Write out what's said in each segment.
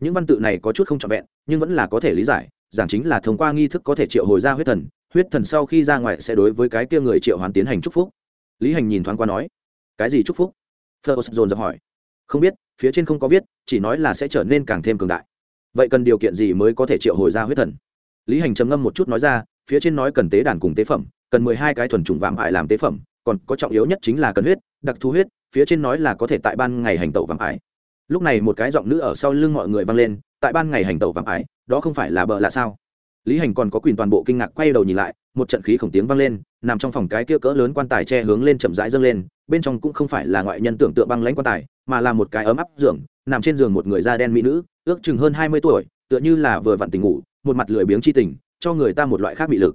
những văn tự này có chút không trọn vẹn, nhưng vẫn là có thể lý giải, giảng chính là thông qua nghi thức có thể triệu hồi ra huyết thần huyết thần sau khi ra ngoài sẽ đối với cái kia người triệu hoán tiến hành chúc phúc. Lý hành nhìn thoáng qua nói, cái gì chúc phúc? Phơ dồn dập hỏi. Không biết, phía trên không có viết, chỉ nói là sẽ trở nên càng thêm cường đại. Vậy cần điều kiện gì mới có thể triệu hồi ra huyết thần? Lý hành trầm ngâm một chút nói ra, phía trên nói cần tế đàn cùng tế phẩm, cần mười hai cái thuần trùng vạm ải làm tế phẩm, còn có trọng yếu nhất chính là cần huyết, đặc thù huyết, phía trên nói là có thể tại ban ngày hành tẩu vạm ải lúc này một cái giọng nữ ở sau lưng mọi người vang lên, tại ban ngày hành tẩu vàng ái, đó không phải là bờ là sao? Lý hành còn có quyền toàn bộ kinh ngạc quay đầu nhìn lại, một trận khí khổng tiếng vang lên, nằm trong phòng cái kia cỡ lớn quan tài che hướng lên chậm rãi dâng lên, bên trong cũng không phải là ngoại nhân tưởng tượng băng lãnh quan tài, mà là một cái ấm áp giường, nằm trên giường một người da đen mỹ nữ, ước chừng hơn hai mươi tuổi, tựa như là vừa vặn tình ngủ, một mặt lười biếng chi tình, cho người ta một loại khác bị lực.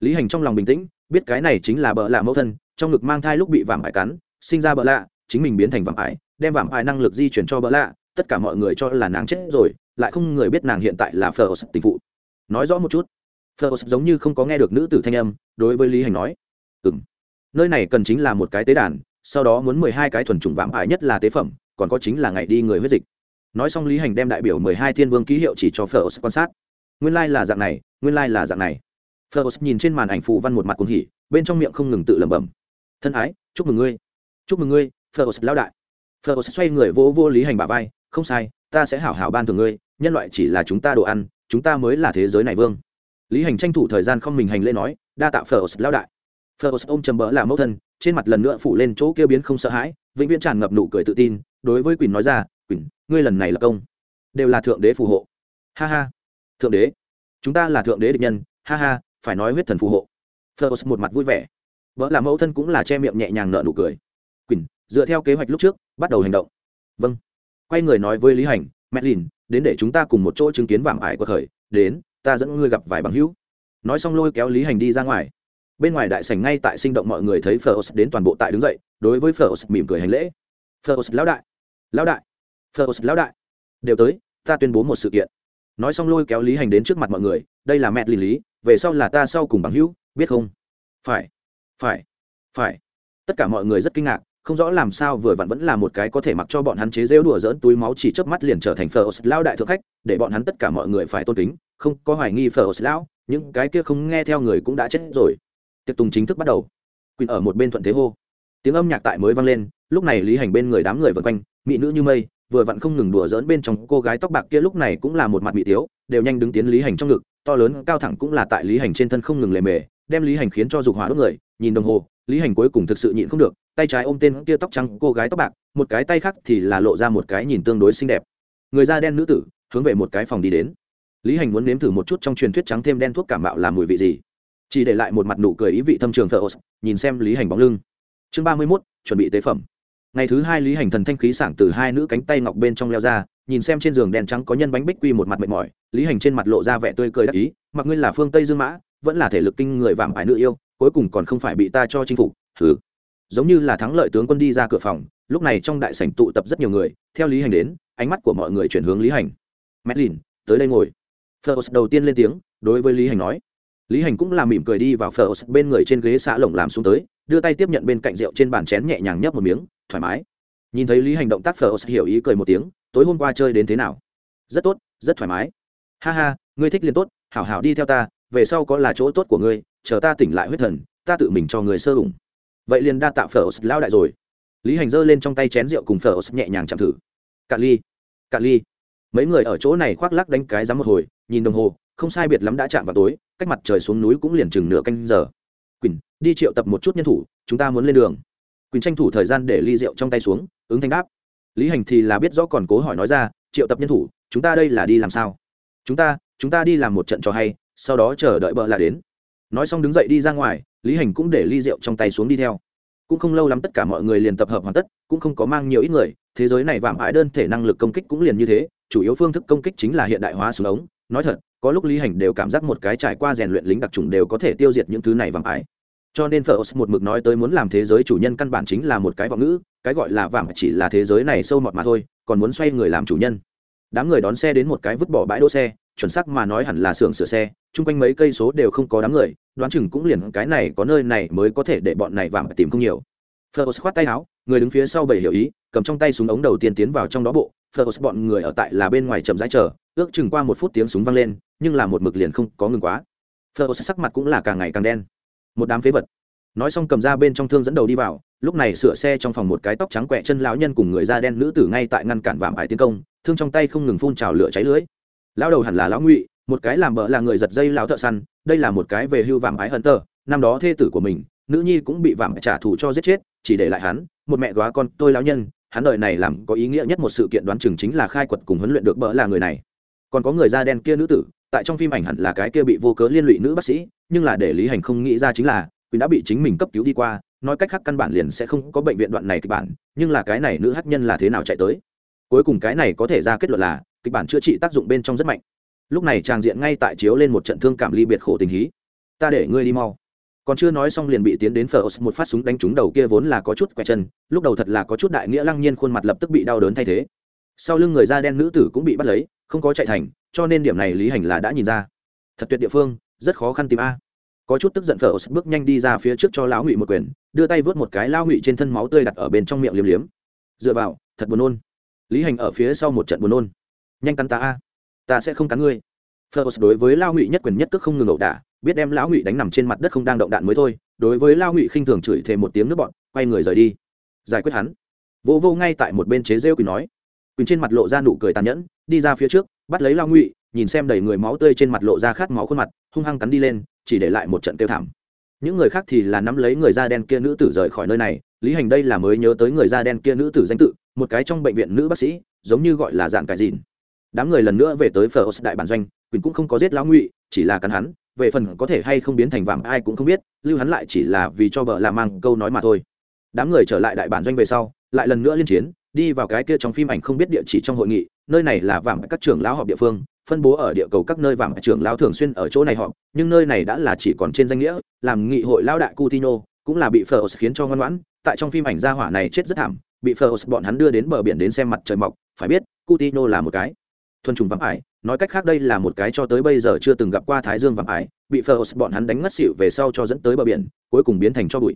Lý hành trong lòng bình tĩnh, biết cái này chính là bợ lạ mẫu thân, trong ngực mang thai lúc bị vàng bại cắn, sinh ra bợ lạ chính mình biến thành vạm ải, đem vạm ải năng lực di chuyển cho bỡ lạ, tất cả mọi người cho là nàng chết rồi, lại không người biết nàng hiện tại là phờ tình phụ. Nói rõ một chút. Phờ giống như không có nghe được nữ tử thanh âm, đối với lý hành nói ừ m nơi này cần chính là một cái tế đàn, sau đó muốn mười hai cái thuần chủng vạm ải nhất là tế phẩm, còn có chính là ngày đi người huyết dịch. Nói xong lý hành đem đại biểu mười hai thiên vương ký hiệu chỉ cho phờ quan sát. Nguyên lai、like、là dạng này, nguyên lai、like、là dạng này. Phờ nhìn trên màn ảnh phù văn một mặt cuồng hỉ, bên trong miệng không ngừng tự lẩm bẩm, thân ái, chúc mừng ngươi, chúc mừng ngươi phờ lao đại. Phờ xoay người vỗ vô lý hành bả vai không sai ta sẽ hảo hảo ban thưởng ngươi nhân loại chỉ là chúng ta đồ ăn chúng ta mới là thế giới này vương. Lý hành tranh thủ thời gian không mình hành lễ nói đa tạ phờ lao đại. Phờ ôm trầm bỡ là mẫu thân trên mặt lần nữa phủ lên chỗ kia biến không sợ hãi vĩnh viễn tràn ngập nụ cười tự tin đối với Quỷ nói ra "Quỷ, ngươi lần này là công đều là thượng đế phù hộ. Ha ha thượng đế chúng ta là thượng đế địch nhân ha ha phải nói huyết thần phù hộ. Phlos một mặt vui vẻ bỡ là mẫu thân cũng là che miệng nhẹ nhàng nở nụ cười dựa theo kế hoạch lúc trước, bắt đầu hành động. Vâng. Quay người nói với lý hành, mẹ lìn, đến để chúng ta cùng một chỗ chứng kiến vàng ải của thời đến, ta dẫn ngươi gặp vài bằng hữu. Nói xong lôi kéo lý hành đi ra ngoài. Bên ngoài đại sảnh ngay tại sinh động mọi người thấy Phlos đến toàn bộ tại đứng dậy, đối với Phlos mỉm cười hành lễ. Phlos lão đại lão đại Phlos lão đại, đều tới, ta tuyên bố một sự kiện. Nói xong lôi kéo lý hành đến trước mặt mọi người, đây là mẹ lìn lý, về sau là ta sau cùng bằng hữu, biết không? Phải phải phải. Tất cả mọi người rất kinh ngạc không rõ làm sao vừa vặn vẫn là một cái có thể mặc cho bọn hắn chế rêu đùa dỡn túi máu chỉ chớp mắt liền trở thành phở lao đại thượng khách, để bọn hắn tất cả mọi người phải tôn kính, không có hoài nghi phở lão, những cái kia không nghe theo người cũng đã chết rồi. Tiệc tùng chính thức bắt đầu. Quỳnh ở một bên thuận thế hô. Tiếng âm nhạc tại mới vang lên, lúc này lý hành bên người đám người vân quanh, mỹ nữ như mây, vừa vặn không ngừng đùa dỡn bên trong cô gái tóc bạc kia lúc này cũng là một mặt mỹ tiếu, đều nhanh đứng tiến lý hành trong ngực, to lớn, cao thẳng cũng là tại lý hành trên thân không ngừng lề mề, đem lý hành khiến cho dục hỏa đốt người, nhìn đồng hồ, lý hành cuối cùng thực sự nhịn không được tay trái ôm tên kia tóc trắng, cô gái tóc bạc, một cái tay khác thì là lộ ra một cái nhìn tương đối xinh đẹp. Người da đen nữ tử, hướng về một cái phòng đi đến. Lý hành muốn nếm thử một chút trong truyền thuyết trắng thêm đen thuốc cảm mạo làm mùi vị gì. Chỉ để lại một mặt nụ cười ý vị thâm trường thợ nhìn xem lý hành bóng lưng. Chương ba mươi mốt, chuẩn bị tế phẩm. Ngày thứ hai lý hành thần thanh khí sảng từ hai nữ cánh tay ngọc bên trong leo ra, nhìn xem trên giường đèn trắng có nhân bánh bích quy một mặt mệt mỏi. Lý hành trên mặt lộ ra vẻ tươi cười đắc ý, mặc ngươi là phương tây dương mã, vẫn là thể lực kinh người vạm ải nữ yêu, cuối cùng còn không phải bị ta cho chinh phục thứ giống như là thắng lợi tướng quân đi ra cửa phòng, lúc này trong đại sảnh tụ tập rất nhiều người, theo lý hành đến, ánh mắt của mọi người chuyển hướng lý hành. Medlin tới đây ngồi. First đầu tiên lên tiếng, đối với lý hành nói. Lý hành cũng làm mỉm cười đi vào First bên người trên ghế xã lồng làm xuống tới, đưa tay tiếp nhận bên cạnh rượu trên bàn chén nhẹ nhàng nhấp một miếng, thoải mái. Nhìn thấy lý hành động tác First hiểu ý cười một tiếng, tối hôm qua chơi đến thế nào? Rất tốt, rất thoải mái. Ha ha, ngươi thích liền tốt, hảo hảo đi theo ta, về sau có là chỗ tốt của ngươi, chờ ta tỉnh lại huyết thần, ta tự mình cho người sơ ủng vậy liền đa tạo phở lao đại rồi. Lý hành giơ lên trong tay chén rượu cùng phở nhẹ nhàng chạm thử. Cạn ly cạn ly. Mấy người ở chỗ này khoác lắc đánh cái rắm một hồi, nhìn đồng hồ, không sai biệt lắm đã chạm vào tối, cách mặt trời xuống núi cũng liền chừng nửa canh giờ. Quỳnh, đi triệu tập một chút nhân thủ, chúng ta muốn lên đường. Quỳnh tranh thủ thời gian để ly rượu trong tay xuống, ứng thanh đáp. Lý hành thì là biết rõ còn cố hỏi nói ra, triệu tập nhân thủ, chúng ta đây là đi làm sao? Chúng ta chúng ta đi làm một trận cho hay, sau đó chờ đợi bợ là đến. Nói xong đứng dậy đi ra ngoài lý hành cũng để ly rượu trong tay xuống đi theo. Cũng không lâu lắm tất cả mọi người liền tập hợp hoàn tất, cũng không có mang nhiều ít người, thế giới này vạm hại đơn thể năng lực công kích cũng liền như thế, chủ yếu phương thức công kích chính là hiện đại hóa súng ống. Nói thật, có lúc lý hành đều cảm giác một cái trải qua rèn luyện lính đặc trùng đều có thể tiêu diệt những thứ này vạm hại. cho nên Phlos một mực nói tới muốn làm thế giới chủ nhân căn bản chính là một cái vọng ngữ, cái gọi là vạm chỉ là thế giới này sâu mọt mà thôi, còn muốn xoay người làm chủ nhân. Đám người đón xe đến một cái vứt bỏ bãi đỗ xe, chuẩn xác mà nói hẳn là xưởng sửa xe, chung quanh mấy cây số đều không có đám người đoán chừng cũng liền cái này có nơi này mới có thể để bọn này vàng tìm không nhiều. Fleurs khoát tay áo, người đứng phía sau bảy hiểu ý, cầm trong tay súng ống đầu tiên tiến vào trong đó bộ. Fleurs bọn người ở tại là bên ngoài chậm rãi chờ, ước chừng qua một phút tiếng súng vang lên, nhưng là một mực liền không có ngừng quá. Fleurs sắc mặt cũng là càng ngày càng đen. Một đám phế vật. Nói xong cầm ra bên trong thương dẫn đầu đi vào, lúc này sửa xe trong phòng một cái tóc trắng quẹ chân lão nhân cùng người da đen nữ tử ngay tại ngăn cản vạm ải tiến công, thương trong tay không ngừng phun trào lửa cháy lưới. Lão đầu hẳn là lão ngụy một cái làm bợ là người giật dây lão thợ săn, đây là một cái về hưu vạm ái hận tờ năm đó thê tử của mình, nữ nhi cũng bị vạm trả thù cho giết chết, chỉ để lại hắn, một mẹ góa con tôi lão nhân, hắn đời này làm có ý nghĩa nhất một sự kiện đoán chừng chính là khai quật cùng huấn luyện được bỡ là người này. Còn có người da đen kia nữ tử, tại trong phim ảnh hẳn là cái kia bị vô cớ liên lụy nữ bác sĩ, nhưng là để lý hành không nghĩ ra chính là, quỳnh đã bị chính mình cấp cứu đi qua, nói cách khác căn bản liền sẽ không có bệnh viện đoạn này kịch bản, nhưng là cái này nữ hát nhân là thế nào chạy tới? Cuối cùng cái này có thể ra kết luận là, kịch bản chữa trị tác dụng bên trong rất mạnh lúc này tràng diện ngay tại chiếu lên một trận thương cảm ly biệt khổ tình hí. Ta để ngươi đi mau. Còn chưa nói xong liền bị tiến đến phở một phát súng đánh trúng đầu kia vốn là có chút quẹt chân, lúc đầu thật là có chút đại nghĩa lăng nhiên khuôn mặt lập tức bị đau đớn thay thế. Sau lưng người da đen nữ tử cũng bị bắt lấy, không có chạy thành, cho nên điểm này lý hành là đã nhìn ra. Thật tuyệt địa phương, rất khó khăn tìm a. Có chút tức giận phở bước nhanh đi ra phía trước cho lão ngụy một quyền, đưa tay vớt một cái lao ngụy trên thân máu tươi đặt ở bên trong miệng liếm liếm. Dựa vào, thật buồn nôn. Lý hành ở phía sau một trận buồn nôn. Nhanh cắn ta a ta sẽ không cắn ngươi. Phở đối với lao ngụy nhất quyền nhất tức không ngừng ẩu đả, biết đem lão ngụy đánh nằm trên mặt đất không đang động đạn mới thôi, đối với lao ngụy khinh thường chửi thêm một tiếng nước bọn, quay người rời đi. Giải quyết hắn. Vô vô ngay tại một bên chế rêu quỳ nói. Quỳnh trên mặt lộ ra nụ cười tàn nhẫn, đi ra phía trước, bắt lấy lao ngụy, nhìn xem đầy người máu tươi trên mặt lộ ra khát máu khuôn mặt, hung hăng cắn đi lên, chỉ để lại một trận tiêu thảm. Những người khác thì là nắm lấy người da đen kia nữ tử rời khỏi nơi này, lý hành đây là mới nhớ tới người da đen kia nữ tử danh tự, một cái trong bệnh viện nữ bác sĩ, giống như gọi là dạng cái gìn đám người lần nữa về tới phở đại bản doanh, quỳnh cũng không có giết lão ngụy, chỉ là cắn hắn, về phần có thể hay không biến thành vàng ai cũng không biết, lưu hắn lại chỉ là vì cho bờ làm mang câu nói mà thôi. Đám người trở lại đại bản doanh về sau, lại lần nữa liên chiến, đi vào cái kia trong phim ảnh không biết địa chỉ trong hội nghị, nơi này là vàng các trưởng lão họp địa phương, phân bố ở địa cầu các nơi vàng trưởng lão thường xuyên ở chỗ này họp, nhưng nơi này đã là chỉ còn trên danh nghĩa, làm nghị hội lao đại Cutino cũng là bị phở khiến cho ngoan ngoãn, tại trong phim ảnh gia hỏa này chết rất thảm, bị phở bọn hắn đưa đến bờ biển đến xem mặt trời mọc, phải biết Cutino là một cái thuần trùng vạm ải nói cách khác đây là một cái cho tới bây giờ chưa từng gặp qua thái dương vạm ải bị phờ bọn hắn đánh ngất xỉu về sau cho dẫn tới bờ biển cuối cùng biến thành cho bụi.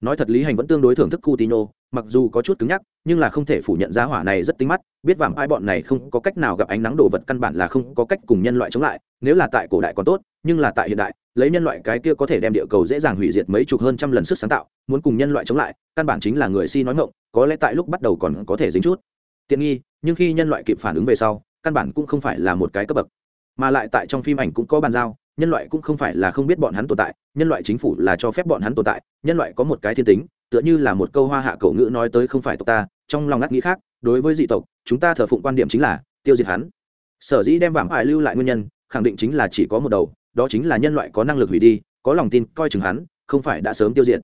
Nói thật lý hành vẫn tương đối thưởng thức Coutinho, mặc dù có chút cứng nhắc nhưng là không thể phủ nhận giá hỏa này rất tinh mắt biết vàng ai bọn này không có cách nào gặp ánh nắng đồ vật căn bản là không có cách cùng nhân loại chống lại nếu là tại cổ đại còn tốt nhưng là tại hiện đại lấy nhân loại cái kia có thể đem địa cầu dễ dàng hủy diệt mấy chục hơn trăm lần sức sáng tạo muốn cùng nhân loại chống lại căn bản chính là người si nói ngộng có lẽ tại lúc bắt đầu còn có thể dính chút. Tiện nghi nhưng khi nhân loại kịp phản ứng về sau căn bản cũng không phải là một cái cấp bậc. Mà lại tại trong phim ảnh cũng có bàn giao, nhân loại cũng không phải là không biết bọn hắn tồn tại, nhân loại chính phủ là cho phép bọn hắn tồn tại, nhân loại có một cái thiên tính, tựa như là một câu hoa hạ cầu ngữ nói tới không phải tộc ta, trong lòng ngắt nghĩ khác, đối với dị tộc, chúng ta thờ phụng quan điểm chính là tiêu diệt hắn. Sở dĩ đem vảm ải lưu lại nguyên nhân, khẳng định chính là chỉ có một đầu, đó chính là nhân loại có năng lực hủy đi, có lòng tin, coi chừng hắn, không phải đã sớm tiêu diệt.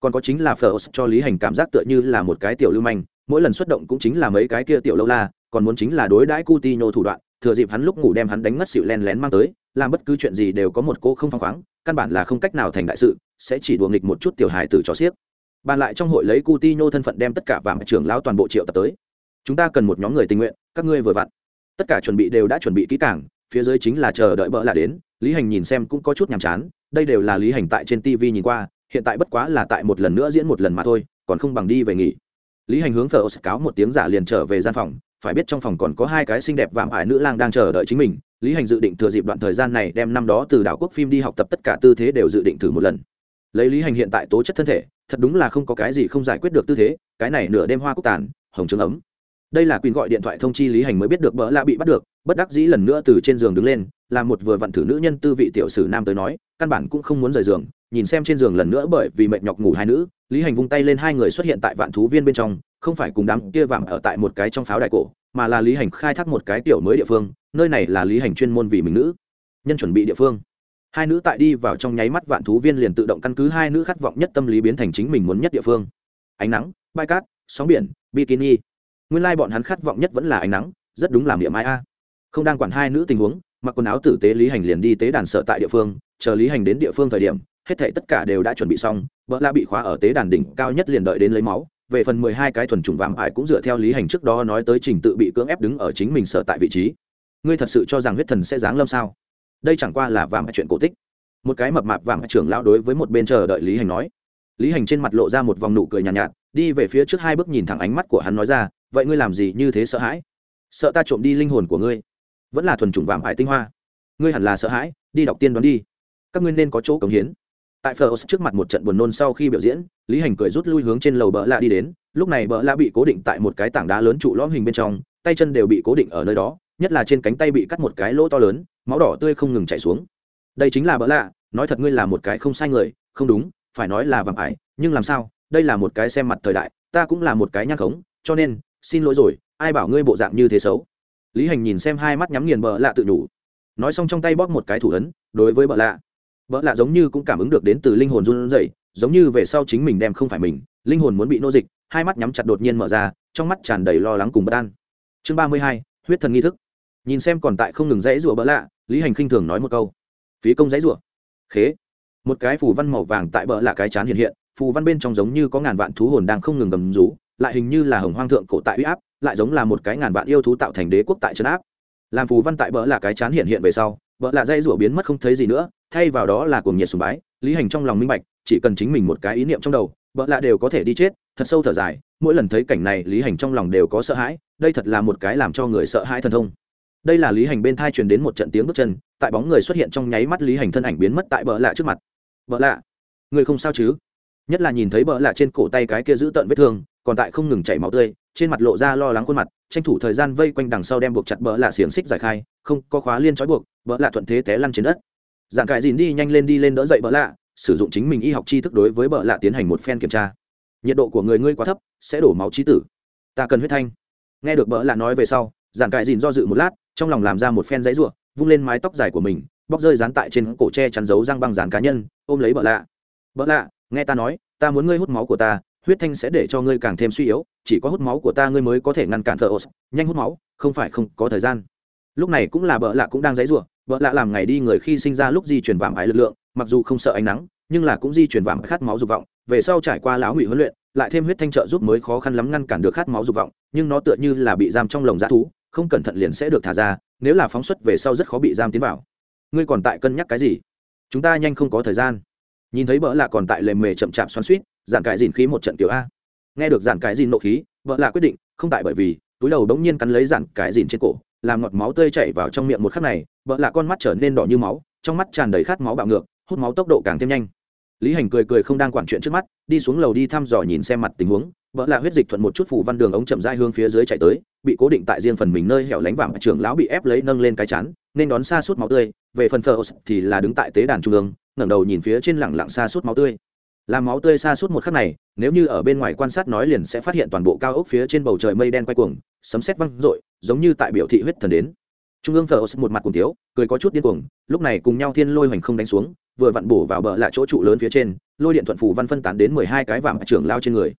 Còn có chính là phở cho lý hành cảm giác tựa như là một cái tiểu lưu manh mỗi lần xuất động cũng chính là mấy cái kia tiểu lâu la, còn muốn chính là đối đãi Coutinho thủ đoạn, thừa dịp hắn lúc ngủ đem hắn đánh mất xịu len lén mang tới, làm bất cứ chuyện gì đều có một cô không phăng khoáng, căn bản là không cách nào thành đại sự, sẽ chỉ đùa nghịch một chút tiểu hài tử cho xiếc. Bàn lại trong hội lấy Coutinho thân phận đem tất cả vàng trưởng lão toàn bộ triệu tập tới. Chúng ta cần một nhóm người tình nguyện, các ngươi vừa vặn. Tất cả chuẩn bị đều đã chuẩn bị kỹ càng, phía dưới chính là chờ đợi bỡ là đến, lý hành nhìn xem cũng có chút nhàm chán, đây đều là lý hành tại trên tv nhìn qua, hiện tại bất quá là tại một lần nữa diễn một lần mà thôi, còn không bằng đi về nghỉ lý hành hướng thờ cáo một tiếng giả liền trở về gian phòng, phải biết trong phòng còn có hai cái xinh đẹp vạm ải nữ lang đang chờ đợi chính mình. Lý hành dự định thừa dịp đoạn thời gian này đem năm đó từ đảo quốc phim đi học tập tất cả tư thế đều dự định thử một lần. Lấy lý hành hiện tại tố chất thân thể, thật đúng là không có cái gì không giải quyết được tư thế, cái này nửa đêm hoa cúc tàn, hồng trứng ấm. Đây là quyền gọi điện thoại thông chi lý hành mới biết được bỡ lạ bị bắt được, bất đắc dĩ lần nữa từ trên giường đứng lên, là một vừa vặn thử nữ nhân tư vị tiểu sử nam tới nói, căn bản cũng không muốn rời giường nhìn xem trên giường lần nữa bởi vì mệt nhọc ngủ hai nữ, lý hành vung tay lên hai người xuất hiện tại vạn thú viên bên trong, không phải cùng đám kia vàng ở tại một cái trong pháo đại cổ, mà là lý hành khai thác một cái tiểu mới địa phương, nơi này là lý hành chuyên môn vì mình nữ, nhân chuẩn bị địa phương. Hai nữ tại đi vào trong nháy mắt vạn thú viên liền tự động căn cứ hai nữ khát vọng nhất tâm lý biến thành chính mình muốn nhất địa phương. Ánh nắng, bãi cát, sóng biển, bikini. Nguyên lai bọn hắn khát vọng nhất vẫn là ánh nắng, rất đúng làm miệng ai a. Không đang quản hai nữ tình huống, mặc quần áo tử tế lý hành liền đi tế đàn sợ tại địa phương, chờ lý hành đến địa phương thời điểm hết thảy tất cả đều đã chuẩn bị xong vợ la bị khóa ở tế đàn đỉnh cao nhất liền đợi đến lấy máu. Về phần mười hai cái thuần trùng vạm ải cũng dựa theo lý hành trước đó nói tới trình tự bị cưỡng ép đứng ở chính mình sở tại vị trí. Ngươi thật sự cho rằng huyết thần sẽ giáng lâm sao? Đây chẳng qua là vạm chuyện cổ tích. Một cái mập mạp vạm trưởng lão đối với một bên chờ đợi lý hành nói. Lý hành trên mặt lộ ra một vòng nụ cười nhàn nhạt, nhạt đi về phía trước hai bước nhìn thẳng ánh mắt của hắn nói ra vậy ngươi làm gì như thế sợ hãi? Sợ ta trộm đi linh hồn của ngươi? Vẫn là thuần chủng vạm ải tinh hoa. Ngươi hẳn là sợ hãi đi đọc tiên đoán đi. Các ngươi nên có chỗ cống hiến tại phờ trước mặt một trận buồn nôn sau khi biểu diễn, lý hành cười rút lui hướng trên lầu bờ lạ đi đến, lúc này bờ lạ bị cố định tại một cái tảng đá lớn trụ lõm hình bên trong, tay chân đều bị cố định ở nơi đó, nhất là trên cánh tay bị cắt một cái lỗ to lớn, máu đỏ tươi không ngừng chảy xuống. Đây chính là bỡ lạ, nói thật ngươi là một cái không sai người, không đúng, phải nói là vàng ải, nhưng làm sao, đây là một cái xem mặt thời đại, ta cũng là một cái nhang khống, cho nên, xin lỗi rồi, ai bảo ngươi bộ dạng như thế xấu? Lý hành nhìn xem hai mắt nhắm nghiền bỡ lạ tự đủ nói xong trong tay bóp một cái thủ ấn, đối với bỡ lạ vợ lạ giống như cũng cảm ứng được đến từ linh hồn run rẩy, giống như về sau chính mình đem không phải mình, linh hồn muốn bị nô dịch, hai mắt nhắm chặt đột nhiên mở ra, trong mắt tràn đầy lo lắng cùng bất an. Chương ba mươi hai, huyết thần nghi thức. Nhìn xem còn tại không ngừng dãy rủa bỡ lạ, lý hành khinh thường nói một câu. Phí công dãy rủa. Khế. Một cái phù văn màu vàng tại bỡ lạ cái chán hiện hiện, phù văn bên trong giống như có ngàn vạn thú hồn đang không ngừng gầm rú, lại hình như là hồng hoang thượng cổ tại uy áp, lại giống là một cái ngàn vạn yêu thú tạo thành đế quốc tại trấn áp làm phù văn tại bỡ là cái chán hiện hiện về sau, bỡ là dây rủa biến mất không thấy gì nữa, thay vào đó là cuồng nhiệt sùng bái, lý hành trong lòng minh bạch, chỉ cần chính mình một cái ý niệm trong đầu, bỡ là đều có thể đi chết, thật sâu thở dài, mỗi lần thấy cảnh này, lý hành trong lòng đều có sợ hãi, đây thật là một cái làm cho người sợ hãi thần thông. Đây là lý hành bên thai truyền đến một trận tiếng bước chân, tại bóng người xuất hiện trong nháy mắt lý hành thân ảnh biến mất tại bờ lạ trước mặt. Bờ lạ, người không sao chứ? Nhất là nhìn thấy bờ lạ trên cổ tay cái kia giữ tận vết thương còn tại không ngừng chảy máu tươi, trên mặt lộ ra lo lắng khuôn mặt, tranh thủ thời gian vây quanh đằng sau đem buộc chặt bỡ lạ xiềng xích giải khai, không, có khóa liên trói buộc, bỡ lạ thuận thế té lăn trên đất. Dạng cải dìn đi nhanh lên đi lên đỡ dậy bỡ lạ, sử dụng chính mình y học tri thức đối với bỡ lạ tiến hành một phen kiểm tra. Nhiệt độ của người ngươi quá thấp, sẽ đổ máu trí tử. Ta cần huyết thanh. Nghe được bỡ lạ nói về sau giản cải dìn do dự một lát, trong lòng làm ra một phen giấy ruộng vung lên mái tóc dài của mình, bóc rơi dán tại trên cổ tre chắn dấu răng băng dàn cá nhân, ôm lấy bỡ lạ. Bỡ lạ, nghe ta nói, ta muốn ngươi hút máu của ta huyết thanh sẽ để cho ngươi càng thêm suy yếu, chỉ có hút máu của ta ngươi mới có thể ngăn cản thợ ос nhanh hút máu, không phải không có thời gian. Lúc này cũng là bợ lạ cũng đang dãy rủa. Bợ lạ làm ngày đi người khi sinh ra lúc di chuyển vàng ái lực lượng, mặc dù không sợ ánh nắng, nhưng là cũng di chuyển vàng khát máu dục vọng. Về sau trải qua lão ngụy huấn luyện, lại thêm huyết thanh trợ giúp mới khó khăn lắm ngăn cản được khát máu dục vọng, nhưng nó tựa như là bị giam trong lồng dã thú, không cẩn thận liền sẽ được thả ra, nếu là phóng xuất về sau rất khó bị giam tiến vào. Ngươi còn tại cân nhắc cái gì? Chúng ta nhanh không có thời gian. Nhìn thấy bỡ lạ còn tại lề mề chậm chạp xoắn suýt giản cải dìn khí một trận kiểu a. Nghe được giản cải dìn nộ khí, vợ lạ quyết định, không tại bởi vì, túi đầu đống nhiên cắn lấy giản cải dìn trên cổ, làm ngọt máu tươi chảy vào trong miệng một khắc này, vợ lạ con mắt trở nên đỏ như máu, trong mắt tràn đầy khát máu bạo ngược, hút máu tốc độ càng thêm nhanh. Lý hành cười cười không đang quản chuyện trước mắt, đi xuống lầu đi thăm dò nhìn xem mặt tình huống, vợ lạ huyết dịch thuận một chút phủ văn đường ống chậm dai hướng phía dưới chạy tới, bị cố định tại riêng phần mình nơi hẻo lánh vàng trưởng lão bị ép lấy nâng lên cái chán, nên đón xa suốt máu tươi, về phần phờ thì là đứng tại tế đàn trung ương, ngẩng đầu nhìn phía trên lẳng lặng xa suốt máu tươi làm máu tươi xa suốt một khắc này, nếu như ở bên ngoài quan sát nói liền sẽ phát hiện toàn bộ cao ốc phía trên bầu trời mây đen quay cuồng, sấm sét văng rội giống như tại biểu thị huyết thần đến. Trung ương phờ một mặt cùng tiếu cười có chút điên cuồng, lúc này cùng nhau thiên lôi hoành không đánh xuống, vừa vặn bổ vào bờ là chỗ trụ lớn phía trên, lôi điện thuận phủ văn phân tán đến mười hai cái vàng trưởng lao trên người.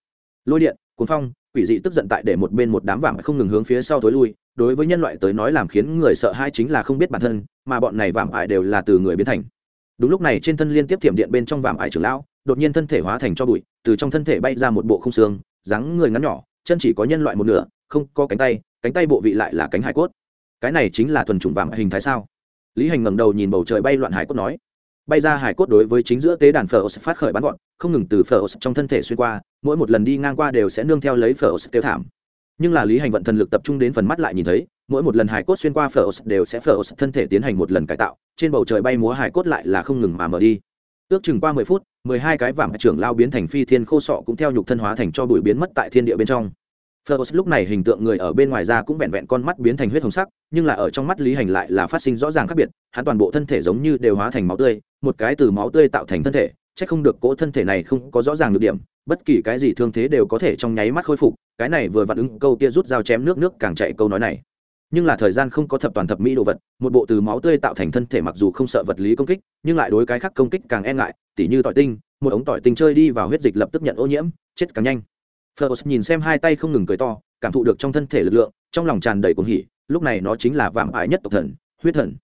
Lôi điện cuốn phong, quỷ dị tức giận tại để một bên một đám vàng không ngừng hướng phía sau tối lui, đối với nhân loại tới nói làm khiến người sợ hai chính là không biết bản thân, mà bọn này vàng ải đều là từ người biến thành. Đúng lúc này trên thân liên tiếp thiểm điện bên trong vàng ải trưởng lão đột nhiên thân thể hóa thành cho bụi, từ trong thân thể bay ra một bộ không xương, dáng người ngắn nhỏ, chân chỉ có nhân loại một nửa, không có cánh tay cánh tay bộ vị lại là cánh hải cốt. Cái này chính là thuần chủng vàng hình thái sao? Lý hành ngẩng đầu nhìn bầu trời bay loạn hải cốt nói. Bay ra hải cốt đối với chính giữa tế đàn phở phát khởi bắn gọn, không ngừng từ phở trong thân thể xuyên qua, mỗi một lần đi ngang qua đều sẽ nương theo lấy phở kêu thảm. Nhưng là lý hành vận thần lực tập trung đến phần mắt lại nhìn thấy, mỗi một lần hải cốt xuyên qua phở đều sẽ phở thân thể tiến hành một lần cải tạo, trên bầu trời bay múa hải cốt lại là không ngừng mà mở đi. Ước chừng qua mười phút mười hai cái vảm trưởng lao biến thành phi thiên khô sọ cũng theo nhục thân hóa thành cho bụi biến mất tại thiên địa bên trong Phlos lúc này hình tượng người ở bên ngoài ra cũng vẹn vẹn con mắt biến thành huyết hồng sắc, nhưng là ở trong mắt Lý Hành lại là phát sinh rõ ràng khác biệt, hắn toàn bộ thân thể giống như đều hóa thành máu tươi, một cái từ máu tươi tạo thành thân thể, chắc không được cỗ thân thể này không có rõ ràng được điểm, bất kỳ cái gì thương thế đều có thể trong nháy mắt khôi phục, cái này vừa vặn ứng câu kia rút dao chém nước nước càng chạy câu nói này. Nhưng là thời gian không có thập toàn thập mỹ đồ vật, một bộ từ máu tươi tạo thành thân thể mặc dù không sợ vật lý công kích, nhưng lại đối cái khác công kích càng e ngại, tỉ như tỏi tinh, một ống tỏi tinh chơi đi vào huyết dịch lập tức nhận ô nhiễm, chết càng nhanh. Phlos nhìn xem hai tay không ngừng cười to, cảm thụ được trong thân thể lực lượng trong lòng tràn đầy cuồng hỉ lúc này nó chính là vạm ải nhất tộc thần huyết thần.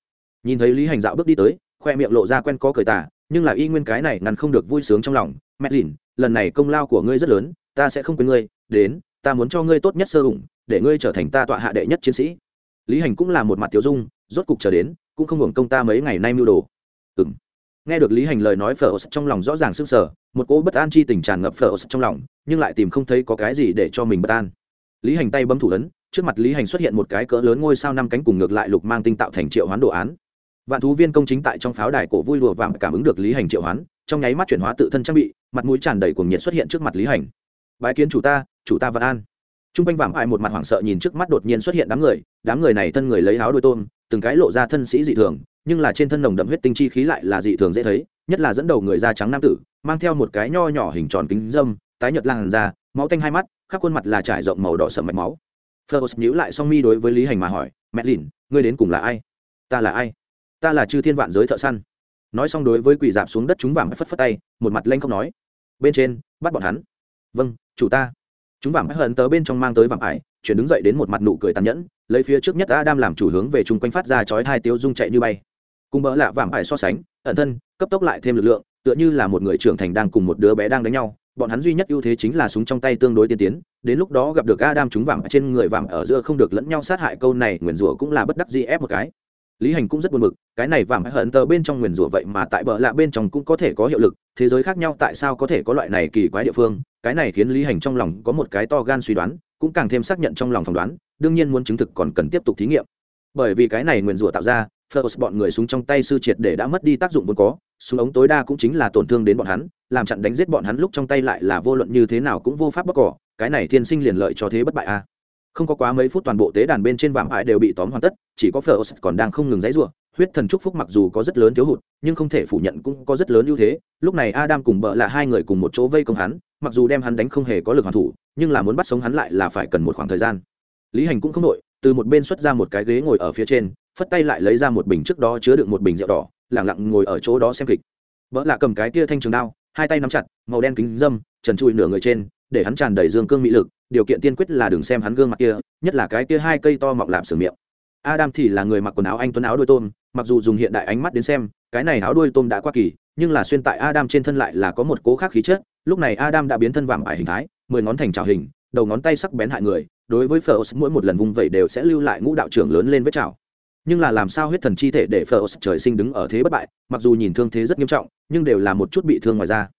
Nhìn thấy lý hành dạo bước đi tới khoe miệng lộ ra quen có cười tả nhưng là y nguyên cái này ngăn không được vui sướng trong lòng. Mẹ lìn lần này công lao của ngươi rất lớn ta sẽ không quên ngươi đến ta muốn cho ngươi tốt nhất sơ hùng để ngươi trở thành ta tọa hạ đệ nhất chiến sĩ lý hành cũng là một mặt tiểu dung, rốt cục trở đến, cũng không hưởng công ta mấy ngày nay mưu đồ. Ừng nghe được lý hành lời nói phở trong lòng rõ ràng s ư n g sở một cỗ bất an chi tình tràn ngập phở trong lòng, nhưng lại tìm không thấy có cái gì để cho mình bất an. Lý hành tay bấm thủ ấn, trước mặt lý hành xuất hiện một cái cỡ lớn ngôi sao năm cánh cùng ngược lại lục mang tinh tạo thành triệu hoán đồ án. Vạn thú viên công chính tại trong pháo đài cổ vui lùa vàng cảm ứng được lý hành triệu hoán, trong nháy mắt chuyển hóa tự thân trang bị, mặt mũi tràn đầy cuồng nhiệt xuất hiện trước mặt lý hành. Bái kiến chủ ta chủ ta vạn an t r u n g quanh vàng ải một mặt hoảng sợ nhìn trước mắt đột nhiên xuất hiện đám người đám người này thân người lấy áo đôi tôm từng cái lộ ra thân sĩ dị thường nhưng là trên thân nồng đậm huyết tinh chi khí lại là dị thường dễ thấy nhất là dẫn đầu người da trắng nam tử mang theo một cái nho nhỏ hình tròn kính dâm tái nhợt làn da máu tanh hai mắt khắp khuôn mặt là trải rộng màu đỏ sầm mạch máu Fleurs nhíu lại song mi đối với Lý Hành mà hỏi, "Mẹ Lìn, ngươi đến cùng là ai?" "Ta là ai?" "Ta là Chư Thiên Vạn Giới thợ săn." Nói xong đối với quỷ dạp xuống đất chúng vàng phất phất tay, một mặt lênh không nói. "Bên trên, bắt bọn hắn." "Vâng, chủ ta." Chúng vạm hận tớ bên trong mang tới vạm ải, chuyển đứng dậy đến một mặt nụ cười tàn nhẫn, lấy phía trước nhất Adam làm chủ hướng về chung quanh phát ra chói hai tiêu dung chạy như bay. Cùng bỡ lạ vạm ải so sánh ẩn thân cấp tốc lại thêm lực lượng tựa như là một người trưởng thành đang cùng một đứa bé đang đánh nhau bọn hắn duy nhất ưu thế chính là súng trong tay tương đối tiên tiến đến lúc đó gặp được adam chúng vàng trên người vàng ở giữa không được lẫn nhau sát hại câu này nguyền rủa cũng là bất đắc dĩ ép một cái lý hành cũng rất buồn bực cái này vàng hận tờ bên trong nguyền rủa vậy mà tại bờ lạ bên trong cũng có thể có hiệu lực thế giới khác nhau tại sao có thể có loại này kỳ quái địa phương cái này khiến lý hành trong lòng có một cái to gan suy đoán cũng càng thêm xác nhận trong lòng phỏng đoán đương nhiên muốn chứng thực còn cần tiếp tục thí nghiệm bởi vì cái này nguyền rủa tạo ra First bọn người súng trong tay sư triệt để đã mất đi tác dụng vốn có, súng ống tối đa cũng chính là tổn thương đến bọn hắn, làm chặn đánh giết bọn hắn lúc trong tay lại là vô luận như thế nào cũng vô pháp bóc cỏ, cái này thiên sinh liền lợi cho thế bất bại a. Không có quá mấy phút toàn bộ tế đàn bên trên vạm ải đều bị tóm hoàn tất, chỉ có First còn đang không ngừng giãy giụa, huyết thần trúc phúc mặc dù có rất lớn thiếu hụt, nhưng không thể phủ nhận cũng có rất lớn ưu thế, lúc này Adam cùng bợ là hai người cùng một chỗ vây công hắn, mặc dù đem hắn đánh không hề có lực hoàn thủ, nhưng là muốn bắt sống hắn lại là phải cần một khoảng thời gian. Lý Hành cũng không đội, từ một bên xuất ra một cái ghế ngồi ở phía trên, phất tay lại lấy ra một bình trước đó chứa đựng một bình rượu đỏ lẳng lặng ngồi ở chỗ đó xem kịch. Vợ lạ cầm cái tia thanh trường đao hai tay nắm chặt màu đen kính dâm trần trụi nửa người trên để hắn tràn đầy dương cương mỹ lực điều kiện tiên quyết là đừng xem hắn gương mặt kia, nhất là cái kia hai cây to mọng làm sừng miệng. Adam thì là người mặc quần áo anh tuấn áo đôi tôm, mặc dù dùng hiện đại ánh mắt đến xem, cái này áo đôi tôm đã qua kỳ, nhưng là xuyên tại adam trên thân lại là có một cố khác khí chất. Lúc này adam đã biến thân vàng ải hình thái, mười ngón thành trào hình, đầu ngón tay sắc bén hại người, đối với phở mỗi một lần vung vẩy đều sẽ lưu lại ngũ đạo trưởng lớn lên với chảo nhưng là làm sao huyết thần chi thể để phờ trời sinh đứng ở thế bất bại, mặc dù nhìn thương thế rất nghiêm trọng, nhưng đều là một chút bị thương ngoài ra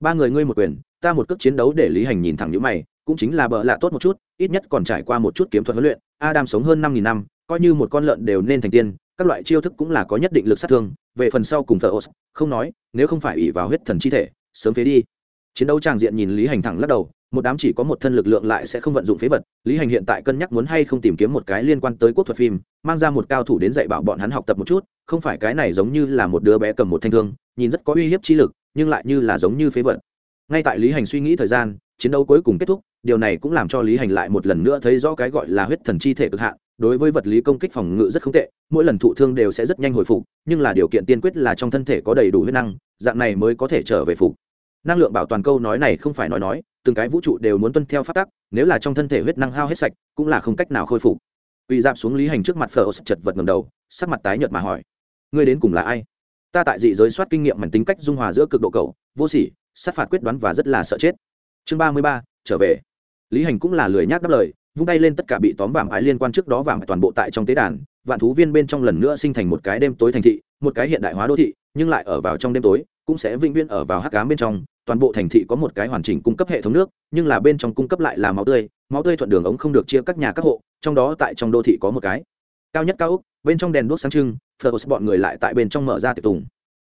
ba người ngươi một quyền, ta một cước chiến đấu để lý hành nhìn thẳng những mày cũng chính là bợ lạ tốt một chút, ít nhất còn trải qua một chút kiếm thuật huấn luyện, adam sống hơn năm nghìn năm, coi như một con lợn đều nên thành tiên, các loại chiêu thức cũng là có nhất định lực sát thương, về phần sau cùng thợ không nói, nếu không phải ủy vào huyết thần chi thể, sớm phế đi. Chiến đấu tràng diện nhìn lý hành thẳng lắc đầu, một đám chỉ có một thân lực lượng lại sẽ không vận dụng phế vật, lý hành hiện tại cân nhắc muốn hay không tìm kiếm một cái liên quan tới quốc thuật phim, mang ra một cao thủ đến dạy bảo bọn hắn học tập một chút, không phải cái này giống như là một đứa bé cầm một thanh thương, nhìn rất có uy hiếp chi lực, nhưng lại như là giống như phế vật. Ngay tại lý hành suy nghĩ thời gian chiến đấu cuối cùng kết thúc, điều này cũng làm cho lý hành lại một lần nữa thấy rõ cái gọi là huyết thần chi thể cực hạn, đối với vật lý công kích phòng ngự rất không tệ, mỗi lần thụ thương đều sẽ rất nhanh hồi phục, nhưng là điều kiện tiên quyết là trong thân thể có đầy đủ huyết năng, dạng này mới có thể trở về phục. Năng lượng bảo toàn câu nói này không phải nói nói, từng cái vũ trụ đều muốn tuân theo phát tắc, nếu là trong thân thể huyết năng hao hết sạch, cũng là không cách nào khôi phục. Uy dạp xuống lý hành trước mặt phở chật vật ngầm đầu, sắc mặt tái nhợt mà hỏi, ngươi đến cùng là ai? Ta tại dị giới soát kinh nghiệm mảnh tính cách dung hòa giữa cực độ cầu vô sỉ, sát phạt quyết đoán và rất là sợ chết chương ba mươi ba, trở về. Lý hành cũng là lười nhác đáp lời, vung tay lên tất cả bị tóm vàng ái liên quan trước đó vàng toàn bộ tại trong tế đàn, vạn thú viên bên trong lần nữa sinh thành một cái đêm tối thành thị, một cái hiện đại hóa đô thị, nhưng lại ở vào trong đêm tối, cũng sẽ vĩnh viễn ở vào hắc cám bên trong. Toàn bộ thành thị có một cái hoàn chỉnh cung cấp hệ thống nước, nhưng là bên trong cung cấp lại là máu tươi máu tươi thuận đường ống không được chia các nhà các hộ, trong đó tại trong đô thị có một cái cao nhất cao úc, bên trong đèn đuốc sáng trưng, phở bọn người lại tại bên trong mở ra tiệc tùng.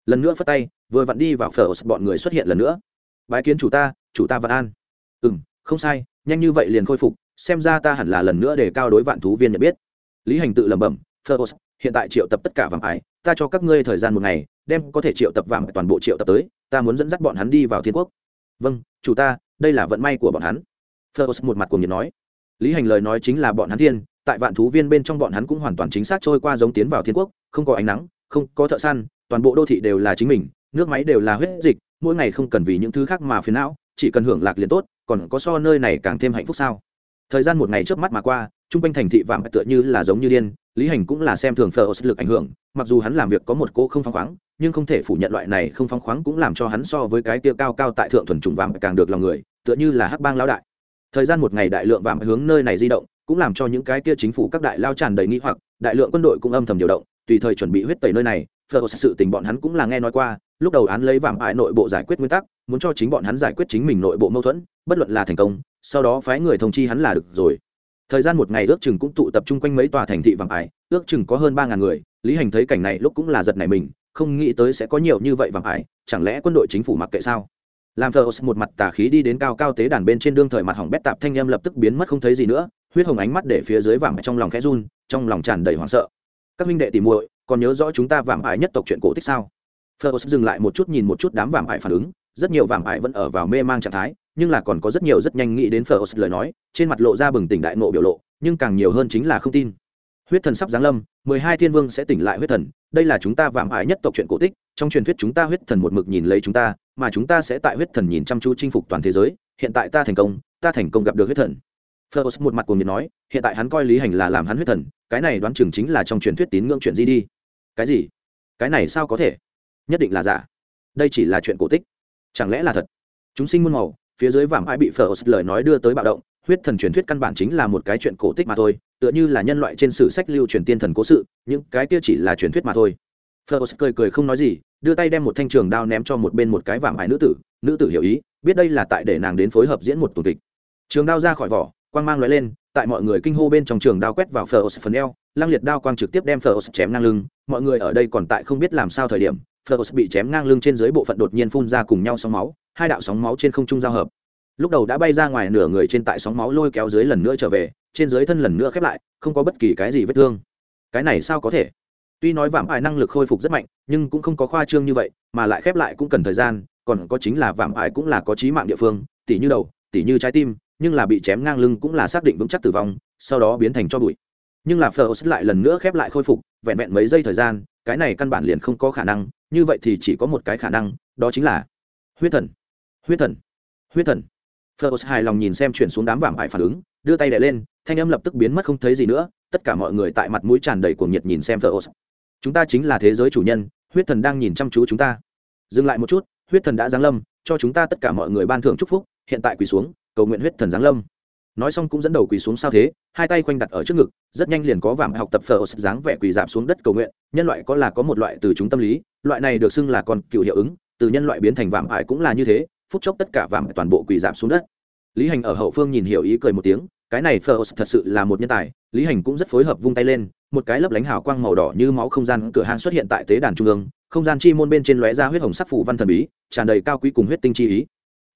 Lần nữa phất tay, vừa vặn đi vào phở bọn người xuất hiện lần nữa. Bái kiến chủ ta chủ ta vạn an. Ừ m không sai, nhanh như vậy liền khôi phục, xem ra ta hẳn là lần nữa để cao đối vạn thú viên nhận biết. Lý hành tự lẩm bẩm phở hiện tại triệu tập tất cả vàng ải ta cho các ngươi thời gian một ngày, đem có thể triệu tập vàng toàn bộ triệu tập tới, ta muốn dẫn dắt bọn hắn đi vào thiên quốc. Vâng chủ ta, đây là vận may của bọn hắn. Phlos một mặt cùng nhiệt nói. Lý hành lời nói chính là bọn hắn thiên, tại vạn thú viên bên trong bọn hắn cũng hoàn toàn chính xác trôi qua giống tiến vào thiên quốc, không có ánh nắng, không có thợ săn, toàn bộ đô thị đều là chính mình, nước máy đều là huyết dịch, mỗi ngày không cần vì những thứ khác mà phiền não chỉ cần hưởng lạc liền tốt, còn có so nơi này càng thêm hạnh phúc sao? Thời gian một ngày trước mắt mà qua, trung quanh thành thị vàng tựa như là giống như điên, lý hành cũng là xem thường phờ lực ảnh hưởng, mặc dù hắn làm việc có một cô không phăng khoáng, nhưng không thể phủ nhận loại này không phăng khoáng cũng làm cho hắn so với cái kia cao cao tại thượng thuần trùng vàng càng được lòng người, tựa như là hắc bang lão đại. Thời gian một ngày đại lượng vàng hướng nơi này di động, cũng làm cho những cái kia chính phủ các đại lao tràn đầy nghi hoặc, đại lượng quân đội cũng âm thầm điều động, tùy thời chuẩn bị huyết tẩy nơi này phờ sự tình bọn hắn cũng là nghe nói qua, lúc đầu án lấy vàng ải nội bộ giải quyết nguyên tắc muốn cho chính bọn hắn giải quyết chính mình nội bộ mâu thuẫn, bất luận là thành công, sau đó phái người thông chi hắn là được rồi. Thời gian một ngày ước chừng cũng tụ tập trung quanh mấy tòa thành thị vàng ải, ước chừng có hơn ba ngàn người, lý hành thấy cảnh này lúc cũng là giật này mình, không nghĩ tới sẽ có nhiều như vậy vàng ải, chẳng lẽ quân đội chính phủ mặc kệ sao? Làm thờ một mặt tà khí đi đến cao cao tế đàn bên trên đương thời mặt hỏng bét tạp thanh em lập tức biến mất không thấy gì nữa, huyết hồng ánh mắt để phía dưới vàng trong lòng khẽ run, trong lòng tràn đầy hoảng sợ. Các huynh đệ tìm muội, còn nhớ rõ chúng ta vàng ải nhất tộc chuyện cổ tích sao? Phlos dừng lại một chút nhìn một chút đám vàng ải phản ứng rất nhiều vàng ải vẫn ở vào mê mang trạng thái, nhưng là còn có rất nhiều rất nhanh nghĩ đến Phlos lời nói, trên mặt lộ ra bừng tỉnh đại nộ biểu lộ, nhưng càng nhiều hơn chính là không tin. Huyết thần sắp giáng lâm, mười hai thiên vương sẽ tỉnh lại huyết thần, đây là chúng ta vàng ải nhất tộc chuyện cổ tích, trong truyền thuyết chúng ta huyết thần một mực nhìn lấy chúng ta, mà chúng ta sẽ tại huyết thần nhìn chăm chú chinh phục toàn thế giới, hiện tại ta thành công, ta thành công gặp được huyết thần. Phlos một mặt cuồng nhiệt nói, hiện tại hắn coi lý hành là làm hắn huyết thần, cái này đoán chừng chính là trong truyền thuyết tín ngưỡng chuyện gì đi. Cái gì? Cái này sao có thể? Nhất định là giả. Đây chỉ là chuyện cổ tích chẳng lẽ là thật? Chúng sinh muôn màu, phía dưới vàm ai bị phở lời nói đưa tới bạo động, huyết thần truyền thuyết căn bản chính là một cái chuyện cổ tích mà thôi, tựa như là nhân loại trên sử sách lưu truyền tiên thần cố sự, những cái kia chỉ là truyền thuyết mà thôi. Phở cười cười không nói gì, đưa tay đem một thanh trường đao ném cho một bên một cái vàm ải nữ tử nữ tử hiểu ý, biết đây là tại để nàng đến phối hợp diễn một tù kịch. Trường đao ra khỏi vỏ, quang mang lóe lên, tại mọi người kinh hô bên trong trường đao quét vào phở phần eo, lăng liệt đao quang trực tiếp đem phở chém ngang lưng, mọi người ở đây còn tại không biết làm sao thời điểm Fleurs bị chém ngang lưng trên dưới bộ phận đột nhiên phun ra cùng nhau sóng máu, hai đạo sóng máu trên không trung giao hợp. Lúc đầu đã bay ra ngoài nửa người trên tại sóng máu lôi kéo dưới lần nữa trở về, trên dưới thân lần nữa khép lại, không có bất kỳ cái gì vết thương. Cái này sao có thể? Tuy nói vạm ải năng lực khôi phục rất mạnh, nhưng cũng không có khoa trương như vậy, mà lại khép lại cũng cần thời gian, còn có chính là vạm ải cũng là có chí mạng địa phương, tỉ như đầu, tỉ như trái tim, nhưng là bị chém ngang lưng cũng là xác định vững chắc tử vong, sau đó biến thành cho bụi. Nhưng là Fleurs lại lần nữa khép lại khôi phục, vẹn vẹn mấy giây thời gian, cái này căn bản liền không có khả năng, như vậy thì chỉ có một cái khả năng đó chính là huyết thần. Huyết thần. Huyết thần. Phlos hài lòng nhìn xem chuyển xuống đám vàng ải phản ứng đưa tay đè lên thanh âm lập tức biến mất không thấy gì nữa tất cả mọi người tại mặt mũi tràn đầy cuồng nhiệt nhìn xem Phlos chúng ta chính là thế giới chủ nhân huyết thần đang nhìn chăm chú chúng ta. Dừng lại một chút huyết thần đã giáng lâm cho chúng ta tất cả mọi người ban thưởng chúc phúc hiện tại quỳ xuống cầu nguyện huyết thần giáng lâm nói xong cũng dẫn đầu quỳ xuống sao thế, hai tay quanh đặt ở trước ngực, rất nhanh liền có vàng học tập phở dáng vẻ quỳ dạp xuống đất cầu nguyện, nhân loại có là có một loại từ chúng tâm lý, loại này được xưng là còn cựu hiệu ứng, từ nhân loại biến thành vàng ải cũng là như thế, phút chốc tất cả vàng toàn bộ quỳ dạp xuống đất. Lý hành ở hậu phương nhìn hiểu ý cười một tiếng, cái này phở thật sự là một nhân tài, lý hành cũng rất phối hợp vung tay lên, một cái lấp lánh hào quang màu đỏ như máu không gian cửa hàng xuất hiện tại tế đàn trung ương, không gian chi môn bên trên lóe ra huyết hồng sắc phủ văn thần bí, tràn đầy cao quý cùng huyết tinh chi ý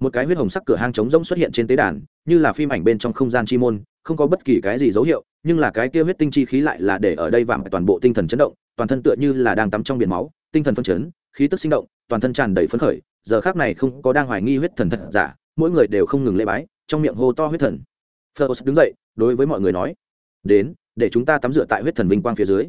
một cái huyết hồng sắc cửa hang trống rỗng xuất hiện trên tế đàn, như là phim ảnh bên trong không gian chi môn, không có bất kỳ cái gì dấu hiệu, nhưng là cái kia huyết tinh chi khí lại là để ở đây vạm toàn bộ tinh thần chấn động, toàn thân tựa như là đang tắm trong biển máu, tinh thần phân chấn, khí tức sinh động, toàn thân tràn đầy phấn khởi, giờ khác này không có đang hoài nghi huyết thần thật giả, mỗi người đều không ngừng lễ bái, trong miệng hô to huyết thần. Phlos đứng dậy, đối với mọi người nói, đến, để chúng ta tắm rửa tại huyết thần vinh quang phía dưới.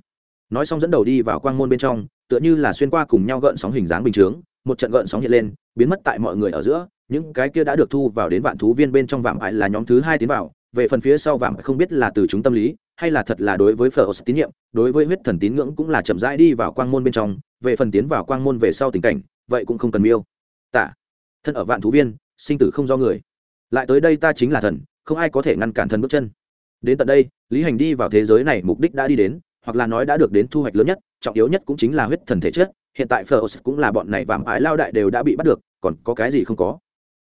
Nói xong dẫn đầu đi vào quang môn bên trong, tựa như là xuyên qua cùng nhau gợn sóng hình dáng bình chướng một trận gợn sóng hiện lên biến mất tại mọi người ở giữa, những cái kia đã được thu vào đến vạn thú viên bên trong vạm ải là nhóm thứ hai tiến vào, về phần phía sau vạm không biết là từ chúng tâm lý, hay là thật là đối với phở tín nhiệm, đối với huyết thần tín ngưỡng cũng là chậm rãi đi vào quang môn bên trong, về phần tiến vào quang môn về sau tình cảnh, vậy cũng không cần miêu. Tạ, thân ở vạn thú viên, sinh tử không do người. Lại tới đây ta chính là thần, không ai có thể ngăn cản thần bước chân. Đến tận đây, lý hành đi vào thế giới này mục đích đã đi đến, hoặc là nói đã được đến thu hoạch lớn nhất, trọng yếu nhất cũng chính là huyết thần thể chất hiện tại phở cũng là bọn này vạm ái lao đại đều đã bị bắt được còn có cái gì không có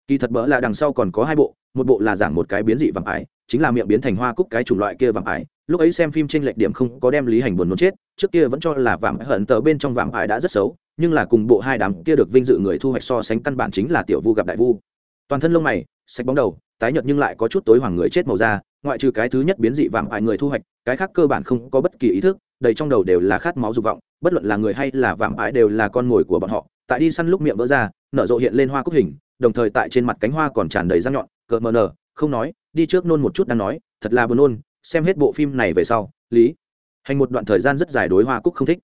kỳ thật bỡ là đằng sau còn có hai bộ một bộ là giảng một cái biến dị vàng Ái, chính là miệng biến thành hoa cúc cái chủng loại kia vàng Ái. lúc ấy xem phim trên lệch điểm không có đem lý hành buồn muốn chết trước kia vẫn cho là vàng hận tờ bên trong vàng Ái đã rất xấu nhưng là cùng bộ hai đám kia được vinh dự người thu hoạch so sánh căn bản chính là tiểu vu gặp đại vu toàn thân lông mày sạch bóng đầu tái nhợt nhưng lại có chút tối hoàng người chết màu da ngoại trừ cái thứ nhất biến dị vàng Ái người thu hoạch cái khác cơ bản không có bất kỳ ý thức đầy trong đầu đều là khát máu dục vọng, bất luận là người hay là vạm ái đều là con mồi của bọn họ. Tại đi săn lúc miệng vỡ ra, nở rộ hiện lên hoa cúc hình, đồng thời tại trên mặt cánh hoa còn tràn đầy răng nhọn, cợt mờ nở, không nói, đi trước nôn một chút đang nói, thật là buồn nôn, xem hết bộ phim này về sau, lý hành một đoạn thời gian rất dài đối hoa cúc không thích.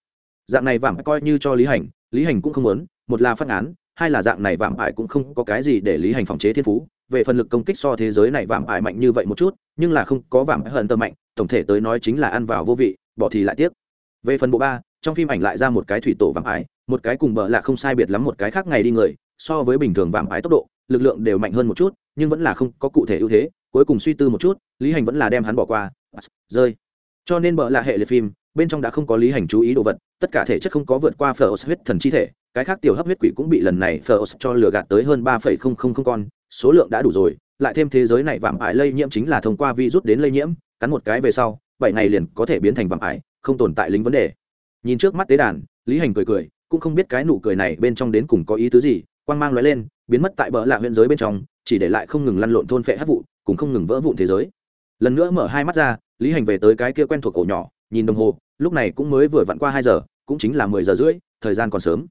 Dạng này vạm coi như cho lý hành lý hành cũng không muốn, một là phát án, hai là dạng này vạm ải cũng không có cái gì để lý hành phòng chế thiên phú. Về phần lực công kích so thế giới này vạm ải mạnh như vậy một chút, nhưng là không có vảm hận tơ mạnh, tổng thể tới nói chính là ăn vào vô vị bỏ thì lại tiếc. Về phần bộ ba trong phim ảnh lại ra một cái thủy tổ vạm ái, một cái cùng bờ là không sai biệt lắm một cái khác ngày đi người so với bình thường vạm ái tốc độ lực lượng đều mạnh hơn một chút nhưng vẫn là không có cụ thể ưu thế cuối cùng suy tư một chút lý hành vẫn là đem hắn bỏ qua. Rơi. Cho nên bợ là hệ liệt phim bên trong đã không có lý hành chú ý đồ vật tất cả thể chất không có vượt qua phở huyết thần chi thể cái khác tiểu hấp huyết quỷ cũng bị lần này phờ cho lừa gạt tới hơn ba phẩy không không không con số lượng đã đủ rồi lại thêm thế giới này vạm ải lây nhiễm chính là thông qua virus đến lây nhiễm cắn một cái về sau bảy ngày liền có thể biến thành vạm ải, không tồn tại lính vấn đề. Nhìn trước mắt tế đàn, lý hành cười cười, cũng không biết cái nụ cười này bên trong đến cùng có ý tứ gì, quang mang lóe lên, biến mất tại bờ lạ huyện giới bên trong, chỉ để lại không ngừng lăn lộn thôn phệ hát vụ, cùng không ngừng vỡ vụn thế giới. Lần nữa mở hai mắt ra, lý hành về tới cái kia quen thuộc ổ nhỏ, nhìn đồng hồ, lúc này cũng mới vừa vặn qua hai giờ, cũng chính là mười giờ rưỡi, thời gian còn sớm.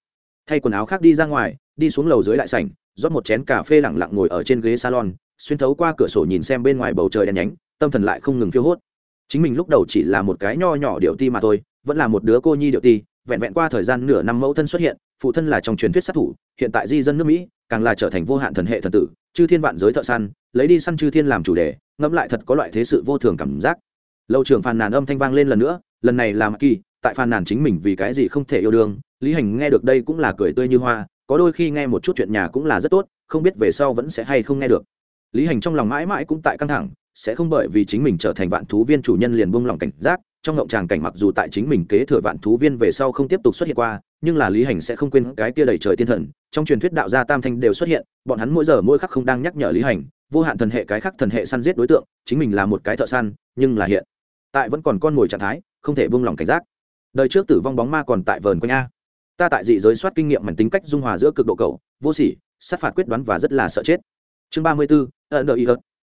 Thay quần áo khác đi ra ngoài, đi xuống lầu dưới đại sảnh, rót một chén cà phê lẳng lặng ngồi ở trên ghế salon, xuyên thấu qua cửa sổ nhìn xem bên ngoài bầu trời đen nhánh, tâm thần lại không ngừng phiêu hốt chính mình lúc đầu chỉ là một cái nho nhỏ điệu ti mà thôi, vẫn là một đứa cô nhi điệu ti, vẹn vẹn qua thời gian nửa năm mẫu thân xuất hiện, phụ thân là trong truyền thuyết sát thủ, hiện tại di dân nước mỹ, càng là trở thành vô hạn thần hệ thần tử, chư thiên vạn giới thợ săn, lấy đi săn chư thiên làm chủ đề, ngẫm lại thật có loại thế sự vô thường cảm giác. Lâu trường phàn nàn âm thanh vang lên lần nữa, lần này làm kỳ, tại phàn nàn chính mình vì cái gì không thể yêu đương, lý hành nghe được đây cũng là cười tươi như hoa, có đôi khi nghe một chút chuyện nhà cũng là rất tốt, không biết về sau vẫn sẽ hay không nghe được. Lý hành trong lòng mãi mãi cũng tại căng thẳng sẽ không bởi vì chính mình trở thành vạn thú viên chủ nhân liền buông lòng cảnh giác, trong ngộng tràng cảnh mặc dù tại chính mình kế thừa vạn thú viên về sau không tiếp tục xuất hiện qua, nhưng là lý hành sẽ không quên cái kia đầy trời tiên thần, trong truyền thuyết đạo gia tam thanh đều xuất hiện, bọn hắn mỗi giờ mỗi khắc không đang nhắc nhở lý hành, vô hạn thần hệ cái khắc thần hệ săn giết đối tượng, chính mình là một cái thợ săn, nhưng là hiện tại vẫn còn con ngồi trạng thái, không thể buông lòng cảnh giác. Đời trước tử vong bóng ma còn tại vờn quanh a. Ta tại dị giới soát kinh nghiệm mảnh tính cách dung hòa giữa cực độ cầu vô sỉ, sát phạt quyết đoán và rất là sợ chết. Chương ba mươi bốn ẩn đợi y ớt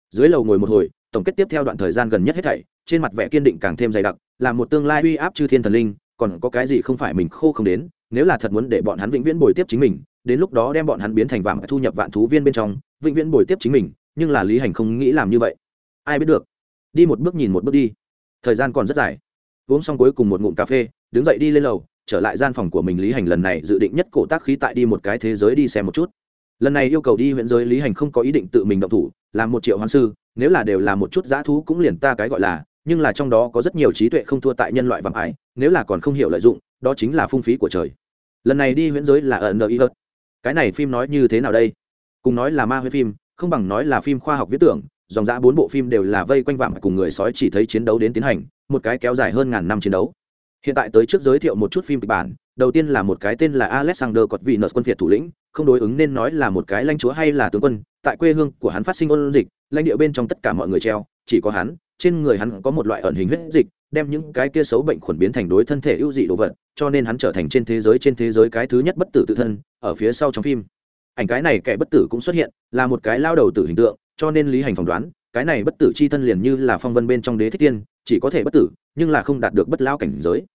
dưới lầu ngồi một hồi, tổng kết tiếp theo đoạn thời gian gần nhất hết thảy, trên mặt vẻ kiên định càng thêm dày đặc, là một tương lai uy áp chư thiên thần linh, còn có cái gì không phải mình khô không đến, nếu là thật muốn để bọn hắn vĩnh viễn bồi tiếp chính mình, đến lúc đó đem bọn hắn biến thành vàng thu nhập vạn thú viên bên trong, vĩnh viễn bồi tiếp chính mình, nhưng là lý hành không nghĩ làm như vậy. Ai biết được? Đi một bước nhìn một bước đi. Thời gian còn rất dài. Uống xong cuối cùng một ngụm cà phê, đứng dậy đi lên lầu, trở lại gian phòng của mình lý hành lần này dự định nhất cổ tác khí tại đi một cái thế giới đi xem một chút. Lần này yêu cầu đi huyện giới lý hành không có ý định tự mình động thủ làm một triệu hoán sư, nếu là đều là một chút dã thú cũng liền ta cái gọi là, nhưng là trong đó có rất nhiều trí tuệ không thua tại nhân loại vàng ải nếu là còn không hiểu lợi dụng, đó chính là phung phí của trời. Lần này đi huyễn giới là ở nơi y ớt cái này phim nói như thế nào đây? Cùng nói là ma huyễn phim, không bằng nói là phim khoa học viễn tưởng, dòng dã bốn bộ phim đều là vây quanh vạm cùng người sói chỉ thấy chiến đấu đến tiến hành, một cái kéo dài hơn ngàn năm chiến đấu. Hiện tại tới trước giới thiệu một chút phim kịch bản, đầu tiên là một cái tên là alexander cọt vị nợ quân việt thủ lĩnh, không đối ứng nên nói là một cái lãnh chúa hay là tướng quân tại quê hương của hắn phát sinh ôn dịch, lãnh địa bên trong tất cả mọi người treo, chỉ có hắn, trên người hắn có một loại ẩn hình huyết dịch, đem những cái kia xấu bệnh khuẩn biến thành đối thân thể ưu dị đồ vật, cho nên hắn trở thành trên thế giới, trên thế giới cái thứ nhất bất tử tự thân, ở phía sau trong phim. Ảnh cái này kẻ bất tử cũng xuất hiện, là một cái lao đầu tử hình tượng, cho nên lý hành phỏng đoán, cái này bất tử c h i thân liền như là phong vân bên trong đế thích tiên, chỉ có thể bất tử, nhưng là không đạt được bất lao cảnh giới.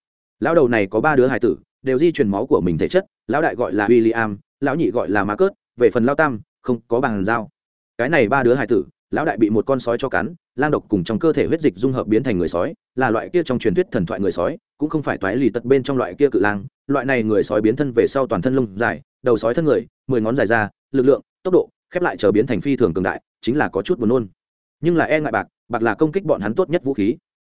Lão đầu này có ba đứa hài tử, đều di truyền máu của mình thể chất, lão đại gọi là w i l l i am lão nhị gọi là ma cớt, về phần lao tam không có bàn giao cái này ba đứa hải tử, lão đại bị một con sói cho cắn, lang độc cùng trong cơ thể huyết dịch dung hợp biến thành người sói, là loại kia trong truyền thuyết thần thoại người sói, cũng không phải toái lì tật bên trong loại kia cự lang. Loại này người sói biến thân về sau toàn thân lông dài, đầu sói thân người, mười ngón dài ra, lực lượng, tốc độ, khép lại chờ biến thành phi thường cường đại, chính là có chút buồn nôn. Nhưng là e ngại bạc bạc là công kích bọn hắn tốt nhất vũ khí.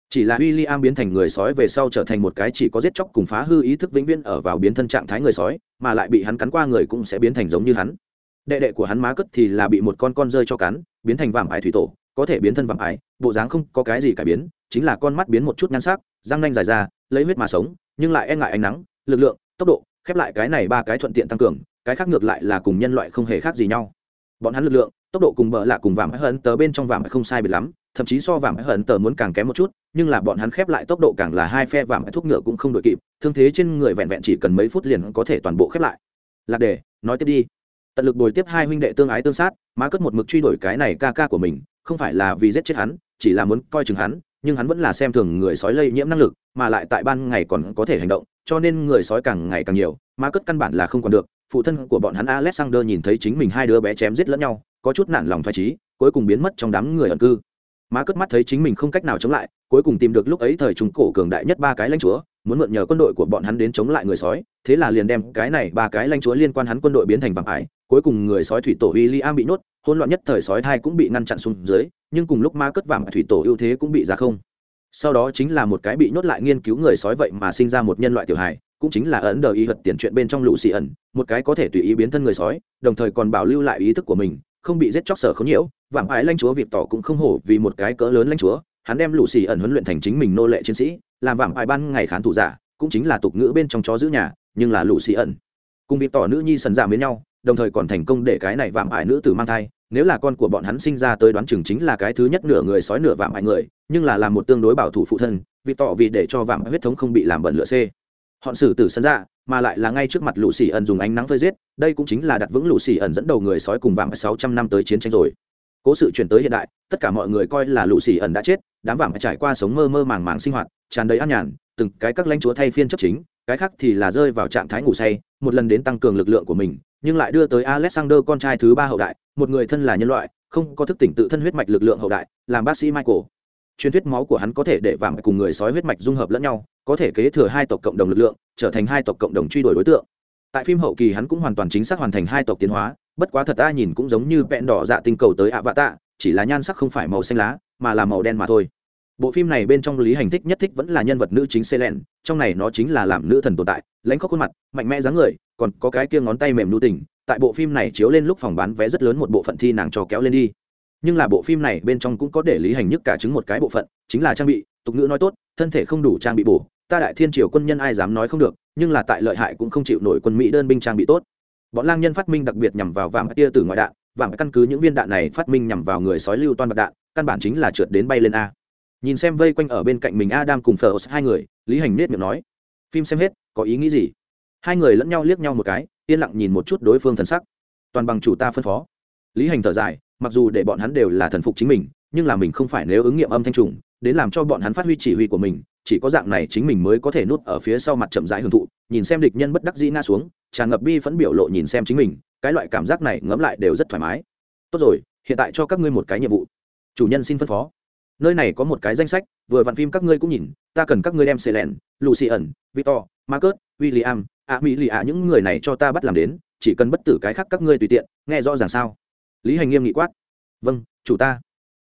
Chỉ là w i l l i am biến thành người sói về sau trở thành một cái chỉ có giết chóc cùng phá hư ý thức vĩnh viễn ở vào biến thân trạng thái người sói, mà lại bị hắn cắn qua người cũng sẽ biến thành giống như hắn đệ đệ của hắn má cất thì là bị một con con rơi cho cắn, biến thành vảm ải thủy tổ, có thể biến thân vảm ải, bộ dáng không có cái gì cải biến, chính là con mắt biến một chút nhan sắc, răng nanh dài ra, lấy huyết mà sống, nhưng lại e ngại ánh nắng, lực lượng, tốc độ, khép lại cái này ba cái thuận tiện tăng cường, cái khác ngược lại là cùng nhân loại không hề khác gì nhau. Bọn hắn lực lượng, tốc độ cùng bờ lạ cùng vàng hận tờ bên trong vàng không sai biệt lắm, thậm chí so vàng hận tờ muốn càng kém một chút, nhưng là bọn hắn khép lại tốc độ càng là hai phe vàng thuốc ngựa cũng không đội kịp, thương thế trên người vẹn vẹn chỉ cần mấy phút liền có thể toàn bộ khép lại. Lạc đề, nói tiếp đi tận lực bồi tiếp hai huynh đệ tương ái tương sát, má cất một mực truy đuổi cái này ca ca của mình, không phải là vì giết chết hắn, chỉ là muốn coi chừng hắn, nhưng hắn vẫn là xem thường người sói lây nhiễm năng lực, mà lại tại ban ngày còn có thể hành động, cho nên người sói càng ngày càng nhiều, má cất căn bản là không còn được. Phụ thân của bọn hắn alexander nhìn thấy chính mình hai đứa bé chém giết lẫn nhau, có chút nản lòng thoải trí cuối cùng biến mất trong đám người ẩn cư. Má cất mắt thấy chính mình không cách nào chống lại, cuối cùng tìm được lúc ấy thời trung cổ cường đại nhất ba cái lãnh chúa, muốn mượn nhờ quân đội của bọn hắn đến chống lại người sói, thế là liền đem cái này ba cái lãnh chúa liên quan hắn quân đội biến thành vàng ải cuối cùng người sói thủy tổ William bị nhốt, hỗn loạn nhất thời sói thai cũng bị ngăn chặn xuống dưới, nhưng cùng lúc ma cất vàng thủy tổ ưu thế cũng bị ra không. Sau đó chính là một cái bị nhốt lại nghiên cứu người sói vậy mà sinh ra một nhân loại tiểu hài, cũng chính là ấn đờ y hật tiền chuyện bên trong lũ xì ẩn, một cái có thể tùy ý biến thân người sói, đồng thời còn bảo lưu lại ý thức của mình, không bị giết chóc sở khốn nhiễu, Vạm ái lãnh chúa việc tỏ cũng không hổ vì một cái cỡ lớn lãnh chúa, hắn đem lũ xì ẩn huấn luyện thành chính mình nô lệ chiến sĩ, làm vạm ái ban ngày khán thủ giả, cũng chính là tục ngữ bên trong chó giữ nhà, nhưng là lũ xì ẩn cùng việc tỏ nữ nhi sần dạ với nhau đồng thời còn thành công để cái này vạm ải nữ tử mang thai. Nếu là con của bọn hắn sinh ra tới đoán chừng chính là cái thứ nhất nửa người sói nửa vạm ải người, nhưng là làm một tương đối bảo thủ phụ thân, vì tỏ vì để cho vạm huyết thống không bị làm bẩn lửa c Họn xử tử sân dạ mà lại là ngay trước mặt lũ xì ẩn dùng ánh nắng phơi giết, đây cũng chính là đặt vững lũ xì ẩn dẫn đầu người sói cùng vạm sáu trăm năm tới chiến tranh rồi. Cố sự chuyển tới hiện đại, tất cả mọi người coi là lũ xì ẩn đã chết, đám vạm trải qua sống mơ mơ màng màng sinh hoạt, tràn đầy an nhàn, từng cái các lãnh chúa thay phiên chấp chính, cái khác thì là rơi vào trạng thái ngủ say, một lần đến tăng cường lực lượng của mình nhưng lại đưa tới alexander con trai thứ ba hậu đại, một người thân là nhân loại, không có thức tỉnh tự thân huyết mạch lực lượng hậu đại, làm bác sĩ michael. Truyền thuyết máu của hắn có thể để vàng cùng người sói huyết mạch dung hợp lẫn nhau, có thể kế thừa hai tộc cộng đồng lực lượng, trở thành hai tộc cộng đồng truy đuổi đối tượng. Tại phim hậu kỳ hắn cũng hoàn toàn chính xác hoàn thành hai tộc tiến hóa, bất quá thật ta nhìn cũng giống như vẹn đỏ dạ tinh cầu tới ạ vạ tạ chỉ là nhan sắc không phải màu xanh lá, mà là màu đen mà thôi. Bộ phim này bên trong lý hành thích nhất thích vẫn là nhân vật nữ chính xê len trong này nó chính là làm nữ thần tồn tại, lãnh khóc khuôn mặt, mạnh mẽ dáng người còn có cái kia ngón tay mềm nu tình, tại bộ phim này chiếu lên lúc phòng bán vé rất lớn một bộ phận thi nàng cho kéo lên đi. Nhưng là bộ phim này bên trong cũng có để lý hành nhất cả chứng một cái bộ phận, chính là trang bị, tục ngữ nói tốt, thân thể không đủ trang bị bổ, ta đại thiên triều quân nhân ai dám nói không được, nhưng là tại lợi hại cũng không chịu nổi quân mỹ đơn binh trang bị tốt. Bọn lang nhân phát minh đặc biệt nhằm vào vàng tia từ ngoại đạn vàng căn cứ những viên đạn này phát minh nhằm vào người sói lưu toan bạc đạn, căn bản chính là trượt đến bay lên a. Nhìn xem vây quanh ở bên cạnh mình adam cùng phờ hai người, lý hành nết miệng nói, phim xem hết, có ý nghĩ gì? Hai người lẫn nhau liếc nhau một cái, yên lặng nhìn một chút đối phương thần sắc. Toàn bằng chủ ta phân phó. Lý hành thở dài, mặc dù để bọn hắn đều là thần phục chính mình, nhưng là mình không phải nếu ứng nghiệm âm thanh trùng, đến làm cho bọn hắn phát huy chỉ huy của mình, chỉ có dạng này chính mình mới có thể nuốt ở phía sau mặt chậm rãi hưởng thụ, nhìn xem địch nhân bất đắc dĩ nga xuống, tràn ngập bi phẫn biểu lộ nhìn xem chính mình, cái loại cảm giác này ngẫm lại đều rất thoải mái. Tốt rồi, hiện tại cho các ngươi một cái nhiệm vụ. Chủ nhân xin phân phó. Nơi này có một cái danh sách, vừa vặn phim các ngươi cũng nhìn, ta cần các ngươi đem selen lucy ẩn victor, marcus, william a mỹ lì ạ, những người này cho ta bắt làm đến, chỉ cần bất tử cái khác các ngươi tùy tiện, nghe rõ ràng sao? Lý hành nghiêm nghị quát. Vâng chủ ta.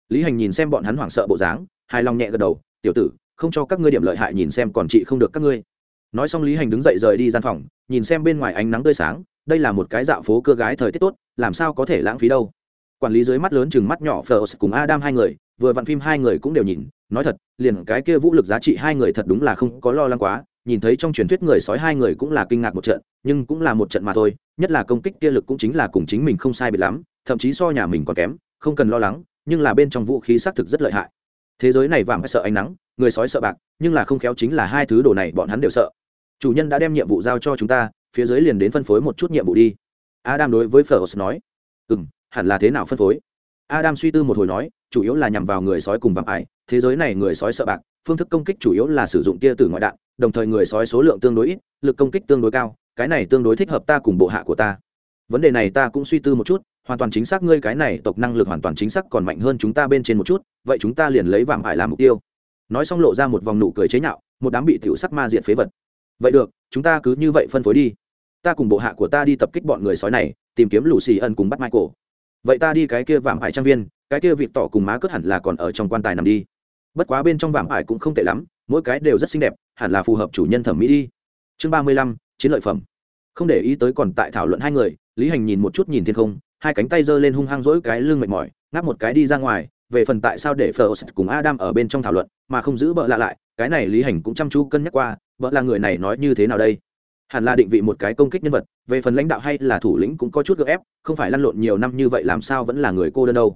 Lý hành nhìn xem bọn hắn hoảng sợ bộ dáng, hài lòng nhẹ gật đầu, tiểu tử, không cho các ngươi điểm lợi hại nhìn xem còn chị không được các ngươi. Nói xong lý hành đứng dậy rời đi gian phòng, nhìn xem bên ngoài ánh nắng tươi sáng, đây là một cái dạo phố cưa gái thời tiết tốt, làm sao có thể lãng phí đâu. Quản lý dưới mắt lớn chừng mắt nhỏ phờ cùng adam hai người, vừa vặn phim hai người cũng đều nhìn, nói thật, liền cái kia vũ lực giá trị hai người thật đúng là không có lo lắng quá nhìn thấy trong truyền thuyết người sói hai người cũng là kinh ngạc một trận, nhưng cũng là một trận mà thôi, nhất là công kích kia lực cũng chính là cùng chính mình không sai biệt lắm, thậm chí so nhà mình còn kém, không cần lo lắng, nhưng là bên trong vũ khí xác thực rất lợi hại. Thế giới này vàng sợ ánh nắng, người sói sợ bạc, nhưng là không khéo chính là hai thứ đồ này bọn hắn đều sợ. Chủ nhân đã đem nhiệm vụ giao cho chúng ta, phía dưới liền đến phân phối một chút nhiệm vụ đi. Adam đối với phở nói. Ừ m hẳn là thế nào phân phối? Adam suy tư một hồi nói, chủ yếu là nhằm vào người sói cùng vàng ải, thế giới này người sói sợ bạc, phương thức công kích chủ yếu là sử dụng tia tử ngoại đạn đồng thời người sói số lượng tương đối ít, lực công kích tương đối cao, cái này tương đối thích hợp ta cùng bộ hạ của ta. Vấn đề này ta cũng suy tư một chút, hoàn toàn chính xác ngươi cái này tộc năng lực hoàn toàn chính xác còn mạnh hơn chúng ta bên trên một chút, vậy chúng ta liền lấy vàng ải làm mục tiêu. Nói xong lộ ra một vòng nụ cười chế nhạo, một đám bị tiểu sắc ma diện phế vật. Vậy được, chúng ta cứ như vậy phân phối đi. Ta cùng bộ hạ của ta đi tập kích bọn người sói này, tìm kiếm lũ xì ân cùng bắt michael. Vậy ta đi cái kia vàng ải trang viên, cái kia vịt tỏ cùng má cất hẳn là còn ở trong quan tài nằm đi. Bất quá bên trong vàng ải cũng không tệ lắm mỗi cái đều rất xinh đẹp, hẳn là phù hợp chủ nhân thẩm mỹ đi. Chương ba mươi lăm, chiến lợi phẩm. Không để ý tới còn tại thảo luận hai người, lý hành nhìn một chút nhìn thiên không, hai cánh tay giơ lên hung hăng rỗi cái lưng mệt mỏi, ngáp một cái đi ra ngoài, về phần tại sao để phờ cùng adam ở bên trong thảo luận, mà không giữ bợ lạ lại, cái này lý hành cũng chăm chú cân nhắc qua vợ là người này nói như thế nào đây? Hẳn là định vị một cái công kích nhân vật, về phần lãnh đạo hay là thủ lĩnh cũng có chút gợ ép, không phải lăn lộn nhiều năm như vậy làm sao vẫn là người cô đơn đâu.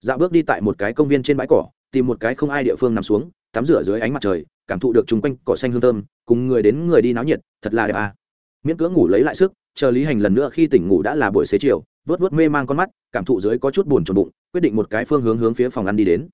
Dạo bước đi tại một cái công viên trên bãi cỏ, tìm một cái không ai địa phương nằm xuống tắm rửa dưới ánh mặt trời, cảm thụ được chung quanh cỏ xanh hương thơm, cùng người đến người đi náo nhiệt, thật là đẹp à. miễn cưỡng ngủ lấy lại sức, chờ lý hành lần nữa khi tỉnh ngủ đã là buổi xế chiều, vớt vớt mê mang con mắt, cảm thụ dưới có chút buồn trồn bụng, quyết định một cái phương hướng hướng phía phòng ăn đi đến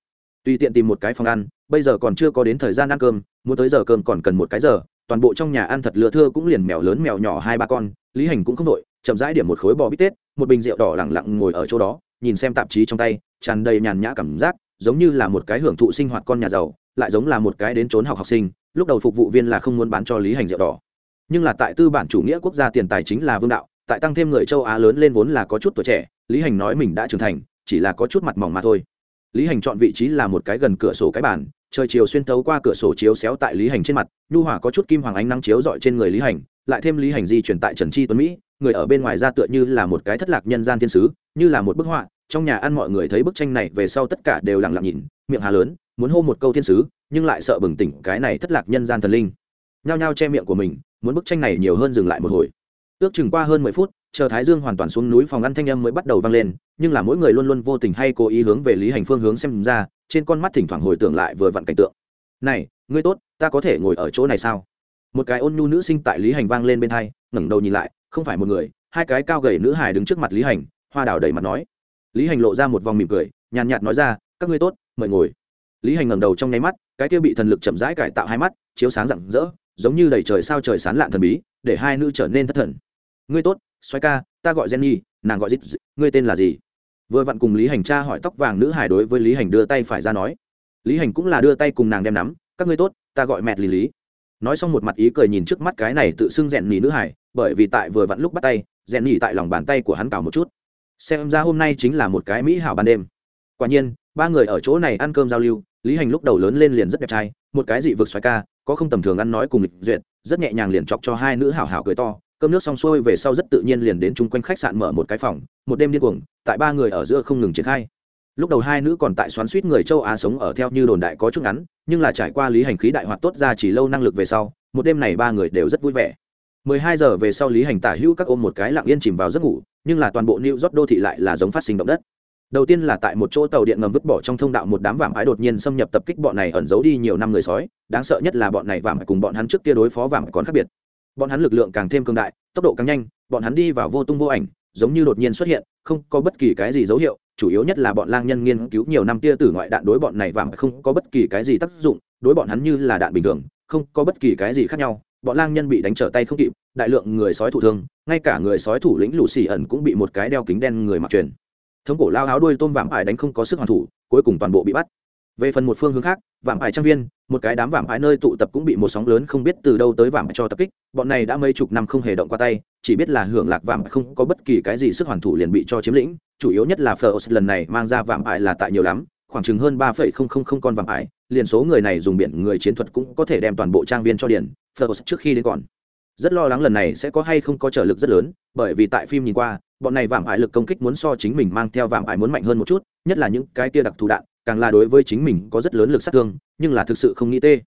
tùy tiện tìm một cái phòng ăn, bây giờ còn chưa có đến thời gian ăn cơm, muốn tới giờ cơm còn cần một cái giờ, toàn bộ trong nhà ăn thật lừa thưa cũng liền mèo lớn mèo nhỏ hai ba con, lý hành cũng không đội chậm rãi điểm một khối bò bít tết, một bình rượu đỏ lẳng lặng ngồi ở chỗ đó, nhìn xem tạp chí trong tay, tràn đầy nhàn nhã cảm giác giống như là một cái hưởng thụ sinh hoạt con nhà giàu, lại giống là một cái đến trốn học học sinh, lúc đầu phục vụ viên là không muốn bán cho lý hành rượu đỏ. Nhưng là tại tư bản chủ nghĩa quốc gia tiền tài chính là vương đạo, tại tăng thêm người châu á lớn lên vốn là có chút tuổi trẻ, lý hành nói mình đã trưởng thành, chỉ là có chút mặt mỏng mà thôi. Lý hành chọn vị trí là một cái gần cửa sổ cái bàn, trời chiều xuyên tấu qua cửa sổ chiếu xéo tại lý hành trên mặt, nhu hòa có chút kim hoàng ánh nắng chiếu dọi trên người lý hành, lại thêm lý hành di chuyển tại trần chi tuấn mỹ, người ở bên ngoài ra tựa như là một cái thất lạc nhân gian thiên sứ, như là một bức họa trong nhà ăn mọi người thấy bức tranh này về sau tất cả đều lặng lặng nhìn, miệng hà lớn, muốn hô một câu thiên sứ, nhưng lại sợ bừng tỉnh cái này thất lạc nhân gian thần linh. Nhao nhao che miệng của mình, muốn bức tranh này nhiều hơn dừng lại một hồi. Ước chừng qua hơn mười phút, chờ thái dương hoàn toàn xuống núi phòng ăn thanh âm mới bắt đầu vang lên, nhưng là mỗi người luôn luôn vô tình hay cố ý hướng về lý hành phương hướng xem ra, trên con mắt thỉnh thoảng hồi tưởng lại vừa vặn cảnh tượng. Này, ngươi tốt, ta có thể ngồi ở chỗ này sao? Một cái ôn nhu nữ sinh tại lý hành vang lên bên hai, ngẩng đầu nhìn lại, không phải một người, hai cái cao gầy nữ hài đứng trước mặt lý hành, hoa đào đầy mặt nói lý hành lộ ra một vòng mỉm cười, nhàn nhạt nói ra, các ngươi tốt, mời ngồi. Lý hành ngẩng đầu trong nháy mắt, cái kia bị thần lực chậm rãi cải tạo hai mắt, chiếu sáng rạng rỡ, giống như đầy trời sao trời sán lạn thần bí, để hai nữ trở nên thất thần. Ngươi tốt xoay ca, ta gọi jenny, nàng gọi dít ngươi tên là gì? Vừa vặn cùng lý hành cha hỏi tóc vàng nữ hài đối với lý hành đưa tay phải ra nói. Lý hành cũng là đưa tay cùng nàng đem nắm, các ngươi tốt, ta gọi mẹ lý lý nói xong một mặt ý cười nhìn trước mắt cái này tự xưng rèn nhì nữ hải bởi vì tại vừa vặn lúc bắt tay rèn nhì tại lòng bàn tay của hắn cào một chút xem ra hôm nay chính là một cái mỹ hảo ban đêm. Quả nhiên, ba người ở chỗ này ăn cơm giao lưu, lý hành lúc đầu lớn lên liền rất đẹp trai, một cái dị vực xoài ca, có không tầm thường ăn nói cùng lịch duyệt, rất nhẹ nhàng liền chọc cho hai nữ hảo hảo cười to, cơm nước xong xuôi về sau rất tự nhiên liền đến chung quanh khách sạn mở một cái phòng, một đêm điên cuồng, tại ba người ở giữa không ngừng triển khai. Lúc đầu hai nữ còn tại xoắn suýt người châu á sống ở theo như đồn đại có chút ngắn, nhưng là trải qua lý hành khí đại hoạt tốt ra chỉ lâu năng lực về sau, một đêm này ba người đều rất vui vẻ. 12 giờ về sau lý hành tả hữu các ôm một cái lặng yên chìm vào giấc ngủ nhưng là toàn bộ new york đô thị lại là giống phát sinh động đất. Đầu tiên là tại một chỗ tàu điện ngầm vứt bỏ trong thông đạo một đám vạm ái đột nhiên xâm nhập tập kích bọn này ẩn giấu đi nhiều năm người sói, đáng sợ nhất là bọn này vạm cùng bọn hắn trước kia đối phó vạm còn khác biệt. Bọn hắn lực lượng càng thêm cường đại, tốc độ càng nhanh, bọn hắn đi vào vô tung vô ảnh, giống như đột nhiên xuất hiện, không có bất kỳ cái gì dấu hiệu, chủ yếu nhất là bọn lang nhân nghiên cứu nhiều năm tia tử ngoại đạn đối bọn này vàng không có bất kỳ cái gì tác dụng, đối bọn hắn như là đạn bình thường, không có bất kỳ cái gì khác nhau bọn lang nhân bị đánh trở tay không kịp, đại lượng người sói thụ thương, ngay cả người sói thủ lĩnh lũ xì ẩn cũng bị một cái đeo kính đen người mặc truyền. Thống cổ lao áo đuôi tôm vạm ải đánh không có sức hoàn thủ, cuối cùng toàn bộ bị bắt. Về phần một phương hướng khác, vạm ải trang viên, một cái đám vạm ải nơi tụ tập cũng bị một sóng lớn không biết từ đâu tới vạm cho tập kích, bọn này đã mấy chục năm không hề động qua tay, chỉ biết là hưởng lạc vạm không có bất kỳ cái gì sức hoàn thủ liền bị cho chiếm lĩnh, chủ yếu nhất là Phlos lần này mang ra vạm ải là tại nhiều lắm, khoảng chừng hơn ba phẩy không không không con vạm ải, liền số người này dùng biển người chiến thuật cũng có thể đem toàn bộ trang viên cho điển Phlos trước khi đến còn. Rất lo lắng lần này sẽ có hay không có trở lực rất lớn, bởi vì tại phim nhìn qua, bọn này vạm ải lực công kích muốn so chính mình mang theo vạm ải muốn mạnh hơn một chút, nhất là những cái tia đặc thù đạn, càng là đối với chính mình có rất lớn lực sát thương, nhưng là thực sự không nghĩ tê.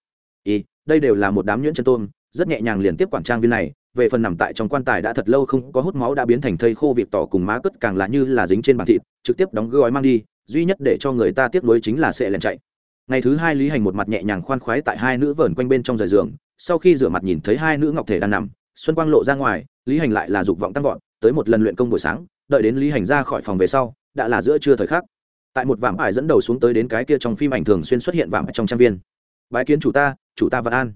Ý, đây đều là một đám nhuyễn chân tôm, rất nhẹ nhàng liền tiếp quản trang viên này, về phần nằm tại trong quan tài đã thật lâu không có hút máu đã biến thành thây khô việc tỏ cùng má cất càng là như là dính trên bàn thịt, trực tiếp đóng gói mang đi, duy nhất để cho người ta tiếp nối chính là sẽ lèn chạy. Ngày thứ hai lý hành một mặt nhẹ nhàng khoan khoái tại hai nữ vờn quanh bên trong rời giường sau khi rửa mặt nhìn thấy hai nữ ngọc thể đang nằm, xuân quang lộ ra ngoài, lý hành lại là dục vọng tăng vọt, tới một lần luyện công buổi sáng, đợi đến lý hành ra khỏi phòng về sau, đã là giữa trưa thời khắc. Tại một vạm ải dẫn đầu xuống tới đến cái kia trong phim ảnh thường xuyên xuất hiện vạm trong trang viên. Bái kiến chủ ta chủ ta vạn an.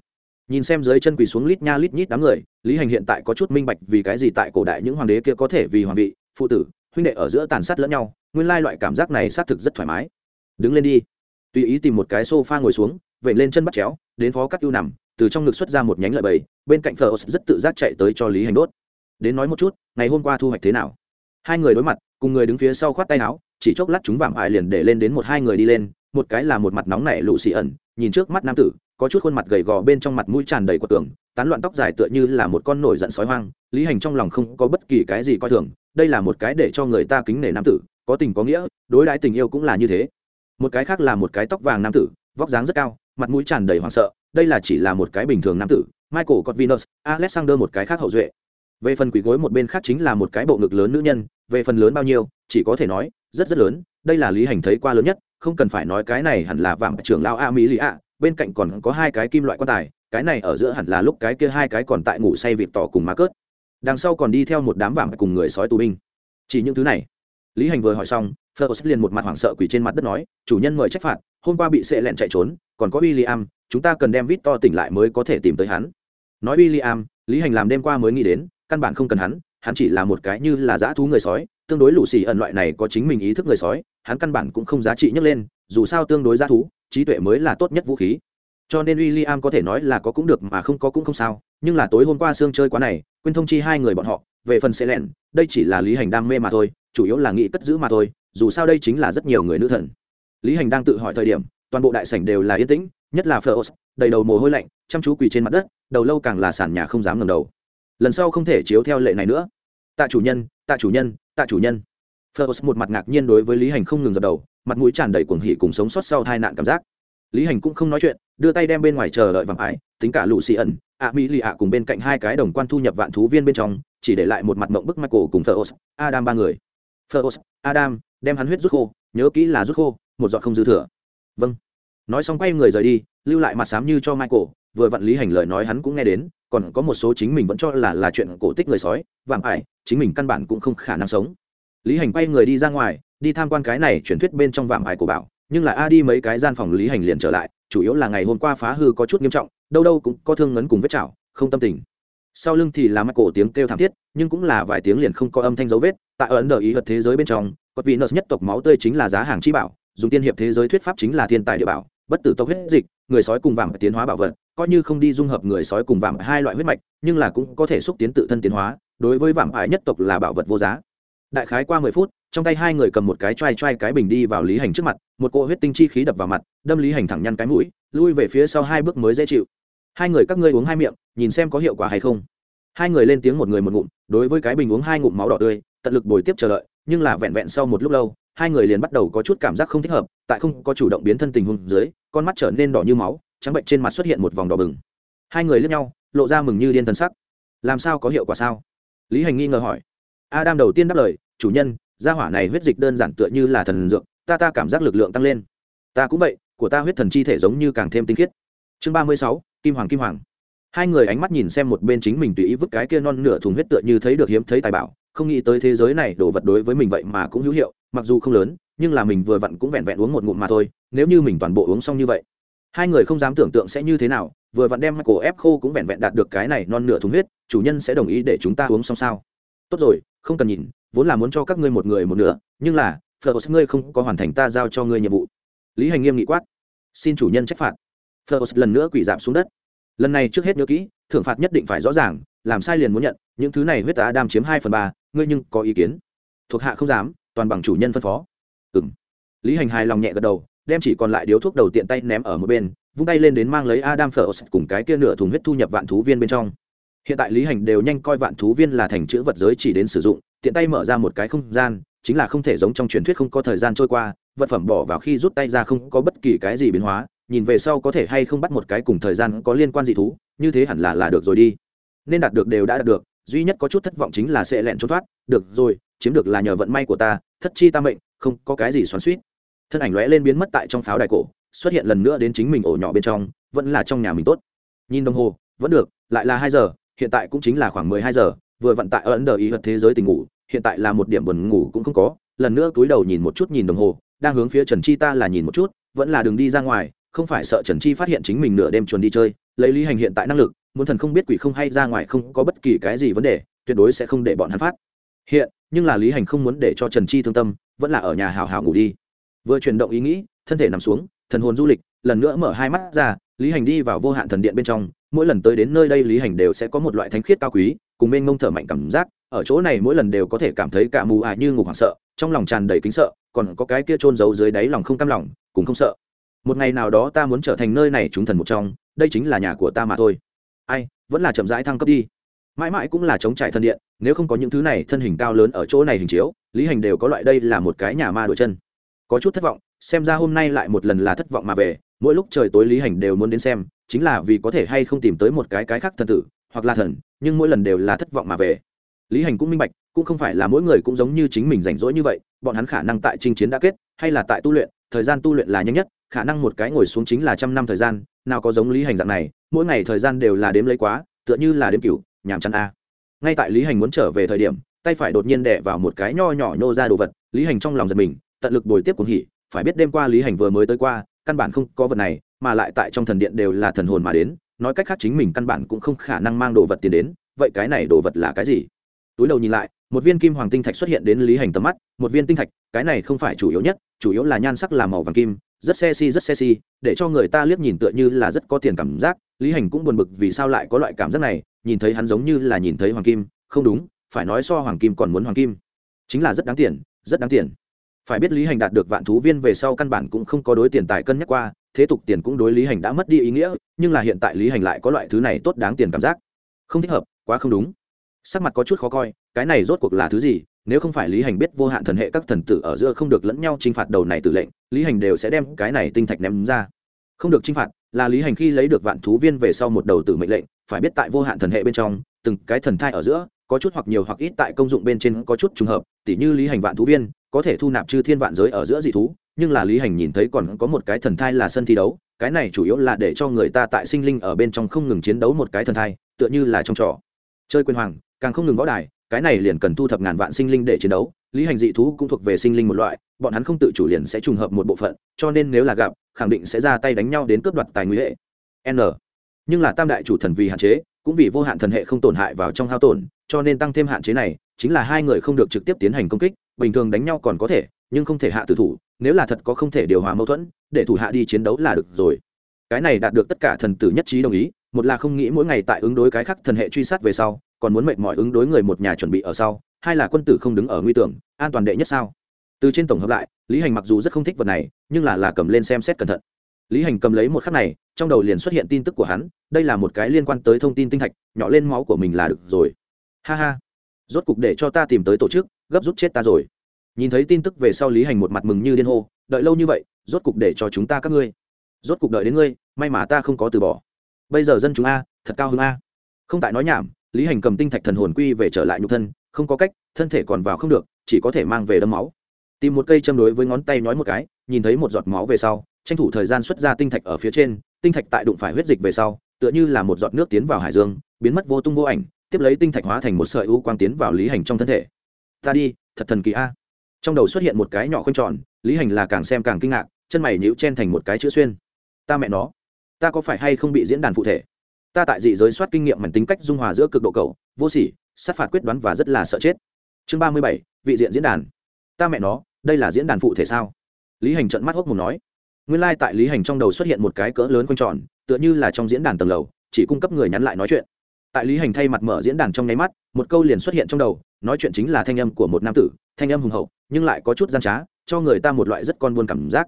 Nhìn xem dưới chân quỳ xuống lít nha lít nhít đám người, lý hành hiện tại có chút minh bạch vì cái gì tại cổ đại những hoàng đế kia có thể vì hoàng vị, phụ tử, huynh đệ ở giữa tàn sát lẫn nhau, nguyên lai loại cảm giác này xác thực rất thoải mái. Đứng lên đi. Tùy ý tìm một cái sofa ngồi xuống vậy lên chân bắt chéo, đến phó cắt ưu nằm, từ trong ngực xuất ra một nhánh lợi bầy, bên cạnh phở rất tự giác chạy tới cho lý hành đốt. Đến nói một chút, ngày hôm qua thu hoạch thế nào? Hai người đối mặt, cùng người đứng phía sau khoát tay áo, chỉ chốc lát chúng vạm ải liền để lên đến một hai người đi lên, một cái là một mặt nóng nảy lụ xì ẩn, nhìn trước mắt nam tử, có chút khuôn mặt gầy gò bên trong mặt mũi tràn đầy của tường tán loạn tóc dài tựa như là một con nổi giận sói hoang, lý hành trong lòng không có bất kỳ cái gì coi thường, đây là một cái để cho người ta kính nể nam tử, có tình có nghĩa, đối đãi tình yêu cũng là như thế. Một cái khác là một cái tóc vàng nam tử, vóc dáng rất cao mặt mũi tràn đầy hoảng sợ đây là chỉ là một cái bình thường nam tử michael cotvinus alexander một cái khác hậu duệ. Về phần quỷ gối một bên khác chính là một cái bộ ngực lớn nữ nhân về phần lớn bao nhiêu chỉ có thể nói rất rất lớn đây là lý hành thấy qua lớn nhất không cần phải nói cái này hẳn là vàng trưởng lao a mỹ lý ạ bên cạnh còn có hai cái kim loại quan tài cái này ở giữa hẳn là lúc cái kia hai cái còn tại ngủ say vịt tỏ cùng má cớt. Đằng sau còn đi theo một đám vàng cùng người sói tù binh. Chỉ những thứ này. Lý hành vừa hỏi xong Fergus liền một mặt hoảng sợ quỳ trên mặt đất nói, chủ nhân mời trách phạt, hôm qua bị sệ lẹn chạy trốn, còn có William, chúng ta cần đem Victor tỉnh lại mới có thể tìm tới hắn. Nói William, Lý Hành làm đêm qua mới nghĩ đến, căn bản không cần hắn, hắn chỉ là một cái như là dã thú người sói, tương đối lũ xì ẩn loại này có chính mình ý thức người sói, hắn căn bản cũng không giá trị nhấc lên, dù sao tương đối dã thú, trí tuệ mới là tốt nhất vũ khí. Cho nên William có thể nói là có cũng được mà không có cũng không sao, nhưng là tối hôm qua xương chơi quá này, quên thông chi hai người bọn họ, về phần xe lẹn, đây chỉ là Lý Hành đam mê mà thôi, chủ yếu là nghĩ cất giữ mà thôi, dù sao đây chính là rất nhiều người nữ thần lý hành đang tự hỏi thời điểm toàn bộ đại sảnh đều là yên tĩnh, nhất là phở đầy đầu mồ hôi lạnh, chăm chú quỳ trên mặt đất, đầu lâu càng là sàn nhà không dám ngẩng đầu. Lần sau không thể chiếu theo lệ này nữa. Tạ chủ nhân, tạ chủ nhân, tạ chủ nhân. Phở một mặt ngạc nhiên đối với lý hành không ngừng dập đầu, mặt mũi tràn đầy cuồng hỉ cùng sống sót sau tai nạn cảm giác. Lý hành cũng không nói chuyện, đưa tay đem bên ngoài chờ đợi vàng ái, tính cả lũ xì ẩn, ạ mỹ lì ạ cùng bên cạnh hai cái đồng quan thu nhập vạn thú viên bên trong, chỉ để lại một mặt mộng bức michael cùng phơ adam ba người. Phơ adam, đem hắn huyết rút khô, nhớ kỹ là rút khô, một giọt không dư thừa vâng. Nói xong quay người rời đi, lưu lại mặt sám như cho michael, vừa vặn lý hành lời nói hắn cũng nghe đến, còn có một số chính mình vẫn cho là là chuyện cổ tích người sói, vạm ải, chính mình căn bản cũng không khả năng sống. Lý hành quay người đi ra ngoài, đi tham quan cái này truyền thuyết bên trong vạm ải của bảo, nhưng là a đi mấy cái gian phòng lý hành liền trở lại, chủ yếu là ngày hôm qua phá hư có chút nghiêm trọng, đâu đâu cũng có thương ngấn cùng vết chảo, không tâm tình. Sau lưng thì là mắt cổ tiếng kêu thảm thiết, nhưng cũng là vài tiếng liền không có âm thanh dấu vết, tại ấn độ ý vật thế giới bên trong, có vị nợ nhất tộc máu tươi chính là giá hàng chi bảo dùng tiên hiệp thế giới thuyết pháp chính là thiên tài địa bảo, bất tử tộc huyết dịch, người sói cùng vàng tiến hóa bảo vật, coi như không đi dung hợp người sói cùng vàng hai loại huyết mạch, nhưng là cũng có thể xúc tiến tự thân tiến hóa, đối với vàng ải nhất tộc là bảo vật vô giá. Đại khái qua mười phút, trong tay hai người cầm một cái choai choai cái bình đi vào lý hành trước mặt, một cỗ huyết tinh chi khí đập vào mặt, đâm lý hành thẳng nhăn cái mũi, lui về phía sau hai bước mới dễ chịu. Hai người các ngươi uống hai miệng, nhìn xem có hiệu quả hay không. Hai người lên tiếng một người một ngụm, đối với cái bình uống hai ngụm máu đỏ tươi, tận lực bồi tiếp chờ đợi, nhưng là vẹn vẹn sau một lúc lâu hai người liền bắt đầu có chút cảm giác không thích hợp, tại không có chủ động biến thân tình huống dưới, con mắt trở nên đỏ như máu, trắng bệnh trên mặt xuất hiện một vòng đỏ bừng. Hai người lướt nhau, lộ ra mừng như điên thân sắc. Làm sao có hiệu quả sao? Lý hành nghi ngờ hỏi. Adam đầu tiên đáp lời, chủ nhân, gia hỏa này huyết dịch đơn giản tựa như là thần dược, ta ta cảm giác lực lượng tăng lên. Ta cũng vậy, của ta huyết thần chi thể giống như càng thêm tinh khiết. Chương ba mươi sáu, kim hoàng kim hoàng. Hai người ánh mắt nhìn xem một bên chính mình tùy ý vứt cái kia non nửa thùng huyết tựa như thấy được hiếm thấy tài bảo, không nghĩ tới thế giới này đồ vật đối với mình vậy mà cũng hữu hiệu mặc dù không lớn, nhưng là mình vừa vặn cũng vẹn vẹn uống một ngụm mà thôi, nếu như mình toàn bộ uống xong như vậy. Hai người không dám tưởng tượng sẽ như thế nào, vừa vặn đem cổ ép khô cũng vẹn vẹn đạt được cái này non nửa thùng huyết, chủ nhân sẽ đồng ý để chúng ta uống xong sao. Tốt rồi, không cần nhìn, vốn là muốn cho các ngươi một người một nửa, nhưng là phờ ngươi không có hoàn thành ta giao cho ngươi nhiệm vụ. Lý hành nghiêm nghị quát. Xin chủ nhân trách phạt. Phờ lần nữa quỷ giảm xuống đất. Lần này trước hết nhớ kỹ, thưởng phạt nhất định phải rõ ràng, làm sai liền muốn nhận, những thứ này huyết tá đam chiếm hai phần ba, ngươi nhưng có ý kiến? Thuộc hạ không dám toàn bằng chủ nhân phân phó. Ừ m lý hành hài lòng nhẹ gật đầu, đem chỉ còn lại điếu thuốc đầu tiện tay ném ở một bên, vung tay lên đến mang lấy adam phở cùng cái kia nửa thùng huyết thu nhập vạn thú viên bên trong. Hiện tại lý hành đều nhanh coi vạn thú viên là thành chữ vật giới chỉ đến sử dụng, tiện tay mở ra một cái không gian, chính là không thể giống trong truyền thuyết không có thời gian trôi qua, vật phẩm bỏ vào khi rút tay ra không có bất kỳ cái gì biến hóa, nhìn về sau có thể hay không bắt một cái cùng thời gian có liên quan gì thú, như thế hẳn là là được rồi đi. Nên đạt được đều đã đạt được, duy nhất có chút thất vọng chính là sẽ lẹn trốn thoát, được rồi chiếm được là nhờ vận may của ta, thất chi ta mệnh, không có cái gì xoắn suýt thân ảnh lóe lên biến mất tại trong pháo đài cổ, xuất hiện lần nữa đến chính mình ổ nhỏ bên trong, vẫn là trong nhà mình tốt. Nhìn đồng hồ, vẫn được, lại là hai giờ, hiện tại cũng chính là khoảng mười hai giờ, vừa vận tại ấn đờ ý hật thế giới tình ngủ, hiện tại là một điểm buồn ngủ cũng không có, lần nữa túi đầu nhìn một chút nhìn đồng hồ, đang hướng phía trần chi ta là nhìn một chút, vẫn là đường đi ra ngoài, không phải sợ trần chi phát hiện chính mình nửa đêm chuồn đi chơi, lấy lý hành hiện tại năng lực, muốn thần không biết quỷ không hay ra ngoài không có bất kỳ cái gì vấn đề, tuyệt đối sẽ không để bọn hắn phát hiện, nhưng là lý hành không muốn để cho trần chi thương tâm, vẫn là ở nhà hào hào ngủ đi. Vừa chuyển động ý nghĩ, thân thể nằm xuống, thần hồn du lịch, lần nữa mở hai mắt ra, lý hành đi vào vô hạn thần điện bên trong. Mỗi lần tới đến nơi đây, lý hành đều sẽ có một loại thánh khiết cao quý, cùng bên ngông thở mạnh cảm giác. Ở chỗ này mỗi lần đều có thể cảm thấy cả mù ả như ngục hoảng sợ, trong lòng tràn đầy kính sợ, còn có cái kia trôn giấu dưới đáy lòng không cam lòng, cũng không sợ. Một ngày nào đó ta muốn trở thành nơi này chúng thần một trong, đây chính là nhà của ta mà thôi. Ai, vẫn là chậm rãi thăng cấp đi mãi mãi cũng là chống trải thân điện, nếu không có những thứ này, thân hình cao lớn ở chỗ này hình chiếu, lý hành đều có loại đây là một cái nhà ma đổi chân. Có chút thất vọng, xem ra hôm nay lại một lần là thất vọng mà về, mỗi lúc trời tối lý hành đều muốn đến xem, chính là vì có thể hay không tìm tới một cái cái khác thần tử, hoặc là thần, nhưng mỗi lần đều là thất vọng mà về. Lý hành cũng minh bạch, cũng không phải là mỗi người cũng giống như chính mình rảnh rỗi như vậy, bọn hắn khả năng tại chinh chiến đã kết, hay là tại tu luyện, thời gian tu luyện là nhanh nhất, khả năng một cái ngồi xuống chính là trăm năm thời gian, nào có giống lý hành dạng này, mỗi ngày thời gian đều là đếm lấy quá, tựa như là đếm cửu nhàm chán a. Ngay tại lý hành muốn trở về thời điểm, tay phải đột nhiên đẻ vào một cái nho nhỏ nhô ra đồ vật, lý hành trong lòng giật mình, tận lực bồi tiếp cùng hỉ, phải biết đêm qua lý hành vừa mới tới qua, căn bản không có vật này, mà lại tại trong thần điện đều là thần hồn mà đến, nói cách khác chính mình căn bản cũng không khả năng mang đồ vật tiền đến, vậy cái này đồ vật là cái gì? Túi đầu nhìn lại, một viên kim hoàng tinh thạch xuất hiện đến lý hành tầm mắt, một viên tinh thạch, cái này không phải chủ yếu nhất, chủ yếu là nhan sắc là màu vàng kim, rất sexy rất sexy, để cho người ta liếc nhìn tựa như là rất có tiền cảm giác, lý hành cũng buồn bực vì sao lại có loại cảm giác này nhìn thấy hắn giống như là nhìn thấy hoàng kim, không đúng, phải nói so hoàng kim còn muốn hoàng kim. Chính là rất đáng tiền, rất đáng tiền. Phải biết lý hành đạt được vạn thú viên về sau căn bản cũng không có đối tiền tài cân nhắc qua, thế tục tiền cũng đối lý hành đã mất đi ý nghĩa, nhưng là hiện tại lý hành lại có loại thứ này tốt đáng tiền cảm giác. Không thích hợp, quá không đúng. Sắc mặt có chút khó coi, cái này rốt cuộc là thứ gì, nếu không phải lý hành biết vô hạn thần hệ các thần tử ở giữa không được lẫn nhau t r i n h phạt đầu này tử lệnh, lý hành đều sẽ đem cái này tinh thạch ném ra. Không được t r i n h phạt là lý hành khi lấy được vạn thú viên về sau một đầu tử mệnh lệnh, phải biết tại vô hạn thần hệ bên trong, từng cái thần thai ở giữa, có chút hoặc nhiều hoặc ít tại công dụng bên trên có chút trùng hợp, tỉ như lý hành vạn thú viên, có thể thu nạp chư thiên vạn giới ở giữa dị thú, nhưng là lý hành nhìn thấy còn có một cái thần thai là sân thi đấu, cái này chủ yếu là để cho người ta tại sinh linh ở bên trong không ngừng chiến đấu một cái thần thai, tựa như là trong trò. Chơi quyền hoàng, càng không ngừng võ đài, cái này liền cần thu thập ngàn vạn sinh linh để chiến đấu lý hành dị thú cũng thuộc về sinh linh một loại, bọn hắn không tự chủ liền sẽ trùng hợp một bộ phận, cho nên nếu là gặp, khẳng định sẽ ra tay đánh nhau đến cướp đoạt tài nguyên hệ. N. Nhưng là tam đại chủ thần vì hạn chế, cũng vì vô hạn thần hệ không tổn hại vào trong hao tổn, cho nên tăng thêm hạn chế này, chính là hai người không được trực tiếp tiến hành công kích, bình thường đánh nhau còn có thể, nhưng không thể hạ tử thủ, nếu là thật có không thể điều hòa mâu thuẫn, để thủ hạ đi chiến đấu là được rồi. Cái này đạt được tất cả thần tử nhất trí đồng ý, một là không nghĩ mỗi ngày tại ứng đối cái khác thần hệ truy sát về sau, còn muốn mệt mỏi ứng đối người một nhà chuẩn bị ở sau hai là quân tử không đứng ở nguy tưởng, an toàn đệ nhất sao? Từ trên tổng hợp lại, lý hành mặc dù rất không thích vật này, nhưng là là cầm lên xem xét cẩn thận. Lý hành cầm lấy một khắc này, trong đầu liền xuất hiện tin tức của hắn, đây là một cái liên quan tới thông tin tinh thạch, nhỏ lên máu của mình là được rồi. Ha ha. Rốt cục để cho ta tìm tới tổ chức, gấp rút chết ta rồi. Nhìn thấy tin tức về sau lý hành một mặt mừng như điên hô, đợi lâu như vậy, rốt cục để cho chúng ta các ngươi. Rốt cục đợi đến ngươi, may mà ta không có từ bỏ. Bây giờ dân chúng a, thật cao hơn a. Không tại nói nhảm, lý hành cầm tinh thạch thần hồn quy về trở lại nhục thân không có cách, thân thể còn vào không được, chỉ có thể mang về đâm máu. Tìm một cây châm đối với ngón tay nói một cái, nhìn thấy một giọt máu về sau, tranh thủ thời gian xuất ra tinh thạch ở phía trên, tinh thạch tại đụng phải huyết dịch về sau, tựa như là một giọt nước tiến vào hải dương, biến mất vô tung vô ảnh, tiếp lấy tinh thạch hóa thành một sợi u quang tiến vào lý hành trong thân thể. Ta đi, thật thần kỳ a. Trong đầu xuất hiện một cái nhỏ khoanh tròn, lý hành là càng xem càng kinh ngạc, chân mày nhíu chen thành một cái chữ xuyên. Ta mẹ nó, ta có phải hay không bị diễn đàn phụ thể? Ta tại dị giới soát kinh nghiệm mảnh tính cách dung hòa giữa cực độ cầu, vô sỉ sát phạt quyết đoán và rất là sợ chết. Chương ba mươi bảy, vị diện diễn đàn. Ta mẹ nó, đây là diễn đàn phụ thể sao? Lý hành trận mắt hốc mù nói. Nguyên lai、like、tại lý hành trong đầu xuất hiện một cái cỡ lớn quanh tròn, tựa như là trong diễn đàn tầng lầu, chỉ cung cấp người nhắn lại nói chuyện. Tại lý hành thay mặt mở diễn đàn trong nháy mắt, một câu liền xuất hiện trong đầu, nói chuyện chính là thanh âm của một nam tử, thanh âm hùng hậu, nhưng lại có chút gian trá, cho người ta một loại rất con buôn cảm giác.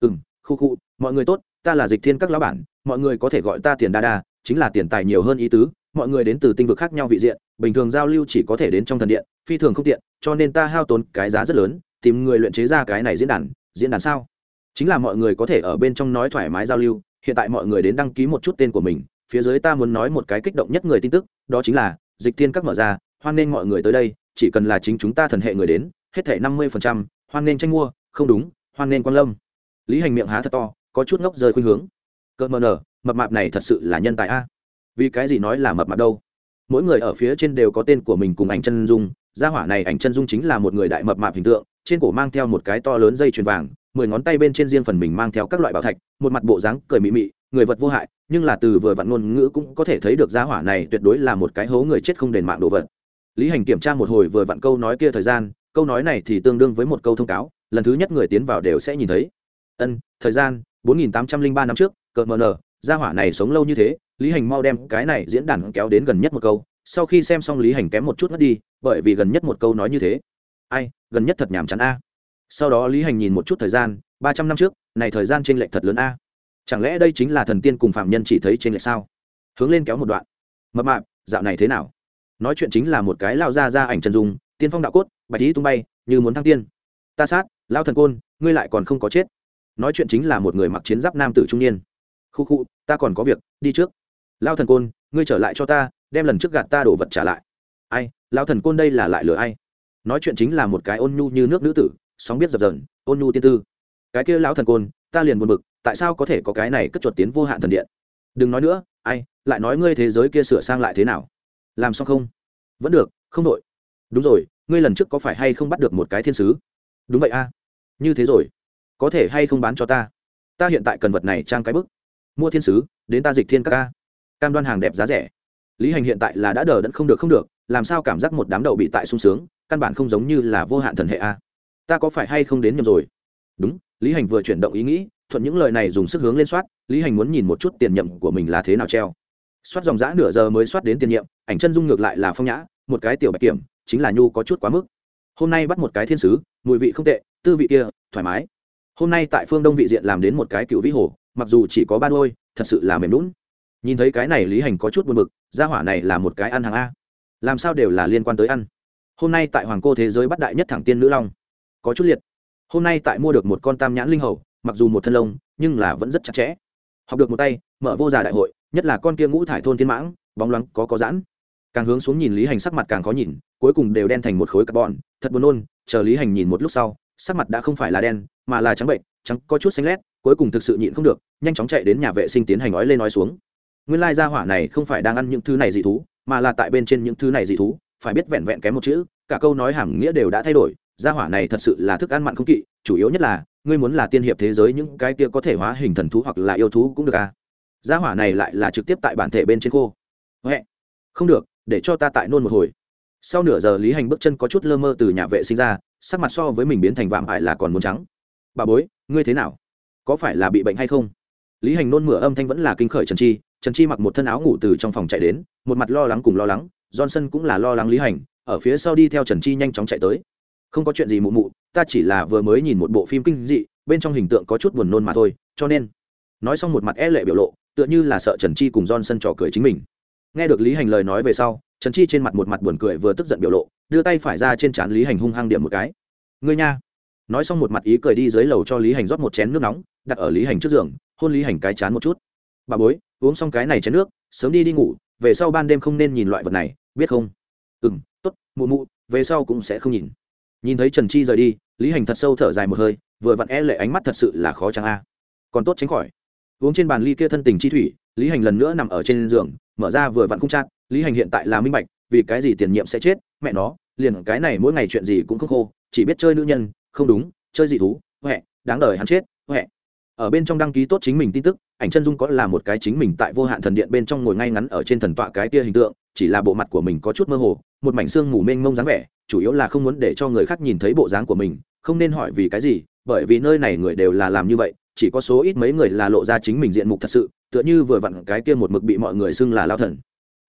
Ừ m khu khu, mọi người tốt, ta là dịch thiên các lão bản, mọi người có thể gọi ta tiền đa đa, chính là tiền tài nhiều hơn ý tứ mọi người đến từ tinh vực khác nhau vị diện, bình thường giao lưu chỉ có thể đến trong thần điện, phi thường không tiện, cho nên ta hao tốn cái giá rất lớn, tìm người luyện chế ra cái này diễn đàn diễn đàn sao? Chính là mọi người có thể ở bên trong nói thoải mái giao lưu, hiện tại mọi người đến đăng ký một chút tên của mình, phía dưới ta muốn nói một cái kích động nhất người tin tức, đó chính là, dịch thiên các mở ra, hoan nghênh mọi người tới đây, chỉ cần là chính chúng ta thần hệ người đến, hết thể năm mươi hoan nghênh tranh mua, không đúng, hoan nghênh quan lâm. Lý hành miệng há thật to, có chút ngốc rơi khuynh hướng. Cỡ mờ nở, mập mạp này thật sự là nhân tài a vì cái gì nói là mập mạp đâu? Mỗi người ở phía trên đều có tên của mình cùng ảnh chân dung. Gia hỏa này ảnh chân dung chính là một người đại mập mạp hình tượng, trên cổ mang theo một cái to lớn dây chuyền vàng, mười ngón tay bên trên riêng phần mình mang theo các loại bảo thạch, một mặt bộ dáng cười mị mị, người vật vô hại, nhưng là từ vừa vặn ngôn ngữ cũng có thể thấy được gia hỏa này tuyệt đối là một cái hố người chết không đền mạng đồ vật. Lý hành kiểm tra một hồi vừa vặn câu nói kia thời gian, câu nói này thì tương đương với một câu thông cáo, lần thứ nhất người tiến vào đều sẽ nhìn thấy. Ân, thời gian, bốn nghìn tám trăm linh ba năm trước, cờ mờ nờ, gia hỏa này sống lâu như thế lý hành mau đem cái này diễn đàn kéo đến gần nhất một câu, sau khi xem xong lý hành kém một chút mất đi, bởi vì gần nhất một câu nói như thế. Ai, gần nhất thật nhàm chán a. Sau đó lý hành nhìn một chút thời gian, ba trăm năm trước, này thời gian t r ê n lệch thật lớn a. Chẳng lẽ đây chính là thần tiên cùng phạm nhân chỉ thấy t r ê n lệch sao? Hướng lên kéo một đoạn. Mập mạp, dạo này thế nào? Nói chuyện chính là một cái lao ra ra ảnh trần dung, tiên phong đạo cốt, bạch lý tung bay, như muốn thăng tiên. Ta sát, lao thần côn, ngươi lại còn không có chết. Nói chuyện chính là một người mặc chiến giáp nam tử trung niên. Khu khu, ta còn có việc, đi trước lao thần côn, ngươi trở lại cho ta, đem lần trước gạt ta đổ vật trả lại. Ai, lao thần côn đây là lại lừa ai? Nói chuyện chính là một cái ôn nhu như nước nữ tử, sóng biết dập dần ôn nhu tiên tư. Cái kia lão thần côn, ta liền buồn bực, tại sao có thể có cái này cất chuột tiến vô hạn thần điện? Đừng nói nữa, ai, lại nói ngươi thế giới kia sửa sang lại thế nào? Làm xong không? Vẫn được, không đội đúng rồi, ngươi lần trước có phải hay không bắt được một cái thiên sứ? Đúng vậy a. Như thế rồi. Có thể hay không bán cho ta? Ta hiện tại cần vật này trang cái bức. Mua thiên sứ, đến ta dịch thiên các ca cam đoan hàng đẹp giá rẻ. Lý hành hiện tại là đã đờ đẫn không được không được, làm sao cảm giác một đám đậu bị tại sung sướng, căn bản không giống như là vô hạn thần hệ a. Ta có phải hay không đến nhầm rồi? Đúng, lý hành vừa chuyển động ý nghĩ, thuận những lời này dùng sức hướng lên soát, lý hành muốn nhìn một chút tiền nhiệm của mình là thế nào treo. Soát dòng giã nửa giờ mới soát đến tiền nhiệm ảnh chân dung ngược lại là phong nhã, một cái tiểu bạch kiểm, chính là nhu có chút quá mức. Hôm nay bắt một cái thiên sứ, mùi vị không tệ, tư vị kia, thoải mái. Hôm nay tại phương đông vị diện làm đến một cái cựu vĩ hồ, mặc dù chỉ có ba đôi, thật sự là mềm lún nhìn thấy cái này lý hành có chút buồn bực, gia hỏa này là một cái ăn hàng a. Làm sao đều là liên quan tới ăn? Hôm nay tại hoàng cô thế giới bắt đại nhất thẳng tiên nữ long. Có chút liệt. Hôm nay tại mua được một con tam nhãn linh hầu, mặc dù một thân lông, nhưng là vẫn rất chặt chẽ. Học được một tay, mở vô già đại hội, nhất là con kia ngũ thải thôn thiên mãng, bóng loáng, có có giãn. Càng hướng xuống nhìn lý hành sắc mặt càng khó nhìn, cuối cùng đều đen thành một khối carbon, thật buồn nôn, chờ lý hành nhìn một lúc sau, sắc mặt đã không phải là đen, mà là trắng bệnh, trắng có chút xanh lét, cuối cùng thực sự nhịn không được, nhanh chóng chạy đến nhà vệ sinh tiến hành nói lên nói xuống nguyên lai gia hỏa này không phải đang ăn những thứ này dị thú, mà là tại bên trên những thứ này dị thú, phải biết vẹn vẹn kém một chữ, cả câu nói hàm nghĩa đều đã thay đổi, gia hỏa này thật sự là thức ăn mặn không kỵ, chủ yếu nhất là, ngươi muốn là tiên hiệp thế giới những cái kia có thể hóa hình thần thú hoặc là yêu thú cũng được à. Gia hỏa này lại là trực tiếp tại bản thể bên trên khô. Huệ, không được, để cho ta tại nôn một hồi. Sau nửa giờ lý hành bước chân có chút lơ mơ từ nhà vệ sinh ra, sắc mặt so với mình biến thành vạm hại là còn muốn trắng. Bà bối, ngươi thế nào? Có phải là bị bệnh hay không? Lý hành nôn mửa âm thanh vẫn là kinh khởi trần chi trần chi mặc một thân áo ngủ từ trong phòng chạy đến, một mặt lo lắng cùng lo lắng, johnson cũng là lo lắng lý hành, ở phía sau đi theo trần chi nhanh chóng chạy tới. Không có chuyện gì mụ mụ, ta chỉ là vừa mới nhìn một bộ phim kinh dị, bên trong hình tượng có chút buồn nôn mà thôi, cho nên. Nói xong một mặt e lệ biểu lộ, tựa như là sợ trần chi cùng johnson trò cười chính mình. Nghe được lý hành lời nói về sau, trần chi trên mặt một mặt buồn cười vừa tức giận biểu lộ, đưa tay phải ra trên trán lý hành hung hăng điểm một cái. Ngươi nha. Nói xong một mặt ý cười đi dưới lầu cho lý hành rót một chén nước nóng, đặt ở lý hành trước giường, hôn lý hành cái chán một chút. Bà bối uống xong cái này chén nước, sớm đi đi ngủ, về sau ban đêm không nên nhìn loại vật này, biết không? Ừ m t ố t mụ mụ, về sau cũng sẽ không nhìn. Nhìn thấy trần chi rời đi, lý hành thật sâu thở dài một hơi, vừa vặn e lệ ánh mắt thật sự là khó chăng a. Còn tốt tránh khỏi. Uống trên bàn ly kia thân tình chi thủy, lý hành lần nữa nằm ở trên giường, mở ra vừa vặn không chát, lý hành hiện tại là minh bạch, vì cái gì tiền nhiệm sẽ chết, mẹ nó, liền cái này mỗi ngày chuyện gì cũng không khô, chỉ biết chơi nữ nhân, không đúng, chơi dị thú, huệ, đáng đời hắn chết, huệ ở bên trong đăng ký tốt chính mình tin tức, ảnh chân dung có là một cái chính mình tại vô hạn thần điện bên trong ngồi ngay ngắn ở trên thần tọa cái kia hình tượng, chỉ là bộ mặt của mình có chút mơ hồ, một mảnh xương mù mênh mông dáng vẻ, chủ yếu là không muốn để cho người khác nhìn thấy bộ dáng của mình, không nên hỏi vì cái gì, bởi vì nơi này người đều là làm như vậy, chỉ có số ít mấy người là lộ ra chính mình diện mục thật sự, tựa như vừa vặn cái kia một mực bị mọi người xưng là lao thần.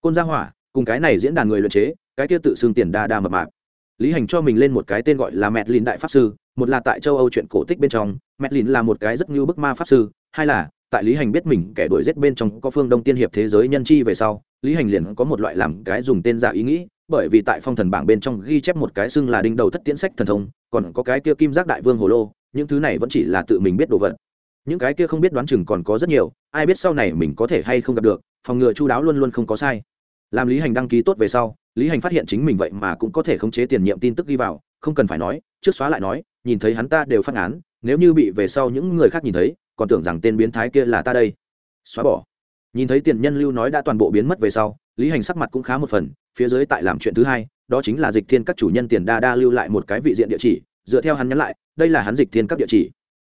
Côn gia hỏa, cùng cái này diễn đàn người luyện chế, cái kia tự xưng tiền đa đa mập mạp. Lý hành cho mình lên một cái tên gọi là mẹt lìn đại pháp sư, một là tại châu âu chuyện cổ tích bên trong Mẹ lìn là một cái rất như bức ma pháp sư, hai là, tại lý hành biết mình kẻ đuổi giết bên trong có phương đông tiên hiệp thế giới nhân chi về sau, lý hành liền có một loại làm cái dùng tên giả ý nghĩ, bởi vì tại phong thần bảng bên trong ghi chép một cái xưng là đinh đầu thất tiễn sách thần thông, còn có cái kia kim giác đại vương hồ lô, những thứ này vẫn chỉ là tự mình biết đồ vật. Những cái kia không biết đoán chừng còn có rất nhiều, ai biết sau này mình có thể hay không gặp được, phòng ngừa chu đáo luôn luôn không có sai. Làm lý hành đăng ký tốt về sau, lý hành phát hiện chính mình vậy mà cũng có thể khống chế tiền nhiệm tin tức ghi vào, không cần phải nói, trước xóa lại nói, nhìn thấy hắn ta đều phát án nếu như bị về sau những người khác nhìn thấy, còn tưởng rằng tên biến thái kia là ta đây. Xóa bỏ. Nhìn thấy tiền nhân lưu nói đã toàn bộ biến mất về sau, lý hành sắc mặt cũng khá một phần, phía dưới tại làm chuyện thứ hai, đó chính là dịch thiên các chủ nhân tiền đa đa lưu lại một cái vị diện địa chỉ, dựa theo hắn nhắn lại, đây là hắn dịch thiên các địa chỉ.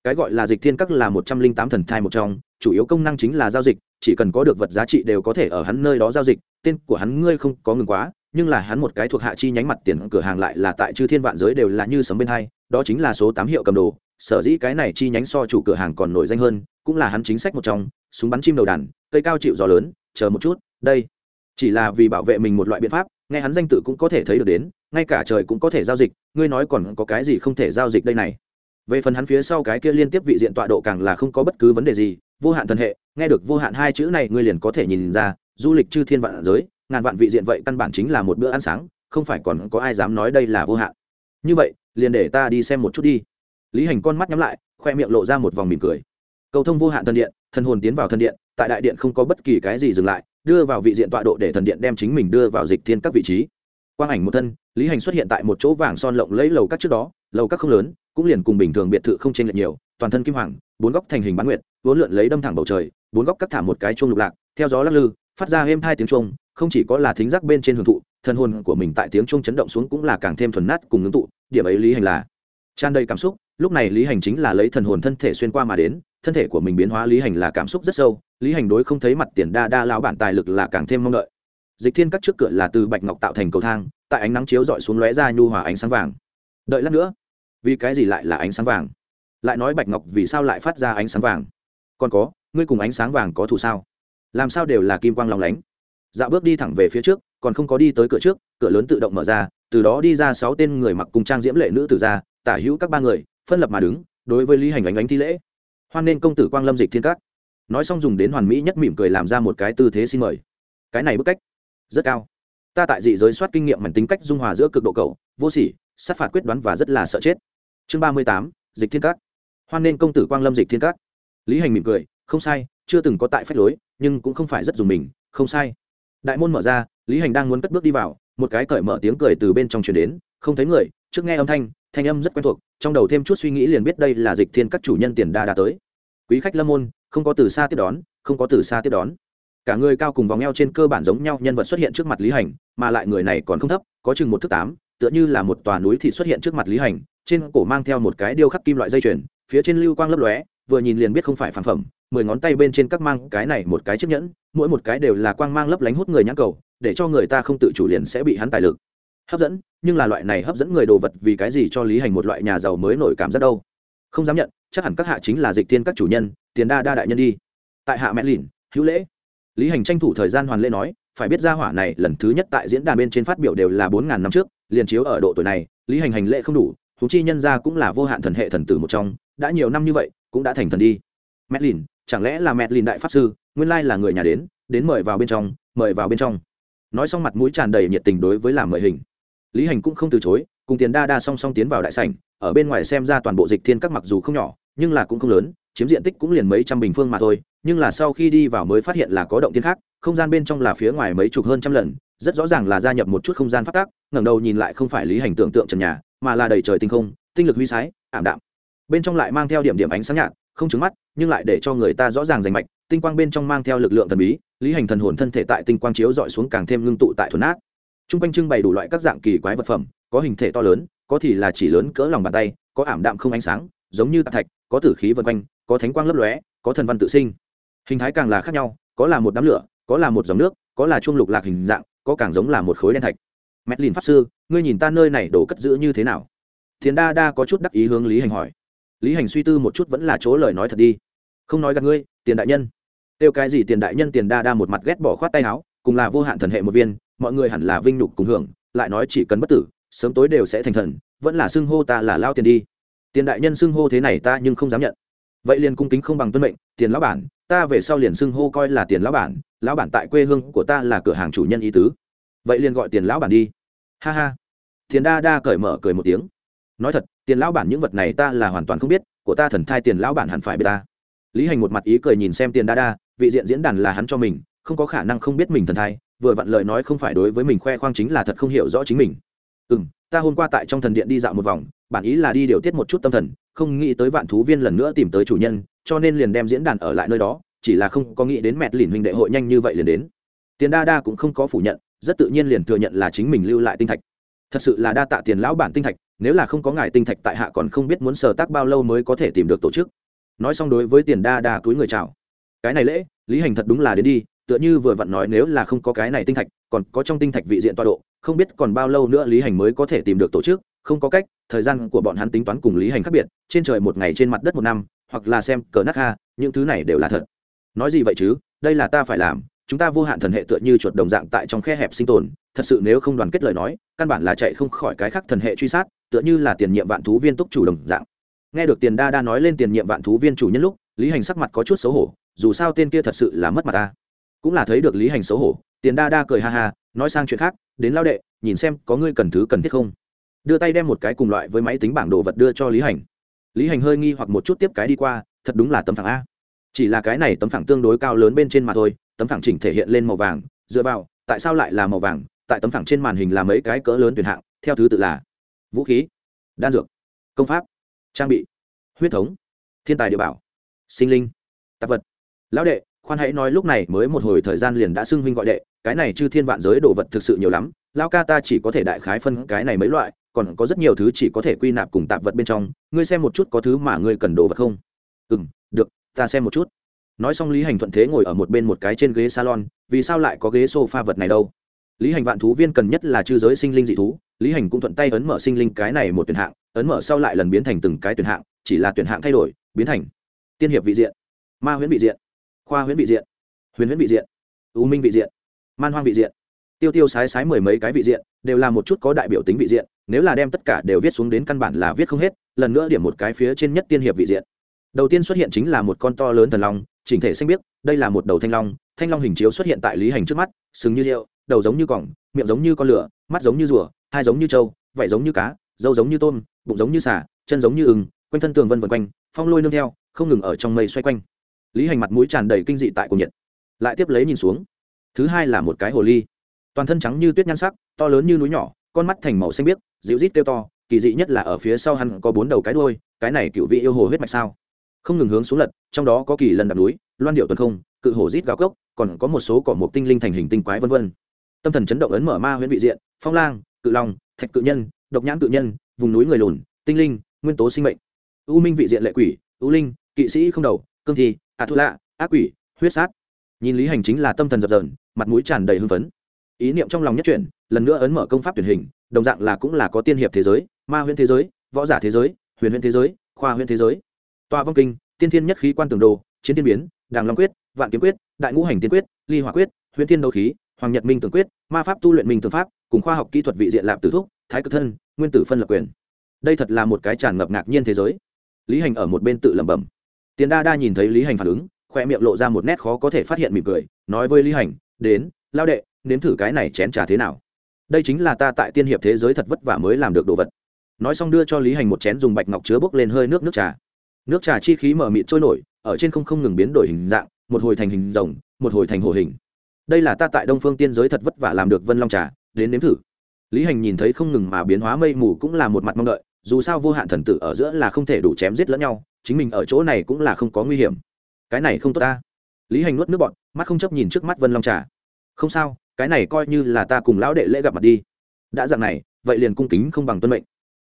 Cái gọi là dịch thiên các là một trăm linh tám thần thai một trong, chủ yếu công năng chính là giao dịch, chỉ cần có được vật giá trị đều có thể ở hắn nơi đó giao dịch, tên của hắn ngươi không có ngừng quá, nhưng là hắn một cái thuộc hạ chi nhánh mặt tiền cửa hàng lại là tại chư thiên vạn giới đều là như sấm bên hai đó chính là số tám hiệu cầm đồ, sở dĩ cái này chi nhánh so chủ cửa hàng còn nổi danh hơn, cũng là hắn chính sách một trong, súng bắn chim đầu đàn, cây cao chịu gió lớn, chờ một chút, đây. Chỉ là vì bảo vệ mình một loại biện pháp, nghe hắn danh tự cũng có thể thấy được đến, ngay cả trời cũng có thể giao dịch, ngươi nói còn có cái gì không thể giao dịch đây này. Về phần hắn phía sau cái kia liên tiếp vị diện tọa độ càng là không có bất cứ vấn đề gì, vô hạn thần hệ, nghe được vô hạn hai chữ này ngươi liền có thể nhìn ra, du lịch chư thiên vạn giới, ngàn vạn vị diện vậy căn bản chính là một bữa ăn sáng, không phải còn có ai dám nói đây là vô hạn. Như vậy liền để ta đi xem một chút đi. Lý hành con mắt nhắm lại, khoe miệng lộ ra một vòng mỉm cười. Cầu thông vô hạn thần điện, thần hồn tiến vào thần điện, tại đại điện không có bất kỳ cái gì dừng lại, đưa vào vị diện tọa độ để thần điện đem chính mình đưa vào dịch thiên các vị trí. Quang ảnh một thân, lý hành xuất hiện tại một chỗ vàng son lộng lấy lầu các trước đó, lầu các không lớn, cũng liền cùng bình thường biệt thự không chênh lệch nhiều, toàn thân kim hoàng, bốn góc thành hình bán nguyệt, vốn lượn lấy đâm thẳng bầu trời, bốn góc cắt thả một cái chuông lục lạc, theo gió lắc lư, phát ra êm hai tiếng chuông, không chỉ có là thính giác bên trên hưởng thụ thân hồn của mình tại tiếng chuông chấn động xuống cũng là càng thêm thuần nát cùng ngưng tụ, điểm ấy lý hành là tràn đầy cảm xúc, lúc này lý hành chính là lấy thần hồn thân thể xuyên qua mà đến, thân thể của mình biến hóa lý hành là cảm xúc rất sâu, lý hành đối không thấy mặt tiền đa đa lao bản tài lực là càng thêm mong đợi. Dịch thiên các trước cửa là từ bạch ngọc tạo thành cầu thang, tại ánh nắng chiếu dọi xuống lóe ra nhu hòa ánh sáng vàng. Đợi lát nữa, vì cái gì lại là ánh sáng vàng? Lại nói bạch ngọc vì sao lại phát ra ánh sáng vàng? Còn có, ngươi cùng ánh sáng vàng có thù sao? Làm sao đều là kim quang lòng lánh? Dạo bước đi thẳng về phía trước còn không có đi tới cửa trước, cửa lớn tự động mở ra, từ đó đi ra sáu tên người mặc cùng trang diễm lệ nữ tử ra, tả hữu các ba người, phân lập mà đứng, đối với lý hành ánh ánh thi lễ. Hoan nên công tử quang lâm dịch thiên cát nói xong dùng đến hoàn mỹ nhất mỉm cười làm ra một cái tư thế xin mời. Cái này bức cách rất cao. Ta tại dị giới soát kinh nghiệm mảnh tính cách dung hòa giữa cực độ cầu vô sỉ, sát phạt quyết đoán và rất là sợ chết. Chương ba mươi tám, dịch thiên cát hoan nên công tử quang lâm dịch thiên cát lý hành mỉm cười, không sai, chưa từng có tại phép lối, nhưng cũng không phải rất dùng mình, không sai. Đại môn mở ra lý hành đang muốn cất bước đi vào, một cái cởi mở tiếng cười từ bên trong truyền đến, không thấy người, trước nghe âm thanh thanh âm rất quen thuộc, trong đầu thêm chút suy nghĩ liền biết đây là dịch thiên các chủ nhân tiền đa đã tới. Quý khách lâm môn, không có từ xa tiếp đón, không có từ xa tiếp đón. Cả người cao cùng vòng eo trên cơ bản giống nhau, nhân vật xuất hiện trước mặt lý hành, mà lại người này còn không thấp, có chừng một thước tám, tựa như là một tòa núi thị xuất hiện trước mặt lý hành, trên cổ mang theo một cái điêu khắc kim loại dây chuyền, phía trên lưu quang lấp lóe, vừa nhìn liền biết không phải phản phẩm, mười ngón tay bên trên các mang cái này một cái chiếc nhẫn, mỗi một cái đều là quang mang lấp lánh hút người nhãn cầu để cho người ta không tự chủ liền sẽ bị hắn tài lực. Hấp dẫn, nhưng là loại này hấp dẫn người đồ vật vì cái gì cho lý hành một loại nhà giàu mới nổi cảm giác đâu? Không dám nhận, chắc hẳn các hạ chính là dịch thiên các chủ nhân, tiền đa đa đại nhân đi. Tại hạ mẹ lìn hữu lễ. Lý hành tranh thủ thời gian hoàn lễ nói, phải biết ra hỏa này lần thứ nhất tại diễn đàn bên trên phát biểu đều là bốn ngàn năm trước, liền chiếu ở độ tuổi này, lý hành hành lễ không đủ thú chi nhân ra cũng là vô hạn thần hệ thần tử một trong, đã nhiều năm như vậy, cũng đã thành thần đi. Mẹ lìn chẳng lẽ là mẹ lìn đại pháp sư, nguyên lai là người nhà đến đến mời vào bên trong, mời vào bên trong nói xong mặt mũi tràn đầy nhiệt tình đối với làm mời hình. Lý hành cũng không từ chối, cùng tiền đa đa song song tiến vào đại sảnh, ở bên ngoài xem ra toàn bộ dịch thiên các mặc dù không nhỏ, nhưng là cũng không lớn, chiếm diện tích cũng liền mấy trăm bình phương mà thôi, nhưng là sau khi đi vào mới phát hiện là có động tiên khác, không gian bên trong là phía ngoài mấy chục hơn trăm lần, rất rõ ràng là gia nhập một chút không gian phát tác ngẩng đầu nhìn lại không phải lý hành tưởng tượng trần nhà, mà là đầy trời tinh không, tinh lực huy sái, ảm đạm. Bên trong lại mang theo điểm điểm ánh sáng nhạt, không trứng mắt, nhưng lại để cho người ta rõ ràng rành mạch, tinh quang bên trong mang theo lực lượng thần bí lý hành thần hồn thân thể tại tinh quang chiếu dọi xuống càng thêm ngưng tụ tại thuần ác. T r u n g quanh trưng bày đủ loại các dạng kỳ quái vật phẩm, có hình thể to lớn, có thì là chỉ lớn cỡ lòng bàn tay, có ảm đạm không ánh sáng, giống như tạc thạch, có tử khí vân quanh, có thánh quang lấp lóe, có thần văn tự sinh. Hình thái càng là khác nhau, có là một đám lửa, có là một dòng nước, có là chuông lục lạc hình dạng, có càng giống là một khối đen thạch. Mét lìn pháp sư, ngươi nhìn ta nơi này đổ cất giữ như thế nào? Thiền đa đa có chút đắc ý hướng lý hành hỏi. Lý hành suy tư một chút vẫn là chỗ lời nói thật đi. Không nói gặp ngươi, tiền đại nhân tiêu cái gì tiền đại nhân tiền đa đa một mặt ghét bỏ khoát tay áo, cùng là vô hạn thần hệ một viên, mọi người hẳn là vinh nhục cùng hưởng, lại nói chỉ cần bất tử, sớm tối đều sẽ thành thần, vẫn là xưng hô ta là lao tiền đi. Tiền đại nhân xưng hô thế này ta nhưng không dám nhận. Vậy liền cung kính không bằng tuân mệnh, tiền lão bản, ta về sau liền xưng hô coi là tiền lão bản lão bản tại quê hương của ta là cửa hàng chủ nhân ý tứ. Vậy liền gọi tiền lão bản đi. Ha ha. Tiền đa đa cởi mở cười một tiếng. Nói thật, tiền lão bản những vật này ta là hoàn toàn không biết, của ta thần thai tiền lão bản hẳn phải biết ta. Lý hành một mặt ý cười nhìn xem tiền đa đa vị diện diễn đàn là hắn cho mình, không có khả năng không biết mình thần thai, vừa vặn lời nói không phải đối với mình khoe khoang chính là thật không hiểu rõ chính mình. Ừ m ta hôm qua tại trong thần điện đi dạo một vòng, bản ý là đi điều tiết một chút tâm thần, không nghĩ tới vạn thú viên lần nữa tìm tới chủ nhân, cho nên liền đem diễn đàn ở lại nơi đó, chỉ là không có nghĩ đến mẹt lìn huynh đệ hội nhanh như vậy liền đến. Tiền đa đa cũng không có phủ nhận, rất tự nhiên liền thừa nhận là chính mình lưu lại tinh thạch. Thật sự là đa tạ tiền lão bản tinh thạch, nếu là không có ngài tinh thạch tại hạ còn không biết muốn sờ tác bao lâu mới có thể tìm được tổ chức. Nói xong đối với tiền đa đa túi người chào cái này lễ, lý hành thật đúng là đến đi, tựa như vừa vặn nói nếu là không có cái này tinh thạch, còn có trong tinh thạch vị diện tọa độ, không biết còn bao lâu nữa lý hành mới có thể tìm được tổ chức, không có cách, thời gian của bọn hắn tính toán cùng lý hành khác biệt, trên trời một ngày trên mặt đất một năm, hoặc là xem cờ nát ha những thứ này đều là thật. Nói gì vậy chứ, đây là ta phải làm, chúng ta vô hạn thần hệ tựa như chuột đồng dạng tại trong khe hẹp sinh tồn, thật sự nếu không đoàn kết lời nói, căn bản là chạy không khỏi cái khác thần hệ truy sát, tựa như là tiền nhiệm vạn thú viên túc chủ đồng dạng. Nghe được tiền đa đa nói lên tiền nhiệm vạn thú viên chủ nhân lúc, lý hành sắc mặt có chút xấu hổ dù sao tên kia thật sự là mất mặt ta. Cũng là thấy được lý hành xấu hổ, tiền đa đa cười ha ha, nói sang chuyện khác, đến lao đệ, nhìn xem có ngươi cần thứ cần thiết không. Đưa tay đem một cái cùng loại với máy tính bảng đồ vật đưa cho lý hành. Lý hành hơi nghi hoặc một chút tiếp cái đi qua, thật đúng là tấm phẳng a. Chỉ là cái này tấm phẳng tương đối cao lớn bên trên mà thôi, tấm phẳng chỉnh thể hiện lên màu vàng, dựa vào, tại sao lại là màu vàng? Tại tấm phẳng trên màn hình là mấy cái cỡ lớn tuyển hạng, theo thứ tự là vũ khí, đan dược, công pháp, trang bị, huyết thống, thiên tài địa bảo, sinh linh, tạp vật lão đệ, khoan hãy nói lúc này mới một hồi thời gian liền đã xưng huynh gọi đệ, cái này chư thiên vạn giới đồ vật thực sự nhiều lắm, lão ca ta chỉ có thể đại khái phân cái này mấy loại, còn có rất nhiều thứ chỉ có thể quy nạp cùng tạp vật bên trong, ngươi xem một chút có thứ mà ngươi cần đồ vật không? Ừ m được, ta xem một chút. Nói xong lý hành thuận thế ngồi ở một bên một cái trên ghế salon, vì sao lại có ghế s o f a vật này đâu? Lý hành vạn thú viên cần nhất là chư giới sinh linh dị thú, lý hành cũng thuận tay ấn mở sinh linh cái này một tuyển hạng, ấn mở sau lại lần biến thành từng cái tuyển hạng, chỉ là tuyển hạng thay đổi, biến thành tiên hiệp vị diện, ma huyễn vị diện khoa huyễn vị diện. Huyền huyễn vị diện. Ưu minh vị diện. Man hoang vị diện. Tiêu tiêu sái sái mười mấy cái vị diện, đều là một chút có đại biểu tính vị diện, nếu là đem tất cả đều viết xuống đến căn bản là viết không hết, lần nữa điểm một cái phía trên nhất tiên hiệp vị diện. Đầu tiên xuất hiện chính là một con to lớn thần long, chỉnh thể xanh biết đây là một đầu thanh long thanh long hình chiếu xuất hiện tại lý hành trước mắt, sừng như liệu đầu giống như cỏng miệng giống như con lửa, mắt giống như rùa, hai giống như trâu, vảy giống như cá, dâu giống như tôm, bụng giống như xả chân giống như ừng quanh thân tường vân vân quanh, phong lôi nương theo, không ngừng ở trong mây xoay quanh lý hành mặt mũi tràn đầy kinh dị tại cổ nhiệt. Lại tiếp lấy nhìn xuống. Thứ hai là một cái hồ ly. Toàn thân trắng như tuyết nhan sắc, to lớn như núi nhỏ, con mắt thành màu xanh biếc, dịu rít kêu to, kỳ dị nhất là ở phía sau hắn có bốn đầu cái đuôi, cái này cựu vị yêu hồ huyết mạch sao? Không ngừng hướng xuống lật, trong đó có kỳ lần đạp núi, loan điệu tuần không, cự hổ rít gào cốc, còn có một số cỏ mục tinh linh thành hình tinh quái vân vân. Tâm thần chấn động ấn mở ma huyễn vị diện, phong lang, cự long, thạch cự nhân, độc nhãn cự nhân, vùng núi người lùn, tinh linh, nguyên tố sinh mệnh. U minh vị diện lệ quỷ, u linh, kỵ sĩ không đầu, cương thi a thu lạ ác quỷ, huyết sát. Nhìn lý hành chính là tâm thần dập dờn, mặt mũi tràn đầy hưng phấn. Ý niệm trong lòng nhất chuyển, lần nữa ấn mở công pháp tuyển hình, đồng dạng là cũng là có tiên hiệp thế giới, ma huyễn thế giới, võ giả thế giới, huyền huyễn thế giới, khoa huyễn thế giới. Tòa vong kinh, tiên thiên nhất khí quan tường đồ, chiến tiên biến, đàng long quyết, vạn kiếm quyết, đại ngũ hành tiên quyết, ly hỏa quyết huyễn thiên đấu khí, hoàng nhật minh tường quyết, ma pháp tu luyện minh tường pháp, cùng khoa học kỹ thuật vị diện lạp tử thúc, thái cực thân, nguyên tử phân lập quyền. Đây thật là một cái tràn ngập ngạc nhiên thế giới. Lý hành ở một bên tự lẩm bẩm tiền đa đa nhìn thấy lý hành phản ứng, khoe miệng lộ ra một nét khó có thể phát hiện mỉm cười, nói với lý hành, đến, lao đệ, nếm thử cái này chén trà thế nào? Đây chính là ta tại tiên hiệp thế giới thật vất vả mới làm được đồ vật. Nói xong đưa cho lý hành một chén dùng bạch ngọc chứa bốc lên hơi nước nước trà. Nước trà chi khí mở mịt trôi nổi, ở trên không không ngừng biến đổi hình dạng, một hồi thành hình rồng, một hồi thành hồ hình. Đây là ta tại đông phương tiên giới thật vất vả làm được vân long trà, đến nếm thử. Lý hành nhìn thấy không ngừng mà biến hóa mây mù cũng là một mặt mong đợi, dù sao vô hạn thần tử ở giữa là không thể đủ chém giết lẫn nhau chính mình ở chỗ này cũng là không có nguy hiểm. Cái này không tốt ta. Lý hành nuốt nước bọn mắt không chấp nhìn trước mắt vân long trà. Không sao, cái này coi như là ta cùng lão đệ lễ gặp mặt đi. Đã dạng này, vậy liền cung kính không bằng tuân mệnh.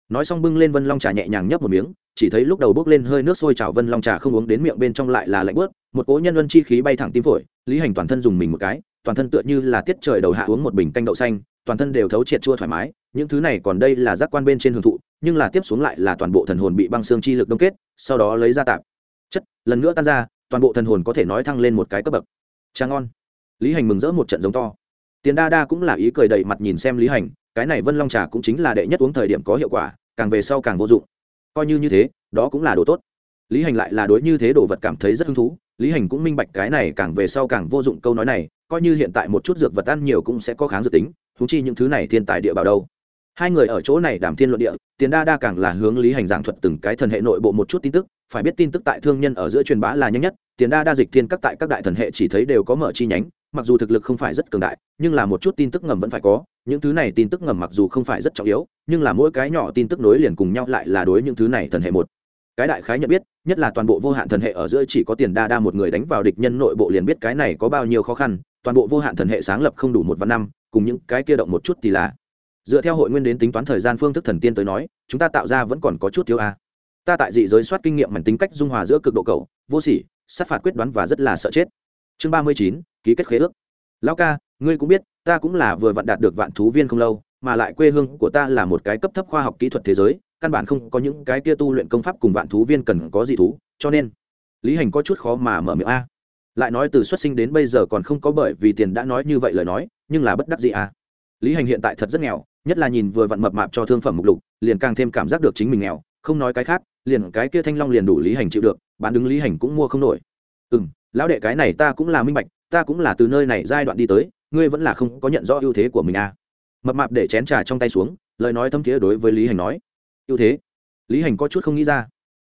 Nói xong bưng lên vân long trà nhẹ nhàng nhấp một miếng, chỉ thấy lúc đầu bốc lên hơi nước sôi trào vân long trà không uống đến miệng bên trong lại là lạnh bớt, một cỗ nhân luân chi khí bay thẳng tim phổi, lý hành toàn thân dùng mình một cái, toàn thân tựa như là tiết trời đầu hạ uống một bình canh đậu xanh toàn thân đều thấu triệt chua thoải mái, những thứ này còn đây là giác quan bên trên hưởng thụ, nhưng là tiếp xuống lại là toàn bộ thần hồn bị băng xương chi lực đông kết, sau đó lấy ra tạp. Chất, lần nữa tan ra, toàn bộ thần hồn có thể nói thăng lên một cái cấp bậc. Trang ngon. Lý hành mừng rỡ một trận giống to. Tiền đa đa cũng là ý cười đầy mặt nhìn xem lý hành, cái này vân long trà cũng chính là đệ nhất uống thời điểm có hiệu quả, càng về sau càng vô dụng. Coi như như thế, đó cũng là đồ tốt. Lý hành lại là đối như thế đồ vật cảm thấy rất hứng thú, lý hành cũng minh bạch cái này càng về sau càng vô dụng câu nói này, coi như hiện tại một chút dược vật ăn nhiều cũng sẽ có kháng dược tính thú chi những thứ này thiên tài địa bảo đâu? Hai người ở chỗ này đảm thiên luận địa, tiền đa đa càng là hướng lý hành giảng thuật từng cái thần hệ nội bộ một chút tin tức, phải biết tin tức tại thương nhân ở giữa truyền bá là nhanh nhất, tiền đa đa dịch thiên các tại các đại thần hệ chỉ thấy đều có mở chi nhánh, mặc dù thực lực không phải rất cường đại, nhưng là một chút tin tức ngầm vẫn phải có, những thứ này tin tức ngầm mặc dù không phải rất trọng yếu, nhưng là mỗi cái nhỏ tin tức nối liền cùng nhau lại là đối những thứ này thần hệ một. Cái đại khái nhận biết, nhất là toàn bộ vô hạn thần hệ ở giữa chỉ có tiền đa đa một người đánh vào địch nhân nội bộ liền biết cái này có bao nhiêu khó khăn toàn bộ vô hạn thần hệ sáng lập không đủ một vạn năm, cùng những cái kia động một chút thì là. Dựa theo hội nguyên đến tính toán thời gian phương thức thần tiên tới nói, chúng ta tạo ra vẫn còn có chút thiếu a. Ta tại dị giới soát kinh nghiệm mảnh tính cách dung hòa giữa cực độ cầu vô sỉ, sát phạt quyết đoán và rất là sợ chết. Chương ba mươi chín, ký kết khế ước. Lão ca, ngươi cũng biết, ta cũng là vừa vặn đạt được vạn thú viên không lâu, mà lại quê hương của ta là một cái cấp thấp khoa học kỹ thuật thế giới, căn bản không có những cái kia tu luyện công pháp cùng vạn thú viên cần có gì thú, cho nên, lý hành có chút khó mà mở miệng a lại nói từ xuất sinh đến bây giờ còn không có bởi vì tiền đã nói như vậy lời nói, nhưng là bất đắc gì à. Lý hành hiện tại thật rất nghèo, nhất là nhìn vừa vặn mập mạp cho thương phẩm mục lục, liền càng thêm cảm giác được chính mình nghèo, không nói cái khác, liền cái kia thanh long liền đủ lý hành chịu được, bán đứng lý hành cũng mua không nổi. Ừ m lão đệ cái này ta cũng là minh bạch, ta cũng là từ nơi này giai đoạn đi tới, ngươi vẫn là không có nhận rõ ưu thế của mình à. mập mạp để chén trà trong tay xuống, lời nói thâm thiế đối với lý hành nói. Ưu thế? Lý hành có chút không nghĩ ra.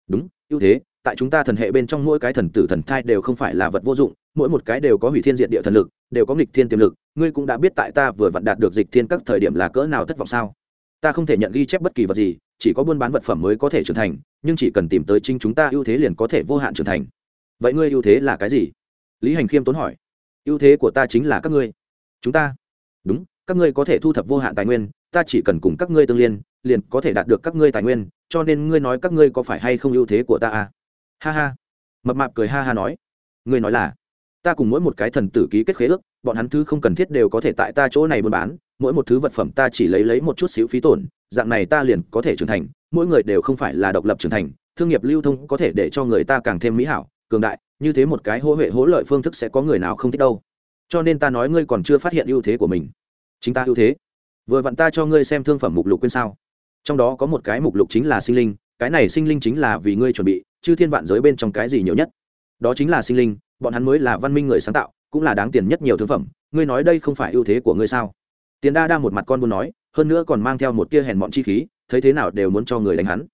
Đúng, ưu thế tại chúng ta thần hệ bên trong mỗi cái thần tử thần thai đều không phải là vật vô dụng, mỗi một cái đều có hủy thiên diện địa thần lực, đều có nghịch thiên tiềm lực. Ngươi cũng đã biết tại ta vừa vặn đạt được dịch thiên các thời điểm là cỡ nào thất vọng sao? Ta không thể nhận ghi chép bất kỳ vật gì, chỉ có buôn bán vật phẩm mới có thể trưởng thành, nhưng chỉ cần tìm tới chính chúng ta ưu thế liền có thể vô hạn trưởng thành. Vậy ngươi ưu thế là cái gì? Lý hành khiêm tốn hỏi. Ưu thế của ta chính là các ngươi. Chúng ta? Đúng, các ngươi có thể thu thập vô hạn tài nguyên, ta chỉ cần cùng các ngươi tương liên, liền có thể đạt được các ngươi tài nguyên, cho nên ngươi nói các ngươi có phải hay không ưu thế của ta à? Ha ha. Mập mạp cười ha ha nói. Ngươi nói là, ta cùng mỗi một cái thần tử ký kết khế ước, bọn hắn thứ không cần thiết đều có thể tại ta chỗ này buôn bán, mỗi một thứ vật phẩm ta chỉ lấy lấy một chút xíu phí tổn, dạng này ta liền có thể trưởng thành, mỗi người đều không phải là độc lập trưởng thành, thương nghiệp lưu thông có thể để cho người ta càng thêm mỹ hảo, cường đại, như thế một cái hỗ huệ hỗ lợi phương thức sẽ có người nào không thích đâu. Cho nên ta nói ngươi còn chưa phát hiện ưu thế của mình. Chính ta ưu thế. Vừa vặn ta cho ngươi xem thương phẩm mục lục quên sao. Trong đó có một cái mục lục chính là sinh linh, cái này sinh linh chính là vì ngươi chuẩn bị chư thiên vạn giới bên trong cái gì nhiều nhất? Đó chính là sinh linh, bọn hắn mới là văn minh người sáng tạo, cũng là đáng tiền nhất nhiều thương phẩm. Ngươi nói đây không phải ưu thế của ngươi sao? Tiền đa đa một mặt con buôn nói, hơn nữa còn mang theo một tia hèn bọn chi khí, thấy thế nào đều muốn cho người đánh hắn.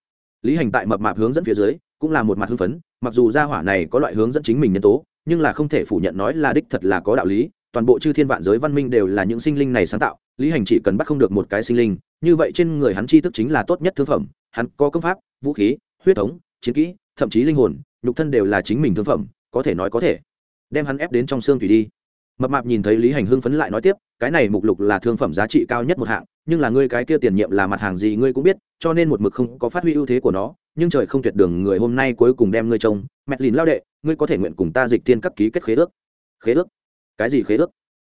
Lý hành tại mập mạp hướng dẫn phía dưới, cũng là một mặt hưng phấn, mặc dù gia hỏa này có loại hướng dẫn chính mình nhân tố, nhưng là không thể phủ nhận nói là đích thật là có đạo lý, toàn bộ chư thiên vạn giới văn minh đều là những sinh linh này sáng tạo, lý hành chỉ cần bắt không được một cái sinh linh, như vậy trên người hắn chi thức chính là tốt nhất thương phẩm, hắn có công pháp, vũ khí, huyết thống, chiến kỹ thậm chí linh hồn, nhục thân đều là chính mình thương phẩm, có thể nói có thể. Đem hắn ép đến trong xương thủy đi. Mập mạp nhìn thấy lý hành hưng phấn lại nói tiếp, cái này mục lục là thương phẩm giá trị cao nhất một hạng, nhưng là ngươi cái kia tiền nhiệm là mặt hàng gì ngươi cũng biết, cho nên một mực không có phát huy ưu thế của nó, nhưng trời không tuyệt đường người hôm nay cuối cùng đem ngươi trông mẹt lìn lao đệ, ngươi có thể nguyện cùng ta dịch tiên cấp ký kết khế ước. Khế ước? Cái gì khế ước?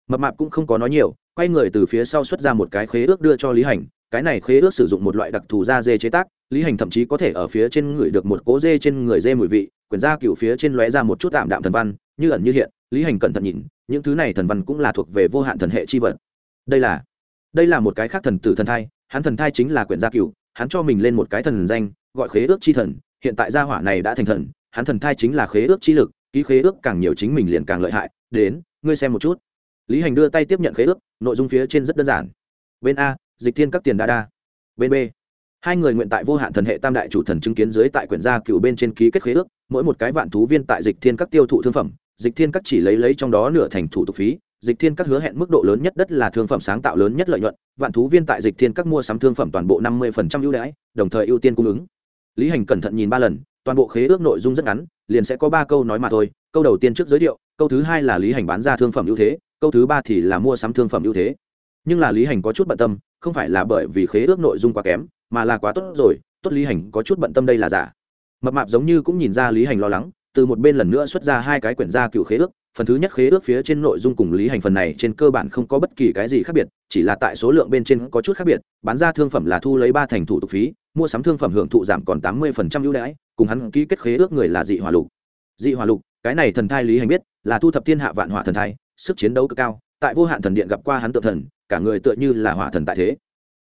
Mập mạp cũng không có nói nhiều, quay người từ phía sau xuất ra một cái khế ước đưa cho lý hành cái này khế ước sử dụng một loại đặc thù da dê chế tác, lý hành thậm chí có thể ở phía trên người được một cố dê trên người dê mùi vị, quyển da cựu phía trên lóe ra một chút tạm đạm thần văn, như ẩn như hiện, lý hành cẩn thận nhìn, những thứ này thần văn cũng là thuộc về vô hạn thần hệ chi vật. Đây là đây là một cái khác thần tử thần thai, hắn thần thai chính là quyển gia cựu hắn cho mình lên một cái thần danh, gọi khế ước chi thần, hiện tại gia hỏa này đã thành thần, hắn thần thai chính là khế ước chi lực, ký khế ước càng nhiều chính mình liền càng lợi hại, đến, ngươi xem một chút. Lý hành đưa tay tiếp nhận khế ước, nội dung phía trên rất đơn giản. Bên a dịch thiên các tiền đa đa. Bên b. Hai người nguyện tại vô hạn thần hệ tam đại chủ thần chứng kiến dưới tại quyển gia cựu bên trên ký kết khế ước, mỗi một cái vạn thú viên tại dịch thiên các tiêu thụ thương phẩm, dịch thiên các chỉ lấy lấy trong đó nửa thành thủ tục phí, dịch thiên các hứa hẹn mức độ lớn nhất đất là thương phẩm sáng tạo lớn nhất lợi nhuận, vạn thú viên tại dịch thiên các mua sắm thương phẩm toàn bộ năm mươi ưu đãi, đồng thời ưu tiên cung ứng. Lý hành cẩn thận nhìn ba lần, toàn bộ khế ước nội dung rất ngắn, liền sẽ có ba câu nói mà thôi, câu đầu tiên trước giới thiệu, câu thứ hai là lý hành bán ra thương phẩm ưu thế, câu thứ ba thì là mua sắm thương phẩm ưu thế. Nhưng là lý hành có chút bận tâm không phải là bởi vì khế ước nội dung quá kém, mà là quá tốt rồi, tốt lý hành có chút bận tâm đây là giả. Mập mạp giống như cũng nhìn ra lý hành lo lắng, từ một bên lần nữa xuất ra hai cái quyển gia cựu khế ước, phần thứ nhất khế ước phía trên nội dung cùng lý hành phần này trên cơ bản không có bất kỳ cái gì khác biệt, chỉ là tại số lượng bên trên có chút khác biệt, bán ra thương phẩm là thu lấy ba thành thủ tục phí, mua sắm thương phẩm hưởng thụ giảm còn tám mươi phần trăm ưu đãi, cùng hắn ký kết khế ước người là dị hỏa lục. Dị hỏa lục, cái này thần thai lý hành biết, là thu thập thiên hạ vạn hỏa thần thai, sức chiến đấu cực cao, tại vô hạn thần điện gặp qua hắn tự thần cả người tựa như là hỏa thần tại thế.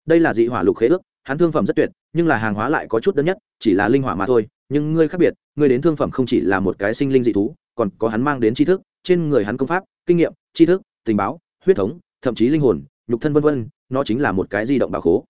Đây là dị hỏa lục khế ước, hắn thương phẩm rất tuyệt, nhưng là hàng hóa lại có chút đơn nhất, chỉ là linh hỏa mà thôi, nhưng ngươi khác biệt, ngươi đến thương phẩm không chỉ là một cái sinh linh dị thú, còn có hắn mang đến tri thức, trên người hắn công pháp, kinh nghiệm, tri thức, tình báo, huyết thống, thậm chí linh hồn, nhục thân vân vân, nó chính là một cái di động bà khố.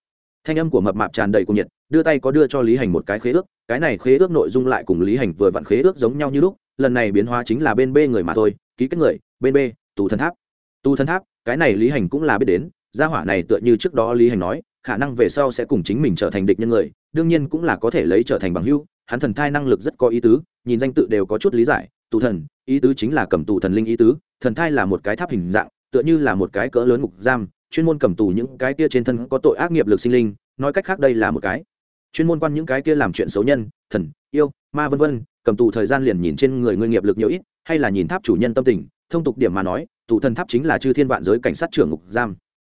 Thanh âm của mập mạp tràn đầy cuồng nhiệt, đưa tay có đưa cho lý hành một cái khế ước, cái này khế ước nội dung lại cùng lý hành vừa vặn khế ước giống nhau như lúc, lần này biến hóa chính là bên b người mà thôi, ký kết người, bên b tù thần tháp. Tu thân tháp, cái này lý hành cũng là biết đến, gia hỏa này tựa như trước đó lý hành nói, khả năng về sau sẽ cùng chính mình trở thành địch nhân người, đương nhiên cũng là có thể lấy trở thành bằng hưu hắn thần thai năng lực rất có ý tứ, nhìn danh tự đều có chút lý giải, tù thần, ý tứ chính là cầm tù thần linh ý tứ, thần thai là một cái tháp hình dạng, tựa như là một cái cỡ lớn ngục giam, chuyên môn cầm tù những cái kia trên thân có tội ác nghiệp lực sinh linh, nói cách khác đây là một cái chuyên môn quan những cái kia làm chuyện xấu nhân, thần, yêu, ma vân vân, cầm tù thời gian liền nhìn trên người ngươi nghiệp lực nhiều ít, hay là nhìn tháp chủ nhân tâm tình, thông tục điểm mà nói tù thần tháp chính là chư thiên vạn giới cảnh sát trưởng ngục giam.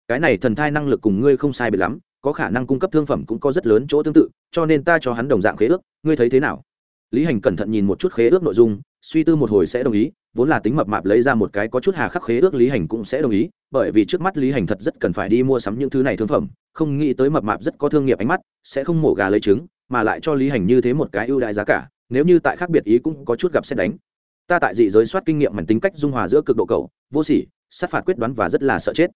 Cái này thần thai năng lực cùng ngươi không sai biệt lắm, có khả năng cung cấp thương phẩm cũng có rất lớn chỗ tương tự, cho nên ta cho hắn đồng dạng khế ước, ngươi thấy thế nào? Lý hành cẩn thận nhìn một chút khế ước nội dung, suy tư một hồi sẽ đồng ý, vốn là tính mập mạp lấy ra một cái có chút hà khắc khế ước lý hành cũng sẽ đồng ý, bởi vì trước mắt lý hành thật rất cần phải đi mua sắm những thứ này thương phẩm, không nghĩ tới mập mạp rất có thương nghiệp ánh mắt, sẽ không mổ gà lấy trứng, mà lại cho lý hành như thế một cái ưu đại giá cả, nếu như tại khác biệt ý cũng có chút gặp xét đánh ta tại dị giới soát kinh nghiệm mảnh tính cách dung hòa giữa cực độ cầu, vô sỉ, sát phạt quyết đoán và rất là sợ chết.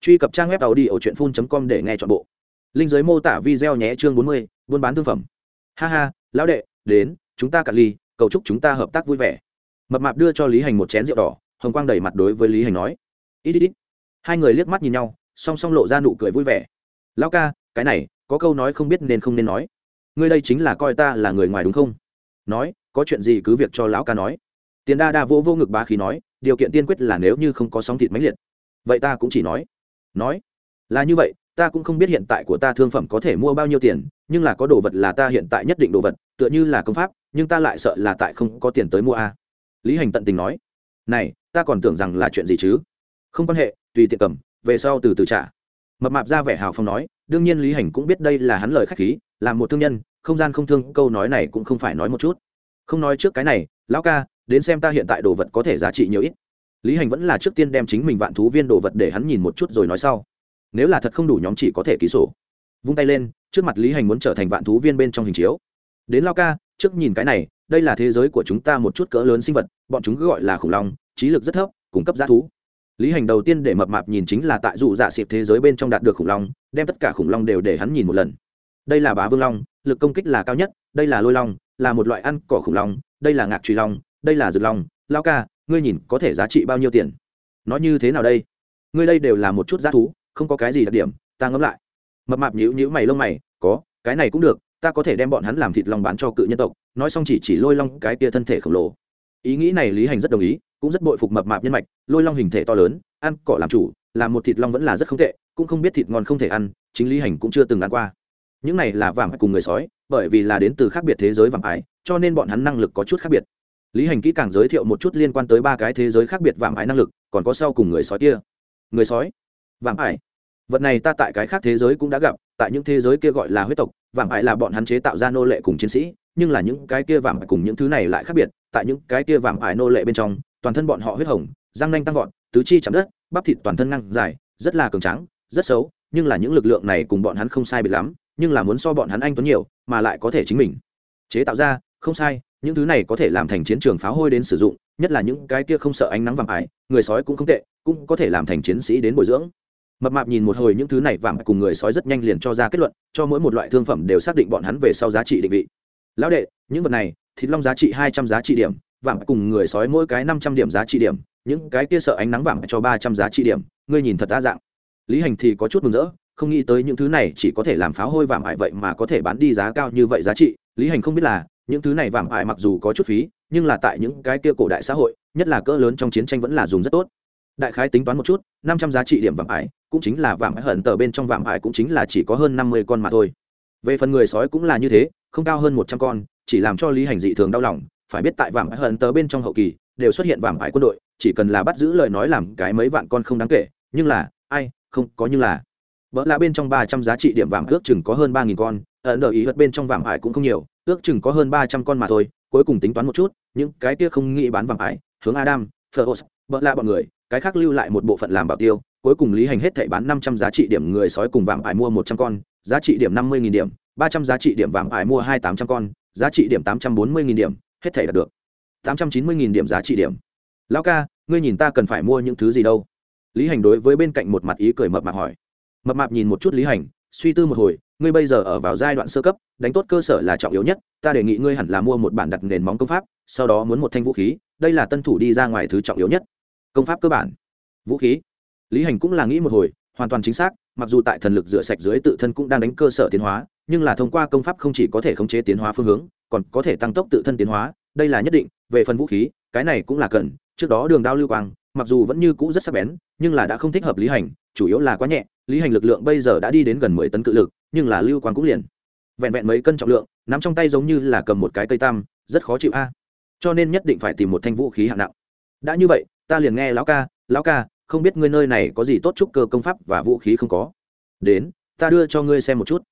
Truy cập trang web tàu đi ở truyện phun com để nghe chọn bộ. Linh giới mô tả video nhé, chương bốn mươi, buôn bán thương phẩm. Ha ha, lão đệ, đến, chúng ta cạn ly, cầu chúc chúng ta hợp tác vui vẻ. Mập mạp đưa cho lý hành một chén rượu đỏ, hồng quang đẩy mặt đối với lý hành nói. Ít ít ít. Hai người liếc mắt nhìn nhau, song song lộ ra nụ cười vui vẻ. Lão ca, cái này, có câu nói không biết nên không nên nói. Ngươi đây chính là coi ta là người ngoài đúng không? Nói, có chuyện gì cứ việc cho lão ca nói tiền đa đa vô vô ngực bá khí nói, điều kiện tiên quyết là nếu như không có sóng thịt mãnh liệt. Vậy ta cũng chỉ nói. Nói, là như vậy, ta cũng không biết hiện tại của ta thương phẩm có thể mua bao nhiêu tiền, nhưng là có đồ vật là ta hiện tại nhất định đồ vật, tựa như là công pháp, nhưng ta lại sợ là tại không có tiền tới mua a. Lý hành tận tình nói, này, ta còn tưởng rằng là chuyện gì chứ? Không quan hệ, tùy tiện cầm, về sau từ từ trả. Mập mạp ra vẻ hào phong nói, đương nhiên lý hành cũng biết đây là hắn lời k h á c h khí làm một thương nhân, không gian không thương, câu nói này cũng không phải nói một chút. Không nói trước cái này lão ca, đến xem ta hiện tại đồ vật có thể giá trị nhiều ít. Lý hành vẫn là trước tiên đem chính mình vạn thú viên đồ vật để hắn nhìn một chút rồi nói sau. Nếu là thật không đủ nhóm chỉ có thể ký sổ. Vung tay lên, trước mặt lý hành muốn trở thành vạn thú viên bên trong hình chiếu. Đến lao ca, trước nhìn cái này, đây là thế giới của chúng ta một chút cỡ lớn sinh vật, bọn chúng cứ gọi là khủng long, trí lực rất thấp, cung cấp g thú. Lý hành đầu tiên để mập mạp nhìn chính là tại dụ dạ xịp thế giới bên trong đạt được khủng long, đem tất cả khủng long đều để hắn nhìn một lần. Đây là bá vương long, lực công kích là cao nhất, đây là lôi long, là một loại ăn cỏ khủng long đây là ngạc truy long, đây là rực long lao ca, ngươi nhìn có thể giá trị bao nhiêu tiền? Nó như thế nào đây? Ngươi đây đều là một chút giá thú, không có cái gì đặc điểm, ta ngẫm lại. Mập mạp nhữ nhữ mày lông mày, có, cái này cũng được, ta có thể đem bọn hắn làm thịt long bán cho cự nhân tộc, nói xong chỉ chỉ lôi long cái kia thân thể khổng lồ. Ý nghĩ này lý hành rất đồng ý, cũng rất bội phục mập mạp nhân mạch, lôi long hình thể to lớn, ăn cỏ làm chủ, làm một thịt long vẫn là rất không tệ, cũng không biết thịt ngon không thể ăn, chính lý hành cũng chưa từng ăn qua. Những này là vàng cùng người sói, bởi vì là đến từ khác biệt thế giới vàng ái cho nên bọn hắn năng lực có chút khác biệt. Lý hành kỹ càng giới thiệu một chút liên quan tới ba cái thế giới khác biệt vạm ái năng lực, còn có sau cùng người sói kia. Người sói? Vạm ái vật này ta tại cái khác thế giới cũng đã gặp, tại những thế giới kia gọi là huyết tộc, vạm ái là bọn hắn chế tạo ra nô lệ cùng chiến sĩ, nhưng là những cái kia vàng cùng những thứ này lại khác biệt, tại những cái kia vạm ái nô lệ bên trong, toàn thân bọn họ huyết hồng, răng nanh tăng vọt, tứ chi chạm đất, bắp thịt toàn thân năng dài, rất là cường tráng, rất xấu, nhưng là những lực lượng này cùng bọn hắn không sai biệt lắm, nhưng là muốn so bọn hắn anh tuấn nhiều, mà lại có thể chính mình chế tạo ra không sai, những thứ này có thể làm thành chiến trường pháo hôi đến sử dụng, nhất là những cái kia không sợ ánh nắng vàng ải, người sói cũng không tệ, cũng có thể làm thành chiến sĩ đến bồi dưỡng. Mập mạp nhìn một hồi những thứ này vàng cùng người sói rất nhanh liền cho ra kết luận, cho mỗi một loại thương phẩm đều xác định bọn hắn về sau giá trị định vị. Lão đệ, những vật này, thịt long giá trị hai trăm giá trị điểm, vàng cùng người sói mỗi cái năm trăm điểm giá trị điểm, những cái kia sợ ánh nắng vàng cho ba trăm giá trị điểm, ngươi nhìn thật đa dạng. Lý hành thì có chút mừng rỡ, không nghĩ tới những thứ này chỉ có thể làm pháo hôi vàng ải vậy mà có thể bán đi giá cao như vậy giá trị. Lý hành không biết là những thứ này vàng ải mặc dù có chút phí, nhưng là tại những cái kia cổ đại xã hội, nhất là cỡ lớn trong chiến tranh vẫn là dùng rất tốt. Đại khái tính toán một chút, năm trăm giá trị điểm vàng ải, cũng chính là vàng ải hận tờ bên trong vàng ải cũng chính là chỉ có hơn năm mươi con mà thôi. Về phần người sói cũng là như thế, không cao hơn một trăm con, chỉ làm cho lý hành dị thường đau lòng, phải biết tại vàng ải hận tờ bên trong hậu kỳ, đều xuất hiện vàng ải quân đội, chỉ cần là bắt giữ lời nói làm cái mấy vạn con không đáng kể, nhưng là, ai, không, có như là. Vỡ là bên trong ba trăm giá trị điểm vàng ước chừng có hơn ba nghìn con, ẩn đợi ý hất bên trong vàng ải cũng không nhiều ước chừng có hơn ba trăm con mà thôi, cuối cùng tính toán một chút, những cái kia không nghĩ bán vàng ái, hướng adam phơ vợ là bọn người, cái khác lưu lại một bộ phận làm bảo tiêu, cuối cùng lý hành hết thảy bán năm trăm giá trị điểm người sói cùng vàng ải mua một trăm con, giá trị điểm năm mươi nghìn điểm, ba trăm giá trị điểm vàng ải mua hai tám trăm con, giá trị điểm tám trăm bốn mươi nghìn điểm, hết thảy đạt được. Tám trăm chín mươi nghìn điểm giá trị điểm. Lão ca, ngươi nhìn ta cần phải mua những thứ gì đâu? Lý hành đối với bên cạnh một mặt ý cười mập mạp hỏi. Mập mạp nhìn một chút lý hành, suy tư một hồi ngươi bây giờ ở vào giai đoạn sơ cấp, đánh tốt cơ sở là trọng yếu nhất, ta đề nghị ngươi hẳn là mua một bản đặt nền móng công pháp, sau đó muốn một thanh vũ khí, đây là tân thủ đi ra ngoài thứ trọng yếu nhất. Công pháp cơ bản. Vũ khí. Lý hành cũng là nghĩ một hồi, hoàn toàn chính xác, mặc dù tại thần lực rửa sạch dưới tự thân cũng đang đánh cơ sở tiến hóa, nhưng là thông qua công pháp không chỉ có thể khống chế tiến hóa phương hướng, còn có thể tăng tốc tự thân tiến hóa, đây là nhất định, về phần vũ khí, cái này cũng là cần, trước đó đường đao lưu quang, mặc dù vẫn như cũ rất sắc bén, nhưng là đã không thích hợp lý hành, chủ yếu là quá nhẹ lý hành lực lượng bây giờ đã đi đến gần mười tấn cự lực, nhưng là lưu quang cũng liền. Vẹn vẹn mấy cân trọng lượng, nắm trong tay giống như là cầm một cái cây tam, rất khó chịu a. Cho nên nhất định phải tìm một thanh vũ khí hạng nặng. Đã như vậy, ta liền nghe lão ca lão ca, không biết ngươi nơi này có gì tốt chúc cơ công pháp và vũ khí không có? Đến, ta đưa cho ngươi xem một chút.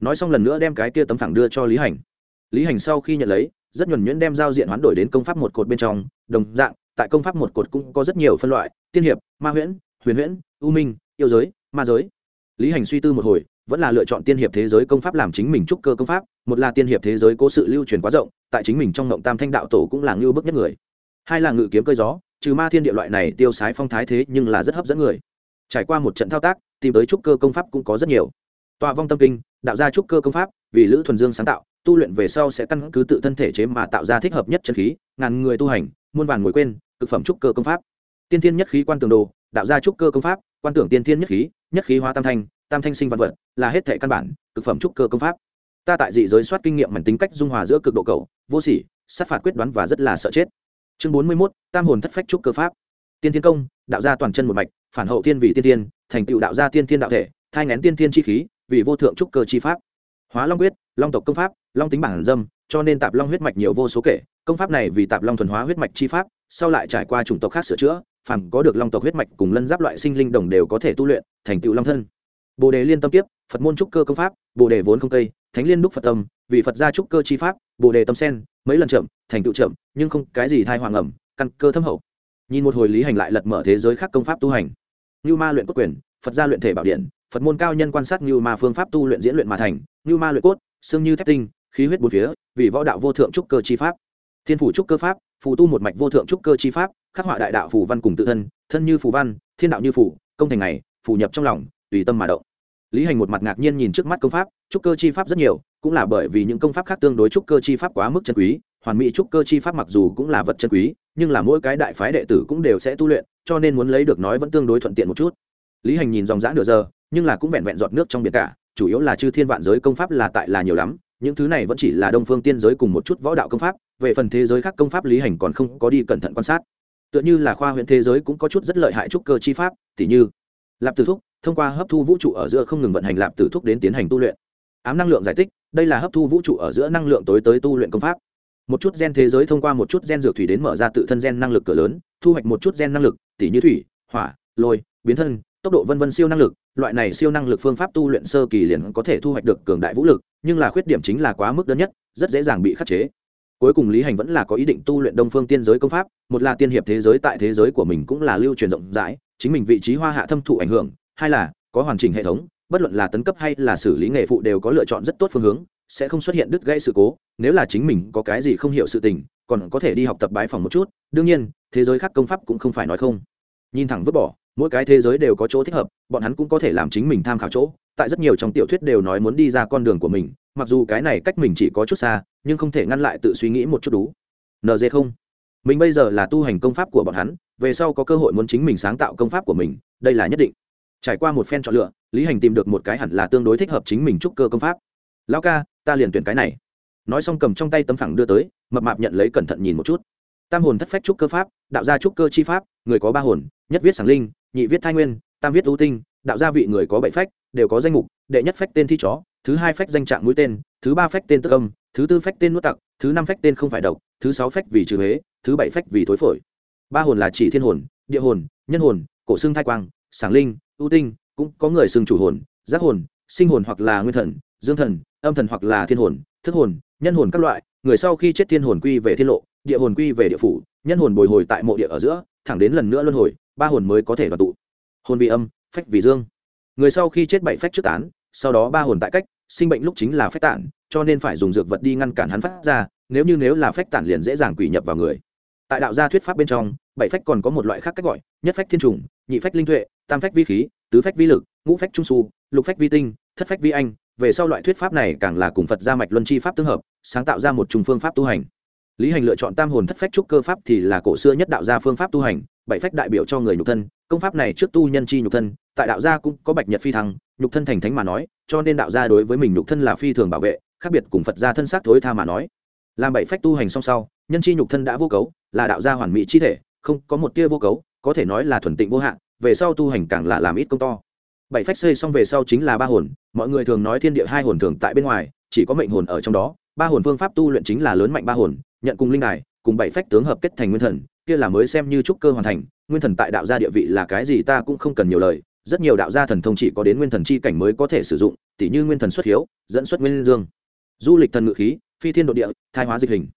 Nói xong lần nữa đem cái kia tấm phẳng đưa cho lý hành. Lý hành sau khi nhận lấy, rất nhuẩn nhuyễn đem giao diện hoán đổi đến công pháp một cột bên trong. Đồng dạng, tại công pháp một cột cũng có rất nhiều phân loại, tiên hiệp, ma huyễn, huyền huyễn, u minh, yêu giới ma giới. Lý hành suy tư một hồi, vẫn là lựa chọn tiên hiệp thế giới công pháp làm chính mình trúc cơ công pháp. Một là tiên hiệp thế giới cố sự lưu truyền quá rộng, tại chính mình trong ngộng tam thanh đạo tổ cũng là ngưu bức nhất người. Hai là ngự kiếm cơi gió, trừ ma thiên địa loại này tiêu sái phong thái thế nhưng là rất hấp dẫn người. Trải qua một trận thao tác, tìm tới trúc cơ công pháp cũng có rất nhiều. Tọa vong tâm kinh, đạo ra trúc cơ công pháp, vì lữ thuần dương sáng tạo, tu luyện về sau sẽ căn cứ tự thân thể chế mà tạo ra thích hợp nhất chân khí, ngàn người tu hành, muôn vàn ngồi quên thực phẩm trúc cơ công pháp. Tiên thiên nhất khí quan tường đồ, đạo ra trúc cơ công pháp, quan tưởng tiên thiên nhất khí nhất khí hóa tam thanh tam thanh sinh văn vật, là hết thể căn bản, cực phẩm trúc cơ công pháp. Ta tại dị giới soát kinh nghiệm mảnh tính cách dung hòa giữa cực độ cầu vô sỉ, sát phạt quyết đoán và rất là sợ chết. Chương bốn mươi mốt, tam hồn thất phách trúc cơ pháp. Tiên thiên công, đạo gia toàn chân một mạch, phản hậu tiên vị tiên tiên thành tựu đạo gia tiên thiên đạo thể, thai ngén tiên thiên chi khí, vì vô thượng trúc cơ chi pháp. Hóa long quyết, long tộc công pháp, long tính bản dâm, cho nên tạp long huyết mạch nhiều vô số kể. Công pháp này vì tạp long thuần hóa huyết mạch chi pháp, sau lại trải qua chủng tộc khác sửa chữa phàm có được long tộc huyết mạch cùng lân giáp loại sinh linh đồng đều có thể tu luyện, thành tựu long thân. Bồ đề liên tâm tiếp phật môn trúc cơ công pháp, bồ đề vốn không cây, thánh liên đúc phật tâm, vì phật gia trúc cơ chi pháp, bồ đề tâm sen, mấy lần chậm, thành tựu chậm, nhưng không cái gì thai hoàng ẩm, căn cơ thâm hậu. Nhìn một hồi lý hành lại lật mở thế giới khác công pháp tu hành. Như ma luyện cốt quyền, phật gia luyện thể bảo điện, phật môn cao nhân quan sát như ma phương pháp tu luyện diễn luyện mà thành, như ma luyện cốt, xương như thép tinh, khí huyết bốn phía, vì võ đạo vô thượng trúc cơ chi pháp. Thiên phủ trúc cơ pháp phù tu một mạch vô thượng trúc cơ chi pháp, khắc họa đại đạo phù văn cùng tự thân thân như phù văn, thiên đạo như phù, công thành này phù nhập trong lòng, tùy tâm mà động. Lý hành một mặt ngạc nhiên nhìn trước mắt công pháp, trúc cơ chi pháp rất nhiều, cũng là bởi vì những công pháp khác tương đối trúc cơ chi pháp quá mức chân quý, hoàn mỹ trúc cơ chi pháp mặc dù cũng là vật chân quý, nhưng là mỗi cái đại phái đệ tử cũng đều sẽ tu luyện, cho nên muốn lấy được nói vẫn tương đối thuận tiện một chút. Lý hành nhìn dòng dã nửa giờ, nhưng là cũng vẹn vẹn giọt nước trong biển cả, chủ yếu là chư thiên vạn giới công pháp là tại là nhiều lắm những thứ này vẫn chỉ là đông phương tiên giới cùng một chút võ đạo công pháp, về phần thế giới khác công pháp lý hành còn không có đi cẩn thận quan sát. Tựa như là khoa huyện thế giới cũng có chút rất lợi hại trúc cơ chi pháp, tỉ như, lạp tử thúc, thông qua hấp thu vũ trụ ở giữa không ngừng vận hành lạp tử thúc đến tiến hành tu luyện. Ám năng lượng giải tích đây là hấp thu vũ trụ ở giữa năng lượng tối tới tu luyện công pháp. Một chút gen thế giới thông qua một chút gen dược thủy đến mở ra tự thân gen năng lực cửa lớn, thu hoạch một chút gen năng lực, tỉ như thủy, hỏa, lôi, biến thân tốc độ vân vân siêu năng lực, loại này siêu năng lực phương pháp tu luyện sơ kỳ liền có thể thu hoạch được cường đại vũ lực, nhưng là khuyết điểm chính là quá mức đơn nhất, rất dễ dàng bị khắc chế. Cuối cùng lý hành vẫn là có ý định tu luyện đông phương tiên giới công pháp, một là tiên hiệp thế giới tại thế giới của mình cũng là lưu truyền rộng rãi, chính mình vị trí hoa hạ thâm thụ ảnh hưởng, hai là có hoàn chỉnh hệ thống, bất luận là tấn cấp hay là xử lý nghề phụ đều có lựa chọn rất tốt phương hướng, sẽ không xuất hiện đứt gãy sự cố, nếu là chính mình có cái gì không hiểu sự tình, còn có thể đi học tập bái phòng một chút, đương nhiên, thế giới khác công pháp cũng không phải nói không. Nhìn thẳng vứt bỏ mỗi cái thế giới đều có chỗ thích hợp, bọn hắn cũng có thể làm chính mình tham khảo chỗ. Tại rất nhiều trong tiểu thuyết đều nói muốn đi ra con đường của mình, mặc dù cái này cách mình chỉ có chút xa, nhưng không thể ngăn lại tự suy nghĩ một chút đủ nd không? Mình bây giờ là tu hành công pháp của bọn hắn, về sau có cơ hội muốn chính mình sáng tạo công pháp của mình, đây là nhất định. Trải qua một phen chọn lựa, lý hành tìm được một cái hẳn là tương đối thích hợp chính mình trúc cơ công pháp. Lão ca, ta liền tuyển cái này. Nói xong cầm trong tay tấm phẳng đưa tới, mập mạp nhận lấy cẩn thận nhìn một chút. Tam hồn thất phách trúc cơ pháp, đạo gia trúc cơ chi pháp, người có ba hồn, nhất viết sáng linh nhị viết Thái nguyên, tam viết ưu tinh, đạo gia vị người có bảy phách, đều có danh mục, đệ nhất phách tên thi chó, thứ hai phách danh trạng mũi tên, thứ ba phách tên tức âm, thứ tư phách tên nuốt tặc, thứ năm phách tên không phải độc, thứ sáu phách vì trừ huế, thứ bảy phách vì thối phổi. Ba hồn là chỉ thiên hồn, địa hồn, nhân hồn, cổ xương thai quang, sảng linh, ưu tinh, cũng có người xương chủ hồn, giác hồn, sinh hồn hoặc là nguyên thần, dương thần, âm thần hoặc là thiên hồn, thức hồn, nhân hồn các loại, người sau khi chết thiên hồn quy về thiên lộ địa hồn quy về địa phủ, nhân hồn bồi hồi tại mộ địa ở giữa, thẳng đến lần nữa luân hồi, ba hồn mới có thể đoàn tụ. Hồn vì âm, phách vì dương. Người sau khi chết bảy phách trước tán, sau đó ba hồn tại cách, sinh bệnh lúc chính là phách tản, cho nên phải dùng dược vật đi ngăn cản hắn phát ra, nếu như nếu là phách tản liền dễ dàng quỷ nhập vào người. Tại đạo gia thuyết pháp bên trong, bảy phách còn có một loại khác cách gọi, nhất phách thiên trùng, nhị phách linh tuệ, tam phách vi khí, tứ phách vi lực, ngũ phách trung su, lục phách vi tinh, thất phách vi anh. Về sau loại thuyết pháp này càng là cùng phật gia mạch luân chi pháp tương hợp, sáng tạo ra một trùng phương pháp tu hành lý hành lựa chọn tam hồn thất phách trúc cơ pháp thì là cổ xưa nhất đạo gia phương pháp tu hành, bảy phách đại biểu cho người nhục thân. Công pháp này trước tu nhân chi nhục thân, tại đạo gia cũng có bạch nhật phi thăng, nhục thân thành thánh mà nói, cho nên đạo gia đối với mình nhục thân là phi thường bảo vệ, khác biệt cùng phật gia thân xác thối tha mà nói. Làm bảy phách tu hành song sau, nhân chi nhục thân đã vô cấu, là đạo gia hoàn mỹ chi thể, không có một tia vô cấu, có thể nói là thuần tịnh vô hạn, về sau tu hành càng là làm ít công to. Bảy phách xây xong về sau chính là ba hồn, mọi người thường nói thiên địa hai hồn thường tại bên ngoài, chỉ có mệnh hồn ở trong đó, ba hồn phương pháp tu luyện chính là lớn mạnh ba hồn nhận cùng linh đài, cùng bảy phách tướng hợp kết thành nguyên thần, kia là mới xem như trúc cơ hoàn thành, nguyên thần tại đạo gia địa vị là cái gì ta cũng không cần nhiều lời, rất nhiều đạo gia thần thông chỉ có đến nguyên thần chi cảnh mới có thể sử dụng, tỉ như nguyên thần xuất hiếu, dẫn xuất nguyên dương, du lịch thần ngự khí, phi thiên độ địa, thai hóa dịch hình.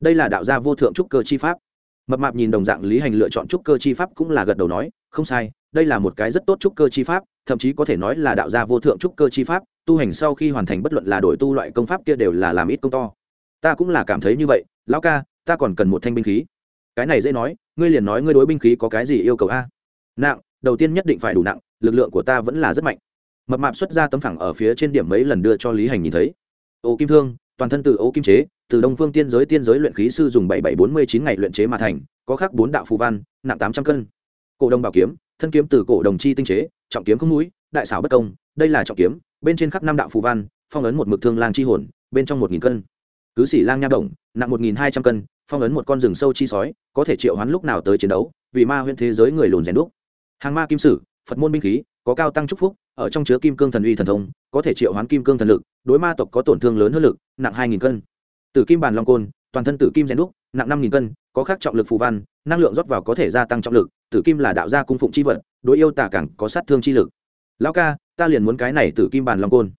Đây là đạo gia vô thượng trúc cơ chi pháp. Mập mạp nhìn đồng dạng lý hành lựa chọn trúc cơ chi pháp cũng là gật đầu nói, không sai, đây là một cái rất tốt trúc cơ chi pháp, thậm chí có thể nói là đạo gia vô thượng trúc cơ chi pháp, tu hành sau khi hoàn thành bất luận là đổi tu loại công pháp kia đều là làm ít công to. Ta cũng là cảm thấy như vậy lão ca, ta còn cần một thanh binh khí. Cái này dễ nói, ngươi liền nói ngươi đối binh khí có cái gì yêu cầu a? Nặng, đầu tiên nhất định phải đủ nặng, lực lượng của ta vẫn là rất mạnh. Mập mạp xuất ra tấm phẳng ở phía trên điểm mấy lần đưa cho lý hành nhìn thấy. Ô kim thương, toàn thân từ ô kim chế, từ đông phương tiên giới tiên giới luyện khí sư dùng bảy bảy bốn mươi chín ngày luyện chế mà thành, có khắc bốn đạo phù văn, nặng tám trăm cân. Cổ đồng bảo kiếm, thân kiếm từ cổ đồng chi tinh chế, trọng kiếm không mũi, đại xảo bất công, đây là trọng kiếm, bên trên khắc năm đạo phù văn, phong ấn một mực thương lang chi hồn, bên trong một nghìn cân cứ xỉ lang nha động nặng một nghìn hai trăm cân, phong ấn một con rừng sâu chi sói, có thể triệu hoán lúc nào tới chiến đấu, vì ma huyện thế giới người lùn rèn đúc. Hàng ma kim sử, phật môn binh khí, có cao tăng chúc phúc, ở trong chứa kim cương thần uy thần thông, có thể triệu hoán kim cương thần lực, đối ma tộc có tổn thương lớn hơn lực, nặng hai nghìn cân. Tử kim bàn long côn, toàn thân tử kim rèn đúc, nặng năm nghìn cân, có khác trọng lực phù văn, năng lượng rót vào có thể gia tăng trọng lực, tử kim là đạo gia cung phụng chi vật, đối yêu tả cảng có sát thương chi lực. Lão ca, ta liền muốn cái này tử kim bàn long côn.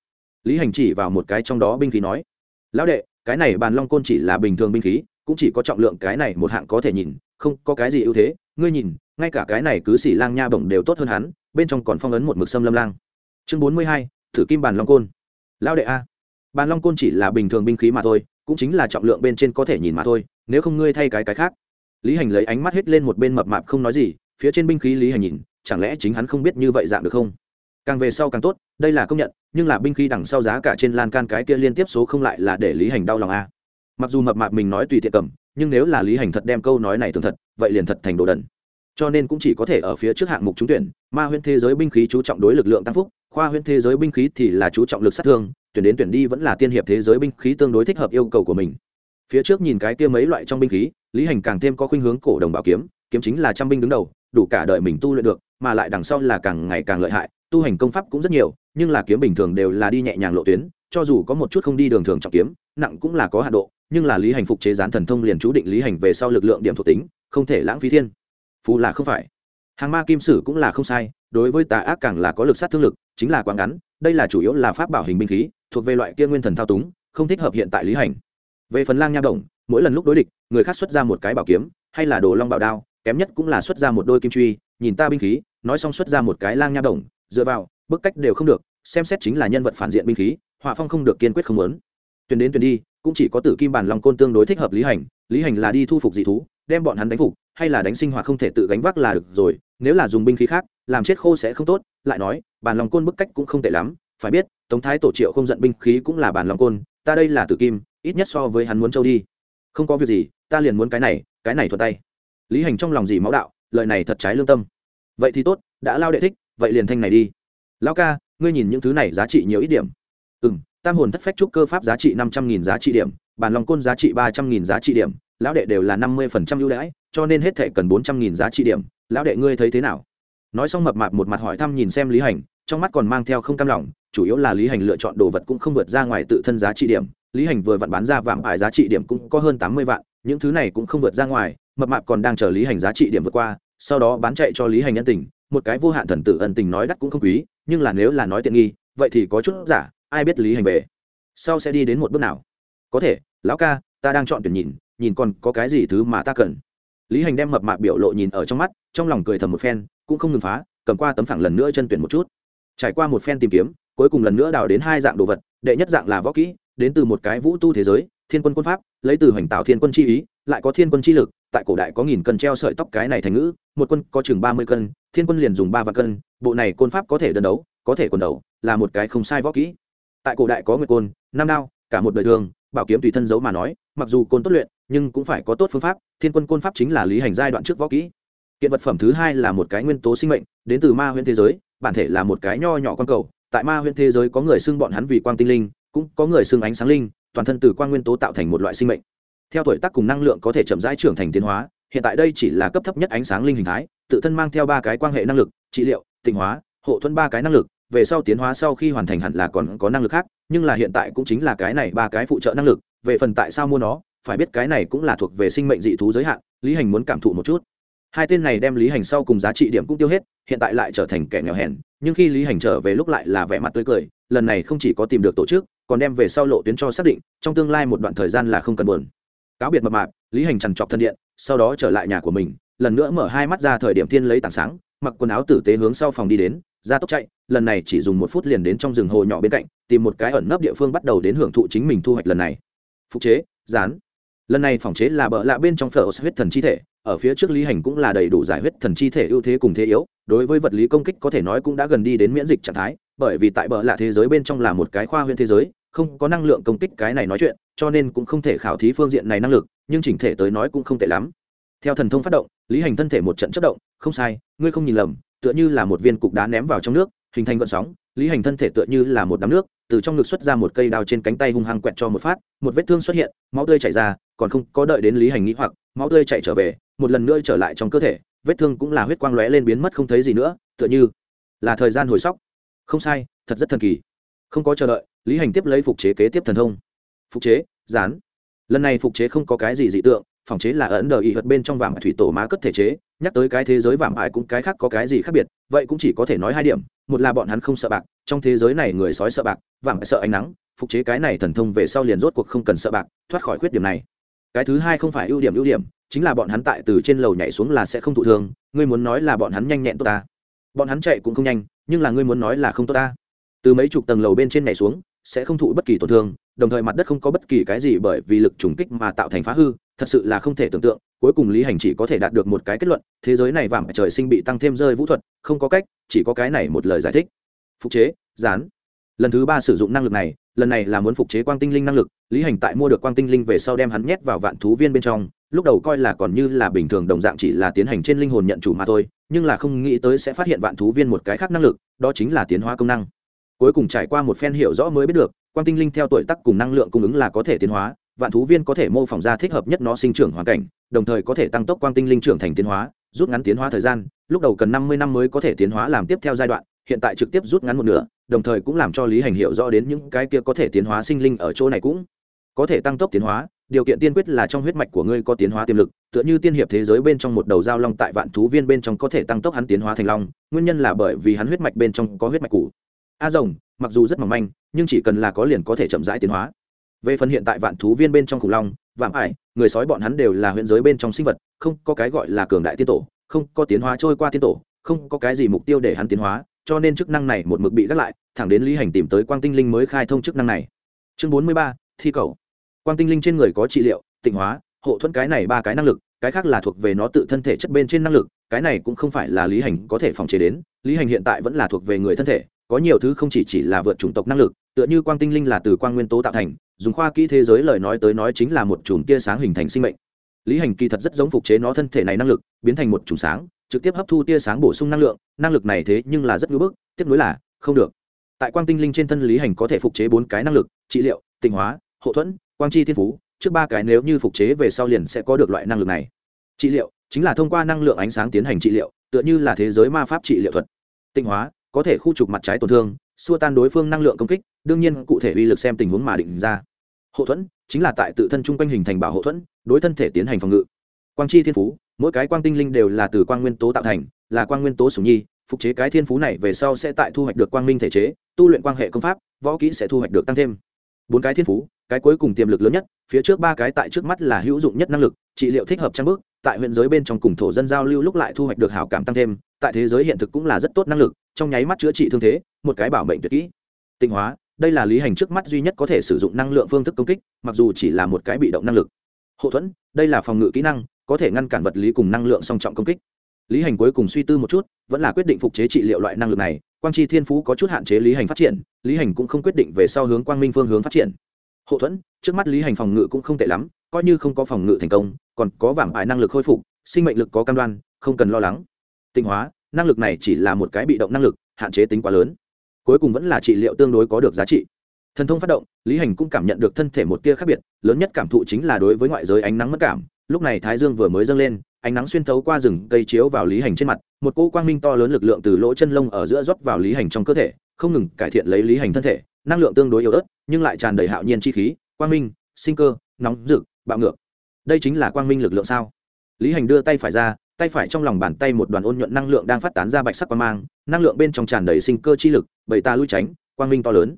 Lý hành chỉ vào một cái trong đó binh khí nói, lão đệ cái này bàn long côn chỉ là bình thường binh khí, cũng chỉ có trọng lượng cái này một hạng có thể nhìn, không có cái gì ưu thế. Ngươi nhìn, ngay cả cái này cứ xỉ lang nha bổng đều tốt hơn hắn, bên trong còn phong ấn một mực sâm lâm lang. Chương bốn mươi hai, thử kim bàn long côn. Lao đệ a, bàn long côn chỉ là bình thường binh khí mà thôi, cũng chính là trọng lượng bên trên có thể nhìn mà thôi, nếu không ngươi thay cái cái khác. Lý hành lấy ánh mắt hết lên một bên mập mạp không nói gì, phía trên binh khí lý hành nhìn, chẳng lẽ chính hắn không biết như vậy dạng được không? Càng về sau càng tốt, đây là công nhận, nhưng là binh khí đằng sau giá cả trên lan can cái kia liên tiếp số không lại là để lý hành đau lòng a mặc dù mập mạp mình nói tùy tiện cầm, nhưng nếu là lý hành thật đem câu nói này tường thật, vậy liền thật thành đồ đần. Cho nên cũng chỉ có thể ở phía trước hạng mục trúng tuyển, ma huyễn thế giới binh khí chú trọng đối lực lượng tăng phúc, khoa huyễn thế giới binh khí thì là chú trọng lực sát thương, tuyển đến tuyển đi vẫn là tiên hiệp thế giới binh khí tương đối thích hợp yêu cầu của mình. Phía trước nhìn cái kia mấy loại trong binh khí, lý hành càng thêm có khuynh hướng cổ đồng bảo kiếm kiếm chính là trăm binh đứng đầu, đủ cả đời mình tu luyện được, mà lại đằng sau là càng ngày càng lợi hại tu hành công pháp cũng rất nhiều, nhưng là kiếm bình thường đều là đi nhẹ nhàng lộ tuyến, cho dù có một chút không đi đường thường trọng kiếm, nặng cũng là có hạ độ, nhưng là lý hành phục chế gián thần thông liền chú định lý hành về sau lực lượng điểm thuộc tính, không thể lãng phí thiên. Phú là không phải. Hàng ma kim sử cũng là không sai, đối với tà ác càng là có lực sát thương lực, chính là quá ngắn, đây là chủ yếu là pháp bảo hình binh khí, thuộc về loại kia nguyên thần thao túng, không thích hợp hiện tại lý hành. Về phần lang nha động mỗi lần lúc đối địch, người khác xuất ra một cái bảo kiếm, hay là đồ long bảo đao, kém nhất cũng là xuất ra một đôi kim truy, nhìn ta binh khí, nói xong xuất ra một cái lang nha động dựa vào, bức cách đều không được, xem xét chính là nhân vật phản diện binh khí, họa phong không được kiên quyết không muốn. Tuyển đến tuyển đi, cũng chỉ có tử kim bản long côn tương đối thích hợp lý hành lý hành là đi thu phục dị thú, đem bọn hắn đánh phục, hay là đánh sinh hoạt không thể tự gánh vác là được rồi, nếu là dùng binh khí khác, làm chết khô sẽ không tốt, lại nói, bản lòng côn bức cách cũng không tệ lắm, phải biết, tống thái tổ triệu không giận binh khí cũng là bản lòng côn, ta đây là tử kim, ít nhất so với hắn muốn châu đi. Không có việc gì, ta liền muốn cái này cái này thuận tay. Lý hành trong lòng gì máu đạo, lời này thật trái lương tâm. Vậy thì tốt, đã lao đệ thích vậy liền thanh này đi. Lão ca, ngươi nhìn những thứ này giá trị nhiều ít điểm. Ừ m tam hồn thất phách trúc cơ pháp giá trị năm trăm nghìn giá trị điểm, bản lòng côn giá trị ba trăm nghìn giá trị điểm, lão đệ đều là năm mươi phần trăm ưu đãi, cho nên hết thệ cần bốn trăm nghìn giá trị điểm. Lão đệ ngươi thấy thế nào? Nói xong mập mạp một mặt hỏi thăm nhìn xem lý hành, trong mắt còn mang theo không cam lòng, chủ yếu là lý hành lựa chọn đồ vật cũng không vượt ra ngoài tự thân giá trị điểm. Lý hành vừa vặn bán ra vàng ải giá trị điểm cũng có hơn tám mươi vạn, những thứ này cũng không vượt ra ngoài, mập mạp còn đang chờ lý hành giá trị điểm vượt qua, sau đó bán chạy cho lý hành nhân tình một cái vô hạn thần tử ân tình nói đắt cũng không quý, nhưng là nếu là nói tiện nghi, vậy thì có chút giả, ai biết lý hành về. Sau sẽ đi đến một bước nào? Có thể, lão ca, ta đang chọn tuyển nhìn nhìn còn có cái gì thứ mà ta cần. Lý hành đem mập mạp biểu lộ nhìn ở trong mắt, trong lòng cười thầm một phen, cũng không ngừng phá, cầm qua tấm phẳng lần nữa chân tuyển một chút. Trải qua một phen tìm kiếm, cuối cùng lần nữa đào đến hai dạng đồ vật, đệ nhất dạng là võ kỹ, đến từ một cái vũ tu thế giới, thiên quân quân pháp, lấy từ hoành tạo thiên quân chi ý lại có thiên quân chi lực, tại cổ đại có nghìn cân treo sợi tóc cái này thành ngữ, một quân có chừng ba mươi cân, thiên quân liền dùng ba vạn cân, bộ này côn pháp có thể đơn đấu, có thể quần đấu, là một cái không sai võ kỹ. Tại cổ đại có nguyệt côn, năm đao, cả một đời thường, bảo kiếm tùy thân giấu mà nói, mặc dù côn tốt luyện, nhưng cũng phải có tốt phương pháp, thiên quân côn pháp chính là lý hành giai đoạn trước võ kỹ. Kiện vật phẩm thứ hai là một cái nguyên tố sinh mệnh, đến từ ma huyện thế giới, bản thể là một cái nho nhỏ quan cầu, tại ma huyện thế giới có người xưng bọn hắn vì quang tinh linh, cũng có người xưng ánh sáng linh, toàn thân từ quang nguyên tố tạo thành một loại sinh mệnh theo tuổi tác cùng năng lượng có thể chậm rãi trưởng thành tiến hóa, hiện tại đây chỉ là cấp thấp nhất ánh sáng linh hình thái, tự thân mang theo ba cái quan hệ năng lực, trị liệu, tịnh hóa, hộ thuẫn ba cái năng lực, về sau tiến hóa sau khi hoàn thành hẳn là còn có năng lực khác, nhưng là hiện tại cũng chính là cái này ba cái phụ trợ năng lực, về phần tại sao mua nó, phải biết cái này cũng là thuộc về sinh mệnh dị thú giới hạn, lý hành muốn cảm thụ một chút. Hai tên này đem lý hành sau cùng giá trị điểm cũng tiêu hết, hiện tại lại trở thành kẻ nghèo hèn, nhưng khi lý hành trở về lúc lại là vẻ mặt tươi cười, lần này không chỉ có tìm được tổ chức, còn đem về sau lộ tuyến cho xác định, trong tương lai một đoạn thời gian là không cần buồn cáo biệt mập mạp, lý hành trằn trọc thân điện, sau đó trở lại nhà của mình, lần nữa mở hai mắt ra thời điểm thiên lấy tảng sáng, mặc quần áo tử tế hướng sau phòng đi đến, ra tốc chạy, lần này chỉ dùng một phút liền đến trong rừng hồ nhỏ bên cạnh, tìm một cái ẩn nấp địa phương bắt đầu đến hưởng thụ chính mình thu hoạch lần này. Phục chế, dán. Lần này phòng chế là bợ lạ bên trong phở huyết thần chi thể, ở phía trước lý hành cũng là đầy đủ giải huyết thần chi thể ưu thế cùng thế yếu, đối với vật lý công kích có thể nói cũng đã gần đi đến miễn dịch trạng thái, bởi vì tại bờ lạ thế giới bên trong là một cái khoa huyễn thế giới không có năng lượng công kích cái này nói chuyện, cho nên cũng không thể khảo thí phương diện này năng lực, nhưng chỉnh thể tới nói cũng không tệ lắm. Theo thần thông phát động, lý hành thân thể một trận chất động, không sai, ngươi không nhìn lầm, tựa như là một viên cục đá ném vào trong nước, hình thành gọn sóng, lý hành thân thể tựa như là một đám nước, từ trong ngực xuất ra một cây đao trên cánh tay hung hăng quẹt cho một phát, một vết thương xuất hiện, máu tươi chảy ra, còn không có đợi đến lý hành nghĩ hoặc, máu tươi chạy trở về, một lần nữa trở lại trong cơ thể, vết thương cũng là huyết quang lóe lên biến mất không thấy gì nữa, tựa như là thời gian hồi sóc. Không sai, thật rất thần kỳ. Không có chờ đợi lý hành tiếp lấy phục chế kế tiếp thần thông. Phục chế dán lần này phục chế không có cái gì dị tượng, phòng chế là ấn đờ ý hật bên trong vàng thủy tổ má cất thể chế, nhắc tới cái thế giới vàng ải cũng cái khác có cái gì khác biệt, vậy cũng chỉ có thể nói hai điểm. Một là bọn hắn không sợ bạc, trong thế giới này người sói sợ bạc vàng sợ ánh nắng, phục chế cái này thần thông về sau liền rốt cuộc không cần sợ bạc, thoát khỏi khuyết điểm này. Cái thứ hai không phải ưu điểm ưu điểm, chính là bọn hắn tại từ trên lầu nhảy xuống là sẽ không thụ thương, ngươi muốn nói là bọn hắn nhanh nhẹn tốt ta. Bọn hắn chạy cũng không nhanh, nhưng là ngươi muốn nói là không tốt ta. Từ mấy chục tầng lầu bên trên nhảy xuống sẽ không thụ bất kỳ tổn thương, đồng thời mặt đất không có bất kỳ cái gì bởi vì lực trùng kích mà tạo thành phá hư, thật sự là không thể tưởng tượng, cuối cùng lý hành chỉ có thể đạt được một cái kết luận, thế giới này vàng trời sinh bị tăng thêm rơi vũ thuật, không có cách, chỉ có cái này một lời giải thích. Phục chế dán lần thứ ba sử dụng năng lực này, lần này là muốn phục chế quang tinh linh năng lực, lý hành tại mua được quang tinh linh về sau đem hắn nhét vào vạn thú viên bên trong, lúc đầu coi là còn như là bình thường đồng dạng chỉ là tiến hành trên linh hồn nhận chủ mà thôi, nhưng là không nghĩ tới sẽ phát hiện vạn thú viên một cái khác năng lực, đó chính là tiến hóa công năng cuối cùng trải qua một phen hiểu rõ mới biết được, quang tinh linh theo tuổi tác cùng năng lượng cung ứng là có thể tiến hóa, vạn thú viên có thể mô phỏng ra thích hợp nhất nó sinh trưởng hoàn cảnh, đồng thời có thể tăng tốc quang tinh linh trưởng thành tiến hóa, rút ngắn tiến hóa thời gian, lúc đầu cần năm mươi năm mới có thể tiến hóa làm tiếp theo giai đoạn, hiện tại trực tiếp rút ngắn một nửa, đồng thời cũng làm cho lý hành hiểu rõ đến những cái kia có thể tiến hóa sinh linh ở chỗ này cũng có thể tăng tốc tiến hóa, điều kiện tiên quyết là trong huyết mạch của ngươi có tiến hóa tiềm lực, tựa như tiên hiệp thế giới bên trong một đầu giao long tại vạn thú viên bên trong có thể tăng tốc hắn tiến hóa thành long, nguyên nhân là bởi vì hắn huyết mạch bên trong có huyết mạch cũ a rồng, mặc dù rất mỏng manh, nhưng chỉ cần là có liền có thể chậm rãi tiến hóa. Về phần hiện tại vạn thú viên bên trong khủng long, vạm ải, người sói bọn hắn đều là huyện giới bên trong sinh vật, không có cái gọi là cường đại tiên tổ, không có tiến hóa trôi qua tiên tổ, không có cái gì mục tiêu để hắn tiến hóa, cho nên chức năng này một mực bị gác lại, thẳng đến lý hành tìm tới quang tinh linh mới khai thông chức năng này. Chương bốn mươi ba, thi cầu. Quang tinh linh trên người có trị liệu, tịnh hóa, hộ thuẫn cái này ba cái năng lực, cái khác là thuộc về nó tự thân thể chất bên trên năng lực, cái này cũng không phải là lý hành có thể phòng chế đến, lý hành hiện tại vẫn là thuộc về người thân thể có nhiều thứ không chỉ chỉ là vượt chủng tộc năng lực, tựa như quang tinh linh là từ quang nguyên tố tạo thành, dùng khoa kỹ thế giới lời nói tới nói chính là một chùm tia sáng hình thành sinh mệnh. Lý hành kỳ thật rất giống phục chế nó thân thể này năng lực, biến thành một chùm sáng, trực tiếp hấp thu tia sáng bổ sung năng lượng, năng lực này thế nhưng là rất ngưỡng bức tiếp nối là, không được. Tại quang tinh linh trên thân lý hành có thể phục chế bốn cái năng lực, trị liệu, tịnh hóa, hậu thuẫn, quang chi thiên phú, trước ba cái nếu như phục chế về sau liền sẽ có được loại năng lực này. Trị liệu, chính là thông qua năng lượng ánh sáng tiến hành trị liệu, tựa như là thế giới ma pháp trị liệu thuật. Tịnh hóa có thể khu trục mặt trái tổn thương, xua tan đối phương năng lượng công kích, đương nhiên cụ thể uy lực xem tình huống mà định ra. Hậu thuẫn chính là tại tự thân chung quanh hình thành bảo hậu thuẫn, đối thân thể tiến hành phòng ngự. Quang chi thiên phú, mỗi cái quang tinh linh đều là từ quang nguyên tố tạo thành, là quang nguyên tố sủng nhi, phục chế cái thiên phú này về sau sẽ tại thu hoạch được quang minh thể chế, tu luyện quang hệ công pháp, võ kỹ sẽ thu hoạch được tăng thêm. Bốn cái thiên phú, cái cuối cùng tiềm lực lớn nhất, phía trước ba cái tại trước mắt là hữu dụng nhất năng lực, trị liệu thích hợp trang bước, tại huyện giới bên trong cùng thổ dân giao lưu lúc lại thu hoạch được hảo cảm tăng thêm, tại thế giới hiện thực cũng là rất tốt năng lực trong nháy mắt chữa trị thương thế, một cái bảo mệnh tuyệt kỹ. Tinh hóa, đây là lý hành trước mắt duy nhất có thể sử dụng năng lượng phương thức công kích, mặc dù chỉ là một cái bị động năng lực. Hậu thuẫn, đây là phòng ngự kỹ năng, có thể ngăn cản vật lý cùng năng lượng song trọng công kích. Lý hành cuối cùng suy tư một chút, vẫn là quyết định phục chế trị liệu loại năng lực này, quang chi thiên phú có chút hạn chế lý hành phát triển, lý hành cũng không quyết định về sau hướng quang minh phương hướng phát triển. Hậu thuẫn, trước mắt lý hành phòng ngự cũng không tệ lắm, coi như không có phòng ngự thành công, còn có vảm ải năng lực khôi phục, sinh mệnh lực có cam đoan, không cần lo lắng. Tinh hóa năng lực này chỉ là một cái bị động năng lực, hạn chế tính quá lớn. Cuối cùng vẫn là trị liệu tương đối có được giá trị. Thần thông phát động, lý hành cũng cảm nhận được thân thể một tia khác biệt, lớn nhất cảm thụ chính là đối với ngoại giới ánh nắng mất cảm. Lúc này thái dương vừa mới dâng lên, ánh nắng xuyên thấu qua rừng cây chiếu vào lý hành trên mặt, một cỗ quang minh to lớn lực lượng từ lỗ chân lông ở giữa rót vào lý hành trong cơ thể, không ngừng cải thiện lấy lý hành thân thể. Năng lượng tương đối yếu ớt, nhưng lại tràn đầy hạo nhiên chi khí, quang minh, sinh cơ, nóng rực, bạo ngược. Đây chính là quang minh lực lượng sao? Lý hành đưa tay phải ra tay phải trong lòng bàn tay một đoàn ôn nhuận năng lượng đang phát tán ra bạch sắc quang mang, năng lượng bên trong tràn đầy sinh cơ chi lực, bầy ta lui tránh, quang minh to lớn.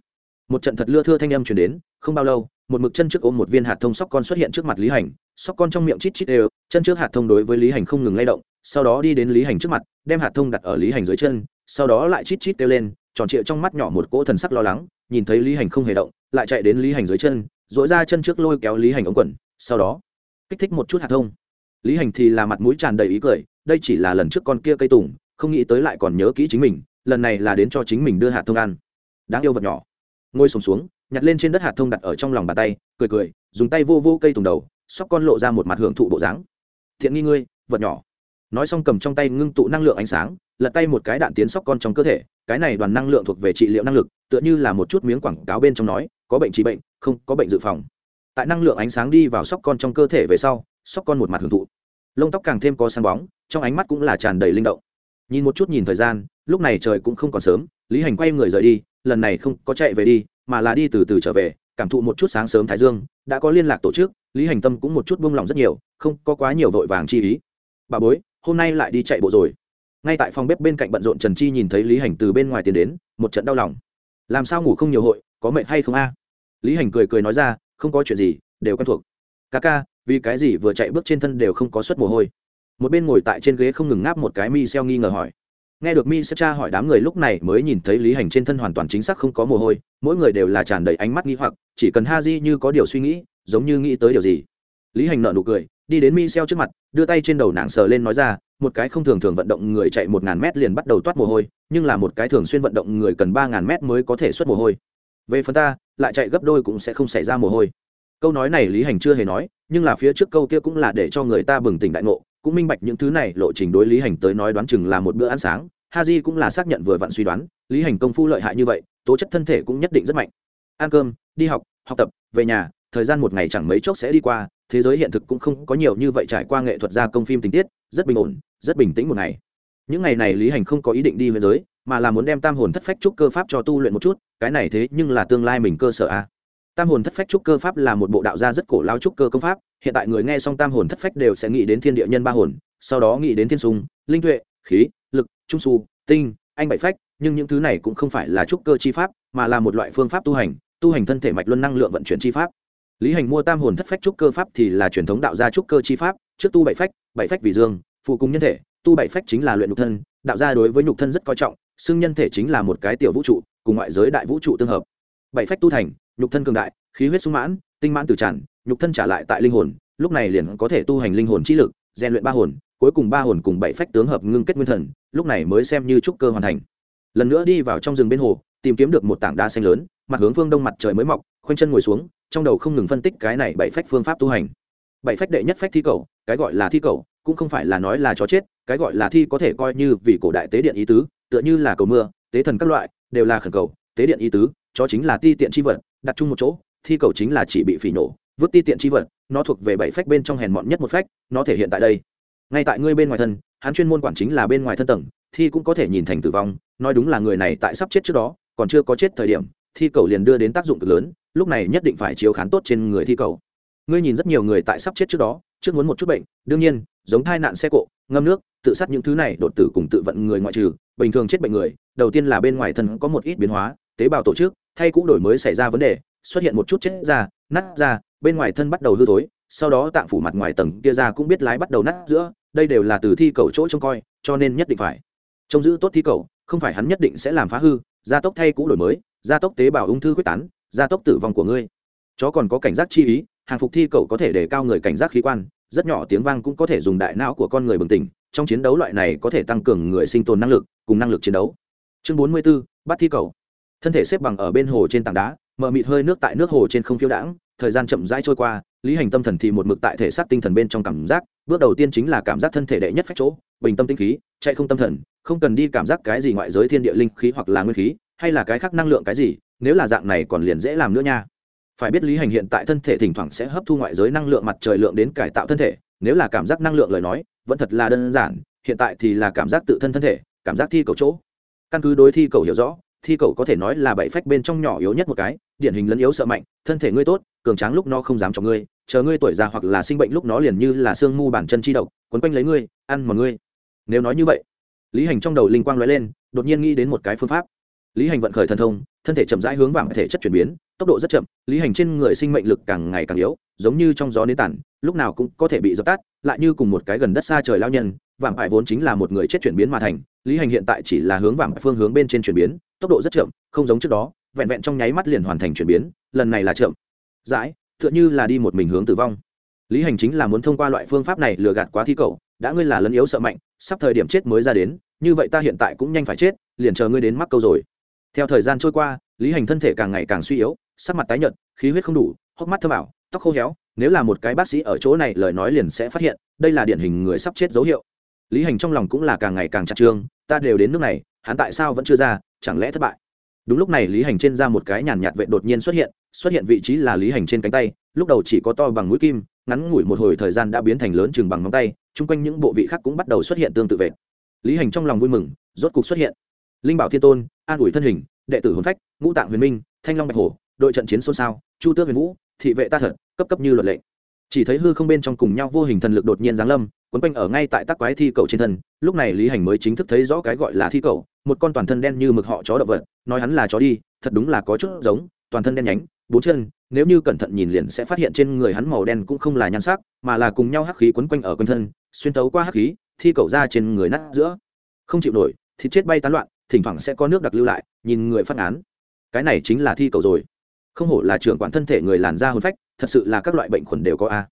Một trận thật lưa thưa thanh âm chuyển đến, không bao lâu, một mực chân trước ôm một viên hạt thông sóc con xuất hiện trước mặt lý hành, sóc con trong miệng chít chít đều, chân trước hạt thông đối với lý hành không ngừng lay động, sau đó đi đến lý hành trước mặt, đem hạt thông đặt ở lý hành dưới chân, sau đó lại chít chít kêu lên, tròn trịa trong mắt nhỏ một cỗ thần sắc lo lắng, nhìn thấy lý hành không hề động, lại chạy đến lý hành dưới chân dỗi ra chân trước lôi kéo lý hành ống quần, sau đó, kích thích một chút hạt thông lý hành thì là mặt mũi tràn đầy ý cười đây chỉ là lần trước con kia cây tùng không nghĩ tới lại còn nhớ kỹ chính mình lần này là đến cho chính mình đưa hạt thông ăn. Đáng yêu vật nhỏ. Ngồi sùng xuống, xuống nhặt lên trên đất hạt thông đặt ở trong lòng bàn tay cười cười dùng tay vô vô cây tùng đầu sóc con lộ ra một mặt hưởng thụ bộ dáng. Thiện nghi ngươi vật nhỏ. Nói xong cầm trong tay ngưng tụ năng lượng ánh sáng lật tay một cái đạn tiến sóc con trong cơ thể cái này đoàn năng lượng thuộc về trị liệu năng lực tựa như là một chút miếng quảng cáo bên trong nói có bệnh trị bệnh không có bệnh dự phòng. Tại năng lượng ánh sáng đi vào sóc con trong cơ thể về sau sóc con một mặt hưởng thụ. Lông tóc càng thêm có sáng bóng, trong ánh mắt cũng là tràn đầy linh động. Nhìn một chút nhìn thời gian, lúc này trời cũng không còn sớm, lý hành quay người rời đi, lần này không có chạy về đi, mà là đi từ từ trở về, cảm thụ một chút sáng sớm thái dương, đã có liên lạc tổ chức, lý hành tâm cũng một chút buông lòng rất nhiều, không có quá nhiều vội vàng chi ý. Bà bối, hôm nay lại đi chạy bộ rồi. Ngay tại phòng bếp bên cạnh bận rộn trần chi nhìn thấy lý hành từ bên ngoài tiến đến, một trận đau lòng. Làm sao ngủ không nhiều hội, có mệt hay không a? Lý hành cười cười nói ra, không có chuyện gì, đều quen thuộc. Ca ca vì cái gì vừa chạy bước trên thân đều không có suất mồ hôi? Một bên ngồi tại trên ghế không ngừng ngáp một cái mi xeo nghi ngờ hỏi. Nghe được mi sẽ cha hỏi đám người lúc này mới nhìn thấy lý hành trên thân hoàn toàn chính xác không có mồ hôi, mỗi người đều là tràn đầy ánh mắt nghi hoặc, chỉ cần ha di như có điều suy nghĩ, giống như nghĩ tới điều gì. Lý hành nợ nụ cười, đi đến mi xeo trước mặt, đưa tay trên đầu nàng sờ lên nói ra, một cái không thường thường vận động người chạy một ngàn mét liền bắt đầu toát mồ hôi, nhưng là một cái thường xuyên vận động người cần ba ngàn mét mới có thể xuất mồ hôi. Về phần ta, lại chạy gấp đôi cũng sẽ không xảy ra mồ hôi câu nói này lý hành chưa hề nói, nhưng là phía trước câu kia cũng là để cho người ta bừng tỉnh đại ngộ, cũng minh bạch những thứ này lộ trình đối lý hành tới nói đoán chừng là một bữa ăn sáng ha di cũng là xác nhận vừa vặn suy đoán, lý hành công phu lợi hại như vậy, tố chất thân thể cũng nhất định rất mạnh. Ăn cơm, đi học học tập, về nhà, thời gian một ngày chẳng mấy chốc sẽ đi qua, thế giới hiện thực cũng không có nhiều như vậy trải qua nghệ thuật gia công phim tình tiết, rất bình ổn, rất bình tĩnh một ngày. Những ngày này lý hành không có ý định đi về giới, mà là muốn đem tam hồn thất phách trúc cơ pháp cho tu luyện một chút, cái này thế nhưng là tương lai mình cơ sở a tam hồn thất phách trúc cơ pháp là một bộ đạo gia rất cổ lao trúc cơ công pháp, hiện tại người nghe xong tam hồn thất phách đều sẽ nghĩ đến thiên địa nhân ba hồn, sau đó nghĩ đến thiên sung, linh tuệ, khí, lực, trung su, tinh, anh bảy phách, nhưng những thứ này cũng không phải là trúc cơ chi pháp, mà là một loại phương pháp tu hành tu hành thân thể mạch luân năng lượng vận chuyển chi pháp. Lý hành mua tam hồn thất phách trúc cơ pháp thì là truyền thống đạo gia trúc cơ chi pháp, trước tu bảy phách bảy phách vì dương, phụ cùng nhân thể, tu bảy phách chính là luyện nhục thân, đạo gia đối với nhục thân rất coi trọng, xưng nhân thể chính là một cái tiểu vũ trụ, cùng ngoại giới đại vũ trụ tương hợp. Bảy phách tu thành nhục thân cường đại, khí huyết sung mãn, tinh mãn từ tràn, nhục thân trả lại tại linh hồn, lúc này liền có thể tu hành linh hồn trí lực, rèn luyện ba hồn, cuối cùng ba hồn cùng bảy phách tướng hợp ngưng kết nguyên thần, lúc này mới xem như trúc cơ hoàn thành. Lần nữa đi vào trong rừng bên hồ, tìm kiếm được một tảng đá xanh lớn, mặt hướng phương đông mặt trời mới mọc, khoanh chân ngồi xuống, trong đầu không ngừng phân tích cái này bảy phách phương pháp tu hành. Bảy phách đệ nhất phách thi cầu cái gọi là thi cầu cũng không phải là nói là chó chết, cái gọi là thi có thể coi như vì cổ đại tế điện ý tứ, tựa như là cầu mưa, tế thần các loại, đều là khẩn cầu, tế điện ý tứ, chó chính là ti tiện chi vật đặt chung một chỗ, thi cầu chính là chỉ bị phỉ nổ, vứt ti tiện chi vật, nó thuộc về bảy phách bên trong hèn mọn nhất một phách, nó thể hiện tại đây. Ngay tại ngươi bên ngoài thân, hắn chuyên môn quản chính là bên ngoài thân tầng, thi cũng có thể nhìn thành tử vong, nói đúng là người này tại sắp chết trước đó, còn chưa có chết thời điểm, thi cầu liền đưa đến tác dụng cực lớn, lúc này nhất định phải chiếu khán tốt trên người thi cầu. Ngươi nhìn rất nhiều người tại sắp chết trước đó, trước muốn một chút bệnh, đương nhiên, giống tai nạn xe cộ, ngâm nước, tự sát những thứ này, đột tử cùng tự vận người ngoại trừ, bình thường chết bệnh người, đầu tiên là bên ngoài thân có một ít biến hóa, tế bào tổ chức thay cũ đổi mới xảy ra vấn đề xuất hiện một chút chết ra nát ra bên ngoài thân bắt đầu hư thối sau đó tạng phủ mặt ngoài tầng kia ra cũng biết lái bắt đầu nát giữa đây đều là từ thi cầu chỗ trông coi cho nên nhất định phải trông giữ tốt thi cầu không phải hắn nhất định sẽ làm phá hư gia tốc thay cũ đổi mới gia tốc tế bào ung thư quyết tán gia tốc tử vong của ngươi. Chó còn có cảnh giác chi ý hàng phục thi cầu có thể để cao người cảnh giác khí quan rất nhỏ tiếng vang cũng có thể dùng đại não của con người bừng tỉnh trong chiến đấu loại này có thể tăng cường người sinh tồn năng lực cùng năng lực chiến đấu. Chương bốn mươi 44, bắt thi cầu thân thể xếp bằng ở bên hồ trên tảng đá mở mịt hơi nước tại nước hồ trên không phiêu đãng, thời gian chậm rãi trôi qua, lý hành tâm thần thì một mực tại thể xác tinh thần bên trong cảm giác, bước đầu tiên chính là cảm giác thân thể đệ nhất phách chỗ, bình tâm tinh khí, chạy không tâm thần, không cần đi cảm giác cái gì ngoại giới thiên địa linh khí hoặc là nguyên khí, hay là cái khác năng lượng cái gì, nếu là dạng này còn liền dễ làm nữa nha. Phải biết lý hành hiện tại thân thể thỉnh thoảng sẽ hấp thu ngoại giới năng lượng mặt trời lượng đến cải tạo thân thể, nếu là cảm giác năng lượng lời nói, vẫn thật là đơn giản, hiện tại thì là cảm giác tự thân thân thể, cảm giác thi cầu chỗ. Căn cứ đối thi cầu hiểu rõ thi cậu có thể nói là bảy phách bên trong nhỏ yếu nhất một cái, điển hình lẫn yếu sợ mạnh, thân thể ngươi tốt, cường tráng lúc nó không dám cho ngươi, chờ ngươi tuổi già hoặc là sinh bệnh lúc nó liền như là xương mu bản chân chi độc, quấn quanh lấy ngươi, ăn mà ngươi. Nếu nói như vậy, lý hành trong đầu linh quang lóe lên, đột nhiên nghĩ đến một cái phương pháp. Lý hành vận khởi thần thông, thân thể chậm rãi hướng vàng thể chất chuyển biến, tốc độ rất chậm, lý hành trên người sinh mệnh lực càng ngày càng yếu, giống như trong gió nến tản, lúc nào cũng có thể bị dập tắt, lại như cùng một cái gần đất xa trời lao nhân, vàng ải vốn chính là một người chết chuyển biến mà thành, lý hành hiện tại chỉ là hướng vàng phương hướng bên trên chuyển biến tốc độ rất chậm, không giống trước đó, vẹn vẹn trong nháy mắt liền hoàn thành chuyển biến, lần này là chậm. Dãi tựa như là đi một mình hướng tử vong. Lý hành chính là muốn thông qua loại phương pháp này lừa gạt quá thi cầu đã ngươi là lấn yếu sợ mạnh, sắp thời điểm chết mới ra đến, như vậy ta hiện tại cũng nhanh phải chết, liền chờ ngươi đến mắc câu rồi. Theo thời gian trôi qua, lý hành thân thể càng ngày càng suy yếu, sắc mặt tái nhợt, khí huyết không đủ, hốc mắt thâm ảo, tóc khô héo, nếu là một cái bác sĩ ở chỗ này lời nói liền sẽ phát hiện, đây là điển hình người sắp chết dấu hiệu. Lý hành trong lòng cũng là càng ngày càng chặt trương ta đều đến nước này hắn tại sao vẫn chưa ra, chẳng lẽ thất bại? Đúng lúc này lý hành trên ra một cái nhàn nhạt vệ đột nhiên xuất hiện xuất hiện vị trí là lý hành trên cánh tay, lúc đầu chỉ có to bằng mũi kim, ngắn ngủi một hồi thời gian đã biến thành lớn chừng bằng ngón tay, chung quanh những bộ vị khác cũng bắt đầu xuất hiện tương tự vệ. Lý hành trong lòng vui mừng, rốt cục xuất hiện. Linh bảo thiên tôn, an ủi thân hình, đệ tử hồn phách, ngũ tạng huyền minh, thanh long bạch hổ, đội trận chiến xôn xao, chu tước huyền vũ, thị vệ ta thật, cấp cấp như luật lệ chỉ thấy hư không bên trong cùng nhau vô hình thần lực đột nhiên giáng lâm, quấn quanh ở ngay tại tắc quái thi cầu trên thân. Lúc này lý hành mới chính thức thấy rõ cái gọi là thi cầu, một con toàn thân đen như mực họ chó động vật, nói hắn là chó đi, thật đúng là có chút giống, toàn thân đen nhánh, bốn chân, nếu như cẩn thận nhìn liền sẽ phát hiện trên người hắn màu đen cũng không là nhan sắc, mà là cùng nhau hắc khí quấn quanh ở quanh thân, xuyên tấu qua hắc khí, thi cầu ra trên người nát giữa. Không chịu nổi, thịt chết bay tán loạn, thỉnh thoảng sẽ có nước đặc lưu lại, nhìn người phát án cái này chính là thi cầu rồi. Không hổ là trưởng quản thân thể người làn da hồn phách thật sự là các loại bệnh khuẩn đều có a.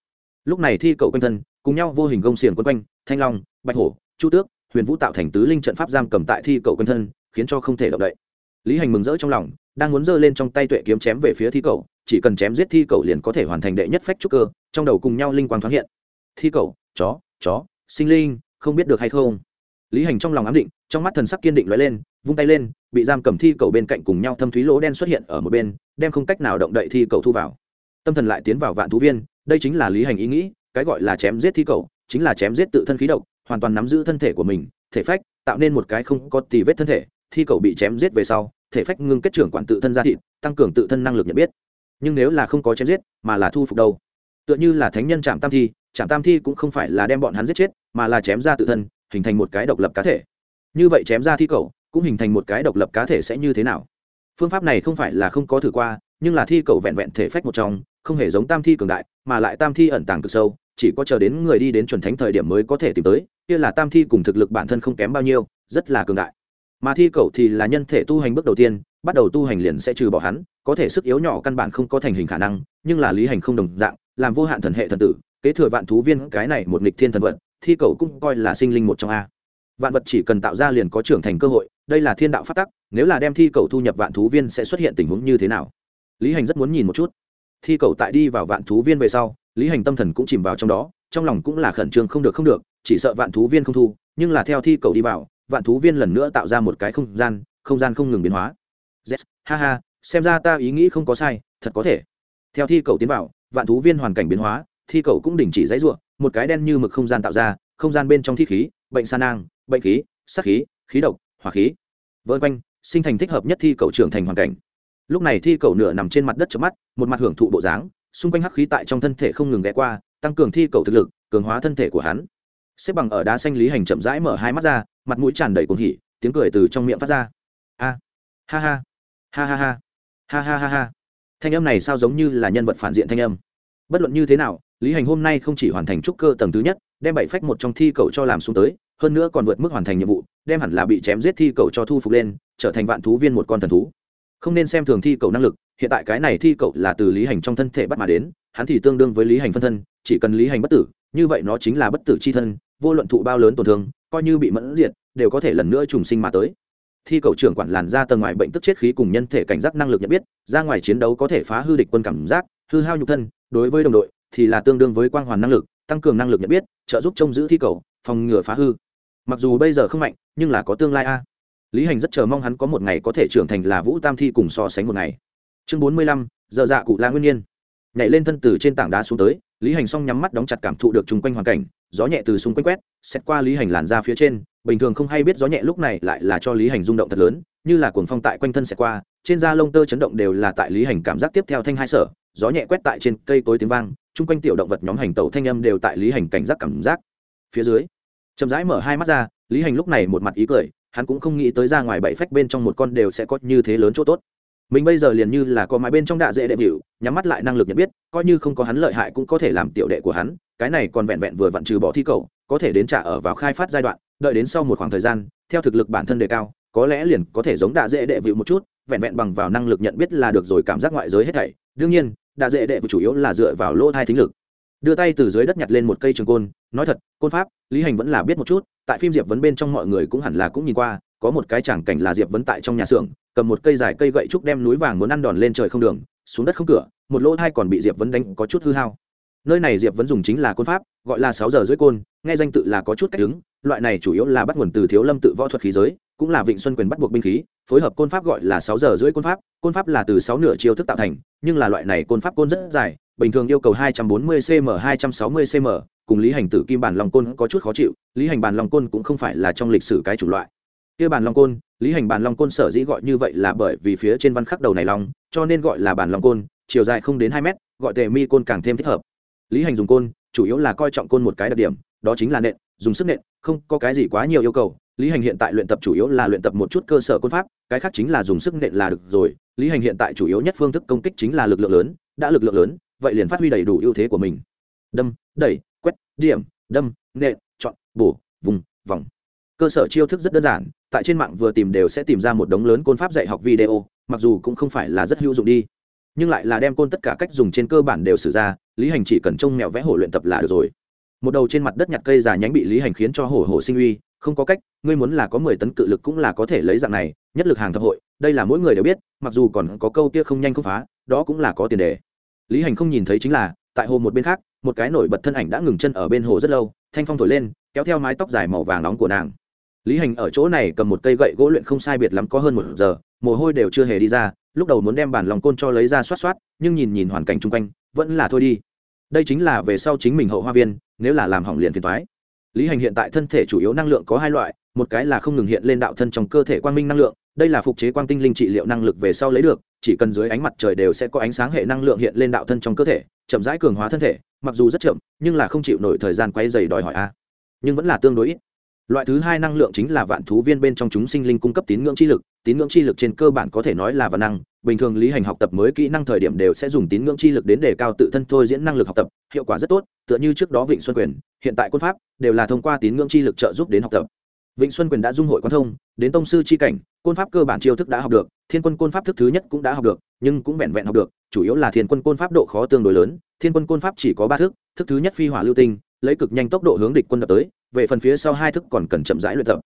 Lúc này thi cầu quanh thân, cùng nhau vô hình gông xiềng quấn quanh, thanh long, bạch hổ, chu tước, huyền vũ tạo thành tứ linh trận pháp giam cầm tại thi cầu quanh thân, khiến cho không thể động đậy. Lý hành mừng rỡ trong lòng, đang muốn giơ lên trong tay tuệ kiếm chém về phía thi cầu, chỉ cần chém giết thi cầu liền có thể hoàn thành đệ nhất phách trúc cơ, trong đầu cùng nhau linh quang thoáng hiện. Thi cầu, chó chó, sinh linh, không biết được hay không? Lý hành trong lòng ám định, trong mắt thần sắc kiên định lóe lên, vung tay lên, bị giam cầm thi cầu bên cạnh cùng nhau thâm thúy lỗ đen xuất hiện ở một bên, đem không cách nào động đậy thi cầu thu vào tâm thần lại tiến vào vạn thú viên, đây chính là lý hành ý nghĩ, cái gọi là chém giết thi cầu chính là chém giết tự thân khí độc, hoàn toàn nắm giữ thân thể của mình, thể phách, tạo nên một cái không có tì vết thân thể, thi cầu bị chém giết về sau, thể phách ngưng kết trưởng quản tự thân ra thịt, tăng cường tự thân năng lực nhận biết. Nhưng nếu là không có chém giết, mà là thu phục đâu? Tựa như là thánh nhân trạm tam thi, trạm tam thi cũng không phải là đem bọn hắn giết chết, mà là chém ra tự thân, hình thành một cái độc lập cá thể. Như vậy chém ra thi cầu cũng hình thành một cái độc lập cá thể sẽ như thế nào? Phương pháp này không phải là không có thử qua, nhưng là thi cầu vẹn vẹn thể phách một trong không hề giống tam thi cường đại, mà lại tam thi ẩn tàng cực sâu, chỉ có chờ đến người đi đến chuẩn thánh thời điểm mới có thể tìm tới, kia là tam thi cùng thực lực bản thân không kém bao nhiêu, rất là cường đại. Mà thi cầu thì là nhân thể tu hành bước đầu tiên, bắt đầu tu hành liền sẽ trừ bỏ hắn, có thể sức yếu nhỏ căn bản không có thành hình khả năng, nhưng là lý hành không đồng dạng, làm vô hạn thần hệ thần tử, kế thừa vạn thú viên cái này một nghịch thiên thần vật, thi cầu cũng coi là sinh linh một trong a. Vạn vật chỉ cần tạo ra liền có trưởng thành cơ hội, đây là thiên đạo phát tắc, nếu là đem thi cầu thu nhập vạn thú viên sẽ xuất hiện tình huống như thế nào? Lý hành rất muốn nhìn một chút thi cầu tại đi vào vạn thú viên về sau lý hành tâm thần cũng chìm vào trong đó trong lòng cũng là khẩn trương không được không được chỉ sợ vạn thú viên không thu nhưng là theo thi cầu đi vào vạn thú viên lần nữa tạo ra một cái không gian không gian không ngừng biến hóa. Yes, ha ha xem ra ta ý nghĩ không có sai thật có thể. Theo thi cầu tiến vào vạn thú viên hoàn cảnh biến hóa thi cầu cũng đình chỉ dãy ruộng một cái đen như mực không gian tạo ra không gian bên trong thi khí bệnh sa nang bệnh khí sắc khí khí độc hỏa khí. Vỡ quanh sinh thành thích hợp nhất thi cầu trưởng thành hoàn cảnh lúc này thi cầu nửa nằm trên mặt đất chớp mắt, một mặt hưởng thụ bộ dáng, xung quanh hắc khí tại trong thân thể không ngừng ghé qua, tăng cường thi cầu thực lực, cường hóa thân thể của hắn. Xếp bằng ở đá xanh lý hành chậm rãi mở hai mắt ra, mặt mũi tràn đầy cuồng hỉ, tiếng cười từ trong miệng phát ra. A. Ha ha. Ha ha ha. Ha ha ha ha. Thanh âm này sao giống như là nhân vật phản diện thanh âm? Bất luận như thế nào, lý hành hôm nay không chỉ hoàn thành trúc cơ tầng thứ nhất, đem bảy phách một trong thi cầu cho làm xuống tới, hơn nữa còn vượt mức hoàn thành nhiệm vụ, đem hẳn là bị chém giết thi cầu cho thu phục lên, trở thành vạn thú viên một con thần thú không nên xem thường thi cầu năng lực, hiện tại cái này thi cậu là từ lý hành trong thân thể bắt mà đến, hắn thì tương đương với lý hành phân thân, chỉ cần lý hành bất tử, như vậy nó chính là bất tử c h i thân, vô luận thụ bao lớn tổn thương, coi như bị mẫn diệt, đều có thể lần nữa trùng sinh mà tới. Thi cậu trưởng quản làn ra tầng ngoài bệnh tức chết khí cùng nhân thể cảnh giác năng lực nhận biết, ra ngoài chiến đấu có thể phá hư địch quân cảm giác, hư hao nhục thân, đối với đồng đội thì là tương đương với quang hoàn năng lực, tăng cường năng lực nhận biết, trợ giúp trông giữ thi cầu phòng ngừa phá hư. Mặc dù bây giờ không mạnh, nhưng là có tương lai a lý hành rất chờ mong hắn có một ngày có thể trưởng thành là vũ tam thi cùng so sánh một ngày. Chương bốn mươi lăm, giờ dạ cụ la nguyên nhiên. Nhảy lên thân từ trên tảng đá xuống tới, lý hành xong nhắm mắt đóng chặt cảm thụ được chung quanh hoàn cảnh, gió nhẹ từ xung quanh quét, xét qua lý hành làn ra phía trên, bình thường không hay biết gió nhẹ lúc này lại là cho lý hành rung động thật lớn, như là cuồng phong tại quanh thân xét qua, trên da lông tơ chấn động đều là tại lý hành cảm giác tiếp theo thanh hai sở, gió nhẹ quét tại trên cây cối tiếng vang, chung quanh tiểu động vật nhóm hành tẩu thanh âm đều tại lý hành cảnh giác cảm giác. Phía dưới, chậm rãi mở hai mắt ra, lý hành lúc này một mặt ý cười hắn cũng không nghĩ tới ra ngoài bảy phách bên trong một con đều sẽ có như thế lớn chỗ tốt. Mình bây giờ liền như là có mái bên trong đạ dễ đệ vịu nhắm mắt lại năng lực nhận biết, coi như không có hắn lợi hại cũng có thể làm tiểu đệ của hắn, cái này còn vẹn vẹn vừa vặn trừ bỏ thi cầu, có thể đến trả ở vào khai phát giai đoạn, đợi đến sau một khoảng thời gian, theo thực lực bản thân đề cao, có lẽ liền có thể giống đạ dễ đệ vịu một chút, vẹn vẹn bằng vào năng lực nhận biết là được rồi cảm giác ngoại giới hết thảy. Đương nhiên, đạ dễ đệ vịu chủ yếu là dựa vào lỗ thai thính lực đưa tay từ dưới đất nhặt lên một cây trường côn, nói thật, côn pháp, lý hành vẫn là biết một chút, tại phim diệp vấn bên trong mọi người cũng hẳn là cũng nhìn qua, có một cái chẳng cảnh là diệp vấn tại trong nhà xưởng, cầm một cây dài cây gậy trúc đem núi vàng muốn ăn đòn lên trời không đường, xuống đất không cửa, một lỗ thai còn bị diệp vấn đánh có chút hư hao. Nơi này diệp vấn dùng chính là côn pháp, gọi là sáu giờ dưới côn, nghe danh tự là có chút cách đứng, loại này chủ yếu là bắt nguồn từ thiếu lâm tự võ thuật khí giới, cũng là vịnh xuân quyền bắt buộc binh khí, phối hợp côn pháp gọi là sáu giờ rưỡi côn pháp côn pháp là từ sáu nửa chiêu thức tạo thành, nhưng là loại này côn pháp côn rất dài bình thường yêu cầu 240 cm 260 cm cùng lý hành tử kim bản long côn có chút khó chịu, lý hành bản long côn cũng không phải là trong lịch sử cái chủ loại. Kia bản long côn, lý hành bản long côn sở dĩ gọi như vậy là bởi vì phía trên văn khắc đầu này long, cho nên gọi là bản long côn, chiều dài không đến hai mét, gọi tề mi côn càng thêm thích hợp. Lý hành dùng côn, chủ yếu là coi trọng côn một cái đặc điểm, đó chính là nện, dùng sức nện, không có cái gì quá nhiều yêu cầu. Lý hành hiện tại luyện tập chủ yếu là luyện tập một chút cơ sở côn pháp, cái khác chính là dùng sức nện là được rồi. Lý hành hiện tại chủ yếu nhất phương thức công kích chính là lực lượng lớn, đã lực lượng lớn vậy liền phát huy đầy đủ ưu thế của mình. Đâm, đẩy, quét, điểm, đâm, nện, chọn, bổ, vùng, vòng. Cơ sở chiêu thức rất đơn giản, tại trên mạng vừa tìm đều sẽ tìm ra một đống lớn côn pháp dạy học video, mặc dù cũng không phải là rất hữu dụng đi. Nhưng lại là đem côn tất cả cách dùng trên cơ bản đều xử ra, lý hành chỉ cần trông mèo vẽ hổ luyện tập là được rồi. Một đầu trên mặt đất nhặt cây già nhánh bị lý hành khiến cho hổ hổ sinh uy, không có cách, ngươi muốn là có mười tấn cự lực cũng là có thể lấy dạng này, nhất lực hàng thập hội, đây là mỗi người đều biết, mặc dù còn có câu kia không nhanh không phá, đó cũng là có tiền đề lý hành không nhìn thấy chính là, tại hồ một bên khác, một cái nổi bật thân ảnh đã ngừng chân ở bên hồ rất lâu, thanh phong thổi lên, kéo theo mái tóc dài màu vàng nóng của nàng. Lý hành ở chỗ này cầm một cây gậy gỗ luyện không sai biệt lắm có hơn một giờ, mồ hôi đều chưa hề đi ra, lúc đầu muốn đem bản lòng côn cho lấy ra xoát xoát, nhưng nhìn nhìn hoàn cảnh chung quanh, vẫn là thôi đi. Đây chính là về sau chính mình hậu hoa viên, nếu là làm hỏng liền phiền thoái lý hành hiện tại thân thể chủ yếu năng lượng có hai loại, một cái là không ngừng hiện lên đạo thân trong cơ thể quang minh năng lượng, đây là phục chế quang tinh linh trị liệu năng lực về sau lấy được chỉ cần dưới ánh mặt trời đều sẽ có ánh sáng hệ năng lượng hiện lên đạo thân trong cơ thể, chậm rãi cường hóa thân thể, mặc dù rất chậm, nhưng là không chịu nổi thời gian quay dày đòi hỏi a. Nhưng vẫn là tương đối ít. Loại thứ hai năng lượng chính là vạn thú viên bên trong chúng sinh linh cung cấp tín ngưỡng chi lực, tín ngưỡng chi lực trên cơ bản có thể nói là văn năng, bình thường lý hành học tập mới kỹ năng thời điểm đều sẽ dùng tín ngưỡng chi lực đến đề cao tự thân thôi diễn năng lực học tập, hiệu quả rất tốt, tựa như trước đó vịnh xuân quyền, hiện tại quân pháp đều là thông qua tín ngưỡng chi lực trợ giúp đến học tập vịnh xuân quyền đã dung hội quan thông, đến tông sư chi cảnh, côn pháp cơ bản chiêu thức đã học được, thiên quân côn pháp thức thứ nhất cũng đã học được, nhưng cũng vẹn vẹn học được, chủ yếu là thiên quân côn pháp độ khó tương đối lớn, thiên quân côn pháp chỉ có ba thức thức thứ nhất phi hỏa lưu tinh, lấy cực nhanh tốc độ hướng địch quân đập tới, về phần phía sau hai thức còn cần chậm rãi luyện tập.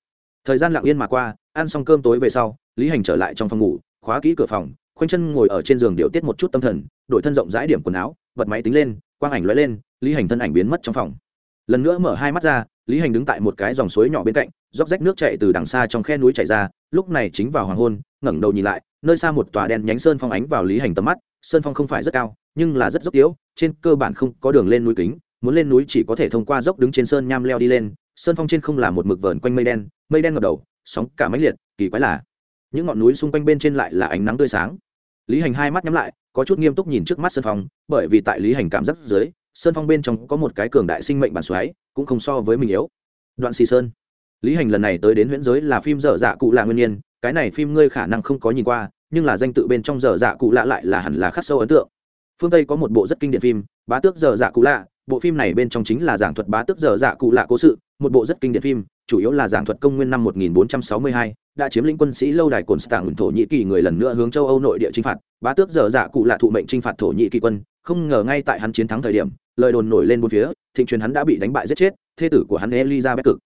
Thời gian lặng yên mà qua, ăn xong cơm tối về sau, lý hành trở lại trong phòng ngủ, khóa kỹ cửa phòng, khoanh chân ngồi ở trên giường điều tiết một chút tâm thần, đổi thân rộng rãi điểm quần áo, bật máy tính lên, quang ảnh lóe lên, lý hành thân ảnh biến mất trong phòng. Lần nữa mở hai mắt ra, lý hành đứng tại một cái dòng suối nhỏ bên cạnh róc rách nước chạy từ đằng xa trong khe núi chảy ra, lúc này chính vào hoàng hôn, ngẩng đầu nhìn lại, nơi xa một tòa đen nhánh sơn phong ánh vào lý hành tầm mắt, sơn phong không phải rất cao, nhưng là rất dốc tiếu, trên cơ bản không có đường lên núi kính, muốn lên núi chỉ có thể thông qua dốc đứng trên sơn nham leo đi lên, sơn phong trên không là một mực vờn quanh mây đen mây đen ngập đầu, sóng cả máy liệt, kỳ quái là, những ngọn núi xung quanh bên trên lại là ánh nắng tươi sáng. Lý hành hai mắt nhắm lại, có chút nghiêm túc nhìn trước mắt sơn phong, bởi vì tại lý hành cảm giác dưới, sơn phong bên trong có một cái cường đại sinh mệnh bản xoáy, cũng không so với mình yếu. Đoạn xì sơn lý hành lần này tới đến huyễn giới là phim dở dạ cụ lạ nguyên nhiên cái này phim ngươi khả năng không có nhìn qua nhưng là danh tự bên trong dở dạ cụ lạ lại là hẳn là khắc sâu ấn tượng. Phương tây có một bộ rất kinh điển phim bá tước dở dạ cụ lạ bộ phim này bên trong chính là giảng thuật bá tước dở dạ cụ lạ cố sự một bộ rất kinh điển phim chủ yếu là giảng thuật công nguyên năm 1462, đã chiếm lĩnh quân sĩ lâu đài cồn stạng thổ nhĩ kỳ người lần nữa hướng châu âu nội địa chinh phạt. Bá tước dở dạ cụ lạ thụ mệnh chinh phạt thổ nhĩ kỳ quân không ngờ ngay tại hắn chiến thắng thời điểm lời đồn nổi lên bốn phía thịnh truyền hắn đã bị đánh bại giết chết thê tử của hắn elizabeth cực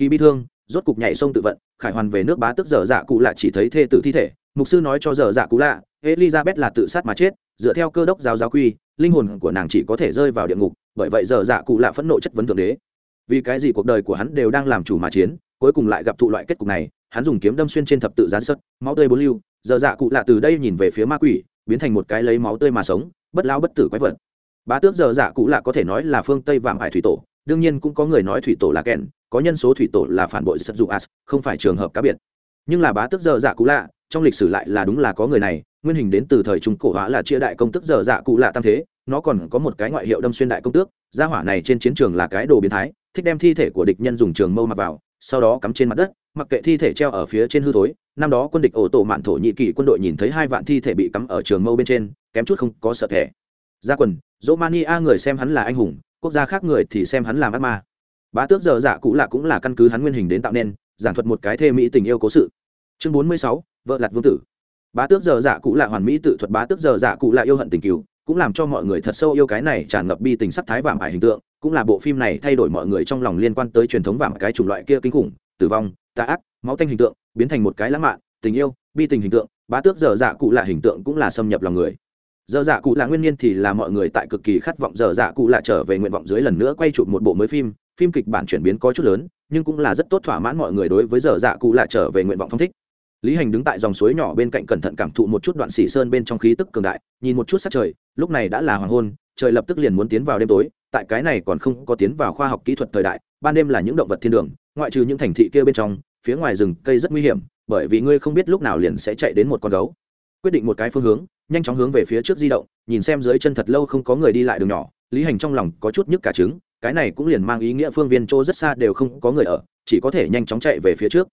kỳ bi thương, rốt cục nhảy sông tự vận, khải hoàn về nước bá tước dở dạ cụ lạ chỉ thấy thê tử thi thể. Mục sư nói cho dở dạ cụ lạ, elizabeth là tự sát mà chết, dựa theo cơ đốc giáo giáo quy, linh hồn của nàng chỉ có thể rơi vào địa ngục, bởi vậy dở dạ cụ lạ phẫn nộ chất vấn thượng đế. Vì cái gì cuộc đời của hắn đều đang làm chủ mà chiến, cuối cùng lại gặp thụ loại kết cục này, hắn dùng kiếm đâm xuyên trên thập tự gián sất, máu tươi bốn lưu, dở dạ cụ lạ từ đây nhìn về phía ma quỷ, biến thành một cái lấy máu tươi mà sống, bất lao bất tử quái vật. Bá tước dở dạ cụ lạ có thể nói là phương tây vạm hải thủy tổ đương nhiên cũng có người nói thủy tổ là kèn có nhân số thủy tổ là phản bội sật dụ as, không phải trường hợp cá biệt. Nhưng là bá tước dở dạ cụ lạ, trong lịch sử lại là đúng là có người này, nguyên hình đến từ thời trung cổ hóa là chia đại công tước dở dạ cụ lạ tam thế, nó còn có một cái ngoại hiệu đâm xuyên đại công tước, gia hỏa này trên chiến trường là cái đồ biến thái, thích đem thi thể của địch nhân dùng trường mâu mặc vào, sau đó cắm trên mặt đất, mặc kệ thi thể treo ở phía trên hư thối, năm đó quân địch ổ tổ mạn thổ nhị kỳ quân đội nhìn thấy hai vạn thi thể bị cắm ở trường mâu bên trên, kém chút không có sợ thẻ. Gia quần, romania người xem hắn là anh hùng quốc gia khác người thì xem hắn làm ác ma. Bá tước giờ dạ cũ lạ cũng là căn cứ hắn nguyên hình đến tạo nên, giảng thuật một cái thê mỹ tình yêu cố sự. Chương bốn mươi sáu, vợ lặt vương tử. Bá tước giờ dạ cũ lạ hoàn mỹ tự thuật bá tước giờ dạ cũ lạ yêu hận tình cứu cũng làm cho mọi người thật sâu yêu cái này tràn ngập bi tình sắc thái vàng ải hình tượng, cũng là bộ phim này thay đổi mọi người trong lòng liên quan tới truyền thống vàng cái chủng loại kia kinh khủng, tử vong, tà ác, máu tanh hình tượng, biến thành một cái lãng mạn, tình yêu, bi tình hình tượng. Bá tước giờ dạ cụ lạ hình tượng cũng là xâm nhập lòng người giờ dạ cụ lạ nguyên nhiên thì là mọi người tại cực kỳ khát vọng giờ dạ cụ lạ trở về nguyện vọng dưới lần nữa quay chụp một bộ mới phim. Phim kịch bản chuyển biến có chút lớn, nhưng cũng là rất tốt thỏa mãn mọi người đối với giờ dạ cụ lạ trở về nguyện vọng phong thích. Lý hành đứng tại dòng suối nhỏ bên cạnh cẩn thận cảm thụ một chút đoạn xỉ sơn bên trong khí tức cường đại, nhìn một chút sắc trời, lúc này đã là hoàng hôn, trời lập tức liền muốn tiến vào đêm tối, tại cái này còn không có tiến vào khoa học kỹ thuật thời đại, ban đêm là những động vật thiên đường, ngoại trừ những thành thị kia bên trong, phía ngoài rừng cây rất nguy hiểm, bởi vì ngươi không biết lúc nào liền sẽ chạy đến một con gấu. Quyết định một cái phương hướng nhanh chóng hướng về phía trước di động nhìn xem dưới chân thật lâu không có người đi lại đường nhỏ lý hành trong lòng có chút nhức cả trứng cái này cũng liền mang ý nghĩa phương viên chỗ rất xa đều không có người ở chỉ có thể nhanh chóng chạy về phía trước.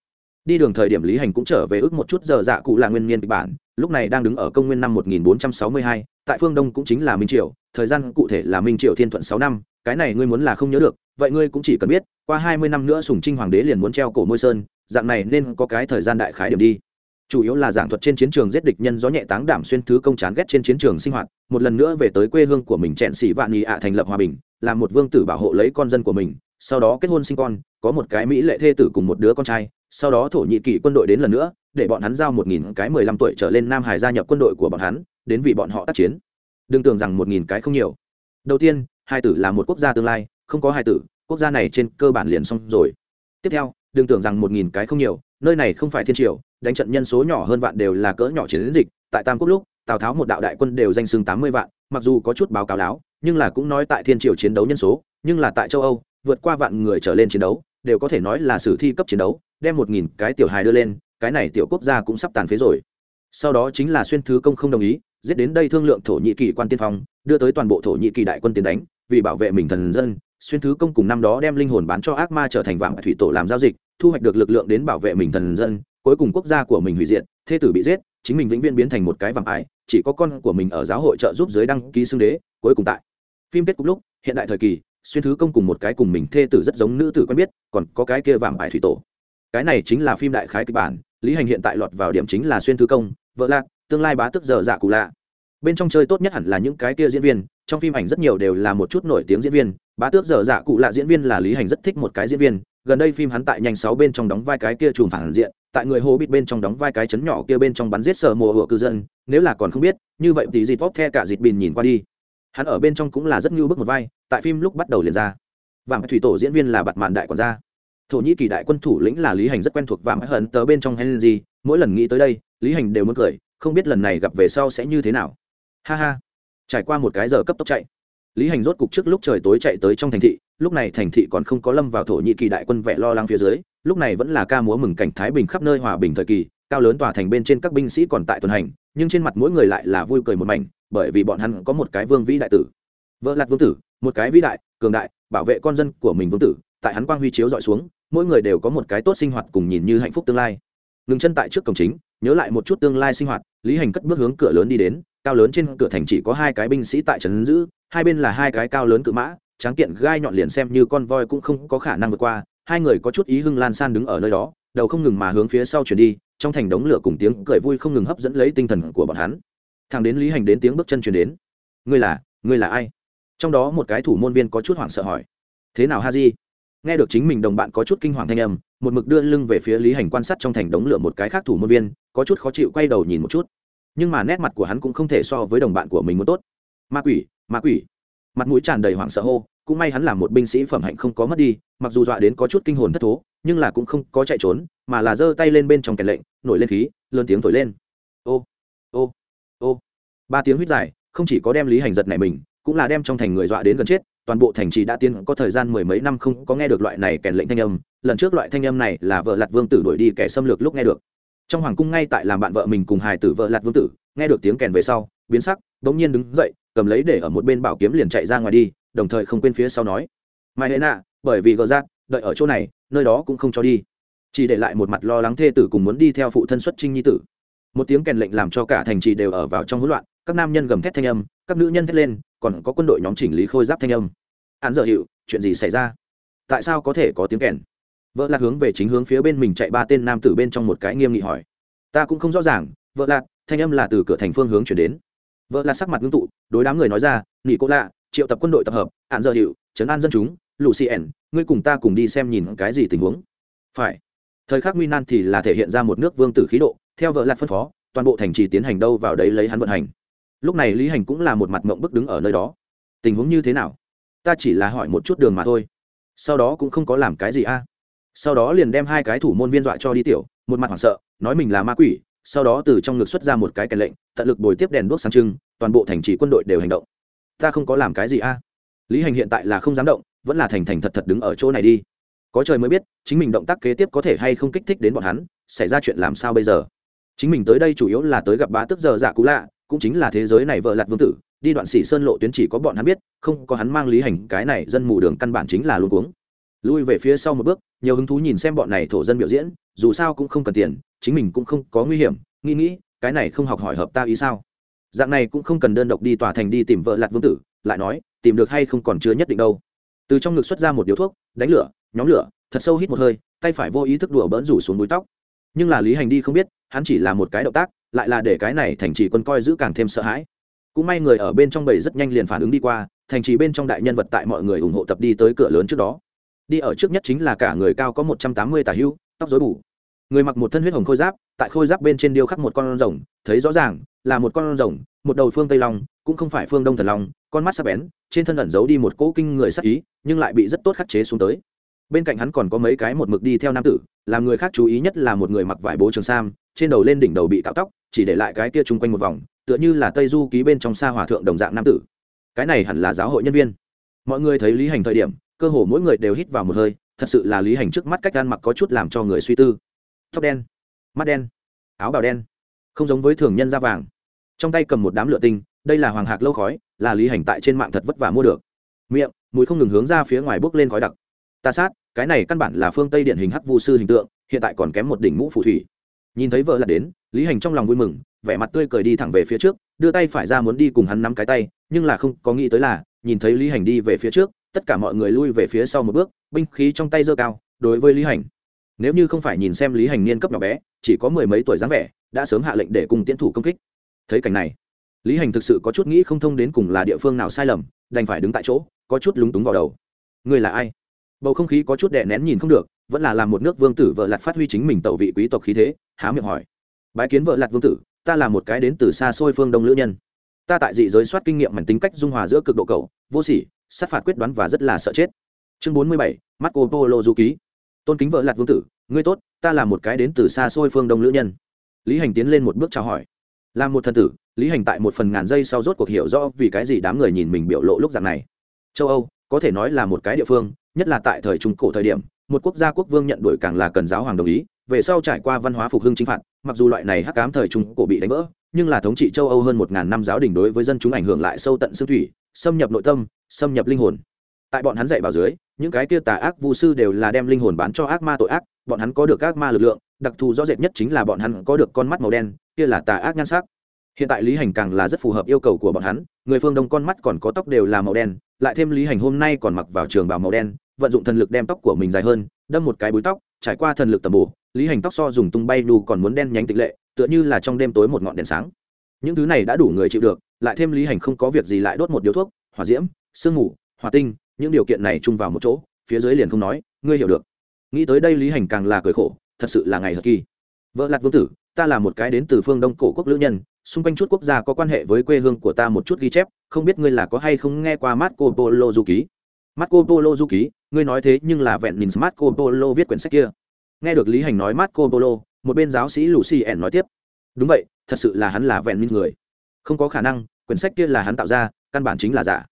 Đi đường thời điểm lý hành cũng trở về ước một chút giờ dạ cụ là nguyên niên kịch bản lúc này đang đứng ở công nguyên năm 1462, tại phương đông cũng chính là minh triều thời gian cụ thể là minh triều thiên thuận sáu năm cái này ngươi muốn là không nhớ được vậy ngươi cũng chỉ cần biết qua hai mươi năm nữa sùng trinh hoàng đế liền muốn treo cổ môi sơn dạng này nên có cái thời gian đại khái điểm đi chủ yếu là giảng thuật trên chiến trường giết địch nhân gió nhẹ táng đảm xuyên thứ công chán ghét trên chiến trường sinh hoạt, một lần nữa về tới quê hương của mình chẹn xỉ vạn nghị ạ thành lập hòa bình làm một vương tử bảo hộ lấy con dân của mình, sau đó kết hôn sinh con, có một cái mỹ lệ thê tử cùng một đứa con trai, sau đó thổ nhĩ kỳ quân đội đến lần nữa, để bọn hắn giao một nghìn cái mười lăm tuổi trở lên nam hải gia nhập quân đội của bọn hắn, đến vì bọn họ tác chiến. Đừng tưởng rằng một nghìn cái không nhiều. Đầu tiên, hai tử là một quốc gia tương lai, không có hai tử, quốc gia này trên cơ bản liền xong rồi. Tiếp theo, đừng tưởng rằng một nghìn cái không nhiều, nơi này không phải thiên triều đánh trận nhân số nhỏ hơn vạn đều là cỡ nhỏ chiến dịch. Tại tam quốc lúc, tào tháo một đạo đại quân đều danh xưng tám mươi vạn, mặc dù có chút báo cáo láo, nhưng là cũng nói tại thiên triều chiến đấu nhân số, nhưng là tại châu âu, vượt qua vạn người trở lên chiến đấu, đều có thể nói là sử thi cấp chiến đấu, đem một nghìn cái tiểu hài đưa lên, cái này tiểu quốc gia cũng sắp tàn phế rồi. Sau đó chính là xuyên thứ công không đồng ý, giết đến đây thương lượng thổ nhĩ kỳ quan tiên phong, đưa tới toàn bộ thổ nhĩ kỳ đại quân tiến đánh, vì bảo vệ mình thần dân. Xuyên thứ công cùng năm đó đem linh hồn bán cho ác ma trở thành vạn thủy tổ làm giao dịch, thu hoạch được lực lượng đến bảo vệ mình thần dân cuối cùng quốc gia của mình hủy diệt, thê tử bị giết, chính mình vĩnh viễn biến thành một cái vàng ải, chỉ có con của mình ở giáo hội trợ giúp giới đăng ký xưng đế, cuối cùng tại. Phim kết cục lúc, hiện đại thời kỳ, xuyên thứ công cùng một cái cùng mình thê tử rất giống nữ tử quen biết, còn có cái kia vàng ải thủy tổ. Cái này chính là phim đại khái kịch bản, lý hành hiện tại lọt vào điểm chính là xuyên thứ công, vợ lạc, tương lai bá tức giờ dạ cụ lạ. Bên trong chơi tốt nhất hẳn là những cái kia diễn viên, trong phim ảnh rất nhiều đều là một chút nổi tiếng diễn viên, bá tước giờ dạ cụ lạ diễn viên là lý hành rất thích một cái diễn viên, gần đây phim hắn tại nhanh sáu bên trong đóng vai cái kia trùm phản diện tại người hồ bịt bên trong đóng vai cái chấn nhỏ kia bên trong bắn giết sở mùa hựa cư dân, nếu là còn không biết, như vậy thì dịp vóc the cả dịp bìn nhìn qua đi. Hắn ở bên trong cũng là rất ngưu bức một vai, tại phim lúc bắt đầu liền ra. Vàng thủy tổ diễn viên là bặt mạn đại còn ra thổ nhĩ kỳ đại quân thủ lĩnh là lý hành rất quen thuộc vàng hận tớ bên trong henry, mỗi lần nghĩ tới đây, lý hành đều muốn cười, không biết lần này gặp về sau sẽ như thế nào. Ha ha. Trải qua một cái giờ cấp tốc chạy, lý hành rốt cục trước lúc trời tối chạy tới trong thành thị lúc này thành thị còn không có lâm vào thổ nhĩ kỳ đại quân vẻ lo lắng phía dưới, lúc này vẫn là ca múa mừng cảnh thái bình khắp nơi hòa bình thời kỳ, cao lớn tòa thành bên trên các binh sĩ còn tại tuần hành, nhưng trên mặt mỗi người lại là vui cười một mảnh, bởi vì bọn hắn có một cái vương vĩ đại tử. Vợ lạt vương tử, một cái vĩ đại, cường đại, bảo vệ con dân của mình vương tử, tại hắn quang huy chiếu dọi xuống, mỗi người đều có một cái tốt sinh hoạt cùng nhìn như hạnh phúc tương lai. Ngừng chân tại trước cổng chính, nhớ lại một chút tương lai sinh hoạt, lý hành cất bước hướng cửa lớn đi đến, cao lớn trên cửa thành chỉ có hai cái binh sĩ tại trấn giữ, hai bên là hai cái cao lớn cự mã tráng kiện gai nhọn liền xem như con voi cũng không có khả năng vượt qua, hai người có chút ý hưng lan san đứng ở nơi đó, đầu không ngừng mà hướng phía sau chuyển đi, trong thành đống lửa cùng tiếng cười vui không ngừng hấp dẫn lấy tinh thần của bọn hắn. Thằng đến lý hành đến tiếng bước chân chuyển đến. Ngươi là ngươi là ai? Trong đó một cái thủ môn viên có chút hoảng sợ hỏi. Thế nào, ha di? Nghe được chính mình đồng bạn có chút kinh hoàng thanh âm, một mực đưa lưng về phía lý hành quan sát trong thành đống lửa một cái khác thủ môn viên, có chút khó chịu quay đầu nhìn một chút. Nhưng mà nét mặt của hắn cũng không thể so với đồng bạn của mình muốn tốt. Ma quỷ ma quỷ mặt mũi tràn đầy hoảng sợ hô, cũng may hắn là một binh sĩ phẩm hạnh không có mất đi, mặc dù dọa đến có chút kinh hồn thất thố, nhưng là cũng không có chạy trốn, mà là giơ tay lên bên trong kèn lệnh, nổi lên khí, lớn tiếng thổi lên. Ô ô ô. Ba tiếng huýt dài, không chỉ có đem lý hành giật này mình, cũng là đem trong thành người dọa đến gần chết, toàn bộ thành trì đã tiên có thời gian mười mấy năm không có nghe được loại này kèn lệnh thanh âm, lần trước loại thanh âm này là vợ lặt vương tử đuổi đi kẻ xâm lược lúc nghe được. Trong hoàng cung ngay tại làm bạn vợ mình cùng hài tử vợ lặt vương tử, nghe được tiếng kèn về sau, biến sắc, bỗng nhiên đứng dậy cầm lấy để ở một bên bảo kiếm liền chạy ra ngoài đi, đồng thời không quên phía sau nói, mai hệ nạ, bởi vì gờ rát, đợi ở chỗ này, nơi đó cũng không cho đi. Chỉ để lại một mặt lo lắng thê tử cùng muốn đi theo phụ thân xuất trinh nhi tử. Một tiếng kèn lệnh làm cho cả thành trì đều ở vào trong hỗn loạn, các nam nhân gầm thét thanh âm, các nữ nhân thét lên, còn có quân đội nhóm chỉnh lý khôi giáp thanh âm. Án dở hiệu chuyện gì xảy ra? Tại sao có thể có tiếng kèn? Vợ lạc hướng về chính hướng phía bên mình chạy ba tên nam tử bên trong một cái nghiêm nghị hỏi. Ta cũng không rõ ràng, vợ lạc thanh âm là từ cửa thành phương hướng chuyển đến vợ là sắc mặt ngưng tụ, đối đám người nói ra nghỉ cô lạ, triệu tập quân đội tập hợp hạn giờ hiệu chấn an dân chúng lù ẻn ngươi cùng ta cùng đi xem nhìn cái gì tình huống. Phải. Thời khắc nguy nan thì là thể hiện ra một nước vương tử khí độ, theo vợ lạc phân phó, toàn bộ thành trì tiến hành đâu vào đấy lấy hắn vận hành. Lúc này lý hành cũng là một mặt mộng bức đứng ở nơi đó. Tình huống như thế nào? Ta chỉ là hỏi một chút đường mà thôi. Sau đó cũng không có làm cái gì a. Sau đó liền đem hai cái thủ môn viên dọa cho đi tiểu. Một mặt hoảng sợ, nói mình là ma quỷ sau đó từ trong ngực xuất ra một cái kèn lệnh, tận lực bồi tiếp đèn đuốc sáng trưng, toàn bộ thành trì quân đội đều hành động. Ta không có làm cái gì a. Lý hành hiện tại là không dám động, vẫn là thành thành thật thật đứng ở chỗ này đi. Có trời mới biết, chính mình động tác kế tiếp có thể hay không kích thích đến bọn hắn, xảy ra chuyện làm sao bây giờ? Chính mình tới đây chủ yếu là tới gặp bá tức giờ dạ cũ lạ, cũng chính là thế giới này vợ lạt vương tử, đi đoạn xỉ sơn lộ tuyến chỉ có bọn hắn biết, không có hắn mang lý hành cái này dân mù đường căn bản chính là luôn cuống. Lui về phía sau một bước, nhiều hứng thú nhìn xem bọn này thổ dân biểu diễn, dù sao cũng không cần tiền chính mình cũng không có nguy hiểm, nghĩ nghĩ, cái này không học hỏi hợp ta ý sao? Dạng này cũng không cần đơn độc đi tòa thành đi tìm vợ lạt vương tử, lại nói, tìm được hay không còn chưa nhất định đâu. Từ trong ngực xuất ra một điếu thuốc, đánh lửa, nhóm lửa, thật sâu hít một hơi, tay phải vô ý thức đùa bỡn rủ xuống búi tóc. Nhưng là lý hành đi không biết, hắn chỉ là một cái động tác, lại là để cái này thành trì quân coi giữ càng thêm sợ hãi. Cũng may người ở bên trong bầy rất nhanh liền phản ứng đi qua, thành trì bên trong đại nhân vật tại mọi người ủng hộ tập đi tới cửa lớn trước đó. Đi ở trước nhất chính là cả người cao có một trăm tám mươi tà hưu, tóc dối bù người mặc một thân huyết hồng khôi giáp, tại khôi giáp bên trên điêu khắc một con rồng, thấy rõ ràng là một con rồng, một đầu phương tây long, cũng không phải phương đông thần long, con mắt sắp bén, trên thân ẩn giấu đi một cỗ kinh người sắc ý, nhưng lại bị rất tốt khắc chế xuống tới. Bên cạnh hắn còn có mấy cái một mực đi theo nam tử, làm người khác chú ý nhất là một người mặc vải bố trường sam, trên đầu lên đỉnh đầu bị cạo tóc, chỉ để lại cái kia chung quanh một vòng, tựa như là tây du ký bên trong xa hòa thượng đồng dạng nam tử. Cái này hẳn là giáo hội nhân viên. Mọi người thấy lý hành thời điểm, cơ hồ mỗi người đều hít vào một hơi, thật sự là lý hành trước mắt cách ăn mặc có chút làm cho người suy tư tóc đen, mắt đen, áo bào đen, không giống với thường nhân da vàng. Trong tay cầm một đám lựa tinh, đây là hoàng hạc lâu khói, là lý hành tại trên mạng thật vất vả mua được. Miệng mùi không ngừng hướng ra phía ngoài bốc lên khói đặc. Ta sát, cái này căn bản là phương tây điển hình hắc vu sư hình tượng, hiện tại còn kém một đỉnh mũ phù thủy. Nhìn thấy vợ là đến, lý hành trong lòng vui mừng, vẻ mặt tươi cười đi thẳng về phía trước, đưa tay phải ra muốn đi cùng hắn nắm cái tay, nhưng là không có nghĩ tới là, nhìn thấy lý hành đi về phía trước, tất cả mọi người lui về phía sau một bước, binh khí trong tay giơ cao, đối với lý hành nếu như không phải nhìn xem lý hành niên cấp nhỏ bé, chỉ có mười mấy tuổi dáng vẻ, đã sớm hạ lệnh để cùng tiến thủ công kích. Thấy cảnh này, lý hành thực sự có chút nghĩ không thông đến cùng là địa phương nào sai lầm, đành phải đứng tại chỗ, có chút lúng túng vào đầu. Người là ai? Bầu không khí có chút đè nén nhìn không được, vẫn là làm một nước vương tử vợ lặt phát huy chính mình tẩu vị quý tộc khí thế, há miệng hỏi. Bái kiến vợ lặt vương tử, ta là một cái đến từ xa xôi phương đông lữ nhân. Ta tại dị giới soát kinh nghiệm mảnh tính cách dung hòa giữa cực độ cầu vô sỉ, sát phạt quyết đoán và rất là sợ chết. Chương bốn mươi bảy, marco polo du ký tôn kính vợ lạt vương tử, ngươi tốt, ta là một cái đến từ xa xôi phương đông lữ nhân. Lý hành tiến lên một bước chào hỏi. Là một thần tử, lý hành tại một phần ngàn giây sau rốt cuộc hiểu rõ vì cái gì đám người nhìn mình biểu lộ lúc dạng này. Châu âu, có thể nói là một cái địa phương, nhất là tại thời trung cổ thời điểm, một quốc gia quốc vương nhận đổi càng là cần giáo hoàng đồng ý, về sau trải qua văn hóa phục hưng chính phạt, mặc dù loại này hắc cám thời trung cổ bị đánh vỡ, nhưng là thống trị châu âu hơn một ngàn năm giáo đình đối với dân chúng ảnh hưởng lại sâu tận xương thủy, xâm nhập nội tâm, xâm nhập linh hồn tại bọn hắn dạy bảo dưới, những cái kia tà ác vu sư đều là đem linh hồn bán cho ác ma tội ác, bọn hắn có được ác ma lực lượng, đặc thù rõ rệt nhất chính là bọn hắn có được con mắt màu đen, kia là tà ác nhan sắc. Hiện tại lý hành càng là rất phù hợp yêu cầu của bọn hắn, người phương đông con mắt còn có tóc đều là màu đen, lại thêm lý hành hôm nay còn mặc vào trường bào màu đen, vận dụng thần lực đem tóc của mình dài hơn, đâm một cái búi tóc, trải qua thần lực tầm bổ, lý hành tóc so dùng tung bay đu còn muốn đen nhánh tịch lệ, tựa như là trong đêm tối một ngọn đèn sáng. Những thứ này đã đủ người chịu được, lại thêm lý hành không có việc gì lại đốt một điếu thuốc, hỏa diễm, sương mù, hỏa tinh những điều kiện này chung vào một chỗ, phía dưới liền không nói, ngươi hiểu được. Nghĩ tới đây lý hành càng là cười khổ, thật sự là ngày thật kỳ. Vợ lạc vương tử, ta là một cái đến từ phương đông cổ quốc lữ nhân, xung quanh chút quốc gia có quan hệ với quê hương của ta một chút ghi chép, không biết ngươi là có hay không nghe qua marco polo du ký? Marco polo du ký? Ngươi nói thế nhưng là vẹn nhìn marco polo viết quyển sách kia. Nghe được lý hành nói marco polo, một bên giáo sĩ lucy ẻn nói tiếp. Đúng vậy, thật sự là hắn là vẹn minh người. Không có khả năng, quyển sách kia là hắn tạo ra, căn bản chính là giả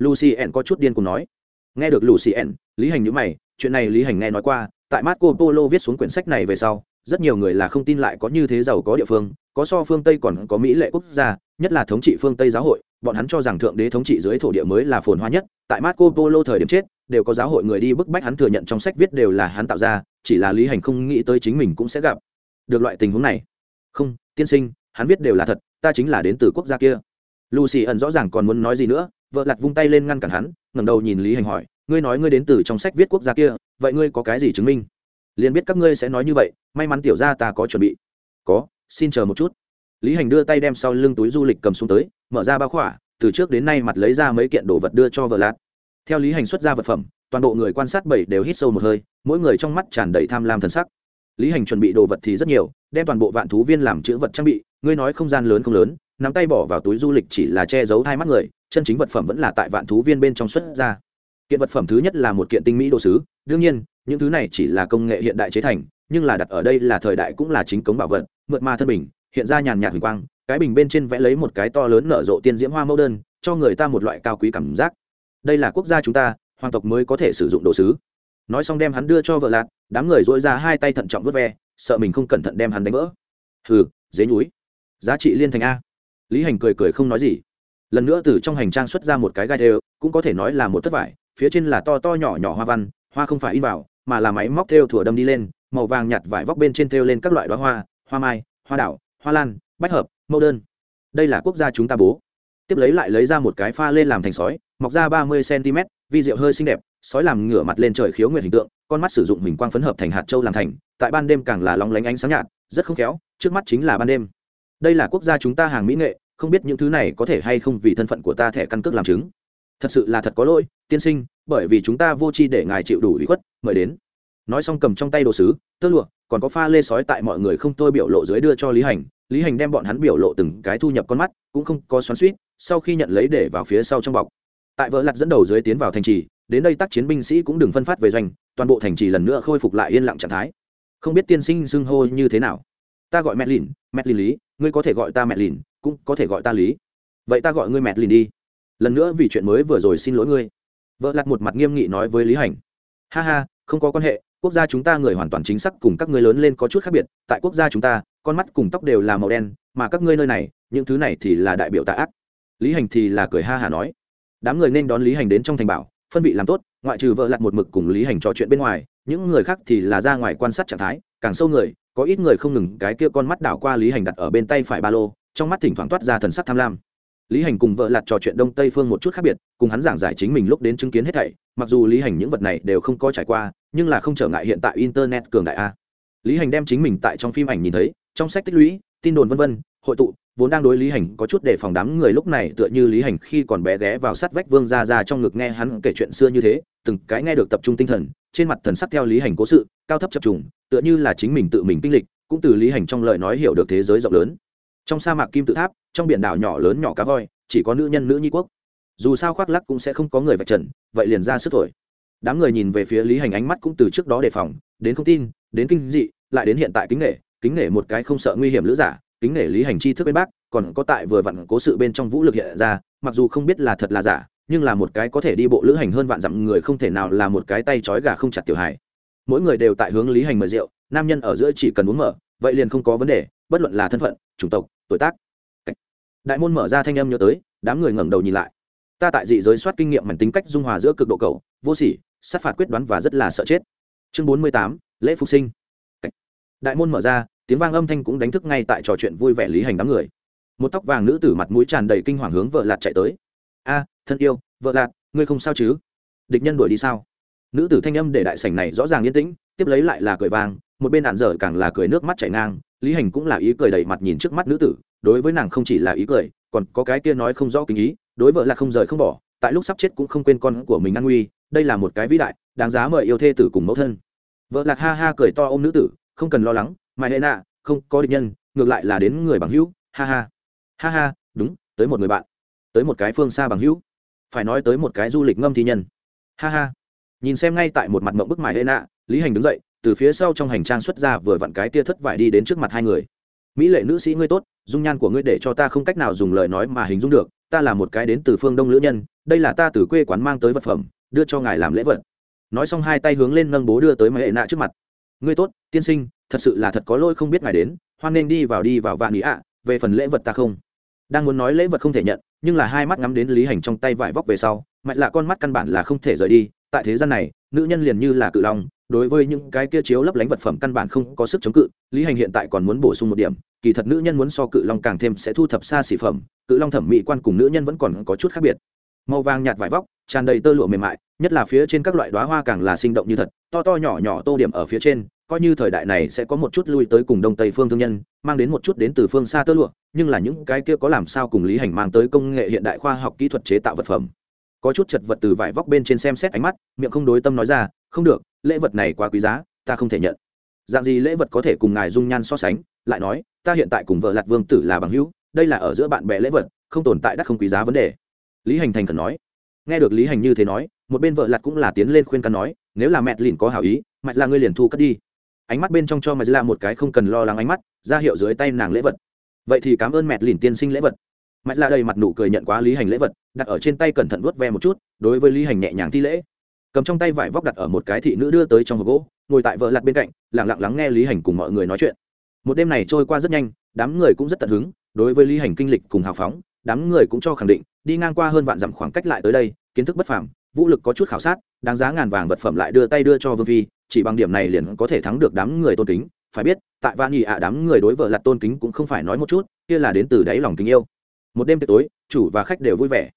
lucy ẻn có chút điên cùng nói. Nghe được lucy ẻn lý hành nhữ mày, chuyện này lý hành nghe nói qua, tại marco polo viết xuống quyển sách này về sau, rất nhiều người là không tin lại có như thế giàu có địa phương, có so phương tây còn có mỹ lệ quốc gia, nhất là thống trị phương tây giáo hội, bọn hắn cho rằng thượng đế thống trị dưới thổ địa mới là phồn hoa nhất, tại marco polo thời điểm chết, đều có giáo hội người đi bức bách hắn thừa nhận trong sách viết đều là hắn tạo ra, chỉ là lý hành không nghĩ tới chính mình cũng sẽ gặp được loại tình huống này. Không, tiên sinh, hắn viết đều là thật, ta chính là đến từ quốc gia kia. Lucy ẩn rõ ràng còn muốn nói gì nữa vợ lặt vung tay lên ngăn cản hắn, ngẩng đầu nhìn lý hành hỏi, ngươi nói ngươi đến từ trong sách viết quốc gia kia, vậy ngươi có cái gì chứng minh? Liền biết các ngươi sẽ nói như vậy, may mắn tiểu ra ta có chuẩn bị. Có, xin chờ một chút. Lý hành đưa tay đem sau lưng túi du lịch cầm xuống tới, mở ra bao khỏa, từ trước đến nay mặt lấy ra mấy kiện đồ vật đưa cho vợ lạt theo lý hành xuất ra vật phẩm, toàn bộ người quan sát bảy đều hít sâu một hơi, mỗi người trong mắt tràn đầy tham lam thần sắc. Lý hành chuẩn bị đồ vật thì rất nhiều, đem toàn bộ vạn thú viên làm chữ vật trang bị, ngươi nói không gian lớn không lớn nắm tay bỏ vào túi du lịch chỉ là che giấu hai mắt người, chân chính vật phẩm vẫn là tại vạn thú viên bên trong xuất ra. Kiện vật phẩm thứ nhất là một kiện tinh mỹ đồ sứ, đương nhiên, những thứ này chỉ là công nghệ hiện đại chế thành, nhưng là đặt ở đây là thời đại cũng là chính cống bảo vật, mượt ma thân bình, hiện ra nhàn nhạt huỳnh quang, cái bình bên trên vẽ lấy một cái to lớn nở rộ tiên diễm hoa mẫu đơn, cho người ta một loại cao quý cảm giác. Đây là quốc gia chúng ta, hoàng tộc mới có thể sử dụng đồ sứ. Nói xong đem hắn đưa cho vợ lạc đám người dội ra hai tay thận trọng vớt ve, sợ mình không cẩn thận đem hắn đánh vỡ. Hừ, dế núi giá trị liên thành a lý hành cười cười không nói gì. Lần nữa từ trong hành trang xuất ra một cái gai đều, cũng có thể nói là một thất vải, phía trên là to to nhỏ nhỏ hoa văn, hoa không phải in vào, mà là máy móc thêu thủa đâm đi lên, màu vàng nhạt vải vóc bên trên thêu lên các loại đoá hoa hoa mai, hoa đảo, hoa lan, bách hợp, mẫu đơn. Đây là quốc gia chúng ta bố. Tiếp lấy lại lấy ra một cái pha lên làm thành sói, mọc ra ba mươi cm vi rượu hơi xinh đẹp, sói làm ngửa mặt lên trời khiếu nguyện hình tượng, con mắt sử dụng hình quang phấn hợp thành hạt châu làm thành, tại ban đêm càng là lóng lánh ánh sáng nhạt, rất không khéo, trước mắt chính là ban đêm đây là quốc gia chúng ta hàng mỹ nghệ, không biết những thứ này có thể hay không vì thân phận của ta thẻ căn cước làm chứng. Thật sự là thật có lỗi, tiên sinh, bởi vì chúng ta vô tri để ngài chịu đủ ủy khuất, mời đến. Nói xong cầm trong tay đồ sứ, tơ lụa, còn có pha lê sói tại mọi người không thôi biểu lộ dưới đưa cho lý hành. Lý hành đem bọn hắn biểu lộ từng cái thu nhập con mắt, cũng không có xoắn suýt sau khi nhận lấy để vào phía sau trong bọc. Tại vợ lặt dẫn đầu dưới tiến vào thành trì, đến đây tác chiến binh sĩ cũng đừng phân phát về doanh, toàn bộ thành trì lần nữa khôi phục lại yên lặng trạng thái. Không biết tiên sinh xưng hô như thế nào ta gọi mẹ lìn mẹ lìn lý, ngươi có thể gọi ta mẹ lìn, cũng có thể gọi ta lý. Vậy ta gọi ngươi mẹ lìn đi. Lần nữa vì chuyện mới vừa rồi xin lỗi ngươi. Vợ lặt một mặt nghiêm nghị nói với lý hành. Ha ha, không có quan hệ, quốc gia chúng ta người hoàn toàn chính xác cùng các ngươi lớn lên có chút khác biệt. Tại quốc gia chúng ta, con mắt cùng tóc đều là màu đen, mà các ngươi nơi này, những thứ này thì là đại biểu tạ ác. Lý hành thì là cười ha hà nói. Đám người nên đón lý hành đến trong thành bảo, phân vị làm tốt, ngoại trừ vợ lặt một mực cùng lý hành trò chuyện bên ngoài, những người khác thì là ra ngoài quan sát trạng thái, càng sâu người có ít người không ngừng cái kia con mắt đảo qua lý hành đặt ở bên tay phải ba lô, trong mắt thỉnh thoảng toát ra thần sắc tham lam. Lý hành cùng vợ lặt trò chuyện đông tây phương một chút khác biệt, cùng hắn giảng giải chính mình lúc đến chứng kiến hết thảy, mặc dù lý hành những vật này đều không có trải qua, nhưng là không trở ngại hiện tại internet cường đại a. Lý hành đem chính mình tại trong phim ảnh nhìn thấy, trong sách tích lũy, tin đồn vân vân, hội tụ, vốn đang đối lý hành có chút để phòng đám người lúc này tựa như lý hành khi còn bé ghé vào sát vách vương ra ra trong ngực nghe hắn kể chuyện xưa như thế, từng cái nghe được tập trung tinh thần, trên mặt thần sắc theo lý hành cố sự, cao thấp chập trùng tựa như là chính mình tự mình kinh lịch, cũng từ lý hành trong lời nói hiểu được thế giới rộng lớn. Trong sa mạc kim tự tháp, trong biển đảo nhỏ lớn nhỏ cá voi, chỉ có nữ nhân nữ nhi quốc. Dù sao khoác lắc cũng sẽ không có người vạch trần, vậy liền ra sức thổi. Đám người nhìn về phía lý hành ánh mắt cũng từ trước đó đề phòng, đến không tin, đến kinh dị, lại đến hiện tại kính nghệ kính nể một cái không sợ nguy hiểm lữ giả, kính nể lý hành chi thức bên bác, còn có tại vừa vặn cố sự bên trong vũ lực hiện ra, mặc dù không biết là thật là giả, nhưng là một cái có thể đi bộ lữ hành hơn vạn dặm người không thể nào là một cái tay trói gà không chặt tiểu hài mỗi người đều tại hướng lý hành mời rượu, nam nhân ở giữa chỉ cần uống mở, vậy liền không có vấn đề, bất luận là thân phận, chủng tộc, tuổi tác. Đại môn mở ra thanh âm nhớ tới, đám người ngẩng đầu nhìn lại. Ta tại dị giới soát kinh nghiệm mảnh tính cách dung hòa giữa cực độ cầu vô sỉ, sát phạt quyết đoán và rất là sợ chết. Chương bốn mươi tám, lễ phục sinh. Đại môn mở ra, tiếng vang âm thanh cũng đánh thức ngay tại trò chuyện vui vẻ lý hành đám người. Một tóc vàng nữ tử mặt mũi tràn đầy kinh hoàng hướng vợ lạt chạy tới. A, thân yêu, vợ lạt, ngươi không sao chứ? Địch nhân đuổi đi sao? Nữ tử thanh âm để đại sảnh này rõ ràng yên tĩnh, tiếp lấy lại là cười vang, một bên đạn dở càng là cười nước mắt chảy ngang, lý hành cũng là ý cười đầy mặt nhìn trước mắt nữ tử, đối với nàng không chỉ là ý cười, còn có cái kia nói không rõ kinh ý, đối vợ là không rời không bỏ, tại lúc sắp chết cũng không quên con của mình an nguy, đây là một cái vĩ đại, đáng giá mời yêu thê tử cùng mẫu thân. Vợ lạc ha ha cười to ôm nữ tử, không cần lo lắng mãi hệ nạ, không có địch nhân, ngược lại là đến người bằng hữu, ha ha. Ha ha, đúng, tới một người bạn, tới một cái phương xa bằng hữu, phải nói tới một cái du lịch ngâm thi nhân. Ha ha nhìn xem ngay tại một mặt mộng bức mải hệ nạ, lý hành đứng dậy, từ phía sau trong hành trang xuất ra vừa vặn cái tia thất vải đi đến trước mặt hai người. Mỹ lệ nữ sĩ ngươi tốt, dung nhan của ngươi để cho ta không cách nào dùng lời nói mà hình dung được, ta là một cái đến từ phương đông lữ nhân, đây là ta từ quê quán mang tới vật phẩm, đưa cho ngài làm lễ vật. Nói xong hai tay hướng lên nâng bố đưa tới mẹ hệ nạ trước mặt. Ngươi tốt, tiên sinh, thật sự là thật có lỗi không biết ngài đến, hoan nên đi vào đi vào vạn ý ạ, về phần lễ vật ta không. Đang muốn nói lễ vật không thể nhận, nhưng là hai mắt ngắm đến lý hành trong tay vải vóc về sau mạch lạ con mắt căn bản là không thể rời đi tại thế gian này, nữ nhân liền như là cự long, đối với những cái kia chiếu lấp lánh vật phẩm căn bản không có sức chống cự, lý hành hiện tại còn muốn bổ sung một điểm, kỳ thật nữ nhân muốn so cự long càng thêm sẽ thu thập xa xỉ phẩm, cự long thẩm mỹ quan cùng nữ nhân vẫn còn có chút khác biệt. Màu vàng nhạt vải vóc, tràn đầy tơ lụa mềm mại, nhất là phía trên các loại đoá hoa càng là sinh động như thật, to to nhỏ nhỏ tô điểm ở phía trên, coi như thời đại này sẽ có một chút lui tới cùng đông tây phương thương nhân, mang đến một chút đến từ phương xa tơ lụa, nhưng là những cái kia có làm sao cùng lý hành mang tới công nghệ hiện đại khoa học kỹ thuật chế tạo vật phẩm có chút chật vật từ vải vóc bên trên xem xét ánh mắt, miệng không đối tâm nói ra, không được, lễ vật này quá quý giá, ta không thể nhận. Dạng gì lễ vật có thể cùng ngài dung nhan so sánh, lại nói, ta hiện tại cùng vợ lạt vương tử là bằng hữu, đây là ở giữa bạn bè lễ vật, không tồn tại đắt không quý giá vấn đề. Lý hành thành khẩn nói. Nghe được lý hành như thế nói, một bên vợ lặt cũng là tiến lên khuyên căn nói, nếu là mẹ lìn có hảo ý mạch là ngươi liền thu cất đi. Ánh mắt bên trong cho mạch là một cái không cần lo lắng ánh mắt, ra hiệu dưới tay nàng lễ vật. Vậy thì cảm ơn mẹ lìn tiên sinh lễ vật mạch là đầy mặt nụ cười nhận quá lý hành lễ vật, đặt ở trên tay cẩn thận vuốt ve một chút, đối với lý hành nhẹ nhàng thi lễ. Cầm trong tay vải vóc đặt ở một cái thị nữ đưa tới trong hộp gỗ, ngồi tại vợ lặt bên cạnh lẳng lặng lắng nghe lý hành cùng mọi người nói chuyện. Một đêm này trôi qua rất nhanh, đám người cũng rất tận hứng, đối với lý hành kinh lịch cùng hào phóng, đám người cũng cho khẳng định, đi ngang qua hơn vạn dặm khoảng cách lại tới đây, kiến thức bất phàm, vũ lực có chút khảo sát, đáng giá ngàn vàng vật phẩm lại đưa tay đưa cho vương phi, chỉ bằng điểm này liền có thể thắng được đám người tôn kính. Phải biết, tại van nhị ạ, đám người đối vợ lặt tôn kính cũng không phải nói một chút, kia là đến từ đáy lòng kính yêu một đêm tối, chủ và khách đều vui vẻ.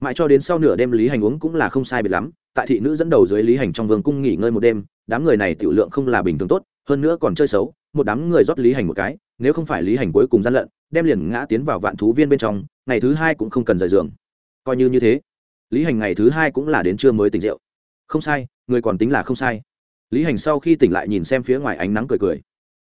Mãi cho đến sau nửa đêm lý hành uống cũng là không sai biệt lắm, tại thị nữ dẫn đầu dưới lý hành trong vương cung nghỉ ngơi một đêm, đám người này tiểu lượng không là bình thường tốt, hơn nữa còn chơi xấu, một đám người rót lý hành một cái, nếu không phải lý hành cuối cùng gian lận, đem liền ngã tiến vào vạn thú viên bên trong, ngày thứ hai cũng không cần rời giường. Coi như như thế, lý hành ngày thứ hai cũng là đến trưa mới tỉnh rượu. Không sai, người còn tính là không sai. Lý hành sau khi tỉnh lại nhìn xem phía ngoài ánh nắng cười cười.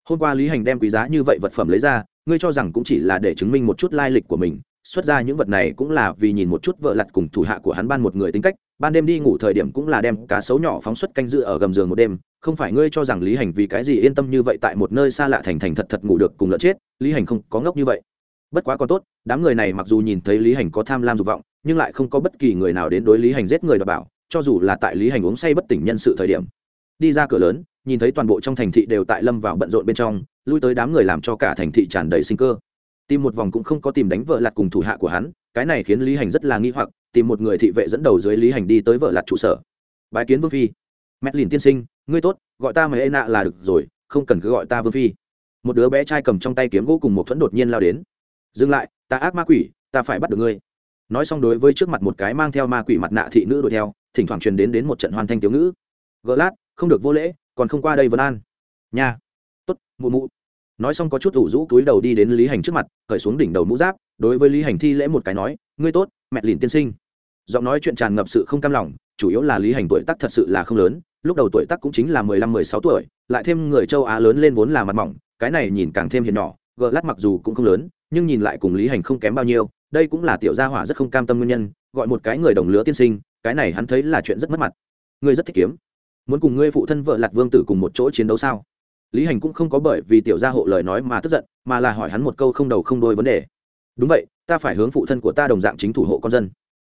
Hôm qua lý hành đem quý giá như vậy vật phẩm lấy ra, ngươi cho rằng cũng chỉ là để chứng minh một chút lai lịch của mình xuất ra những vật này cũng là vì nhìn một chút vợ lặt cùng thủ hạ của hắn ban một người tính cách, ban đêm đi ngủ thời điểm cũng là đem cá sấu nhỏ phóng xuất canh dự ở gầm giường một đêm, không phải ngươi cho rằng lý hành vì cái gì yên tâm như vậy tại một nơi xa lạ thành thành thật thật ngủ được cùng lợn chết, lý hành không có ngốc như vậy. Bất quá còn tốt, đám người này mặc dù nhìn thấy lý hành có tham lam dục vọng, nhưng lại không có bất kỳ người nào đến đối lý hành giết người đảm bảo, cho dù là tại lý hành uống say bất tỉnh nhân sự thời điểm. Đi ra cửa lớn, nhìn thấy toàn bộ trong thành thị đều tại lâm vào bận rộn bên trong, lui tới đám người làm cho cả thành thị tràn đầy sinh cơ tìm một vòng cũng không có tìm đánh vợ lạt cùng thủ hạ của hắn, cái này khiến lý hành rất là nghi hoặc, tìm một người thị vệ dẫn đầu dưới lý hành đi tới vợ lạt trụ sở. Bái kiến vương phi. Mét lìn tiên sinh, ngươi tốt, gọi ta mà ê nạ là được rồi, không cần cứ gọi ta vương phi. Một đứa bé trai cầm trong tay kiếm gỗ cùng một thuẫn đột nhiên lao đến. Dừng lại, ta ác ma quỷ, ta phải bắt được ngươi. Nói xong đối với trước mặt một cái mang theo ma quỷ mặt nạ thị nữ đuổi theo, thỉnh thoảng truyền đến đến một trận hoàn thanh tiểu ngữ. Gỡ lát, không được vô lễ, còn không qua đây vân an. Nha. Tốt, mụ mụ nói xong có chút ủ rũ túi đầu đi đến lý hành trước mặt, cởi xuống đỉnh đầu mũ giáp, đối với lý hành thi lễ một cái nói, ngươi tốt, mẹ lìn tiên sinh. Giọng nói chuyện tràn ngập sự không cam lòng, chủ yếu là lý hành tuổi tác thật sự là không lớn, lúc đầu tuổi tác cũng chính là mười lăm, mười sáu tuổi, lại thêm người châu á lớn lên vốn là mặt mỏng, cái này nhìn càng thêm hiền nhỏ, gờ lát mặc dù cũng không lớn, nhưng nhìn lại cùng lý hành không kém bao nhiêu, đây cũng là tiểu gia hỏa rất không cam tâm nguyên nhân, gọi một cái người đồng lứa tiên sinh, cái này hắn thấy là chuyện rất mất mặt. Ngươi rất thích kiếm. Muốn cùng ngươi phụ thân vợ lạc vương tử cùng một chỗ chiến đấu sao? Lý hành cũng không có bởi vì tiểu gia hộ lời nói mà tức giận, mà là hỏi hắn một câu không đầu không đôi vấn đề. Đúng vậy, ta phải hướng phụ thân của ta đồng dạng chính thủ hộ con dân.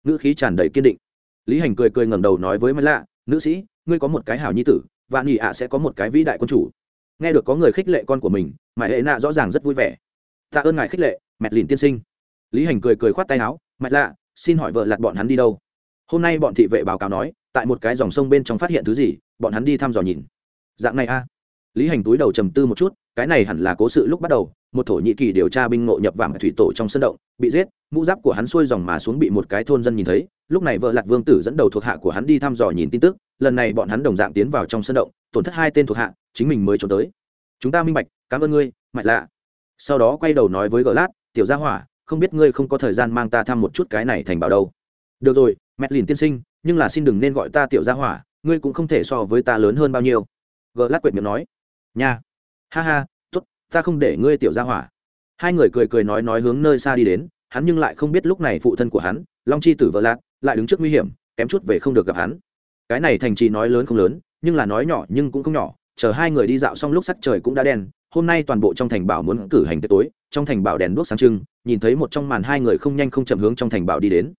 Ngữ khí tràn đầy kiên định. Lý hành cười cười ngẩng đầu nói với Mai lạ, nữ sĩ, ngươi có một cái hảo nhi tử, và nghỉ ạ sẽ có một cái vĩ đại quân chủ. Nghe được có người khích lệ con của mình, mà hệ nạ rõ ràng rất vui vẻ. Tạ ơn ngài khích lệ mẹt lìn tiên sinh. Lý hành cười cười khoát tay áo mạch lạ, xin hỏi vợ lặt bọn hắn đi đâu? Hôm nay bọn thị vệ báo cáo nói, tại một cái dòng sông bên trong phát hiện thứ gì, bọn hắn đi thăm dò nhìn. Dạng này a lý hành túi đầu trầm tư một chút, cái này hẳn là cố sự lúc bắt đầu, một thổ nhĩ kỳ điều tra binh ngộ nhập vàng thủy tổ trong sân động, bị giết, mũ giáp của hắn xuôi dòng mà xuống bị một cái thôn dân nhìn thấy, lúc này vợ lạc vương tử dẫn đầu thuộc hạ của hắn đi thăm dò nhìn tin tức, lần này bọn hắn đồng dạng tiến vào trong sân động, tổn thất hai tên thuộc hạ, chính mình mới trốn tới. Chúng ta minh bạch, cảm ơn ngươi mạch lạ. Sau đó quay đầu nói với gờ lát, tiểu gia hỏa, không biết ngươi không có thời gian mang ta thăm một chút cái này thành bảo đâu. Được rồi, mẹ lìn tiên sinh, nhưng là xin đừng nên gọi ta tiểu gia hỏa, ngươi cũng không thể so với ta lớn hơn bao nhiêu. Gờ lát quệt miệng nói nha. Ha ha t ố t ta không để ngươi tiểu gia hỏa. Hai người cười cười nói nói hướng nơi xa đi đến, hắn nhưng lại không biết lúc này phụ thân của hắn, long chi tử vợ lạc lại đứng trước nguy hiểm, kém chút về không được gặp hắn. Cái này thành trì nói lớn không lớn, nhưng là nói nhỏ nhưng cũng không nhỏ, chờ hai người đi dạo xong lúc sắc trời cũng đã đen, hôm nay toàn bộ trong thành bảo muốn cử hành tới tối, trong thành bảo đèn đuốc sáng trưng, nhìn thấy một trong màn hai người không nhanh không chậm hướng trong thành bảo đi đến.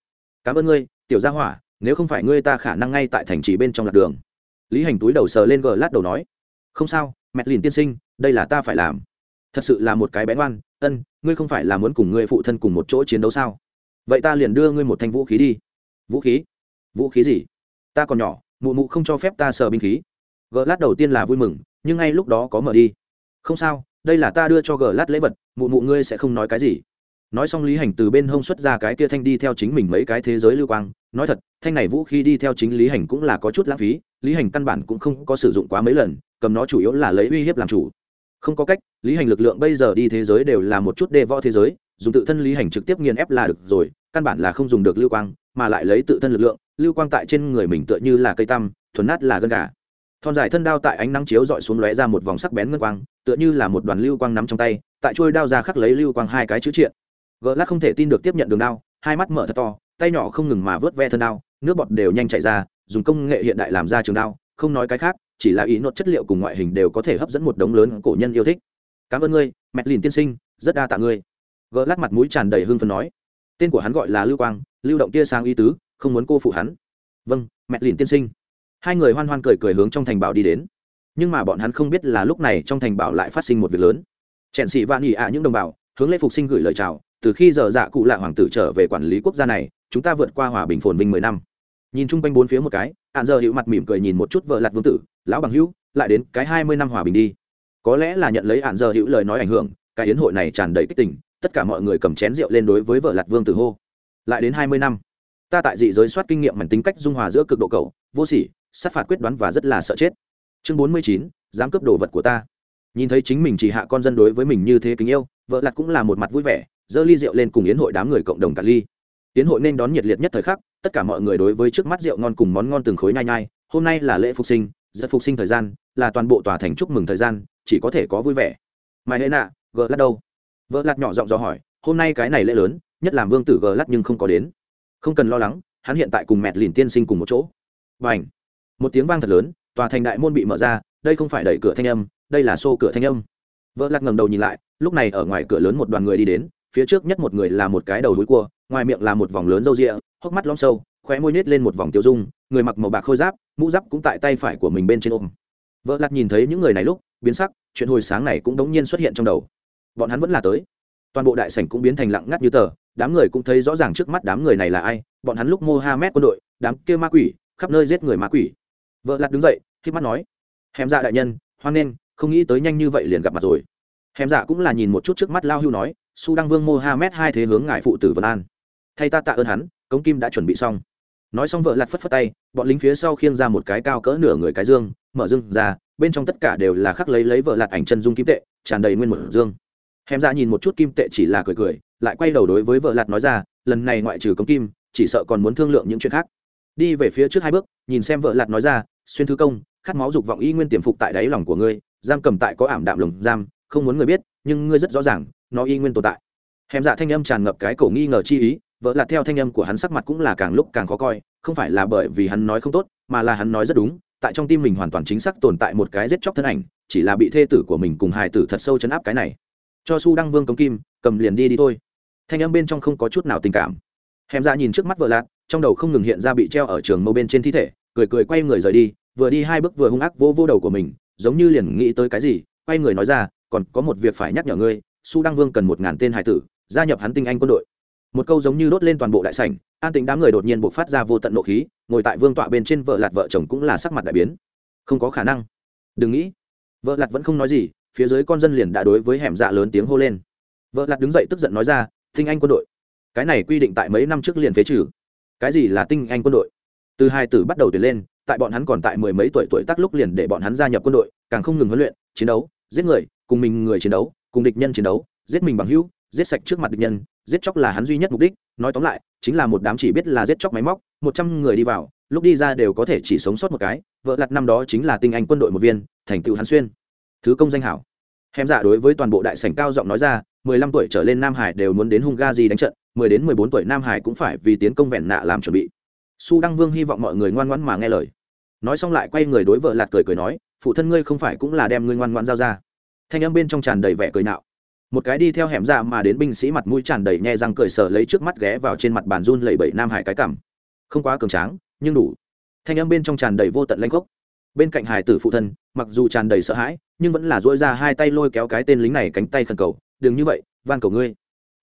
Cảm ơn ngươi, tiểu gia hỏa, nếu không phải ngươi ta khả năng ngay tại thành trì bên trong lạc đường. Lý hành túi đầu sờ lên gờ lát đầu nói, không sao mẹ lìn tiên sinh, đây là ta phải làm. Thật sự là một cái bén oan ân, ngươi không phải là muốn cùng ngươi phụ thân cùng một chỗ chiến đấu sao? Vậy ta liền đưa ngươi một thanh vũ khí đi. Vũ khí? Vũ khí gì? Ta còn nhỏ, mụ mụ không cho phép ta sờ binh khí. Gờ lát đầu tiên là vui mừng, nhưng ngay lúc đó có mở đi. Không sao, đây là ta đưa cho gờ lát lễ vật, mụ mụ ngươi sẽ không nói cái gì. Nói xong lý hành từ bên hông xuất ra cái kia thanh đi theo chính mình mấy cái thế giới lưu quang. Nói thật, thanh này vũ khí đi theo chính lý hành cũng là có chút lãng phí lý hành căn bản cũng không có sử dụng quá mấy lần, cầm nó chủ yếu là lấy uy hiếp làm chủ. Không có cách, lý hành lực lượng bây giờ đi thế giới đều là một chút đề võ thế giới, dùng tự thân lý hành trực tiếp nghiền ép là được rồi, căn bản là không dùng được lưu quang, mà lại lấy tự thân lực lượng, lưu quang tại trên người mình tựa như là cây tăm, thuần nát là gân gà. Thon dài thân đao tại ánh nắng chiếu dọi xuống lóe ra một vòng sắc bén ngân quang, tựa như là một đoàn lưu quang nắm trong tay, tại trôi đao ra khắc lấy lưu quang hai cái chữ triện. Gỡ lát không thể tin được tiếp nhận đường đao, hai mắt mở thật to, tay nhỏ không ngừng mà vớt ve thân đao nước bọt đều nhanh chạy ra, dùng công nghệ hiện đại làm ra trường đao, không nói cái khác, chỉ là ý nốt chất liệu cùng ngoại hình đều có thể hấp dẫn một đống lớn cổ nhân yêu thích. Cảm ơn ngươi mẹ lìn tiên sinh, rất đa tạ ngươi. Gỡ lát mặt mũi tràn đầy hương phần nói. Tên của hắn gọi là lưu quang, lưu động tia sang y tứ, không muốn cô phụ hắn. Vâng mẹ lìn tiên sinh. Hai người hoan hoan cười cười hướng trong thành bảo đi đến. Nhưng mà bọn hắn không biết là lúc này trong thành bảo lại phát sinh một việc lớn. Chèn sĩ vạn ỉ ạ những đồng bào, hướng lễ phục sinh gửi lời chào, từ khi giờ dạ cụ lạ hoàng tử trở về quản lý quốc gia này, chúng ta vượt qua hòa bình phồn vinh mười năm nhìn chung quanh bốn phía một cái ạn giờ hữu mặt mỉm cười nhìn một chút vợ lặt vương tử, lão bằng hữu, lại đến cái hai mươi năm hòa bình đi. Có lẽ là nhận lấy ạn giờ hữu lời nói ảnh hưởng, cái yến hội này tràn đầy kích tình, tất cả mọi người cầm chén rượu lên đối với vợ lặt vương tử hô, lại đến hai mươi năm. Ta tại dị giới soát kinh nghiệm mảnh tính cách dung hòa giữa cực độ cầu vô sỉ, sát phạt quyết đoán và rất là sợ chết. Chương bốn mươi chín, dám cướp đồ vật của ta. Nhìn thấy chính mình chỉ hạ con dân đối với mình như thế kính yêu, vợ lặt cũng là một mặt vui vẻ, giơ ly rượu lên cùng yến hội đám người cộng đồng cả ly. Yến hội nên đón nhiệt liệt nhất thời khắc tất cả mọi người đối với trước mắt rượu ngon cùng món ngon từng khối nhai nhai, hôm nay là lễ phục sinh, rất phục sinh thời gian, là toàn bộ tòa thành chúc mừng thời gian, chỉ có thể có vui vẻ. Mai hệ nạ gờ lát đâu? Vợ lạt nhỏ giọng dò hỏi, hôm nay cái này lễ lớn, nhất làm vương tử gờ lát nhưng không có đến. Không cần lo lắng, hắn hiện tại cùng mẹt lìn tiên sinh cùng một chỗ. Và ảnh một tiếng vang thật lớn, tòa thành đại môn bị mở ra, đây không phải đẩy cửa thanh âm, đây là xô cửa thanh âm. Vợ lạt ngầm đầu nhìn lại, lúc này ở ngoài cửa lớn một đoàn người đi đến, phía trước nhất một người là một cái đầu đuối cua, ngoài miệng là một vòng lớn râu rịa hốc mắt lõm sâu, khóe môi nết lên một vòng tiêu dung, người mặc màu bạc khôi giáp, mũ giáp cũng tại tay phải của mình bên trên ôm. Vợ lặt nhìn thấy những người này lúc, biến sắc, chuyện hồi sáng này cũng đống nhiên xuất hiện trong đầu. Bọn hắn vẫn là tới. Toàn bộ đại sảnh cũng biến thành lặng ngắt như tờ, đám người cũng thấy rõ ràng trước mắt đám người này là ai, bọn hắn lúc mohammed quân đội, đám kia ma quỷ, khắp nơi giết người ma quỷ. Vợ lặt đứng dậy khi mắt nói hèm dạ đại nhân, hoan nghênh, không nghĩ tới nhanh như vậy liền gặp mặt rồi. Hèm dạ cũng là nhìn một chút trước mắt lao hưu nói, su đăng vương mohammed hai thế hướng ngài phụ tử vân an thay ta tạ ơn hắn, cống kim đã chuẩn bị xong. Nói xong vợ lặt phất phất tay, bọn lính phía sau khiêng ra một cái cao cỡ nửa người cái dương, mở dương ra, bên trong tất cả đều là khắc lấy lấy vợ lặt ảnh chân dung kim tệ, tràn đầy nguyên một dương. Hèm ra nhìn một chút kim tệ chỉ là cười cười, lại quay đầu đối với vợ lặt nói ra, lần này ngoại trừ cống kim, chỉ sợ còn muốn thương lượng những chuyện khác. Đi về phía trước hai bước, nhìn xem vợ lặt nói ra, xuyên thứ công, khát máu dục vọng y nguyên tiềm phục tại đáy lòng của ngươi, giam cầm tại có ảm đạm lồng giam, không muốn người biết, nhưng ngươi rất rõ ràng, nó y nguyên tồn tại. Hèm dạ thanh âm tràn ngập cái cổ nghi ngờ chi ý vợ lạt theo thanh âm của hắn sắc mặt cũng là càng lúc càng khó coi, không phải là bởi vì hắn nói không tốt, mà là hắn nói rất đúng, tại trong tim mình hoàn toàn chính xác tồn tại một cái giết chóc thân ảnh, chỉ là bị thê tử của mình cùng hài tử thật sâu chấn áp cái này. Cho su đăng vương cống kim, cầm liền đi đi thôi. Thanh âm bên trong không có chút nào tình cảm. Hèm ra nhìn trước mắt vợ lạt, trong đầu không ngừng hiện ra bị treo ở trường mâu bên trên thi thể, cười cười quay người rời đi, vừa đi hai bước vừa hung ác vô vô đầu của mình, giống như liền nghĩ tới cái gì, quay người nói ra, còn có một việc phải nhắc nhở ngươi, su đăng vương cần một ngàn tên hải tử, gia nhập hắn tinh anh quân đội một câu giống như đốt lên toàn bộ đại sảnh, an tĩnh đám người đột nhiên buộc phát ra vô tận nộ khí, ngồi tại vương tọa bên trên vợ lạt vợ chồng cũng là sắc mặt đại biến. Không có khả năng. Đừng nghĩ. Vợ lạt vẫn không nói gì, phía dưới con dân liền đã đối với hẻm dạ lớn tiếng hô lên. Vợ lạt đứng dậy tức giận nói ra, tinh anh quân đội, cái này quy định tại mấy năm trước liền phế trừ. Cái gì là tinh anh quân đội? Từ hai tử bắt đầu tuyển lên, tại bọn hắn còn tại mười mấy tuổi tuổi tác lúc liền để bọn hắn gia nhập quân đội, càng không ngừng huấn luyện, chiến đấu, giết người, cùng mình người chiến đấu, cùng địch nhân chiến đấu, giết mình bằng hữu giết sạch trước mặt địch nhân, giết chóc là hắn duy nhất mục đích, nói tóm lại, chính là một đám chỉ biết là giết chóc máy móc, một trăm người đi vào, lúc đi ra đều có thể chỉ sống sót một cái, vợ lặt năm đó chính là tinh anh quân đội một viên, thành tựu hắn xuyên. Thứ công danh hảo. Hèm dạ đối với toàn bộ đại sảnh cao giọng nói ra, mười lăm tuổi trở lên nam hải đều muốn đến hungary đánh trận, mười đến mười bốn tuổi nam hải cũng phải vì tiến công vẹn nạ làm chuẩn bị. Su đăng vương hy vọng mọi người ngoan ngoãn mà nghe lời. Nói xong lại quay người đối vợ lạt cười cười nói, phụ thân ngươi không phải cũng là đem ngươi ngoan ngoãn giao ra. Thanh âm bên trong tràn đầy vẻ cười nạo một cái đi theo hẻm ra mà đến binh sĩ mặt mũi tràn đầy nhe răng cười sờ lấy trước mắt ghé vào trên mặt bàn run lẩy bẩy nam hải cái cảm không quá cường tráng, nhưng đủ. Thanh âm bên trong tràn đầy vô tận lanh gốc bên cạnh hải tử phụ thân, mặc dù tràn đầy sợ hãi, nhưng vẫn là dỗi ra hai tay lôi kéo cái tên lính này cánh tay khẩn cầu, đừng như vậy, van cầu ngươi.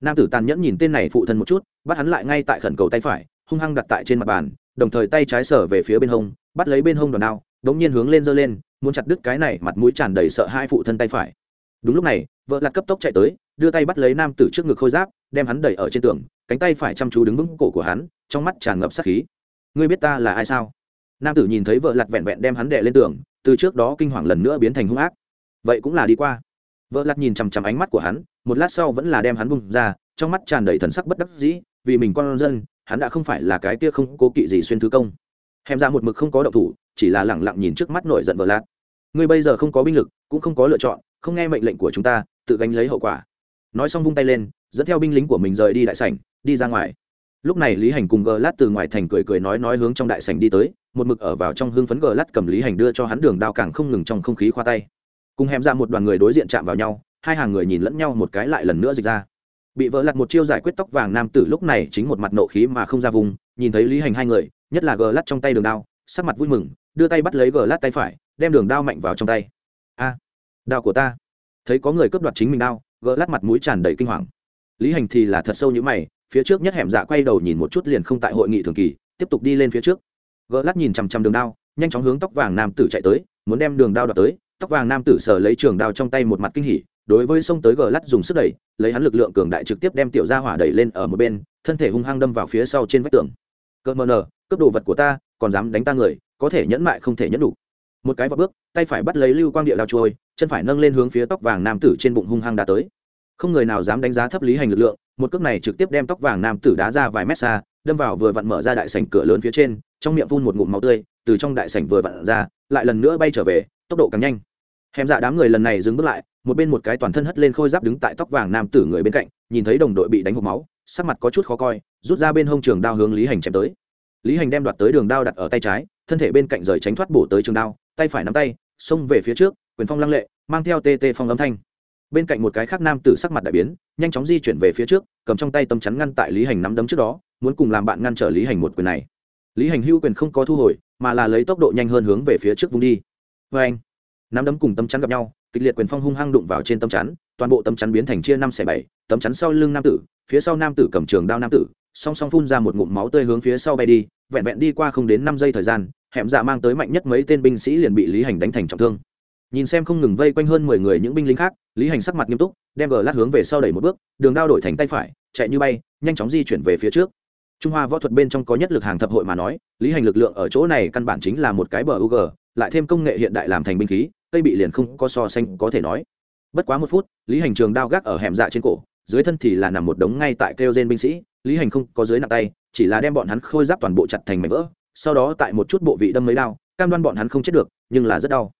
Nam tử tàn nhẫn nhìn tên này phụ thân một chút, bắt hắn lại ngay tại khẩn cầu tay phải, hung hăng đặt tại trên mặt bàn, đồng thời tay trái sở về phía bên hông, bắt lấy bên hông đòn đao, đống nhiên hướng lên giơ lên, muốn chặt đứt cái này mặt mũi tràn đầy sợ hai phụ thân tay phải. Đúng lúc này vợ lạt cấp tốc chạy tới, đưa tay bắt lấy nam tử trước ngực khôi giáp, đem hắn đẩy ở trên tường, cánh tay phải chăm chú đứng vững cổ của hắn, trong mắt tràn ngập sát khí. Ngươi biết ta là ai sao? Nam tử nhìn thấy vợ lặt vẹn vẹn đem hắn đè lên tường, từ trước đó kinh hoàng lần nữa biến thành hung ác. Vậy cũng là đi qua. Vợ lặt nhìn chằm chằm ánh mắt của hắn, một lát sau vẫn là đem hắn bung ra, trong mắt tràn đầy thần sắc bất đắc dĩ, vì mình con dân, hắn đã không phải là cái kia không cố kỵ gì xuyên thứ công. Hèm ra một mực không có động thủ, chỉ là lẳng lặng nhìn trước mắt nổi giận vợ lạt ngươi bây giờ không có binh lực, cũng không có lựa chọn, không nghe mệnh lệnh của chúng ta tự gánh lấy hậu quả. Nói xong vung tay lên, dẫn theo binh lính của mình rời đi đại sảnh, đi ra ngoài. Lúc này lý hành cùng gờ lát từ ngoài thành cười cười nói nói hướng trong đại sảnh đi tới, một mực ở vào trong hương phấn gờ lát cầm lý hành đưa cho hắn đường đao càng không ngừng trong không khí khoa tay. Cùng hẻm ra một đoàn người đối diện chạm vào nhau, hai hàng người nhìn lẫn nhau một cái lại lần nữa dịch ra. Bị vỡ lặt một chiêu giải quyết tóc vàng nam tử lúc này chính một mặt nộ khí mà không ra vùng, nhìn thấy lý hành hai người, nhất là gờ lát trong tay đường đao, sắc mặt vui mừng, đưa tay bắt lấy gờ lát tay phải, đem đường đao mạnh vào trong tay. A, đao của ta thấy có người cướp đoạt chính mình đao, gỡ lát mặt mũi tràn đầy kinh hoàng. Lý hành thì là thật sâu như mày, phía trước nhất hẻm dạ quay đầu nhìn một chút liền không tại hội nghị thường kỳ, tiếp tục đi lên phía trước. Gỡ lát nhìn chằm chằm đường đao, nhanh chóng hướng tóc vàng nam tử chạy tới, muốn đem đường đao đoạt tới, tóc vàng nam tử sờ lấy trường đao trong tay một mặt kinh hỉ, đối với sông tới gờ lát dùng sức đẩy, lấy hắn lực lượng cường đại trực tiếp đem tiểu gia hỏa đẩy lên ở một bên, thân thể hung hăng đâm vào phía sau trên vách tường. Cỡ mờ nờ cướp đồ vật của ta, còn dám đánh ta người, có thể nhẫn mại không thể nhẫn đủ. Một cái vào bước, tay phải bắt lấy lưu quang địa đao trôi chân phải nâng lên hướng phía tóc vàng nam tử trên bụng hung hăng đá tới. Không người nào dám đánh giá thấp lý hành lực lượng, một cước này trực tiếp đem tóc vàng nam tử đá ra vài mét xa, đâm vào vừa vặn mở ra đại sảnh cửa lớn phía trên, trong miệng phun một ngụm máu tươi, từ trong đại sảnh vừa vặn ra, lại lần nữa bay trở về, tốc độ càng nhanh. Hẻm dạ đám người lần này dừng bước lại, một bên một cái toàn thân hất lên khôi giáp đứng tại tóc vàng nam tử người bên cạnh, nhìn thấy đồng đội bị đánh hộp máu, sắc mặt có chút khó coi, rút ra bên hông trường đao hướng lý hành chém tới. Lý hành đem đoạt tới đường đao đặt ở tay trái, thân thể bên cạnh rời tránh thoát bổ tới trường đao, tay phải nắm tay, xông về phía trước quyền phong lăng lệ, mang theo tê tê phong âm thanh. Bên cạnh một cái khác nam tử sắc mặt đại biến, nhanh chóng di chuyển về phía trước, cầm trong tay tấm chắn ngăn tại lý hành nắm đấm trước đó, muốn cùng làm bạn ngăn trở lý hành một quyền này. Lý hành hưu quyền không có thu hồi, mà là lấy tốc độ nhanh hơn hướng về phía trước vùng đi. Vê anh, nắm đấm cùng tấm chắn gặp nhau, kịch liệt quyền phong hung hăng đụng vào trên tấm chắn, toàn bộ tấm chắn biến thành chia năm xẻ bảy, tấm chắn sau lưng nam tử, phía sau nam tử cầm trường đao nam tử, song song phun ra một ngụm máu tươi hướng phía sau bay đi, vẹn vẹn đi qua không đến năm giây thời gian, hẻm dạ mang tới mạnh nhất mấy tên binh sĩ liền bị lý hành đánh thành trọng thương nhìn xem không ngừng vây quanh hơn mười người những binh lính khác, lý hành sắc mặt nghiêm túc, đem gờ lát hướng về sau đẩy một bước, đường đao đổi thành tay phải, chạy như bay, nhanh chóng di chuyển về phía trước. Trung hoa võ thuật bên trong có nhất lực hàng thập hội mà nói, lý hành lực lượng ở chỗ này căn bản chính là một cái bờ u g lại thêm công nghệ hiện đại làm thành binh khí, cây bị liền không có so xanh có thể nói. Bất quá một phút, lý hành trường đao gác ở hẻm dạ trên cổ, dưới thân thì là nằm một đống ngay tại kêu gen binh sĩ, lý hành không có dưới nặng tay, chỉ là đem bọn hắn khôi giáp toàn bộ chặt thành mảnh vỡ, sau đó tại một chút bộ vị đâm mấy đao, cam đoan bọn hắn không chết được, nhưng là rất đau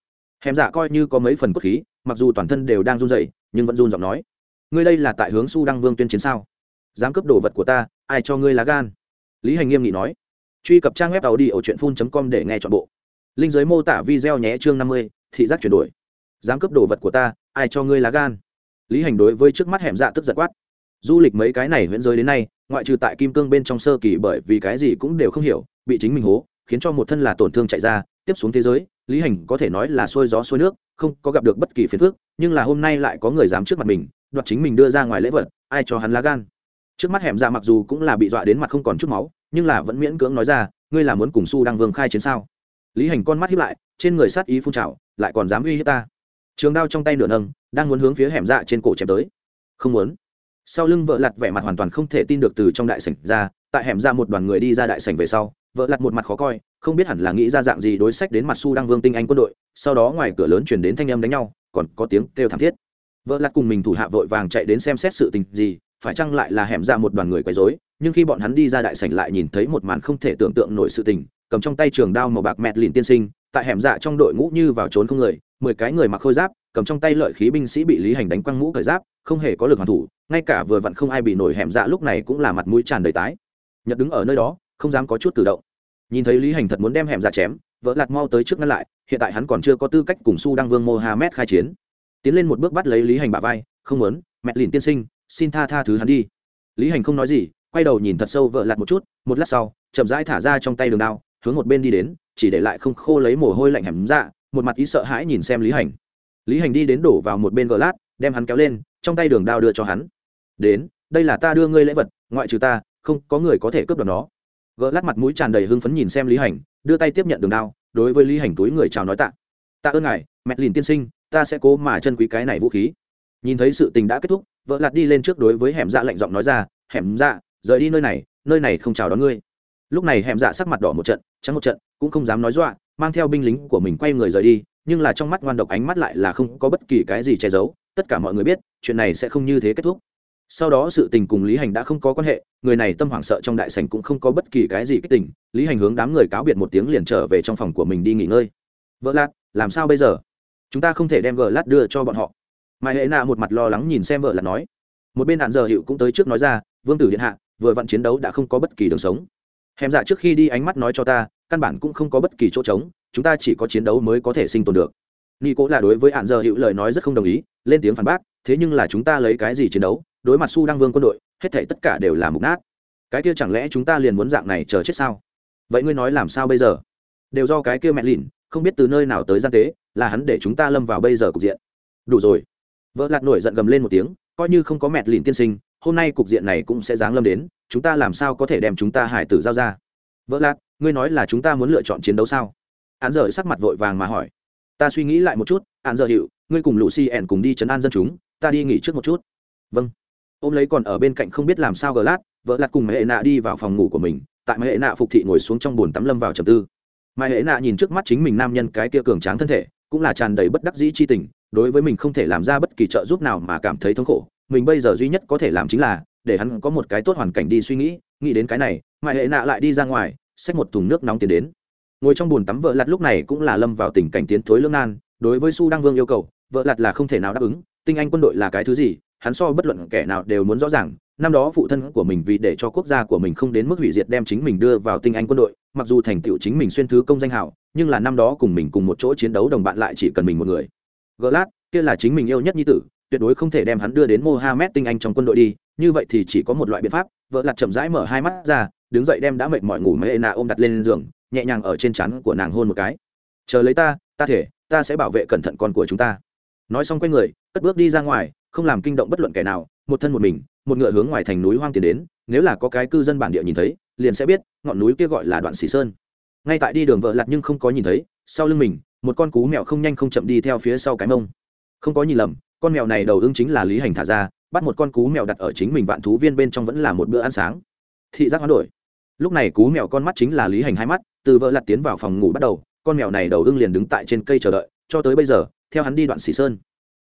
hẻm dạ coi như có mấy phần cốt khí, mặc dù toàn thân đều đang run dậy nhưng vẫn run giọng nói. Ngươi đây là tại hướng su đăng vương tuyên chiến sao? Dám cướp đồ vật của ta, ai cho ngươi lá gan? Lý hành nghiêm nghị nói. Truy cập trang web tàu đi ở truyện phun com để nghe t h ọ n bộ. Linh giới mô tả video nhé chương năm mươi, thị giác chuyển đổi. Dám cướp đồ vật của ta, ai cho ngươi lá gan? Lý hành đối với trước mắt hẻm dạ tức giật quát. Du lịch mấy cái này huyễn giới đến nay, ngoại trừ tại kim cương bên trong sơ kỳ bởi vì cái gì cũng đều không hiểu, bị chính mình hố, khiến cho một thân là tổn thương chạy ra, tiếp xuống thế giới lý hành có thể nói là xuôi gió xuôi nước, không có gặp được bất kỳ phiền phức, nhưng là hôm nay lại có người dám trước mặt mình, đoạt chính mình đưa ra ngoài lễ vật, ai cho hắn lá gan. Trước mắt hẻm ra mặc dù cũng là bị dọa đến mặt không còn chút máu, nhưng là vẫn miễn cưỡng nói ra, ngươi là muốn cùng su đang vương khai chiến sao? Lý hành con mắt hiếp lại, trên người sát ý phun trào, lại còn dám uy hiếp ta. Trường đao trong tay nửa nâng, đang muốn hướng phía hẻm dạ trên cổ chém tới. Không muốn. Sau lưng vợ lặt vẻ mặt hoàn toàn không thể tin được từ trong đại sảnh ra, tại hẻm ra một đoàn người đi ra đại sảnh về sau vợ lặt một mặt khó coi, không biết hẳn là nghĩ ra dạng gì đối sách đến mặt su đang vương tinh anh quân đội, sau đó ngoài cửa lớn chuyển đến thanh âm đánh nhau, còn có tiếng kêu thảm thiết. Vợ lặt cùng mình thủ hạ vội vàng chạy đến xem xét sự tình gì, phải chăng lại là hẻm ra một đoàn người quấy rối, nhưng khi bọn hắn đi ra đại sảnh lại nhìn thấy một màn không thể tưởng tượng nổi sự tình, cầm trong tay trường đao màu bạc mẹt lìn tiên sinh, tại hẻm dạ trong đội ngũ như vào trốn không người, mười cái người mặc khôi giáp, cầm trong tay lợi khí binh sĩ bị lý hành đánh quăng mũ cởi giáp, không hề có lực hoàn thủ, ngay cả vừa vặn không ai bị nổi hẻm dạ lúc này cũng là mặt mũi tràn đầy tái. Nhật đứng ở nơi đó không dám có chút cử động. Nhìn thấy lý hành thật muốn đem hẻm dạ chém, vỡ lạt mau tới trước ngăn lại, hiện tại hắn còn chưa có tư cách cùng su đăng vương mohammed khai chiến. Tiến lên một bước bắt lấy lý hành bả vai, không muốn, mẹ lìn tiên sinh, xin tha tha thứ hắn đi. Lý hành không nói gì, quay đầu nhìn thật sâu vợ lạt một chút, một lát sau, chậm rãi thả ra trong tay đường đao, hướng một bên đi đến, chỉ để lại không khô lấy mồ hôi lạnh hẻm dạ một mặt ý sợ hãi nhìn xem lý hành. Lý hành đi đến đổ vào một bên gờ lát, đem hắn kéo lên, trong tay đường đao đưa cho hắn. Đến, đây là ta đưa ngươi lễ vật, ngoại trừ ta, không có người có thể cướp được nó gỡ lát mặt mũi tràn đầy hưng phấn nhìn xem lý hành, đưa tay tiếp nhận đường đao, đối với lý hành túi người chào nói tạ. Tạ ơn ngài, mẹ lìn tiên sinh, ta sẽ cố mà chân quý cái này vũ khí. Nhìn thấy sự tình đã kết thúc, vợ lạt đi lên trước đối với hẻm dạ lạnh giọng nói ra, hẻm dạ rời đi nơi này nơi này không chào đón ngươi. Lúc này hẻm dạ sắc mặt đỏ một trận, trắng một trận, cũng không dám nói dọa, mang theo binh lính của mình quay người rời đi, nhưng là trong mắt ngoan độc ánh mắt lại là không có bất kỳ cái gì che giấu, tất cả mọi người biết, chuyện này sẽ không như thế kết thúc sau đó sự tình cùng lý hành đã không có quan hệ, người này tâm hoảng sợ trong đại sảnh cũng không có bất kỳ cái gì kích tình, lý hành hướng đám người cáo biệt một tiếng liền trở về trong phòng của mình đi nghỉ ngơi. Vợ lát làm sao bây giờ? Chúng ta không thể đem vợ lát đưa cho bọn họ. Mai hệ nạ một mặt lo lắng nhìn xem vợ lát nói. Một bên đạn giờ hiệu cũng tới trước nói ra, vương tử điện hạ, vừa vặn chiến đấu đã không có bất kỳ đường sống. Hèm dạ trước khi đi ánh mắt nói cho ta, căn bản cũng không có bất kỳ chỗ trống, chúng ta chỉ có chiến đấu mới có thể sinh tồn được. Nghi cố là đối với hạn giờ hiệu lời nói rất không đồng ý, lên tiếng phản bác, thế nhưng là chúng ta lấy cái gì chiến đấu? Đối mặt su đăng vương quân đội, hết thể tất cả đều là mục nát. Cái kia chẳng lẽ chúng ta liền muốn dạng này chờ chết sao? Vậy ngươi nói làm sao bây giờ? Đều do cái kia mẹ lìn, không biết từ nơi nào tới gian tế, là hắn để chúng ta lâm vào bây giờ cục diện. Đủ rồi. Vợ lạt nổi giận gầm lên một tiếng, coi như không có mẹ lìn tiên sinh, hôm nay cục diện này cũng sẽ giáng lâm đến, chúng ta làm sao có thể đem chúng ta hải tử giao ra? Vợ lạt ngươi nói là chúng ta muốn lựa chọn chiến đấu sao? Hắn giờ sắc mặt vội vàng mà hỏi. Ta suy nghĩ lại một chút hắn giờ hiệu ngươi cùng lũ xi ẻn cùng đi chấn an dân chúng, ta đi nghỉ trước một chút. Vâng ôm lấy còn ở bên cạnh không biết làm sao gờ lát, vợ lạt cùng mẹ hệ nạ đi vào phòng ngủ của mình, tại mẹ hệ nạ phục thị ngồi xuống trong bồn tắm lâm vào trầm tư. Mẹ hệ nạ nhìn trước mắt chính mình nam nhân cái kia cường tráng thân thể, cũng là tràn đầy bất đắc dĩ chi tình, đối với mình không thể làm ra bất kỳ trợ giúp nào mà cảm thấy thống khổ. Mình bây giờ duy nhất có thể làm chính là, để hắn có một cái tốt hoàn cảnh đi suy nghĩ nghĩ đến cái này, mẹ hệ nạ lại đi ra ngoài, xách một thùng nước nóng tiến đến. Ngồi trong bồn tắm vợ lặt lúc này cũng là lâm vào tình cảnh tiến thối lương nan, đối với su đăng vương yêu cầu, vợ lặt là không thể nào đáp ứng, tinh anh quân đội là cái thứ gì hắn so bất luận kẻ nào đều muốn rõ ràng, năm đó phụ thân của mình vì để cho quốc gia của mình không đến mức hủy diệt đem chính mình đưa vào tinh anh quân đội, mặc dù thành tựu chính mình xuyên thứ công danh hảo, nhưng là năm đó cùng mình cùng một chỗ chiến đấu đồng bạn lại chỉ cần mình một người. Gỡ lát kia là chính mình yêu nhất như tử, tuyệt đối không thể đem hắn đưa đến mohammed tinh anh trong quân đội đi, như vậy thì chỉ có một loại biện pháp, vợ lặt chậm rãi mở hai mắt ra, đứng dậy đem đã mệt mỏi ngủ mấy nạ ôm đặt lên giường, nhẹ nhàng ở trên chắn của nàng hôn một cái. Chờ lấy ta ta thể, ta sẽ bảo vệ cẩn thận con của chúng ta. Nói xong quay người, cất bước đi ra ngoài không làm kinh động bất luận kẻ nào, một thân một mình, một ngựa hướng ngoài thành núi hoang tiến đến, nếu là có cái cư dân bản địa nhìn thấy, liền sẽ biết, ngọn núi kia gọi là đoạn xỉ sơn. Ngay tại đi đường vợ lặt nhưng không có nhìn thấy, sau lưng mình, một con cú mèo không nhanh không chậm đi theo phía sau cái mông. Không có nhìn lầm, con mèo này đầu ưng chính là lý hành thả ra, bắt một con cú mèo đặt ở chính mình vạn thú viên bên trong vẫn là một bữa ăn sáng. Thị giác hoán đổi. Lúc này cú mèo con mắt chính là lý hành hai mắt, từ vợ lặt tiến vào phòng ngủ bắt đầu, con mèo này đầu ưng liền đứng tại trên cây chờ đợi, cho tới bây giờ, theo hắn đi đoạn xỉ sơn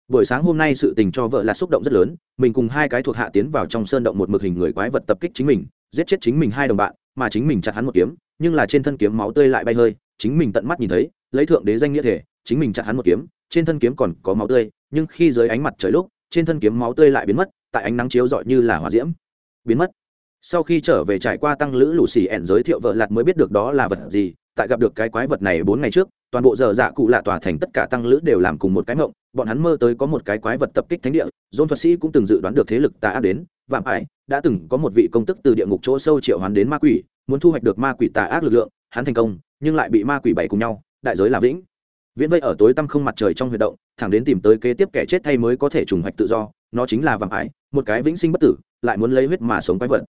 buổi sáng hôm nay sự tình cho vợ là xúc động rất lớn, mình cùng hai cái thuộc hạ tiến vào trong sơn động một mực hình người quái vật tập kích chính mình, giết chết chính mình hai đồng bạn, mà chính mình chặt hắn một kiếm, nhưng là trên thân kiếm máu tươi lại bay hơi, chính mình tận mắt nhìn thấy, lấy thượng đế danh nghĩa thể, chính mình chặt hắn một kiếm, trên thân kiếm còn có máu tươi, nhưng khi dưới ánh mặt trời lúc, trên thân kiếm máu tươi lại biến mất, tại ánh nắng chiếu rọi như là hỏa diễm. Biến mất. Sau khi trở về trải qua tăng lữ lũ xì ẻn giới thiệu vợ lạt mới biết được đó là vật gì, tại gặp được cái quái vật này bốn ngày trước, toàn bộ giờ dạ cụ lạ tòa thành tất cả tăng lữ đều làm cùng một cái mộng bọn hắn mơ tới có một cái quái vật tập kích thánh địa, dôn thuật sĩ cũng từng dự đoán được thế lực tà ác đến, vạm ải, đã từng có một vị công tức từ địa ngục chỗ sâu triệu hoán đến ma quỷ, muốn thu hoạch được ma quỷ tà ác lực lượng, hắn thành công, nhưng lại bị ma quỷ bày cùng nhau, đại giới là vĩnh. Viễn vây ở tối tăm không mặt trời trong huy động, thẳng đến tìm tới kế tiếp kẻ chết thay mới có thể trùng hoạch tự do, nó chính là vạm ải, một cái vĩnh sinh bất tử, lại muốn lấy huyết mà sống quái vật.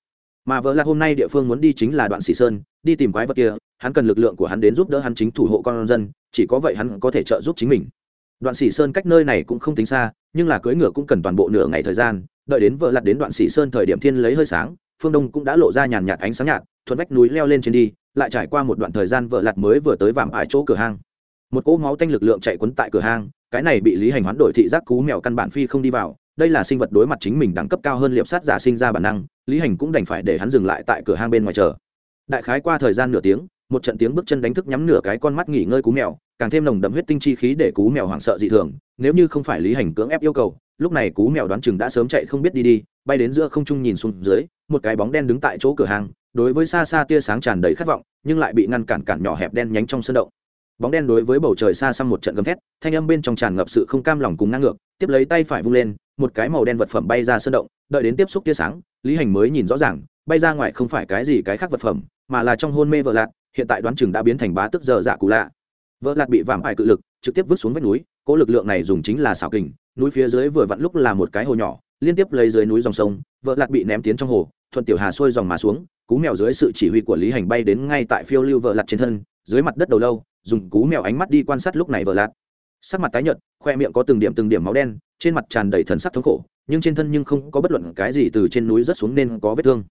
Mà vợ là hôm nay địa phương muốn đi chính là đoạn sĩ sơn, đi tìm quái vật kia, hắn cần lực lượng của hắn đến giúp đỡ hắn chính thủ hộ con dân, chỉ có vậy hắn có thể trợ giúp chính mình đoạn sĩ sơn cách nơi này cũng không tính xa, nhưng là cưỡi ngựa cũng cần toàn bộ nửa ngày thời gian, đợi đến vợ lặt đến đoạn sĩ sơn thời điểm thiên lấy hơi sáng, phương đông cũng đã lộ ra nhàn nhạt ánh sáng nhạt, thuận vách núi leo lên trên đi, lại trải qua một đoạn thời gian vợ lặt mới vừa tới vàm ải chỗ cửa hang. Một cỗ máu tanh lực lượng chạy quấn tại cửa hang, cái này bị lý hành hoán đổi thị giác cú mèo căn bản phi không đi vào, đây là sinh vật đối mặt chính mình đẳng cấp cao hơn liệp sát giả sinh ra bản năng, lý hành cũng đành phải để hắn dừng lại tại cửa hang bên ngoài chờ. Đại khái qua thời gian nửa tiếng một trận tiếng bước chân đánh thức nhắm nửa cái con mắt nghỉ ngơi cú mèo, càng thêm nồng đậm huyết tinh chi khí để cú mèo hoảng sợ dị thường, nếu như không phải lý hành cưỡng ép yêu cầu, lúc này cú mèo đoán chừng đã sớm chạy không biết đi đi, bay đến giữa không trung nhìn xuống dưới, một cái bóng đen đứng tại chỗ cửa hàng, đối với xa xa tia sáng tràn đầy khát vọng, nhưng lại bị ngăn cản cản nhỏ hẹp đen nhánh trong sân động. Bóng đen đối với bầu trời xa xăm một trận gầm thét, thanh âm bên trong tràn ngập sự không cam lòng cùng ngang ngược, tiếp lấy tay phải vung lên, một cái màu đen vật phẩm bay ra sân động, đợi đến tiếp xúc tia sáng, lý hành mới nhìn rõ ràng, bay ra ngoài không phải cái gì cái khác vật phẩm, mà là trong hôn mê vợ lạc hiện tại đoán chừng đã biến thành bá tức giờ dạ cụ lạ. Vợ lạt bị vảm ải cự lực, trực tiếp vứt xuống vách núi cỗ lực lượng này dùng chính là xảo kình, núi phía dưới vừa vặn lúc là một cái hồ nhỏ, liên tiếp lấy dưới núi dòng sông vợ lạt bị ném tiến trong hồ, thuận tiểu hà xuôi dòng mà xuống, cú mèo dưới sự chỉ huy của lý hành bay đến ngay tại phiêu lưu vợ lạt trên thân, dưới mặt đất đầu lâu, dùng cú mèo ánh mắt đi quan sát lúc này vợ lạt. Sắc mặt tái nhợt, khoe miệng có từng điểm từng điểm máu đen, trên mặt tràn đầy thần sắc thống khổ, nhưng trên thân nhưng không có bất luận cái gì từ trên núi rất xuống nên có vết thương.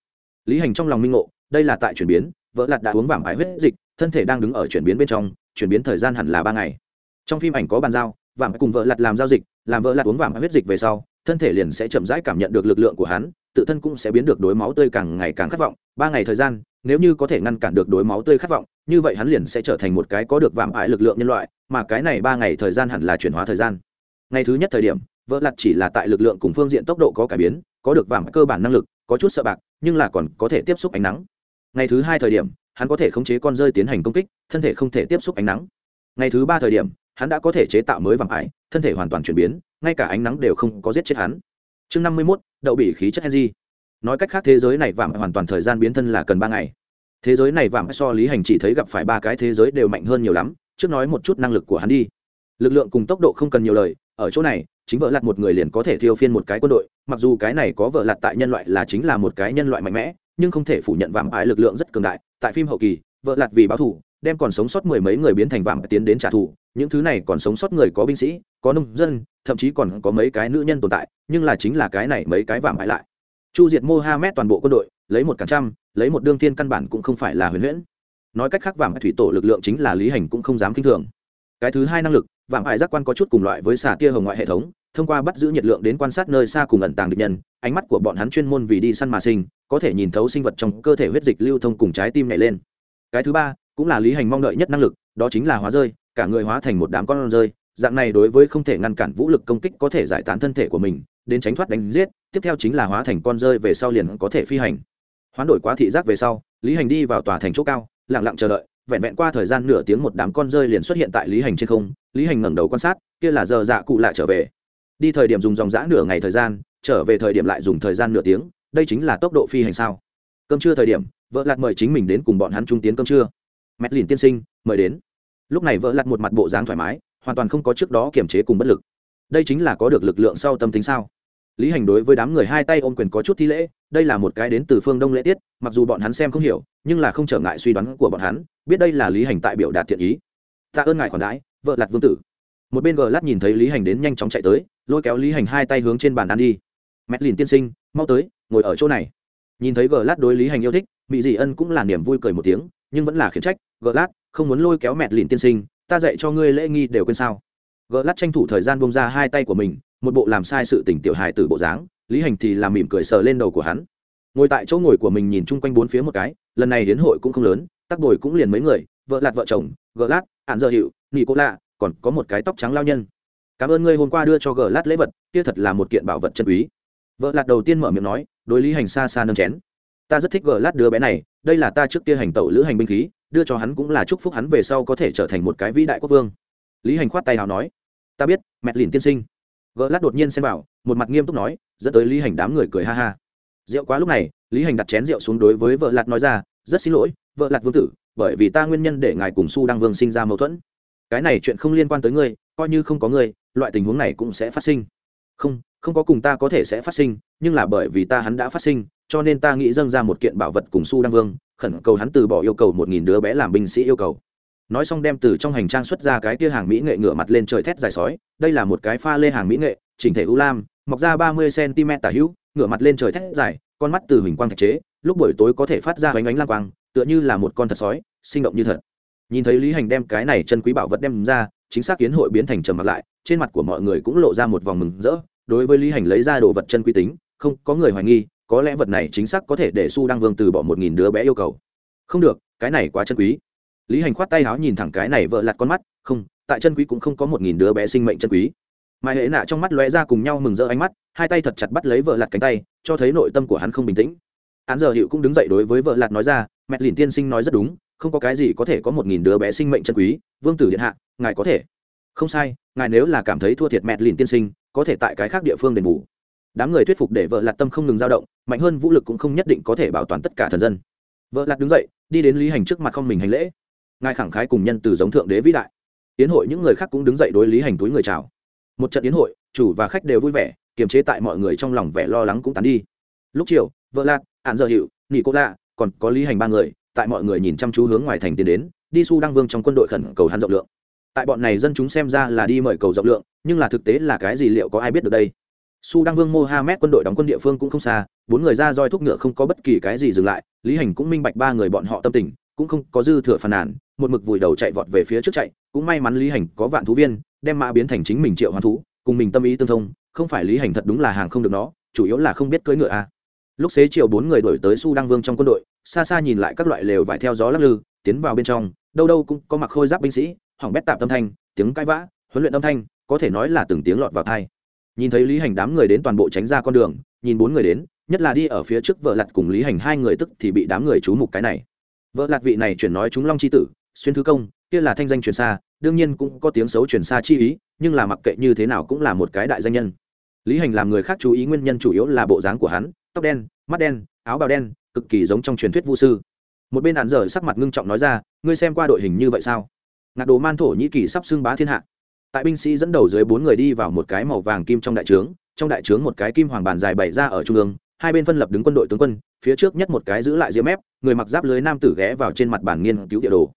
Lý hành trong lòng minh ngộ, đây là tại chuyển biến vợ lạt đã uống vảm ái huyết dịch, thân thể đang đứng ở chuyển biến bên trong, chuyển biến thời gian hẳn là ba ngày. Trong phim ảnh có bàn giao vảm cùng vợ lạt làm giao dịch, làm vợ lạt uống vảm huyết dịch về sau, thân thể liền sẽ chậm rãi cảm nhận được lực lượng của hắn, tự thân cũng sẽ biến được đối máu tươi càng ngày càng khát vọng. Ba ngày thời gian, nếu như có thể ngăn cản được đối máu tươi khát vọng, như vậy hắn liền sẽ trở thành một cái có được vạm ải lực lượng nhân loại, mà cái này ba ngày thời gian hẳn là chuyển hóa thời gian. Ngày thứ nhất thời điểm, vợ lặt chỉ là tại lực lượng cùng phương diện tốc độ có cải biến, có được vạm cơ bản năng lực, có chút sợ bạc, nhưng là còn có thể tiếp xúc ánh nắng ngày thứ hai thời điểm, hắn có thể khống chế con rơi tiến hành công kích, thân thể không thể tiếp xúc ánh nắng. Ngày thứ ba thời điểm, hắn đã có thể chế tạo mới vàng ải, thân thể hoàn toàn chuyển biến, ngay cả ánh nắng đều không có giết chết hắn. Chương năm mươi mốt, đậu bị khí chất henry. Nói cách khác, thế giới này vàng hoàn toàn thời gian biến thân là cần ba ngày. Thế giới này vàng so lý hành chỉ thấy gặp phải ba cái thế giới đều mạnh hơn nhiều lắm, trước nói một chút năng lực của hắn đi. Lực lượng cùng tốc độ không cần nhiều lời, ở chỗ này, chính vợ lặt một người liền có thể thiêu phiên một cái quân đội, mặc dù cái này có vợ lặt tại nhân loại là chính là một cái nhân loại mạnh mẽ nhưng không thể phủ nhận vạm ải lực lượng rất cường đại. Tại phim hậu kỳ, vợ lạt vì báo thù đem còn sống sót mười mấy người biến thành vàng tiến đến trả thù. Những thứ này còn sống sót người có binh sĩ, có nông dân, thậm chí còn có mấy cái nữ nhân tồn tại, nhưng là chính là cái này mấy cái vạm ải lại. Chu diệt mohammed toàn bộ quân đội, lấy một cả trăm, lấy một đương tiên căn bản cũng không phải là huyền huyễn. Nói cách khác vàng thủy tổ lực lượng chính là lý hành cũng không dám kinh thường. Cái thứ hai năng lực, vạm ải giác quan có chút cùng loại với xà tia hồng ngoại hệ thống, thông qua bắt giữ nhiệt lượng đến quan sát nơi xa cùng ẩn tàng địch nhân, ánh mắt của bọn hắn chuyên môn vì đi săn mà sinh có thể nhìn thấu sinh vật trong cơ thể huyết dịch lưu thông cùng trái tim nhảy lên. Cái thứ ba, cũng là lý hành mong đợi nhất năng lực, đó chính là hóa rơi, cả người hóa thành một đám con rơi. Dạng này đối với không thể ngăn cản vũ lực công kích có thể giải tán thân thể của mình, đến tránh thoát đánh giết, tiếp theo chính là hóa thành con rơi về sau liền có thể phi hành. Hoán đổi quá thị giác về sau, lý hành đi vào tòa thành chỗ cao, lặng lặng chờ đợi, vẹn vẹn qua thời gian nửa tiếng một đám con rơi liền xuất hiện tại lý hành trên không. Lý hành ngẩng đầu quan sát, kia là giờ dạ cụ lại trở về. Đi thời điểm dùng dòng g nửa ngày thời gian, trở về thời điểm lại dùng thời gian nửa tiếng đây chính là tốc độ phi hành sao? Cơm trưa thời điểm, vợ lặt mời chính mình đến cùng bọn hắn trung tiến cơm trưa. Mẹt lìn tiên sinh, mời đến. Lúc này vợ lặt một mặt bộ dáng thoải mái, hoàn toàn không có trước đó kiềm chế cùng bất lực. Đây chính là có được lực lượng sau tâm tính sao? Lý hành đối với đám người hai tay ôm quyền có chút thi lễ, đây là một cái đến từ phương đông lễ tiết, mặc dù bọn hắn xem không hiểu, nhưng là không trở ngại suy đoán của bọn hắn, biết đây là lý hành tại biểu đạt thiện ý. Tạ ơn ngài khoản đãi, vợ lặt vương tử. Một bên gờ lát nhìn thấy lý hành đến nhanh chóng chạy tới, lôi kéo lý hành hai tay hướng trên bàn ăn đi. Mét lìn tiên sinh, mau tới ngồi ở chỗ này. Nhìn thấy gờ lát đối lý hành yêu thích mỹ dị ân cũng là niềm vui cười một tiếng, nhưng vẫn là khiển trách gờ lát không muốn lôi kéo mẹt lìn tiên sinh, ta dạy cho ngươi lễ nghi đều quên sao. Gờ lát tranh thủ thời gian bông ra hai tay của mình, một bộ làm sai sự tỉnh tiểu hài từ bộ dáng, lý hành thì làm mỉm cười sờ lên đầu của hắn. Ngồi tại chỗ ngồi của mình nhìn chung quanh bốn phía một cái, lần này đến hội cũng không lớn, tắc bồi cũng liền mấy người, vợ lạt vợ chồng gờ lát hạn dợ hiệu nị cô lạ còn có một cái tóc trắng lao nhân. Cảm ơn ngươi hôm qua đưa cho gờ lát lễ vật, kia thật là một kiện bảo vật chân quý. Vợ lạt đầu tiên mở miệng nói đối lý hành xa xa nâng chén. Ta rất thích gờ lát đứa bé này, đây là ta trước kia hành tẩu lữ hành binh khí, đưa cho hắn cũng là chúc phúc hắn về sau có thể trở thành một cái vĩ đại quốc vương. Lý hành khoát tay nào nói, ta biết, mẹ lìn tiên sinh. Gờ lát đột nhiên xem bảo một mặt nghiêm túc nói, dẫn tới lý hành đám người cười ha ha. Rượu quá lúc này, lý hành đặt chén rượu xuống đối với vợ lạt nói ra, rất xin lỗi, vợ lạt vương tử, bởi vì ta nguyên nhân để ngài cùng su đăng vương sinh ra mâu thuẫn. Cái này chuyện không liên quan tới ngươi, coi như không có ngươi, loại tình huống này cũng sẽ phát sinh. Không không có cùng ta có thể sẽ phát sinh, nhưng là bởi vì ta hắn đã phát sinh, cho nên ta nghĩ dâng ra một kiện bảo vật cùng su đăng vương, khẩn cầu hắn từ bỏ yêu cầu một nghìn đứa bé làm binh sĩ yêu cầu. Nói xong đem từ trong hành trang xuất ra cái kia hàng mỹ nghệ ngửa mặt lên trời thét dài sói, đây là một cái pha lê hàng mỹ nghệ, chỉnh thể u lam, mọc ra ba mươi cm tả hữu, ngửa mặt lên trời thét dài, con mắt từ hình quang thạch chế, lúc buổi tối có thể phát ra bánh ánh lang quang, tựa như là một con thật sói, sinh động như thật. Nhìn thấy lý hành đem cái này chân quý bảo vật đem ra, chính xác kiến hội biến thành trầm mặt lại, trên mặt của mọi người cũng lộ ra một vòng mừng rỡ đối với lý hành lấy ra đồ vật chân quý tính, không, có người hoài nghi, có lẽ vật này chính xác có thể để su đăng vương từ bỏ một nghìn đứa bé yêu cầu. Không được, cái này quá chân quý. Lý hành khoát tay áo nhìn thẳng cái này vợ lặt con mắt, không, tại chân quý cũng không có một nghìn đứa bé sinh mệnh chân quý. Mai hệ nạ trong mắt lóe ra cùng nhau mừng rỡ ánh mắt, hai tay thật chặt bắt lấy vợ lặt cánh tay, cho thấy nội tâm của hắn không bình tĩnh. Hắn giờ hiệu cũng đứng dậy đối với vợ lặt nói ra mẹ lìn tiên sinh nói rất đúng, không có cái gì có thể có một nghìn đứa bé sinh mệnh chân quý, vương tử điện hạ, ngài có thể không sai, ngài nếu là cảm thấy thua thiệt mẹt lìn tiên sinh, có thể tại cái khác địa phương đền bù. Đám người thuyết phục để vợ lạt tâm không ngừng dao động, mạnh hơn vũ lực cũng không nhất định có thể bảo toàn tất cả thần dân. Vợ lạt đứng dậy, đi đến lý hành trước mặt không mình hành lễ. Ngài khẳng khái cùng nhân từ giống thượng đế vĩ đại. Yến hội những người khác cũng đứng dậy đối lý hành túi người chào. Một trận yến hội, chủ và khách đều vui vẻ, kiềm chế tại mọi người trong lòng vẻ lo lắng cũng tán đi. Lúc chiều, vợ lạt ạn giờ hiệu nghỉ cô lạ, còn có lý hành ba người, tại mọi người nhìn chăm chú hướng ngoài thành tiến đến, đi su đăng vương trong quân đội khẩn cầu hắn rộng lượng tại bọn này dân chúng xem ra là đi mời cầu rộng lượng, nhưng là thực tế là cái gì liệu có ai biết được đây su đăng vương mohammed quân đội đóng quân địa phương cũng không xa, bốn người ra roi thúc ngựa không có bất kỳ cái gì dừng lại, lý hành cũng minh bạch ba người bọn họ tâm tình, cũng không có dư thừa phàn nàn, một mực vùi đầu chạy vọt về phía trước chạy, cũng may mắn lý hành có vạn thú viên, đem mã biến thành chính mình triệu hoán thú, cùng mình tâm ý tương thông, không phải lý hành thật đúng là hàng không được nó, chủ yếu là không biết cưỡi ngựa a à. lúc xế chiều bốn người đổi tới su đăng vương trong quân đội, xa xa nhìn lại các loại lều vải theo gió lắc lư, tiến vào bên trong, đâu đâu cũng có mặc khôi giáp binh sĩ hỏng bét tạp âm thanh, tiếng cãi vã, huấn luyện âm thanh, có thể nói là từng tiếng lọt vào thai nhìn thấy lý hành đám người đến toàn bộ tránh ra con đường, nhìn bốn người đến, nhất là đi ở phía trước vợ lặt cùng lý hành hai người tức thì bị đám người chú mục cái này. Vợ lặt vị này chuyển nói chúng long c h i tử, xuyên thứ công, kia là thanh danh truyền xa, đương nhiên cũng có tiếng xấu truyền xa chi ý, nhưng là mặc kệ như thế nào cũng là một cái đại danh nhân. Lý hành làm người khác chú ý nguyên nhân chủ yếu là bộ dáng của hắn, tóc đen, mắt đen, áo bào đen, cực kỳ giống trong truyền thuyết vũ sư. Một bên hạn dở sắc mặt ngưng trọng nói ra, ngươi xem qua đội hình như vậy sao? Ngạc đồ man thổ nhĩ kỳ sắp xưng bá thiên hạ. Tại binh sĩ dẫn đầu dưới bốn người đi vào một cái màu vàng kim trong đại trướng, trong đại trướng một cái kim hoàng bàn dài bày ra ở trung ương, hai bên phân lập đứng quân đội tướng quân, phía trước nhất một cái giữ lại diễm mép, người mặc giáp lưới nam tử ghé vào trên mặt bản nghiên cứu địa đồ.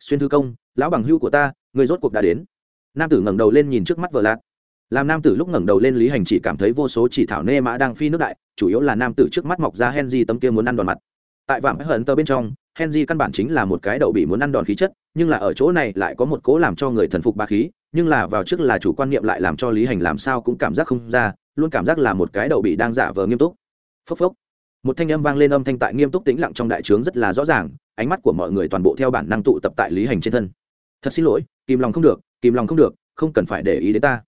Xuyên thư công, lão bằng hưu của ta, người rốt cuộc đã đến. Nam tử ngẩng đầu lên nhìn trước mắt vợ lạc. Làm nam tử lúc ngẩng đầu lên lý hành chỉ cảm thấy vô số chỉ thảo nê mã đang phi nước đại, chủ yếu là nam tử trước mắt mọc ra hen di tấm kia muốn ăn đòn mặt. Tại vạm hận tơ bên trong henry căn bản chính là một cái đậu bị muốn ăn đòn khí chất, nhưng là ở chỗ này lại có một cố làm cho người thần phục ba khí, nhưng là vào trước là chủ quan niệm lại làm cho lý hành làm sao cũng cảm giác không ra, luôn cảm giác là một cái đậu bị đang giả vờ nghiêm túc. Phốc phốc. Một thanh âm vang lên âm thanh tại nghiêm túc tĩnh lặng trong đại trướng rất là rõ ràng, ánh mắt của mọi người toàn bộ theo bản năng tụ tập tại lý hành trên thân. Thật xin lỗi, kìm lòng không được, kìm lòng không được, không cần phải để ý đến ta.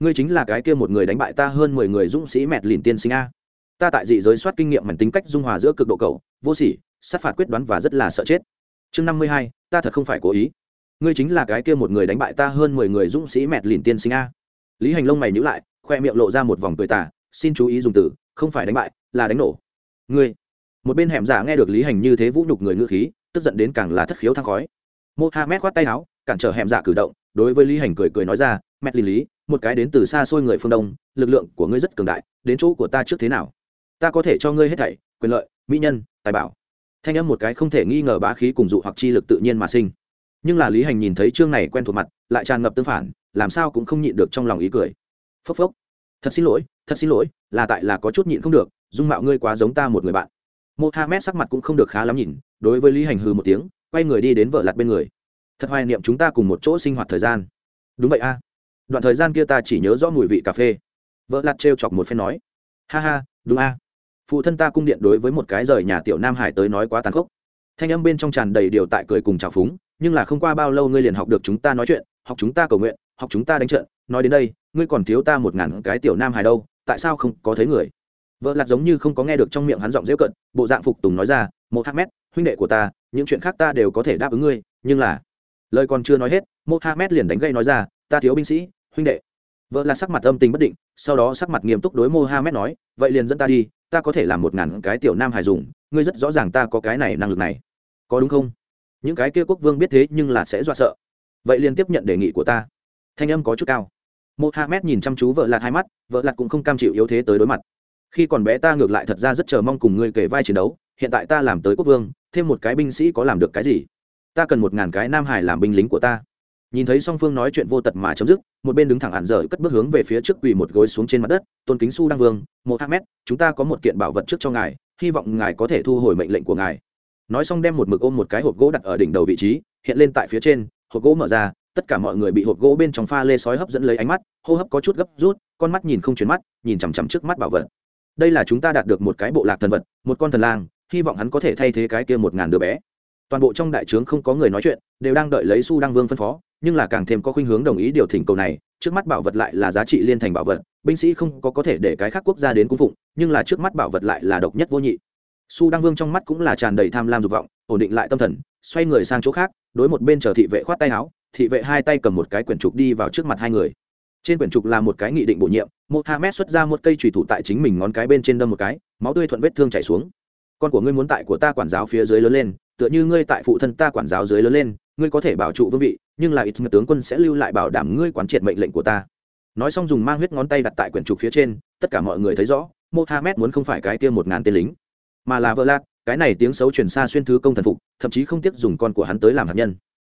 Ngươi chính là cái kia một người đánh bại ta hơn mười người dũng sĩ mẹt lìn tiên sinh a. Ta tại dị giới soát kinh nghiệm mảnh tính cách dung hòa giữa cực độ cầu vô sỉ sát phạt quyết đoán và rất là sợ chết. Chương năm mươi hai, ta thật không phải cố ý. Ngươi chính là cái kia một người đánh bại ta hơn mười người dũng sĩ mẹt lìn tiên sinh a. Lý hành lông mày nhữ lại, khoe miệng lộ ra một vòng cười tả xin chú ý dùng từ, không phải đánh bại, là đánh nổ. Ngươi. Một bên hẻm giả nghe được lý hành như thế vũ nhục người ngữ khí, tức giận đến càng là thất khiếu thang khói. Mohamed khoát tay áo, cản trở hẻm giả cử động, đối với lý hành cười cười nói ra, mẹt lìn lý, một cái đến từ xa xôi người phương đông, lực lượng của ngươi rất cường đại, đến chỗ của ta trước thế nào? Ta có thể cho ngươi hết thảy, quyền lợi, mỹ nhân, tài bảo thanh âm một cái không thể nghi ngờ bá khí cùng dụ hoặc chi lực tự nhiên mà sinh. Nhưng là lý hành nhìn thấy chương này quen thuộc mặt, lại tràn ngập tương phản, làm sao cũng không nhịn được trong lòng ý cười. Phốc phốc. Thật xin lỗi, thật xin lỗi, là tại là có chút nhịn không được, dung mạo ngươi quá giống ta một người bạn. Mohamed sắc mặt cũng không được khá lắm nhìn, đối với lý hành hừ một tiếng, quay người đi đến vợ lặt bên người. Thật hoài niệm chúng ta cùng một chỗ sinh hoạt thời gian. Đúng vậy a. Đoạn thời gian kia ta chỉ nhớ rõ mùi vị cà phê. Vợ lặt trêu chọc một phen nói. Ha ha, đúng a phụ thân ta cung điện đối với một cái rời nhà tiểu nam hải tới nói quá tàn khốc. Thanh âm bên trong tràn đầy điều tại cười cùng trào phúng nhưng là không qua bao lâu ngươi liền học được chúng ta nói chuyện học chúng ta cầu nguyện học chúng ta đánh trận nói đến đây ngươi còn thiếu ta một ngàn cái tiểu nam hải đâu tại sao không có thấy người? Vợ lạt giống như không có nghe được trong miệng hắn giọng dễ cận bộ dạng phục tùng nói ra Một ha mét, huynh đệ của ta những chuyện khác ta đều có thể đáp ứng ngươi nhưng là lời còn chưa nói hết một ha mét liền đánh gây nói ra ta thiếu binh sĩ huynh đệ. Vợ là sắc mặt âm tình bất định sau đó sắc mặt nghiêm túc đối mohammed nói vậy liền dẫn ta đi ta có thể làm một ngàn cái tiểu nam hải dùng, ngươi rất rõ ràng ta có cái này năng lực này. Có đúng không? Những cái kia quốc vương biết thế nhưng là sẽ dọa sợ. Vậy liền tiếp nhận đề nghị của ta. Thanh âm có chút cao. Mohammed nhìn chăm chú vợ lạt hai mắt, vợ lạt cũng không cam chịu yếu thế tới đối mặt. Khi còn bé ta ngược lại thật ra rất chờ mong cùng ngươi kể vai chiến đấu, hiện tại ta làm tới quốc vương, thêm một cái binh sĩ có làm được cái gì? Ta cần một ngàn cái nam hải làm binh lính của ta nhìn thấy song phương nói chuyện vô tật mà chấm dứt một bên đứng thẳng ạn dở cất bước hướng về phía trước quỳ một gối xuống trên mặt đất tôn kính su đăng vương một hai mét, chúng ta có một kiện bảo vật trước cho ngài hy vọng ngài có thể thu hồi mệnh lệnh của ngài. Nói xong đem một mực ôm một cái hộp gỗ đặt ở đỉnh đầu vị trí hiện lên tại phía trên hộp gỗ mở ra tất cả mọi người bị hộp gỗ bên trong pha lê sói hấp dẫn lấy ánh mắt hô hấp có chút gấp rút con mắt nhìn không chuyển mắt nhìn chằm chằm trước mắt bảo vật. Đây là chúng ta đạt được một cái bộ lạc thần vật một con thần lang hy vọng hắn có thể thay thế cái kia một ngàn đứa bé. Toàn bộ trong đại trướng không có người nói chuyện đều đang đợi lấy su đăng vương phân phó nhưng là càng thêm có khuynh hướng đồng ý điều thỉnh cầu này, trước mắt bảo vật lại là giá trị liên thành bảo vật, binh sĩ không có có thể để cái khác quốc gia đến cung phụng, nhưng là trước mắt bảo vật lại là độc nhất vô nhị. Su đăng vương trong mắt cũng là tràn đầy tham lam dục vọng, ổn định lại tâm thần, xoay người sang chỗ khác, đối một bên chờ thị vệ khoát tay áo, thị vệ hai tay cầm một cái quyển trục đi vào trước mặt hai người. Trên quyển trục là một cái nghị định bổ nhiệm mohamed xuất ra một cây trùy thủ tại chính mình ngón cái bên trên đâm một cái, máu tươi thuận vết thương chảy xuống. Con của ngươi muốn tại của ta quản giáo phía dưới lớn lên, tựa như ngươi tại phụ thân ta quản giáo dưới lớn lên ngươi có thể bảo trụ vương vị, nhưng là ít tướng quân sẽ lưu lại bảo đảm ngươi quán triệt mệnh lệnh của ta. Nói xong dùng mang huyết ngón tay đặt tại quyển trục phía trên, tất cả mọi người thấy rõ, Mohammed muốn không phải cái kia một ngàn tên lính, mà là vợ lạt, cái này tiếng xấu truyền xa xuyên thứ công thần phục, thậm chí không tiếc dùng con của hắn tới làm hạt nhân.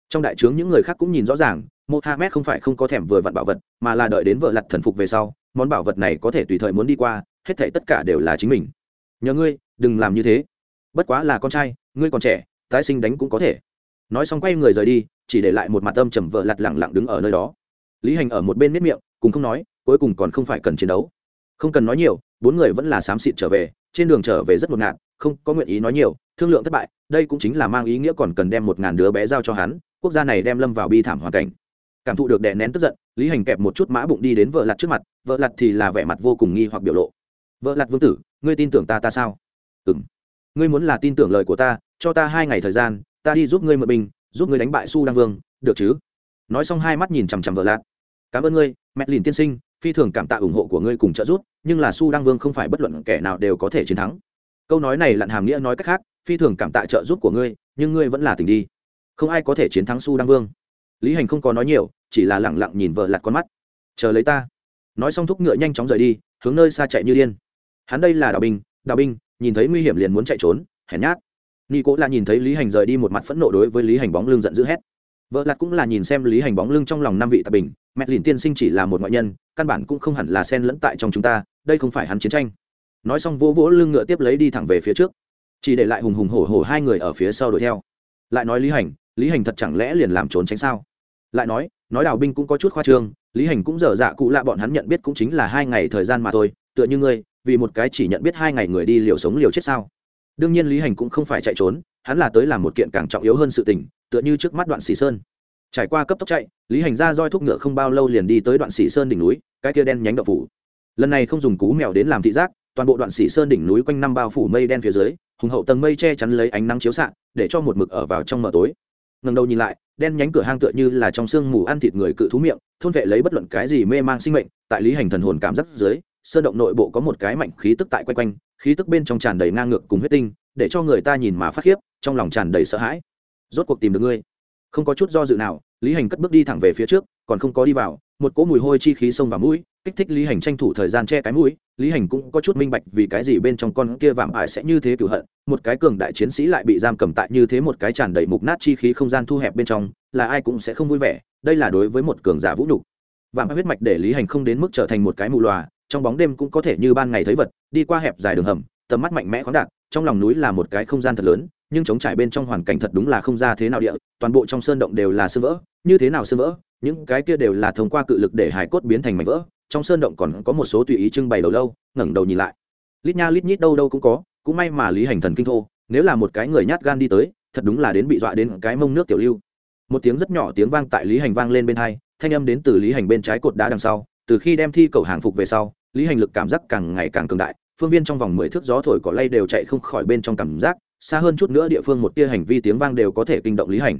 Trong đại trướng những người khác cũng nhìn rõ ràng, Mohammed không phải không có thèm vừa vặn bảo vật, mà là đợi đến vợ lạc thần phục về sau, món bảo vật này có thể tùy thời muốn đi qua, hết thể tất cả đều là chính mình. Nhờ ngươi, đừng làm như thế. Bất quá là con trai, ngươi còn trẻ, tái sinh đánh cũng có thể nói xong quay người rời đi, chỉ để lại một mặt âm trầm vợ lặt lẳng lặng đứng ở nơi đó. Lý hành ở một bên miết miệng, cùng không nói, cuối cùng còn không phải cần chiến đấu. Không cần nói nhiều, bốn người vẫn là xám xịt trở về, trên đường trở về rất ngột ngạt, không có nguyện ý nói nhiều, thương lượng thất bại, đây cũng chính là mang ý nghĩa còn cần đem một ngàn đứa bé giao cho hắn, quốc gia này đem lâm vào bi thảm hoàn cảnh. Cảm thụ được đè nén tức giận, lý hành kẹp một chút mã bụng đi đến vợ lặt trước mặt, vợ lặt thì là vẻ mặt vô cùng nghi hoặc biểu lộ. Vợ lặt vương tử, ngươi tin tưởng ta ta sao? Ừ m ngươi muốn là tin tưởng lời của ta, cho ta hai ngày thời gian ta đi giúp ngươi mượn binh, giúp ngươi đánh bại su đăng vương, được chứ? Nói xong hai mắt nhìn chằm chằm vợ lặt cảm ơn ngươi, mẹ lìn tiên sinh, phi thường cảm tạ ủng hộ của ngươi cùng trợ giúp, nhưng là su đăng vương không phải bất luận kẻ nào đều có thể chiến thắng. Câu nói này lặn hàm nghĩa nói cách khác, phi thường cảm tạ trợ giúp của ngươi, nhưng ngươi vẫn là tình đi. Không ai có thể chiến thắng su đăng vương. Lý hành không có nói nhiều, chỉ là lẳng lặng nhìn vợ lặt con mắt. Chờ lấy ta. Nói xong thúc ngựa nhanh chóng rời đi, hướng nơi xa chạy như điên. Hắn đây là đào binh đào binh, nhìn thấy nguy hiểm liền muốn chạy trốn, hèn nhát nghi cố là nhìn thấy lý hành rời đi một mặt phẫn nộ đối với lý hành bóng lưng giận dữ hét. Vợ lặt cũng là nhìn xem lý hành bóng lưng trong lòng năm vị tạp bình mẹ lìn tiên sinh chỉ là một ngoại nhân, căn bản cũng không hẳn là sen lẫn tại trong chúng ta, đây không phải hắn chiến tranh. Nói xong vỗ vỗ lưng ngựa tiếp lấy đi thẳng về phía trước. Chỉ để lại hùng hùng hổ hổ hai người ở phía sau đuổi theo. Lại nói lý hành lý hành thật chẳng lẽ liền làm trốn tránh sao? Lại nói nói đào binh cũng có chút khoa trương, lý hành cũng dở dạ cụ lạ bọn hắn nhận biết cũng chính là hai ngày thời gian mà thôi, tựa như ngươi, vì một cái chỉ nhận biết hai ngày người đi liều sống liều chết sao? Đương nhiên lý hành cũng không phải chạy trốn, hắn là tới làm một kiện càng trọng yếu hơn sự tình, tựa như trước mắt đoạn xỉ sơn. Trải qua cấp tốc chạy, lý hành ra roi thúc ngựa không bao lâu liền đi tới đoạn sĩ sơn đỉnh núi, cái kia đen nhánh đậu phủ. Lần này không dùng cú mèo đến làm thị giác, toàn bộ đoạn sĩ sơn đỉnh núi quanh năm bao phủ mây đen phía dưới, hùng hậu tầng mây che chắn lấy ánh nắng chiếu xạ, để cho một mực ở vào trong mờ tối. Ngần đầu nhìn lại, đen nhánh cửa hang tựa như là trong sương mù ăn thịt người cự thú miệng, thôn vệ lấy bất luận cái gì mê mang sinh mệnh, tại lý hành thần hồn cảm giác dưới sơn động nội bộ có một cái mạnh khí tức tại quanh quanh, khí tức bên trong tràn đầy ngang ngược cùng huyết tinh, để cho người ta nhìn mà phát khiếp, trong lòng tràn đầy sợ hãi. Rốt cuộc tìm được ngươi. Không có chút do dự nào, lý hành cất bước đi thẳng về phía trước, còn không có đi vào, một cỗ mùi hôi chi khí xông vào mũi, kích thích lý hành tranh thủ thời gian che cái mũi. Lý hành cũng có chút minh bạch vì cái gì bên trong con kia vạm ải sẽ như thế cựu hận, một cái cường đại chiến sĩ lại bị giam cầm tại như thế một cái tràn đầy mục nát chi khí không gian thu hẹp bên trong, là ai cũng sẽ không vui vẻ, đây là đối với một cường giả vũ nhục. Vạm huyết mạch để lý hành không đến mức trở thành một cái mù loà trong bóng đêm cũng có thể như ban ngày thấy vật, đi qua hẹp dài đường hầm, tầm mắt mạnh mẽ khoáng đạt, trong lòng núi là một cái không gian thật lớn, nhưng chống trải bên trong hoàn cảnh thật đúng là không ra thế nào địa, toàn bộ trong sơn động đều là sơ vỡ, như thế nào sơ vỡ, những cái kia đều là thông qua cự lực để hải cốt biến thành mảnh vỡ, trong sơn động còn có một số tùy ý trưng bày đầu lâu, ngẩng đầu nhìn lại. Lít nha lít nhít đâu đâu cũng có, cũng may mà lý hành thần kinh thô, nếu là một cái người nhát gan đi tới, thật đúng là đến bị dọa đến cái mông nước tiểu lưu. Một tiếng rất nhỏ tiếng vang tại lý hành vang lên bên hai, thanh âm đến từ lý hành bên trái cột đá đằng sau, từ khi đem thi cầu hàng phục về sau lý hành lực cảm giác càng ngày càng cường đại, phương viên trong vòng mười thước gió thổi cỏ lay đều chạy không khỏi bên trong cảm giác, xa hơn chút nữa địa phương một tia hành vi tiếng vang đều có thể kinh động lý hành.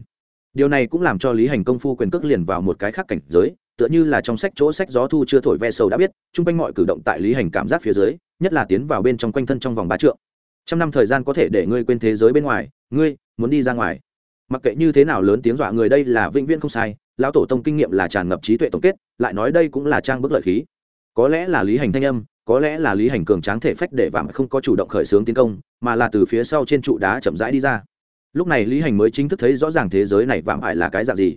Điều này cũng làm cho lý hành công phu quyền cước liền vào một cái khác cảnh giới, tựa như là trong sách chỗ sách gió thu chưa thổi ve sầu đã biết chung quanh mọi cử động tại lý hành cảm giác phía dưới, nhất là tiến vào bên trong quanh thân trong vòng ba trượng. Trăm năm thời gian có thể để ngươi quên thế giới bên ngoài, ngươi muốn đi ra ngoài. Mặc kệ như thế nào lớn tiếng dọa người đây là vĩnh viễn không sai, lão tổ tông kinh nghiệm là tràn ngập trí tuệ tổng kết, lại nói đây cũng là trang bức lợi khí có lẽ là lý hành thanh âm, có lẽ là lý hành cường tráng thể phách để vạm không có chủ động khởi xướng tiến công, mà là từ phía sau trên trụ đá chậm rãi đi ra. Lúc này lý hành mới chính thức thấy rõ ràng thế giới này vạm ải là cái dạng gì.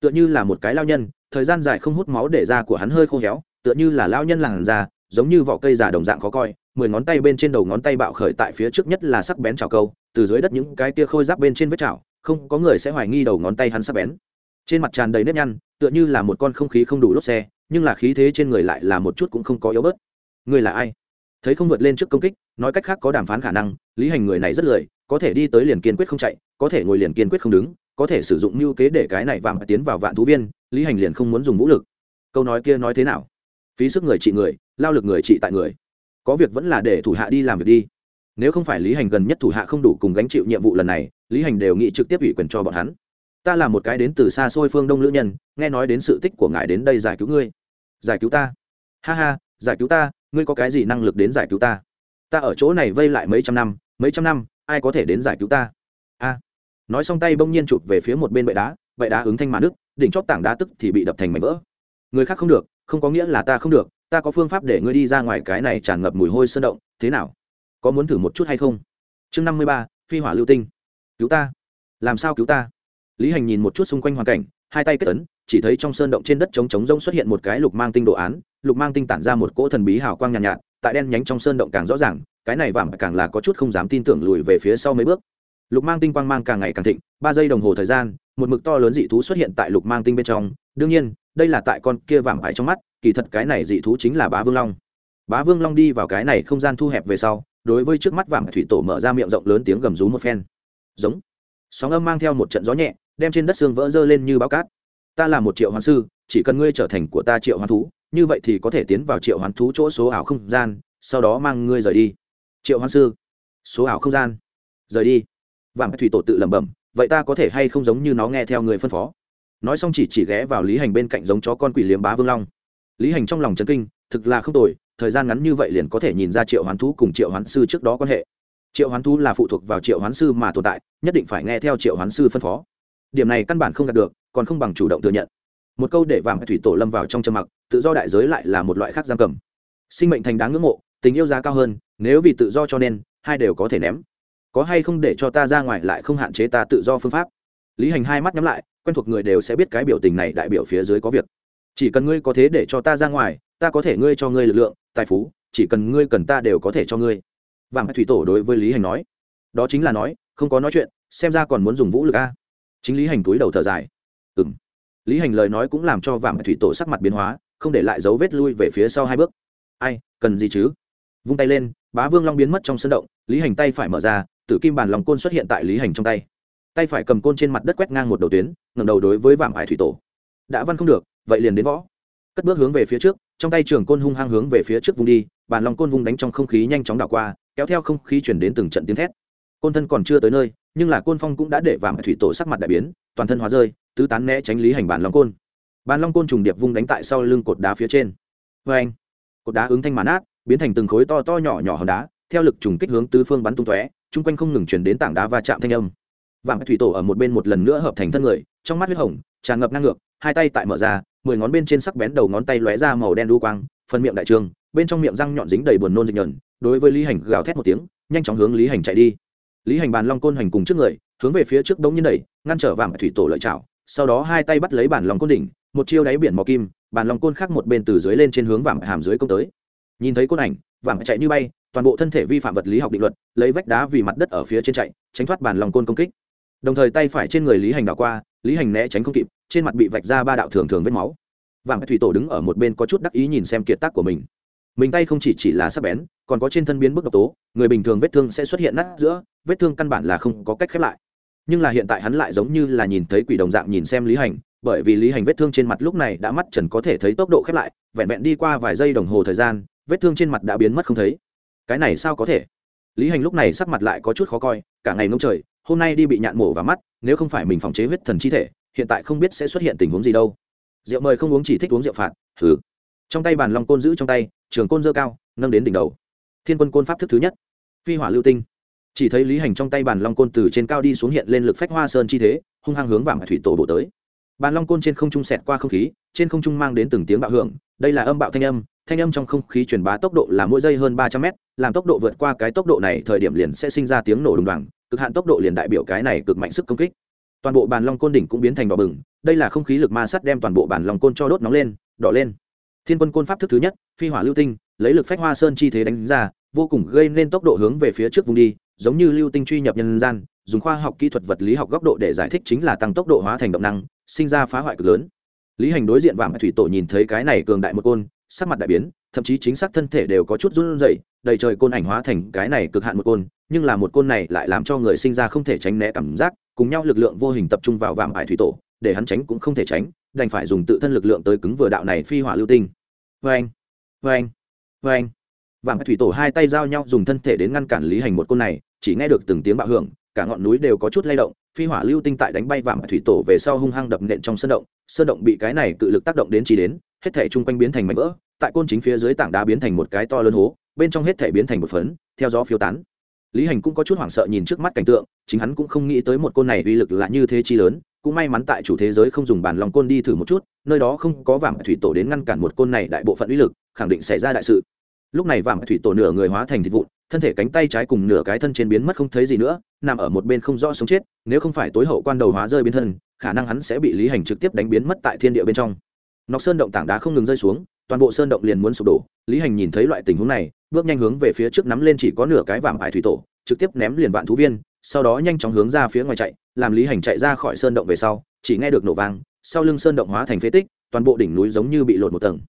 Tựa như là một cái lao nhân, thời gian dài không hút máu để da của hắn hơi khô héo, tựa như là lao nhân làn da, giống như vỏ cây già đồng dạng khó coi, mười ngón tay bên trên đầu ngón tay bạo khởi tại phía trước nhất là sắc bén trào câu, từ dưới đất những cái tia khôi giáp bên trên vết chảo, không có người sẽ hoài nghi đầu ngón tay hắn sắc bén. Trên mặt tràn đầy nếp nhăn, tựa như là một con không khí không đủ lốp xe nhưng là khí thế trên người lại là một chút cũng không có yếu bớt. Người là ai? Thấy không vượt lên trước công kích, nói cách khác có đàm phán khả năng, lý hành người này rất lười, có thể đi tới liền kiên quyết không chạy, có thể ngồi liền kiên quyết không đứng, có thể sử dụng mưu kế để cái này vàng tiến vào vạn thú viên, lý hành liền không muốn dùng vũ lực. Câu nói kia nói thế nào? Phí sức người trị người, lao lực người trị tại người. Có việc vẫn là để thủ hạ đi làm việc đi. Nếu không phải lý hành gần nhất thủ hạ không đủ cùng gánh chịu nhiệm vụ lần này, lý hành đều nghĩ trực tiếp ủy quyền cho bọn hắn ta là một cái đến từ xa xôi phương đông lữ nhân, nghe nói đến sự tích của ngài đến đây giải cứu ngươi. Giải cứu ta? Ha ha, giải cứu ta, ngươi có cái gì năng lực đến giải cứu ta? Ta ở chỗ này vây lại mấy trăm năm, mấy trăm năm, ai có thể đến giải cứu ta? A. Nói xong tay bỗng nhiên chụp về phía một bên bệ đá bệ đá ứng thanh mã đức đỉnh chóp tảng đá tức thì bị đập thành mảnh vỡ. Người khác không được, không có nghĩa là ta không được, ta có phương pháp để ngươi đi ra ngoài cái này tràn ngập mùi hôi sơn động, thế nào? Có muốn thử một chút hay không? Chương năm mươi ba, phi hỏa lưu tinh. Cứu ta. Làm sao cứu ta? Lý hành nhìn một chút xung quanh hoàn cảnh hai tay kết tấn chỉ thấy trong sơn động trên đất trống trống rông xuất hiện một cái lục mang tinh đồ án lục mang tinh tản ra một cỗ thần bí hào quang nhàn nhạt, nhạt tại đen nhánh trong sơn động càng rõ ràng cái này vảm càng là có chút không dám tin tưởng lùi về phía sau mấy bước. Lục mang tinh quang mang càng ngày càng thịnh ba giây đồng hồ thời gian một mực to lớn dị thú xuất hiện tại lục mang tinh bên trong. Đương nhiên đây là tại con kia vảm ải trong mắt kỳ thật cái này dị thú chính là bá vương long. Bá vương long đi vào cái này không gian thu hẹp về sau đối với trước mắt vảm thủy tổ mở ra miệng rộng lớn tiếng gầm rú một phen. Giống. Sóng âm mang theo một trận gió nhẹ đem trên đất xương vỡ dơ lên như bao cát. Ta là một triệu hoàn sư, chỉ cần ngươi trở thành của ta triệu hoàn thú, như vậy thì có thể tiến vào triệu hoàn thú chỗ số ảo không gian, sau đó mang ngươi rời đi. Triệu hoàn sư, số ảo không gian, rời đi. Vàng thủy tổ tự lẩm bẩm, vậy ta có thể hay không giống như nó nghe theo người phân phó? Nói xong chỉ chỉ ghé vào lý hành bên cạnh giống chó con quỷ liếm bá vương long. Lý hành trong lòng chấn kinh, thực là không tồi, thời gian ngắn như vậy liền có thể nhìn ra triệu hoán thú cùng triệu hoán sư trước đó quan hệ. Triệu hoán thú là phụ thuộc vào triệu hoán sư mà tồn tại, nhất định phải nghe theo triệu hoán sư phân phó điểm này căn bản không đạt được, còn không bằng chủ động thừa nhận. Một câu để vàng thủy tổ lâm vào trong trầm mặc, tự do đại giới lại là một loại khác giam cầm. Sinh mệnh thành đáng ngưỡng mộ, tình yêu giá cao hơn, nếu vì tự do cho nên, hai đều có thể ném. Có hay không để cho ta ra ngoài lại không hạn chế ta tự do phương pháp? Lý hành hai mắt nhắm lại, quen thuộc người đều sẽ biết cái biểu tình này đại biểu phía dưới có việc. Chỉ cần ngươi có thế để cho ta ra ngoài, ta có thể ngươi cho ngươi lực lượng, tài phú, chỉ cần ngươi cần ta đều có thể cho ngươi. Vàng thủy tổ đối với lý hành nói, đó chính là nói, không có nói chuyện, xem ra còn muốn dùng vũ lực a chính lý hành túi đầu thở dài. Ừ m lý hành lời nói cũng làm cho vàng thủy tổ sắc mặt biến hóa, không để lại dấu vết lui về phía sau hai bước. Ai, cần gì chứ? Vung tay lên, bá vương long biến mất trong sân động, lý hành tay phải mở ra, tử kim Bàn lòng côn xuất hiện tại lý hành trong tay. Tay phải cầm côn trên mặt đất quét ngang một đầu tuyến, ngẩng đầu đối với vàng hải thủy tổ. Đã văn không được, vậy liền đến võ. Cất bước hướng về phía trước, trong tay trường côn hung hăng hướng về phía trước vùng đi bàn lòng côn vung đánh trong không khí nhanh chóng đảo qua, kéo theo không khí chuyển đến từng trận tiếng thét. Côn thân còn chưa tới nơi nhưng là côn phong cũng đã để vạm thủy tổ sắc mặt đại biến, toàn thân hóa rơi, tứ tán né tránh lý hành bàn long côn. Bàn long côn trùng điệp vung đánh tại sau lưng cột đá phía trên. Vê anh cột đá ứng thanh màn át biến thành từng khối to to nhỏ nhỏ hòn đá, theo lực trùng kích hướng tứ phương bắn tung tóe, chung quanh không ngừng chuyển đến tảng đá va chạm thanh âm. Vàng thủy tổ ở một bên một lần nữa hợp thành thân người, trong mắt huyết hồng, tràn ngập năng ngược, hai tay tại mở ra, mười ngón bên trên sắc bén đầu ngón tay lóe ra màu đen đu quang, phần miệng đại trường, bên trong miệng răng nhọn dính đầy buồn nôn dịch nhờn, đối với lý hành gào thét một tiếng, nhanh chóng hướng lý hành chạy đi lý hành bàn long côn hành cùng trước người, hướng về phía trước đống nhiên đẩy, ngăn trở vàng thủy tổ lợi chảo, sau đó hai tay bắt lấy bản long côn đỉnh, một chiêu đáy biển mò kim, bàn long côn khác một bên từ dưới lên trên hướng vàng hàm dưới công tới. Nhìn thấy côn ảnh vàng chạy như bay, toàn bộ thân thể vi phạm vật lý học định luật, lấy vách đá vì mặt đất ở phía trên chạy, tránh thoát bàn long côn công kích. Đồng thời tay phải trên người lý hành đảo qua, lý hành né tránh không kịp, trên mặt bị vạch ra ba đạo thường thường vết máu. Vàng thủy tổ đứng ở một bên có chút đắc ý nhìn xem kiệt tác của mình mình tay không chỉ chỉ là sắc bén, còn có trên thân biến bức độc tố, người bình thường vết thương sẽ xuất hiện nát giữa, vết thương căn bản là không có cách khép lại. Nhưng là hiện tại hắn lại giống như là nhìn thấy quỷ đồng dạng nhìn xem lý hành, bởi vì lý hành vết thương trên mặt lúc này đã mắt trần có thể thấy tốc độ khép lại, vẹn vẹn đi qua vài giây đồng hồ thời gian, vết thương trên mặt đã biến mất không thấy. Cái này sao có thể? Lý hành lúc này sắc mặt lại có chút khó coi, cả ngày nông trời, hôm nay đi bị nhạn mổ vào mắt, nếu không phải mình phòng chế huyết thần chi thể, hiện tại không biết sẽ xuất hiện tình huống gì đâu. Rượu mời không uống chỉ thích uống rượu phạt thử trong tay bàn long côn giữ trong tay trường côn dơ cao, nâng đến đỉnh đầu. Thiên quân côn pháp thức thứ nhất. Phi hỏa lưu tinh. Chỉ thấy lý hành trong tay bàn long côn từ trên cao đi xuống hiện lên lực phách hoa sơn chi thế, hung hăng hướng vàng thủy tổ bộ tới. Bàn long côn trên không trung xẹt qua không khí, trên không trung mang đến từng tiếng bạo hưởng, đây là âm bạo thanh âm thanh âm trong không khí truyền bá tốc độ là mỗi giây hơn ba trăm mét, làm tốc độ vượt qua cái tốc độ này thời điểm liền sẽ sinh ra tiếng nổ đùng đoàng, cực hạn tốc độ liền đại biểu cái này cực mạnh sức công kích. Toàn bộ bàn long côn đỉnh cũng biến thành đỏ bừng, đây là không khí lực ma sắt đem toàn bộ bàn long côn cho đốt nóng lên, đỏ lên thiên quân côn pháp thức thứ nhất, phi hỏa lưu tinh, lấy lực phách hoa sơn chi thế đánh ra, vô cùng gây nên tốc độ hướng về phía trước vùng đi, giống như lưu tinh truy nhập nhân gian, dùng khoa học kỹ thuật vật lý học góc độ để giải thích chính là tăng tốc độ hóa thành động năng, sinh ra phá hoại cực lớn. Lý hành đối diện vàng thủy tổ nhìn thấy cái này cường đại một côn, sắc mặt đại biến, thậm chí chính xác thân thể đều có chút run rẩy, đầy trời côn ảnh hóa thành cái này cực hạn một côn, nhưng là một côn này lại làm cho người sinh ra không thể tránh né cảm giác, cùng nhau lực lượng vô hình tập trung vào vàng ải thủy tổ để hắn tránh cũng không thể tránh, đành phải dùng tự thân lực lượng tới cứng vừa đạo này phi hỏa lưu tinh. Vê anh vê anh vê anh vàng thủy tổ hai tay giao nhau dùng thân thể đến ngăn cản lý hành một côn này, chỉ nghe được từng tiếng bạo hưởng, cả ngọn núi đều có chút lay động, phi hỏa lưu tinh tại đánh bay vàng thủy tổ về sau hung hăng đập nện trong sân động sơn động bị cái này cự lực tác động đến chỉ đến, hết thể chung quanh biến thành mảnh vỡ, tại côn chính phía dưới tảng đá biến thành một cái to lớn hố, bên trong hết thể biến thành một phấn, theo gió phiêu tán. Lý hành cũng có chút hoảng sợ nhìn trước mắt cảnh tượng, chính hắn cũng không nghĩ tới một côn này uy lực là như thế chi lớn cũng may mắn tại chủ thế giới không dùng bản lòng côn đi thử một chút, nơi đó không có vàng thủy tổ đến ngăn cản một côn này đại bộ phận uy lực, khẳng định xảy ra đại sự. Lúc này vàng thủy tổ nửa người hóa thành thịt vụn, thân thể cánh tay trái cùng nửa cái thân trên biến mất không thấy gì nữa, nằm ở một bên không rõ sống chết, nếu không phải tối hậu quan đầu hóa rơi biến thân, khả năng hắn sẽ bị lý hành trực tiếp đánh biến mất tại thiên địa bên trong. Nọc sơn động tảng đá không ngừng rơi xuống, toàn bộ sơn động liền muốn sụp đổ, lý hành nhìn thấy loại tình huống này, bước nhanh hướng về phía trước nắm lên chỉ có nửa cái vàng ải thủy tổ, trực tiếp ném liền vạn thú viên sau đó nhanh chóng hướng ra phía ngoài chạy, làm lý hành chạy ra khỏi sơn động về sau, chỉ nghe được nổ vang, sau lưng sơn động hóa thành phế tích, toàn bộ đỉnh núi giống như bị lột một tầng.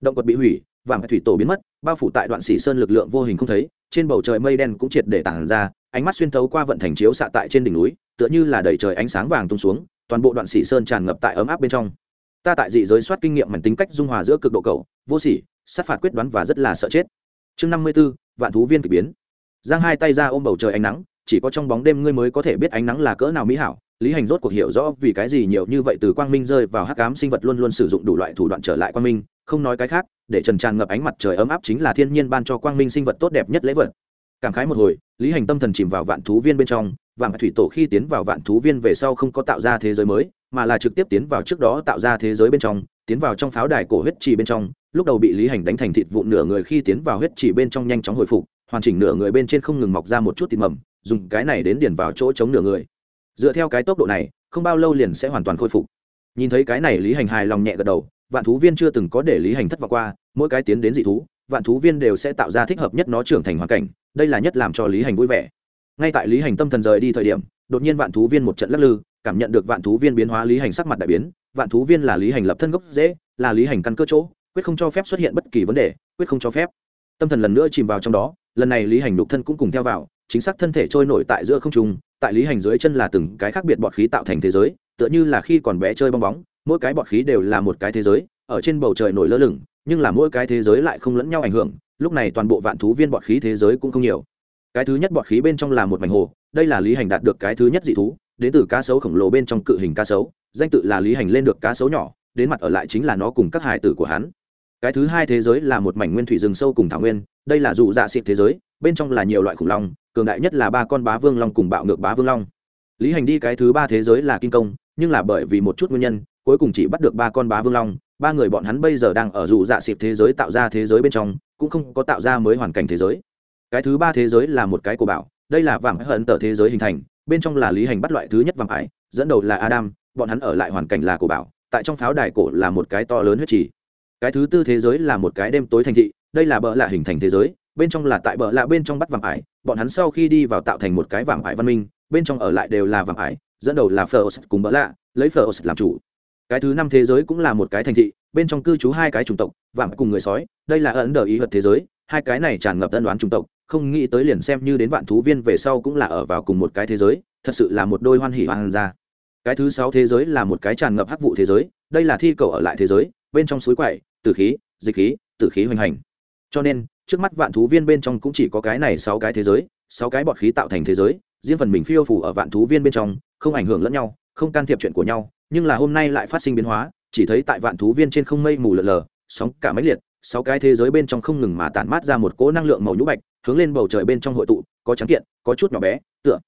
Động vật bị hủy, vàng thủy tổ biến mất, bao phủ tại đoạn xỉ sơn lực lượng vô hình không thấy, trên bầu trời mây đen cũng triệt để tản ra, ánh mắt xuyên thấu qua vận thành chiếu xạ tại trên đỉnh núi, tựa như là đẩy trời ánh sáng vàng tung xuống, toàn bộ đoạn xỉ sơn tràn ngập tại ấm áp bên trong. Ta tại dị giới soát kinh nghiệm mảnh tính cách dung hòa giữa cực độ cầu vô sỉ, sát phạt quyết đoán và rất là sợ chết. Chương năm mươi b ố vạn thú viên k ỳ biến. Giang hai tay ra ôm bầu trời ánh nắng chỉ có trong bóng đêm ngươi mới có thể biết ánh nắng là cỡ nào mỹ hảo. Lý hành rốt cuộc hiểu rõ vì cái gì nhiều như vậy từ quang minh rơi vào hắc ám sinh vật luôn luôn sử dụng đủ loại thủ đoạn trở lại quang minh, không nói cái khác, để trần tràn ngập ánh mặt trời ấm áp chính là thiên nhiên ban cho quang minh sinh vật tốt đẹp nhất lễ vật. Cảm khái một hồi, lý hành tâm thần chìm vào vạn thú viên bên trong, vạn thủy tổ khi tiến vào vạn thú viên về sau không có tạo ra thế giới mới, mà là trực tiếp tiến vào trước đó tạo ra thế giới bên trong, tiến vào trong pháo đài cổ huyết trì bên trong, lúc đầu bị lý hành đánh thành thịt vụn nửa người khi tiến vào huyết trì bên trong nhanh chóng hồi phục, hoàn chỉnh nửa người bên trên không ngừng mọc ra một chút thịt mầm dùng cái này đến điền vào chỗ chống nửa người. Dựa theo cái tốc độ này, không bao lâu liền sẽ hoàn toàn khôi phục. Nhìn thấy cái này lý hành hài lòng nhẹ gật đầu, vạn thú viên chưa từng có để lý hành thất vọng qua, mỗi cái tiến đến dị thú, vạn thú viên đều sẽ tạo ra thích hợp nhất nó trưởng thành hoàn cảnh, đây là nhất làm cho lý hành vui vẻ. Ngay tại lý hành tâm thần rời đi thời điểm, đột nhiên vạn thú viên một trận lắc lư, cảm nhận được vạn thú viên biến hóa lý hành sắc mặt đại biến, vạn thú viên là lý hành lập thân gốc dễ là lý hành căn cơ chỗ, quyết không cho phép xuất hiện bất kỳ vấn đề, quyết không cho phép. Tâm thần lần nữa chìm vào trong đó, lần này lý hành đục thân cũng cùng theo vào chính xác thân thể trôi nổi tại giữa không trung, tại lý hành dưới chân là từng cái khác biệt bọt khí tạo thành thế giới, tựa như là khi còn bé chơi bong bóng, mỗi cái bọt khí đều là một cái thế giới, ở trên bầu trời nổi lơ lửng, nhưng là mỗi cái thế giới lại không lẫn nhau ảnh hưởng, lúc này toàn bộ vạn thú viên bọt khí thế giới cũng không nhiều. Cái thứ nhất bọt khí bên trong là một mảnh hồ, đây là lý hành đạt được cái thứ nhất dị thú, đến từ cá sấu khổng lồ bên trong cự hình cá sấu, danh tự là lý hành lên được cá sấu nhỏ, đến mặt ở lại chính là nó cùng các hải tử của hắn. Cái thứ hai thế giới là một mảnh nguyên thủy rừng sâu cùng thảo nguyên, đây là dù dạ xịt thế giới, bên trong là nhiều loại khủng long cường đại nhất là ba con bá vương long cùng bạo ngược bá vương long. Lý hành đi cái thứ ba thế giới là kinh công, nhưng là bởi vì một chút nguyên nhân, cuối cùng chỉ bắt được ba con bá vương long. Ba người bọn hắn bây giờ đang ở dù dạ xịt thế giới tạo ra thế giới bên trong, cũng không có tạo ra mới hoàn cảnh thế giới. Cái thứ ba thế giới là một cái của bảo, đây là vàng hận tờ thế giới hình thành, bên trong là lý hành bắt loại thứ nhất vàng ải, dẫn đầu là adam, bọn hắn ở lại hoàn cảnh là của bảo, tại trong pháo đài cổ là một cái to lớn huyết trì. Cái thứ tư thế giới là một cái đêm tối thành thị, đây là bỡ lạ hình thành thế giới bên trong là tại bờ lạ bên trong bắt vàng ải, bọn hắn sau khi đi vào tạo thành một cái vàng ải văn minh, bên trong ở lại đều là vàng ải, dẫn đầu là phờ cùng bờ lạ, lấy phờ làm chủ. Cái thứ năm thế giới cũng là một cái thành thị, bên trong cư trú hai cái chủng tộc, vàng cùng người sói, đây là ấn đờ ý hợp thế giới, hai cái này tràn ngập tân đoán chủng tộc, không nghĩ tới liền xem như đến vạn thú viên về sau cũng là ở vào cùng một cái thế giới, thật sự là một đôi hoan hỉ hoan ra. Cái thứ sáu thế giới là một cái tràn ngập hắc vụ thế giới, đây là thi cầu ở lại thế giới, bên trong suối quậy tử khí, dịch khí, tử khí hoành hành. Cho nên trước mắt vạn thú viên bên trong cũng chỉ có cái này sáu cái thế giới, sáu cái bọt khí tạo thành thế giới, riêng phần mình phiêu phủ ở vạn thú viên bên trong, không ảnh hưởng lẫn nhau, không can thiệp chuyện của nhau, nhưng là hôm nay lại phát sinh biến hóa, chỉ thấy tại vạn thú viên trên không mây mù lờ lờ, sóng cả máy liệt, sáu cái thế giới bên trong không ngừng mà tản mát ra một cỗ năng lượng màu nhũ bạch, hướng lên bầu trời bên trong hội tụ, có trắng kiện, có chút nhỏ bé, tựa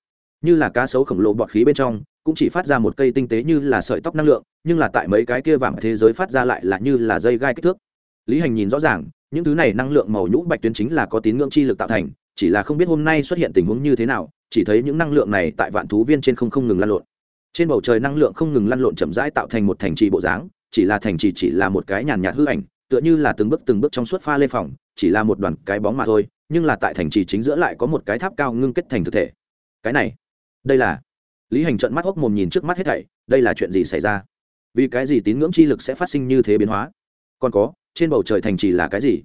như là cá sấu khổng lồ bọt khí bên trong, cũng chỉ phát ra một cây tinh tế như là sợi tóc năng lượng, nhưng là tại mấy cái kia vàng thế giới phát ra lại là như là dây gai kích thước. Lý hành nhìn rõ ràng những thứ này năng lượng màu nhũ bạch tuyến chính là có tín ngưỡng chi lực tạo thành, chỉ là không biết hôm nay xuất hiện tình huống như thế nào, chỉ thấy những năng lượng này tại vạn thú viên trên không không ngừng lăn lộn. Trên bầu trời năng lượng không ngừng lăn lộn chậm rãi tạo thành một thành trì bộ dáng, chỉ là thành trì chỉ là một cái nhàn nhạt hư ảnh, tựa như là từng bước từng bước trong suốt pha lê phòng, chỉ là một đoàn cái bóng mà thôi, nhưng là tại thành trì chính giữa lại có một cái tháp cao ngưng kết thành thực thể. Cái này, đây là, lý hành trận mắt hốc mồm nhìn trước mắt hết thảy, đây là chuyện gì xảy ra? Vì cái gì tín ngưỡng chi lực sẽ phát sinh như thế biến hóa? Còn có trên bầu trời thành trì là cái gì?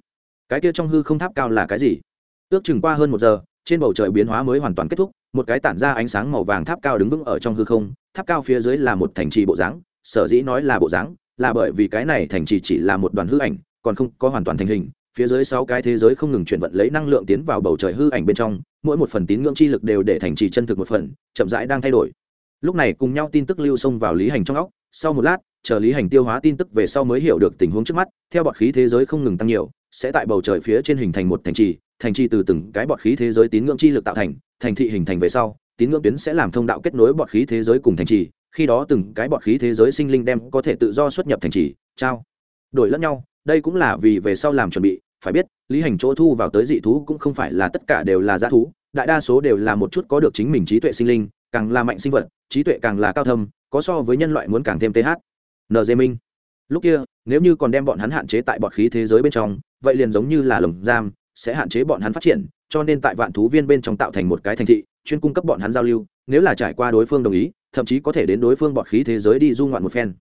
Cái kia trong hư không tháp cao là cái gì? Ước chừng qua hơn một giờ, trên bầu trời biến hóa mới hoàn toàn kết thúc, một cái tản ra ánh sáng màu vàng tháp cao đứng vững ở trong hư không, tháp cao phía dưới là một thành trì bộ dáng, sở dĩ nói là bộ dáng, là bởi vì cái này thành trì chỉ là một đoàn hư ảnh, còn không có hoàn toàn thành hình, phía dưới sáu cái thế giới không ngừng chuyển vận lấy năng lượng tiến vào bầu trời hư ảnh bên trong, mỗi một phần tín ngưỡng chi lực đều để thành trì chân thực một phần, chậm rãi đang thay đổi. Lúc này cùng nhau tin tức lưu xông vào lý hành trong óc sau một lát chờ lý hành tiêu hóa tin tức về sau mới hiểu được tình huống trước mắt, theo bọt khí thế giới không ngừng tăng nhiều, sẽ tại bầu trời phía trên hình thành một thành trì thành trì từ từng cái bọt khí thế giới tín ngưỡng chi lực tạo thành thành thị hình thành về sau, tín ngưỡng tuyến sẽ làm thông đạo kết nối bọt khí thế giới cùng thành trì, khi đó từng cái bọt khí thế giới sinh linh đem có thể tự do xuất nhập thành trì, trao đổi lẫn nhau, đây cũng là vì về sau làm chuẩn bị, phải biết, lý hành chỗ thu vào tới dị thú cũng không phải là tất cả đều là g thú, đại đa số đều là một chút có được chính mình trí tuệ sinh linh càng là mạnh sinh vật, trí tuệ càng là cao thâm, có so với nhân loại muốn càng thêm th nd minh. Lúc kia, nếu như còn đem bọn hắn hạn chế tại bọt khí thế giới bên trong, vậy liền giống như là lồng giam, sẽ hạn chế bọn hắn phát triển, cho nên tại vạn thú viên bên trong tạo thành một cái thành thị, chuyên cung cấp bọn hắn giao lưu, nếu là trải qua đối phương đồng ý, thậm chí có thể đến đối phương bọt khí thế giới đi du ngoạn một phen.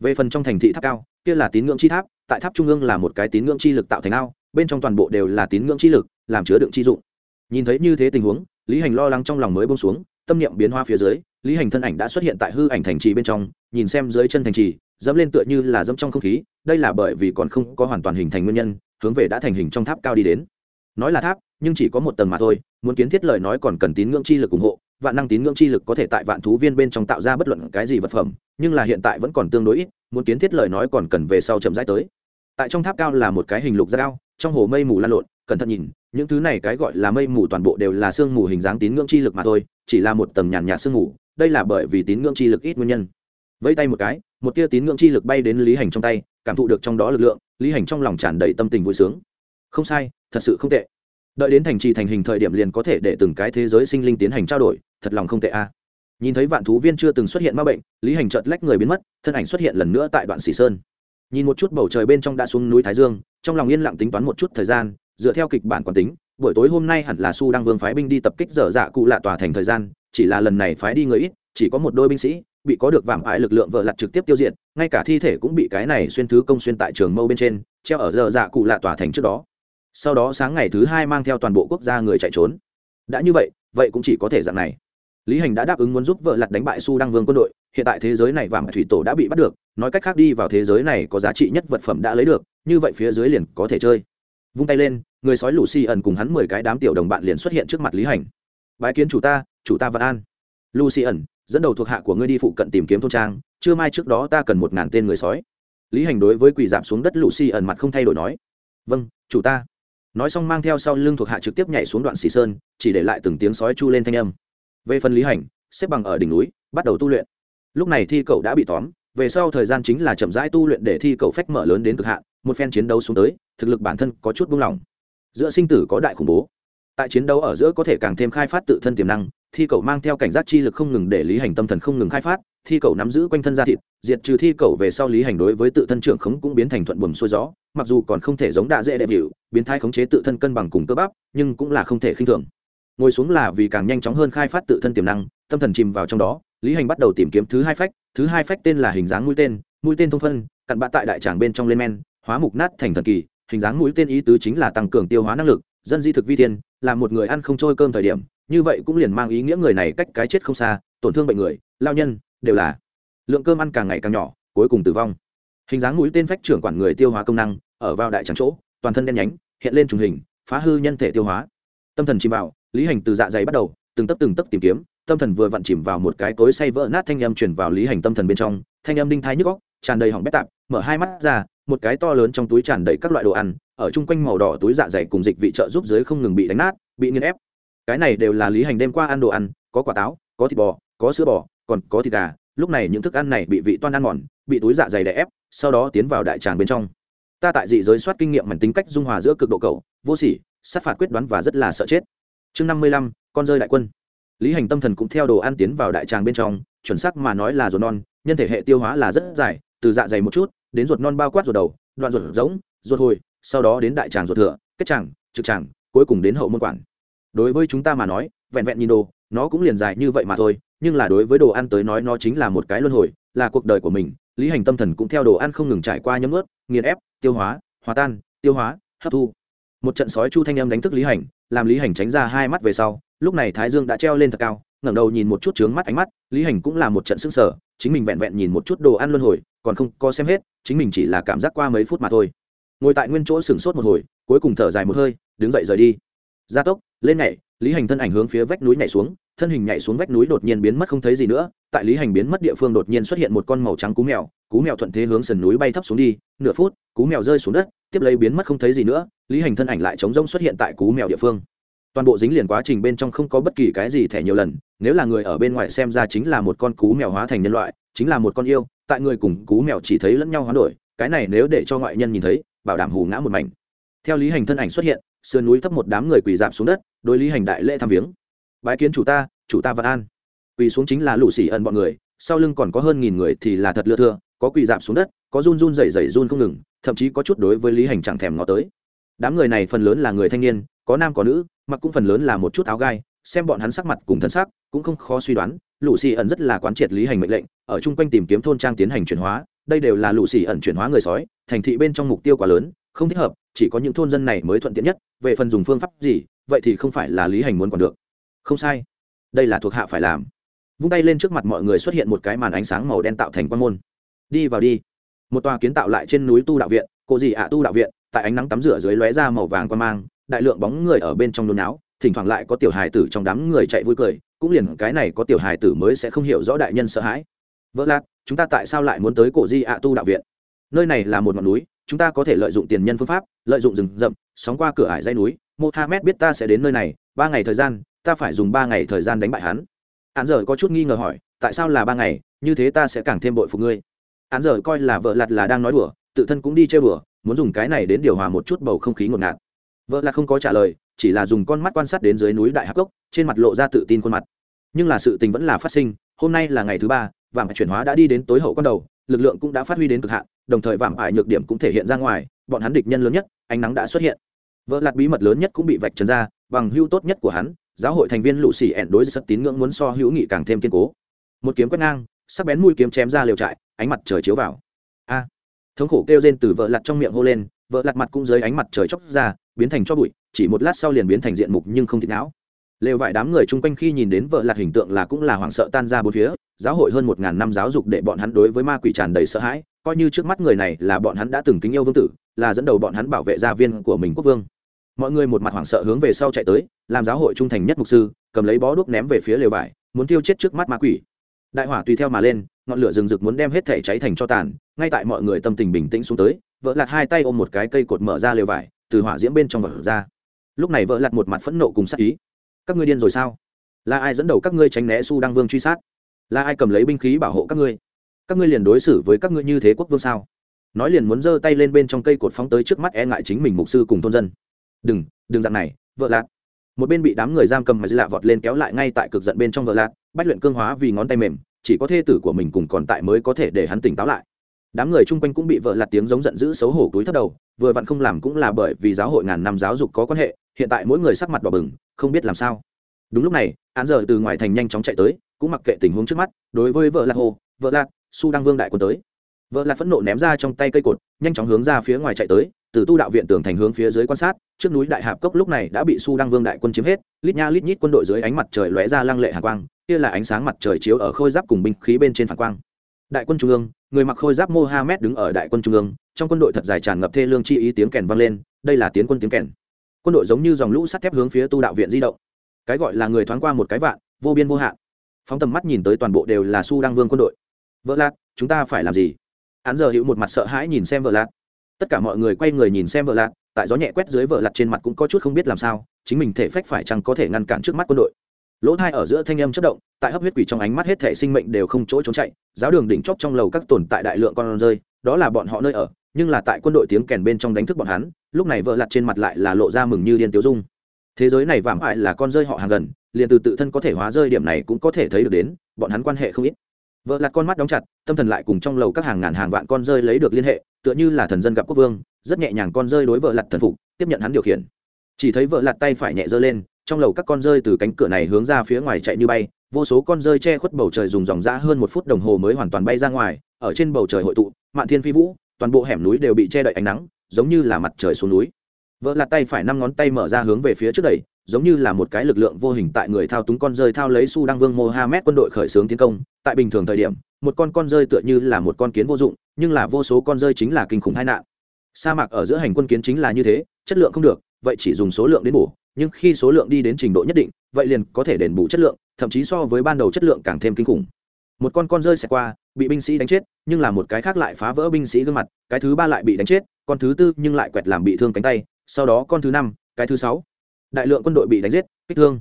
Về phần trong thành thị tháp cao, kia là tín ngưỡng chi tháp, tại tháp trung ương là một cái tín ngưỡng chi lực tạo thành ao, bên trong toàn bộ đều là tín ngưỡng chi lực, làm chứa đựng chi dụng. Nhìn thấy như thế tình huống, lý hành lo lắng trong lòng mới bông xuống tâm niệm biến hoa phía dưới, lý hành thân ảnh đã xuất hiện tại hư ảnh thành trì bên trong, nhìn xem dưới chân thành trì, dẫm lên tựa như là dẫm trong không khí, đây là bởi vì còn không có hoàn toàn hình thành nguyên nhân, hướng về đã thành hình trong tháp cao đi đến. Nói là tháp, nhưng chỉ có một tầng mà thôi, muốn kiến thiết lời nói còn cần tín ngưỡng chi lực ủng hộ, vạn năng tín ngưỡng chi lực có thể tại vạn thú viên bên trong tạo ra bất luận cái gì vật phẩm, nhưng là hiện tại vẫn còn tương đối ít, muốn kiến thiết lời nói còn cần về sau chậm rãi tới. Tại trong tháp cao là một cái hình lục da cao trong hồ mây mù lan lộn cẩn thận nhìn, những thứ này cái gọi là mây mù toàn bộ đều là sương mù hình dáng tín ngưỡng chi lực mà thôi, chỉ là một tầng nhàn nhạt sương mù, đây là bởi vì tín ngưỡng chi lực ít nguyên nhân. Vẫy tay một cái, một tia tín ngưỡng chi lực bay đến lý hành trong tay, cảm thụ được trong đó lực lượng, lý hành trong lòng tràn đầy tâm tình vui sướng. Không sai, thật sự không tệ. Đợi đến thành trì thành hình thời điểm liền có thể để từng cái thế giới sinh linh tiến hành trao đổi, thật lòng không tệ a. À. Nhìn thấy vạn thú viên chưa từng xuất hiện ma bệnh, lý hành chợt lách người biến mất, thân ảnh xuất hiện lần nữa tại đoạn xỉ sơn. Nhìn một chút bầu trời bên trong đã xuống núi thái dương, trong lòng yên lặng tính toán một chút thời gian dựa theo kịch bản quán tính, buổi tối hôm nay hẳn là su đang vương phái binh đi tập kích dở dạ cụ lạ tòa thành thời gian, chỉ là lần này phái đi người ít, chỉ có một đôi binh sĩ, bị có được vạm ải lực lượng vợ lặt trực tiếp tiêu diệt, ngay cả thi thể cũng bị cái này xuyên thứ công xuyên tại trường mâu bên trên, treo ở dở dạ cụ lạ tòa thành trước đó. Sau đó sáng ngày thứ hai mang theo toàn bộ quốc gia người chạy trốn. Đã như vậy vậy cũng chỉ có thể dạng này. Lý hành đã đáp ứng muốn giúp vợ lặt đánh bại su đăng vương quân đội, hiện tại thế giới này vàng thủy tổ đã bị bắt được, nói cách khác đi vào thế giới này có giá trị nhất vật phẩm đã lấy được, như vậy phía dưới liền có thể chơi. Vung tay lên người sói lù xì ẩn cùng hắn mười cái đám tiểu đồng bạn liền xuất hiện trước mặt lý hành bái kiến chủ ta chủ ta vạn an lù xì ẩn dẫn đầu thuộc hạ của ngươi đi phụ cận tìm kiếm thôn trang chưa mai trước đó ta cần một ngàn tên người sói lý hành đối với quỳ giảm xuống đất lù xì ẩn mặt không thay đổi nói vâng chủ ta nói xong mang theo sau lưng thuộc hạ trực tiếp nhảy xuống đoạn xì sơn chỉ để lại từng tiếng sói chu lên thanh âm về phần lý hành xếp bằng ở đỉnh núi bắt đầu tu luyện lúc này thi cậu đã bị tóm về sau thời gian chính là chậm rãi tu luyện để thi cậu phách mở lớn đến cực hạn một phen chiến đấu xuống tới thực lực bản thân có chút buông lỏng giữa sinh tử có đại khủng bố. Tại chiến đấu ở giữa có thể càng thêm khai phát tự thân tiềm năng, thi cầu mang theo cảnh giác chi lực không ngừng để lý hành tâm thần không ngừng khai phát, thi cầu nắm giữ quanh thân gia thịt, diệt trừ thi cầu về sau lý hành đối với tự thân trưởng khống cũng biến thành thuận buồm xuôi gió, mặc dù còn không thể giống đạ dễ đẹp hiệu biến thái khống chế tự thân cân bằng cùng cơ bắp, nhưng cũng là không thể khinh thường. Ngồi xuống là vì càng nhanh chóng hơn khai phát tự thân tiềm năng, tâm thần chìm vào trong đó, lý hành bắt đầu tìm kiếm thứ hai phách, thứ hai phách tên là hình dáng mũi tên mũi tên thông phân, cặn bạ tại đại tràng bên trong lên men, hóa mục nát thành thần kỳ hình dáng mũi tên ý tứ chính là tăng cường tiêu hóa năng lực, dân di thực vi thiên, là một người ăn không trôi cơm thời điểm, như vậy cũng liền mang ý nghĩa người này cách cái chết không xa, tổn thương bệnh người, lao nhân, đều là. Lượng cơm ăn càng ngày càng nhỏ, cuối cùng tử vong. Hình dáng mũi tên phách trưởng quản người tiêu hóa công năng, ở vào đại trắng chỗ, toàn thân đen nhánh, hiện lên trùng hình, phá hư nhân thể tiêu hóa. Tâm thần chìm vào, lý hành từ dạ dày bắt đầu, từng tấc từng tấc tìm kiếm, tâm thần vừa vặn chìm vào một cái cối say vỡ nát thanh âm chuyển vào lý hành tâm thần bên trong, thanh âm đinh thai nhức góc tràn đầy hỏng bét tạp mở hai mắt ra, một cái to lớn trong túi tràn đầy các loại đồ ăn, ở chung quanh màu đỏ túi dạ dày cùng dịch vị trợ giúp dưới không ngừng bị đánh nát, bị nghiền ép. Cái này đều là lý hành đêm qua ăn đồ ăn, có quả táo, có thịt bò, có sữa bò, còn có thịt gà. Lúc này những thức ăn này bị vị toan ăn mòn, bị túi dạ dày đè ép, sau đó tiến vào đại tràng bên trong. Ta tại dị giới soát kinh nghiệm mảnh tính cách dung hòa giữa cực độ cầu vô sỉ, sát phạt quyết đoán và rất là sợ chết. Chương năm mươi lăm, con rơi đại quân. Lý hành tâm thần cũng theo đồ ăn tiến vào đại tràng bên trong, chuẩn xác mà nói là ruột non, nhân thể hệ tiêu hóa là rất dài, từ dạ dày một chút đến ruột non bao quát ruột đầu, đoạn ruột giống, ruột hồi, sau đó đến đại tràng ruột thừa, kết tràng, trực tràng, cuối cùng đến hậu môn quản. Đối với chúng ta mà nói, vẹn vẹn nhìn đồ, nó cũng liền dài như vậy mà thôi, nhưng là đối với đồ ăn tới nói nó chính là một cái luân hồi, là cuộc đời của mình. Lý hành tâm thần cũng theo đồ ăn không ngừng trải qua nhấm ướt nghiền ép, tiêu hóa, hòa tan, tiêu hóa, hấp thu. Một trận sói chu thanh âm đánh thức lý hành, làm lý hành tránh ra hai mắt về sau, lúc này thái dương đã treo lên thật cao, ngẩng đầu nhìn một chút trướng mắt ánh mắt, lý hành cũng là một trận sững sở chính mình vẹn vẹn nhìn một chút đồ ăn luân hồi còn không có xem hết, chính mình chỉ là cảm giác qua mấy phút mà thôi. Ngồi tại nguyên chỗ sửng sốt một hồi, cuối cùng thở dài một hơi, đứng dậy rời đi. Gia tốc, lên nhảy, lý hành thân ảnh hướng phía vách núi nhảy xuống, thân hình nhảy xuống vách núi đột nhiên biến mất không thấy gì nữa, tại lý hành biến mất địa phương đột nhiên xuất hiện một con màu trắng cú mèo cú mèo thuận thế hướng sườn núi bay thấp xuống đi, nửa phút, cú mèo rơi xuống đất, tiếp lấy biến mất không thấy gì nữa, lý hành thân ảnh lại chống rông xuất hiện tại cú mèo địa phương. Toàn bộ dính liền quá trình bên trong không có bất kỳ cái gì thẻ nhiều lần, nếu là người ở bên ngoài xem ra chính là một con cú mèo hóa thành nhân loại, chính là một con yêu tại người cùng cú mèo chỉ thấy lẫn nhau hoán đổi, cái này nếu để cho ngoại nhân nhìn thấy, bảo đảm hù ngã một mảnh. Theo lý hành thân ảnh xuất hiện, sườn núi thấp một đám người quỳ dạp xuống đất, đối lý hành đại lễ tham viếng. Bái kiến chủ ta chủ ta vạn an. Quỳ xuống chính là lũ xỉ ẩn bọn người, sau lưng còn có hơn nghìn người thì là thật lưa thưa, có quỳ dạp xuống đất, có run run rẩy rẩy run không ngừng, thậm chí có chút đối với lý hành chẳng thèm ngó tới. Đám người này phần lớn là người thanh niên, có nam có nữ, mặc cũng phần lớn là một chút áo gai, xem bọn hắn sắc mặt cùng thân sắc, cũng không khó suy đoán lũ xì ẩn rất là quán triệt lý hành mệnh lệnh, ở chung quanh tìm kiếm thôn trang tiến hành chuyển hóa, đây đều là lũ xì ẩn chuyển hóa người sói, thành thị bên trong mục tiêu quá lớn, không thích hợp, chỉ có những thôn dân này mới thuận tiện nhất, về phần dùng phương pháp gì, vậy thì không phải là lý hành muốn còn được. Không sai. Đây là thuộc hạ phải làm. Vung tay lên trước mặt mọi người xuất hiện một cái màn ánh sáng màu đen tạo thành quan môn. Đi vào đi. Một tòa kiến tạo lại trên núi tu đạo viện cộ gì ạ tu đạo viện, tại ánh nắng tắm rửa dưới lóe ra màu vàng quan mang, đại lượng bóng người ở bên trong nôn áo thỉnh thoảng lại có tiểu hài tử trong đám người chạy vui cười cũng liền cái này có tiểu hài tử mới sẽ không hiểu rõ đại nhân sợ hãi. Vỡ lạt chúng ta tại sao lại muốn tới cổ di ạ tu đạo viện? Nơi này là một ngọn núi, chúng ta có thể lợi dụng tiền nhân phương pháp, lợi dụng rừng rậm, sóng qua cửa ải dây núi. Mohammed biết ta sẽ đến nơi này, ba ngày thời gian, ta phải dùng ba ngày thời gian đánh bại hắn. Hắn giờ có chút nghi ngờ hỏi, tại sao là ba ngày, như thế ta sẽ càng thêm bội phục ngươi. Hắn giờ coi là vợ lạt là đang nói đùa, tự thân cũng đi chơi đùa muốn dùng cái này đến điều hòa một chút bầu không khí ngột ngạt. Vợ lạt không có trả lời chỉ là dùng con mắt quan sát đến dưới núi đại hạc cốc, trên mặt lộ ra tự tin khuôn mặt. Nhưng là sự tình vẫn là phát sinh, hôm nay là ngày thứ ba vàng chuyển hóa đã đi đến tối hậu con đầu, lực lượng cũng đã phát huy đến cực hạn, đồng thời vàng ải nhược điểm cũng thể hiện ra ngoài, bọn hắn địch nhân lớn nhất, ánh nắng đã xuất hiện. Vợ lạt bí mật lớn nhất cũng bị vạch trần ra, bằng hưu tốt nhất của hắn, giáo hội thành viên lũ xỉ ẹn đối sất tín ngưỡng muốn so hữu nghị càng thêm kiên cố. Một kiếm quét ngang, sắc bén mũi kiếm chém ra liều trại, ánh mặt trời chiếu vào. A! Thống khổ kêu rên từ vợ lặt trong miệng hô lên vợ lặt mặt cũng dưới ánh mặt trời chóc ra, biến thành cho bụi chỉ một lát sau liền biến thành diện mục nhưng không thịt não. Lều vải đám người chung quanh khi nhìn đến vợ lạt hình tượng là cũng là hoảng sợ tan ra bốn phía, giáo hội hơn một ngàn năm giáo dục để bọn hắn đối với ma quỷ tràn đầy sợ hãi, coi như trước mắt người này là bọn hắn đã từng kính yêu vương tử, là dẫn đầu bọn hắn bảo vệ gia viên của mình quốc vương. Mọi người một mặt hoảng sợ hướng về sau chạy tới, làm giáo hội trung thành nhất mục sư, cầm lấy bó đuốc ném về phía lều vải, muốn tiêu chết trước mắt ma quỷ. Đại hỏa tùy theo mà lên, ngọn lửa rừng rực muốn đem hết thể cháy thành cho tàn, ngay tại mọi người tâm tình bình tĩnh xuống tới, vợ lạt hai tay ôm một cái cây cột mở ra lều vải, từ hỏa diễm bên trong vật ra lúc này vợ lặt một mặt phẫn nộ cùng sát ý. Các ngươi điên rồi sao? Là ai dẫn đầu các ngươi tránh né su đăng vương truy sát? Là ai cầm lấy binh khí bảo hộ các ngươi? Các ngươi liền đối xử với các ngươi như thế quốc vương sao? Nói liền muốn giơ tay lên bên trong cây cột phóng tới trước mắt e ngại chính mình mục sư cùng thôn dân. Đừng đừng dạng này, vợ lạt. Một bên bị đám người giam cầm mà dư lạ vọt lên kéo lại ngay tại cực giận bên trong vợ lạt, bách luyện cương hóa vì ngón tay mềm, chỉ có thê tử của mình cùng còn tại mới có thể để hắn tỉnh táo lại đám người chung quanh cũng bị vợ lạt tiếng giống giận dữ xấu hổ túi thất đầu, vừa vặn không làm cũng là bởi vì giáo hội ngàn năm giáo dục có quan hệ, hiện tại mỗi người sắc mặt đỏ bừng, không biết làm sao. Đúng lúc này, án giờ từ ngoài thành nhanh chóng chạy tới, cũng mặc kệ tình huống trước mắt, đối với vợ lạt hồ, vợ lạt su đăng vương đại quân tới. Vợ lạt phẫn nộ ném ra trong tay cây cột, nhanh chóng hướng ra phía ngoài chạy tới, từ tu đạo viện tường thành hướng phía dưới quan sát, trước núi đại hạp cốc lúc này đã bị su đăng vương đại quân chiếm hết, lít nha lít nhít quân đội dưới ánh mặt trời lóe ra lăng lệ hạ quang, kia là ánh sáng mặt trời chiếu ở khôi giáp cùng binh khí bên trên phản quang đại quân trung ương, người mặc khôi giáp mohammed đứng ở đại quân trung ương, trong quân đội thật dài tràn ngập thê lương chi ý tiếng kèn vang lên, đây là tiến quân tiếng kèn. Quân đội giống như dòng lũ sắt thép hướng phía tu đạo viện di động. Cái gọi là người thoáng qua một cái vạn, vô biên vô hạn. Phóng tầm mắt nhìn tới toàn bộ đều là su đăng vương quân đội. Vợ lạt, chúng ta phải làm gì? Án giờ hữu một mặt sợ hãi nhìn xem vợ lạt. Tất cả mọi người quay người nhìn xem vợ lạt, tại gió nhẹ quét dưới vợ lạt trên mặt cũng có chút không biết làm sao, chính mình thể phách phải chăng có thể ngăn cản trước mắt quân đội. Lỗ thai ở giữa thanh âm chất động tại hấp huyết quỷ trong ánh mắt hết thể sinh mệnh đều không chỗ trốn chạy, giáo đường đỉnh chóp trong lầu các tồn tại đại lượng con rơi, đó là bọn họ nơi ở, nhưng là tại quân đội tiếng kèn bên trong đánh thức bọn hắn, lúc này vợ lặt trên mặt lại là lộ ra mừng như điên tiêu dung. Thế giới này vạm hại là con rơi họ hàng gần, liền từ tự thân có thể hóa rơi điểm này cũng có thể thấy được đến, bọn hắn quan hệ không ít. Vợ lặt con mắt đóng chặt, tâm thần lại cùng trong lầu các hàng ngàn hàng vạn con rơi lấy được liên hệ, tựa như là thần dân gặp quốc vương, rất nhẹ nhàng con rơi đối vợ lặt thần phục, tiếp nhận hắn điều khiển. Chỉ thấy vợ lặt tay phải nhẹ giơ lên, trong lầu các con rơi từ cánh cửa này hướng ra phía ngoài chạy như bay vô số con rơi che khuất bầu trời dùng dòng dã hơn một phút đồng hồ mới hoàn toàn bay ra ngoài, ở trên bầu trời hội tụ, mạn thiên phi vũ, toàn bộ hẻm núi đều bị che đậy ánh nắng, giống như là mặt trời xuống núi. Vợ lạt tay phải năm ngón tay mở ra hướng về phía trước đẩy, giống như là một cái lực lượng vô hình tại người thao túng con rơi thao lấy su đăng vương mohammed quân đội khởi xướng tiến công. Tại bình thường thời điểm, một con con rơi tựa như là một con kiến vô dụng, nhưng là vô số con rơi chính là kinh khủng tai nạn. Sa mạc ở giữa hành quân kiến chính là như thế, chất lượng không được, vậy chỉ dùng số lượng đến bổ, nhưng khi số lượng đi đến trình độ nhất định, vậy liền có thể đền bù chất lượng thậm chí so với ban đầu chất lượng càng thêm kinh khủng. Một con con rơi sẽ qua, bị binh sĩ đánh chết, nhưng là một cái khác lại phá vỡ binh sĩ gương mặt, cái thứ ba lại bị đánh chết, con thứ tư nhưng lại quẹt làm bị thương cánh tay, sau đó con thứ năm, cái thứ sáu. Đại lượng quân đội bị đánh giết, kích thương.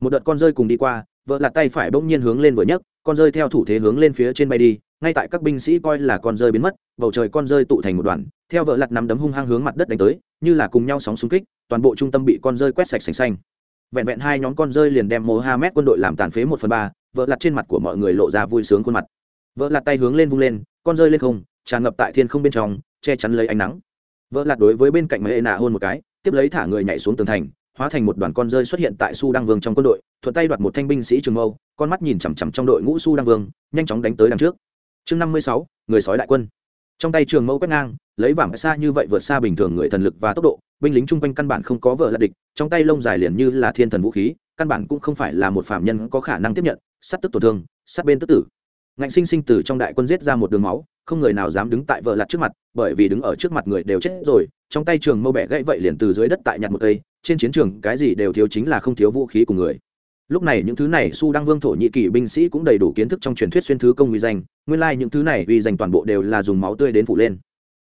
Một đợt con rơi cùng đi qua, vợ lật tay phải bỗng nhiên hướng lên vừa nhấc, con rơi theo thủ thế hướng lên phía trên bay đi, ngay tại các binh sĩ coi là con rơi biến mất, bầu trời con rơi tụ thành một đoàn, theo vợ lặt nắm đấm hung hăng hướng mặt đất đánh tới, như là cùng nhau sóng xung kích, toàn bộ trung tâm bị con rơi quét sạch sành xanh vẹn vẹn hai nhóm con rơi liền đem mohammed quân đội làm tàn phế một phần ba vợ lặt trên mặt của mọi người lộ ra vui sướng khuôn mặt. Vợ lặt tay hướng lên vung lên, con rơi lên không, tràn ngập tại thiên không bên trong, che chắn lấy ánh nắng. Vợ lặt đối với bên cạnh mấy nạ hôn một cái, tiếp lấy thả người nhảy xuống tường thành, hóa thành một đoàn con rơi xuất hiện tại su đăng vương trong quân đội, thuận tay đoạt một thanh binh sĩ trường mâu, con mắt nhìn chằm chằm trong đội ngũ su đăng vương, nhanh chóng đánh tới đằng trước. Chương năm mươi sáu, người sói đại quân trong tay trường mâu quét ngang, lấy vảm xa như vậy vượt xa bình thường người thần lực và tốc độ, binh lính chung quanh căn bản không có vợ là địch, trong tay lông dài liền như là thiên thần vũ khí, căn bản cũng không phải là một phạm nhân có khả năng tiếp nhận, sát tức tổn thương, sát bên tức tử. Ngạnh sinh sinh từ trong đại quân giết ra một đường máu, không người nào dám đứng tại vợ lặt trước mặt, bởi vì đứng ở trước mặt người đều chết rồi, trong tay trường mâu bẻ gãy vậy liền từ dưới đất tại nhặt một cây, trên chiến trường cái gì đều thiếu chính là không thiếu vũ khí của người lúc này những thứ này su đăng vương thổ nhĩ kỳ binh sĩ cũng đầy đủ kiến thức trong truyền thuyết xuyên thứ công uy danh, nguyên lai những thứ này uy danh toàn bộ đều là dùng máu tươi đến phủ lên.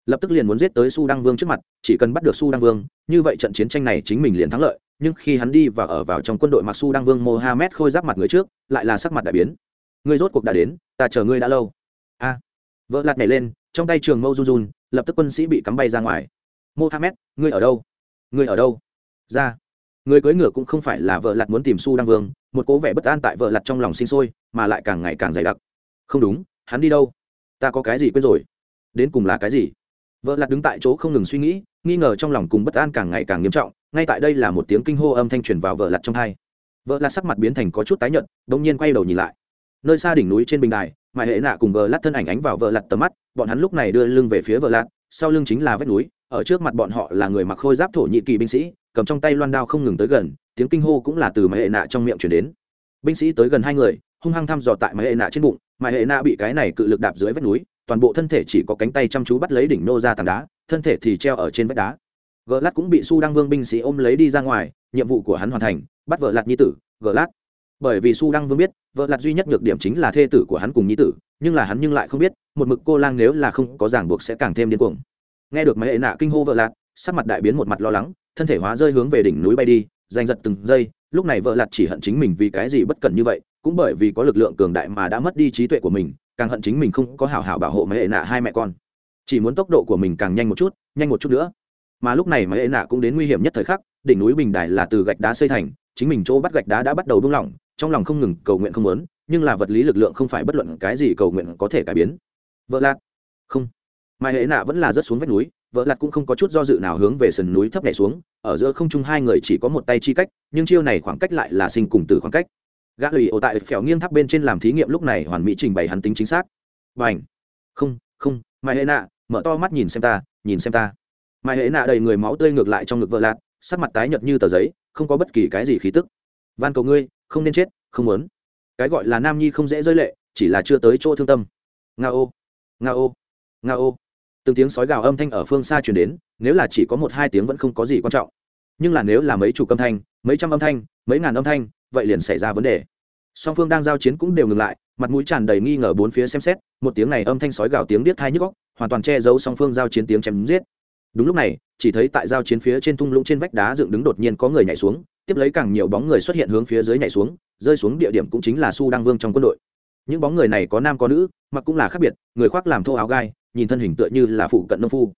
Lập tức liền muốn giết tới su đăng vương trước mặt, chỉ cần bắt được su đăng vương, như vậy trận chiến tranh này chính mình liền thắng lợi, nhưng khi hắn đi và ở vào trong quân đội mặc su đăng vương mohammed khôi giáp mặt người trước, lại là sắc mặt đại biến. Ngươi rốt cuộc đã đến, ta chờ ngươi đã lâu. A. Vợ lạt nhảy lên, trong tay trường mâu run run, lập tức quân sĩ bị cắm bay ra ngoài. Mohammed, ngươi ở đâu? Ngươi ở đâu? Ra người cưỡi ngựa cũng không phải là vợ lặt muốn tìm su đăng vương, một cố vẻ bất an tại vợ lặt trong lòng sinh sôi, mà lại càng ngày càng dày đặc. Không đúng, hắn đi đâu? Ta có cái gì quên rồi? Đến cùng là cái gì? Vợ lặt đứng tại chỗ không ngừng suy nghĩ, nghi ngờ trong lòng cùng bất an càng ngày càng nghiêm trọng, ngay tại đây là một tiếng kinh hô âm thanh truyền vào vợ lặt trong hai vợ lặt sắc mặt biến thành có chút tái nhợt đ ỗ n g nhiên quay đầu nhìn lại. Nơi xa đỉnh núi trên bình đài mãi hệ nạ cùng vợ lặt thân ảnh ánh vào vợ lặt tầm mắt, bọn hắn lúc này đưa lưng về phía vợ lặt, sau lưng chính là vách núi, ở trước mặt bọn họ là người mặc khôi giáp thổ nhị kỳ binh sĩ cầm trong tay loan đao không ngừng tới gần, tiếng kinh hô cũng là từ máy hệ nạ trong miệng chuyển đến. Binh sĩ tới gần hai người, hung hăng thăm dò tại máy hệ nạ trên bụng máy hệ nạ bị cái này cự lực đạp dưới vách núi, toàn bộ thân thể chỉ có cánh tay chăm chú bắt lấy đỉnh nô ra tảng đá, thân thể thì treo ở trên vách đá. Gờ lát cũng bị su đăng vương binh sĩ ôm lấy đi ra ngoài, nhiệm vụ của hắn hoàn thành, bắt vợ lạt nhi tử gờ lát bởi vì su đăng vương biết, vợ lạt duy nhất nhược điểm chính là thê tử của hắn cùng nhi tử, nhưng là hắn nhưng lại không biết, một mực cô lang nếu là không có ràng buộc sẽ càng thêm điên cuồng. Nghe được mấy hệ nạ kinh hô vợ lạt sắc mặt đại biến một mặt lo lắng, thân thể hóa rơi hướng về đỉnh núi bay đi, giành giật từng giây, lúc này vợ lạt chỉ hận chính mình vì cái gì bất cẩn như vậy, cũng bởi vì có lực lượng cường đại mà đã mất đi trí tuệ của mình, càng hận chính mình không có hảo hảo bảo hộ mấy hệ nạ hai mẹ con. Chỉ muốn tốc độ của mình càng nhanh một chút, nhanh một chút nữa. Mà lúc này mấy hệ nạ cũng đến nguy hiểm nhất thời khắc, đỉnh núi bình đài là từ gạch đá xây thành, chính mình chỗ bắt gạch đá đã bắt đầu buông lỏng, trong lòng không ngừng cầu nguyện không muốn, nhưng là vật lý lực lượng không phải bất luận cái gì cầu nguyện có thể cải biến. Vợ lạt, không. Mai hệ nạ vẫn là rớt xuống vách núi vợ lạt cũng không có chút do dự nào hướng về sườn núi thấp nhảy xuống, ở giữa không trung hai người chỉ có một tay chi cách, nhưng chiêu này khoảng cách lại là sinh cùng từ khoảng cách. Gã lì ổ tại phèo nghiêng tháp bên trên làm thí nghiệm lúc này hoàn mỹ trình bày hắn tính chính xác. Và ảnh không không, mai hệ nạ, mở to mắt nhìn xem ta, nhìn xem ta. Mai hệ nạ đầy người máu tươi ngược lại trong ngực vợ lạt, sắc mặt tái nhợt như tờ giấy, không có bất kỳ cái gì khí tức. Van cầu ngươi, không nên chết, không muốn. Cái gọi là nam nhi không dễ rơi lệ, chỉ là chưa tới chỗ thương tâm. Nga ô nga ô nga ô từng tiếng sói gào âm thanh ở phương xa truyền đến, nếu là chỉ có một hai tiếng vẫn không có gì quan trọng. Nhưng là nếu là mấy chục âm thanh, mấy trăm âm thanh, mấy ngàn âm thanh, vậy liền xảy ra vấn đề. Song phương đang giao chiến cũng đều ngừng lại, mặt mũi tràn đầy nghi ngờ bốn phía xem xét, một tiếng này âm thanh sói gào tiếng điếc thai nhức góc hoàn toàn che giấu song phương giao chiến tiếng chém giết. Đúng lúc này, chỉ thấy tại giao chiến phía trên thung lũng trên vách đá dựng đứng đột nhiên có người nhảy xuống, tiếp lấy càng nhiều bóng người xuất hiện hướng phía dưới nhảy xuống, rơi xuống địa điểm cũng chính là su đăng vương trong quân đội. Những bóng người này có nam có nữ, mặc cũng là khác biệt, người khoác làm thô áo gai nhìn thân hình tựa như là phụ cận nông phu.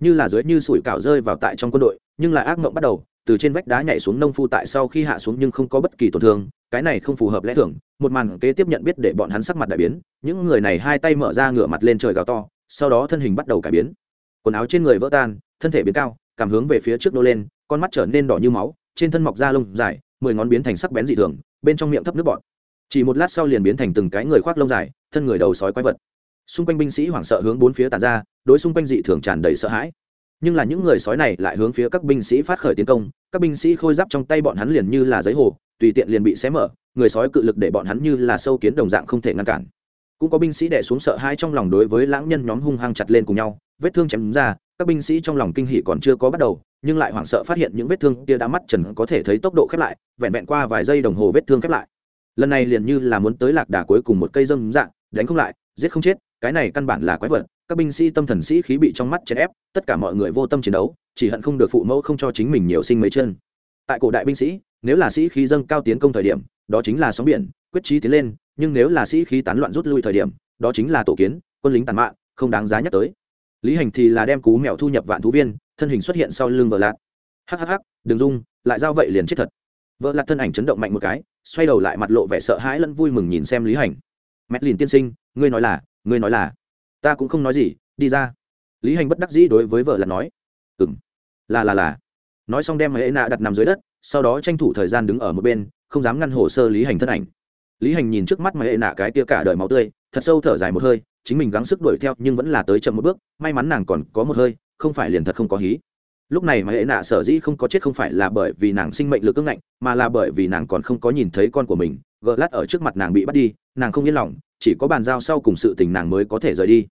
Như là dưới như sủi cảo rơi vào tại trong quân đội nhưng lại ác mộng bắt đầu từ trên vách đá nhảy xuống nông phu tại sau khi hạ xuống nhưng không có bất kỳ tổn thương cái này không phù hợp lẽ thường một màn kế tiếp nhận biết để bọn hắn sắc mặt đại biến những người này hai tay mở ra ngửa mặt lên trời gào to sau đó thân hình bắt đầu cải biến. Quần áo trên người vỡ tan thân thể biến cao cảm hướng về phía trước nô lên con mắt trở nên đỏ như máu trên thân mọc da lông dài mười ngón biến thành sắc bén dị thường bên trong miệng thấp nước bọn, chỉ một lát sau liền biến thành từng cái người khoác lông dài thân người đầu sói quái vật xung quanh binh sĩ hoảng sợ hướng bốn phía tàn ra, đối xung quanh dị thường tràn đầy sợ hãi. Nhưng là những người sói này lại hướng phía các binh sĩ phát khởi tiến công, các binh sĩ khôi giáp trong tay bọn hắn liền như là giấy hồ, tùy tiện liền bị xé mở, người sói cự lực để bọn hắn như là sâu kiến đồng dạng không thể ngăn cản. Cũng có binh sĩ đẻ xuống sợ hãi trong lòng đối với lãng nhân nhóm hung hăng chặt lên cùng nhau, vết thương chém ra, các binh sĩ trong lòng kinh hỉ còn chưa có bắt đầu, nhưng lại hoảng sợ phát hiện những vết thương kia đã mắt trần có thể thấy tốc độ khép lại, vẹn vẹn qua vài giây đồng hồ vết thương khép lại. Lần này liền như là muốn tới lạc đà cuối cùng một cây dâm dạng, đánh không lại giết không chết, cái này căn bản là quái vật, các binh sĩ tâm thần sĩ khí bị trong mắt chèn ép, tất cả mọi người vô tâm chiến đấu, chỉ hận không được phụ mẫu không cho chính mình nhiều sinh mấy chân. Tại cổ đại binh sĩ, nếu là sĩ khí dâng cao tiến công thời điểm, đó chính là sóng biển, quyết trí tiến lên, nhưng nếu là sĩ khí tán loạn rút lui thời điểm, đó chính là tổ kiến, quân lính tàn mạn, không đáng giá nhắc tới. Lý hành thì là đem cú mèo thu nhập vạn thú viên, thân hình xuất hiện sau lưng vợ lạt hhh đừng dung lại giao vậy liền chết thật. Vợ lạt thân ảnh chấn động mạnh một cái, xoay đầu lại mặt lộ vẻ sợ hãi lẫn vui mừng nhìn xem lý hành mét lìn tiên sinh, ngươi nói là, ngươi nói là. Ta cũng không nói gì, đi ra. Lý hành bất đắc dĩ đối với vợ là nói. Ừ m là là là. Nói xong đem hệ nạ đặt nằm dưới đất, sau đó tranh thủ thời gian đứng ở một bên, không dám ngăn hồ sơ lý hành thân ảnh. Lý hành nhìn trước mắt mà hệ nạ cái tia cả đời máu tươi, thật sâu thở dài một hơi, chính mình gắng sức đuổi theo nhưng vẫn là tới chậm một bước, may mắn nàng còn có một hơi, không phải liền thật không có hí. Lúc này mà hệ nạ sở dĩ không có chết không phải là bởi vì nàng sinh mệnh lực ưng ngạnh, mà là bởi vì nàng còn không có nhìn thấy con của mình gợ lát ở trước mặt nàng bị bắt đi nàng không yên lòng, chỉ có bàn giao sau cùng sự tình nàng mới có thể rời đi.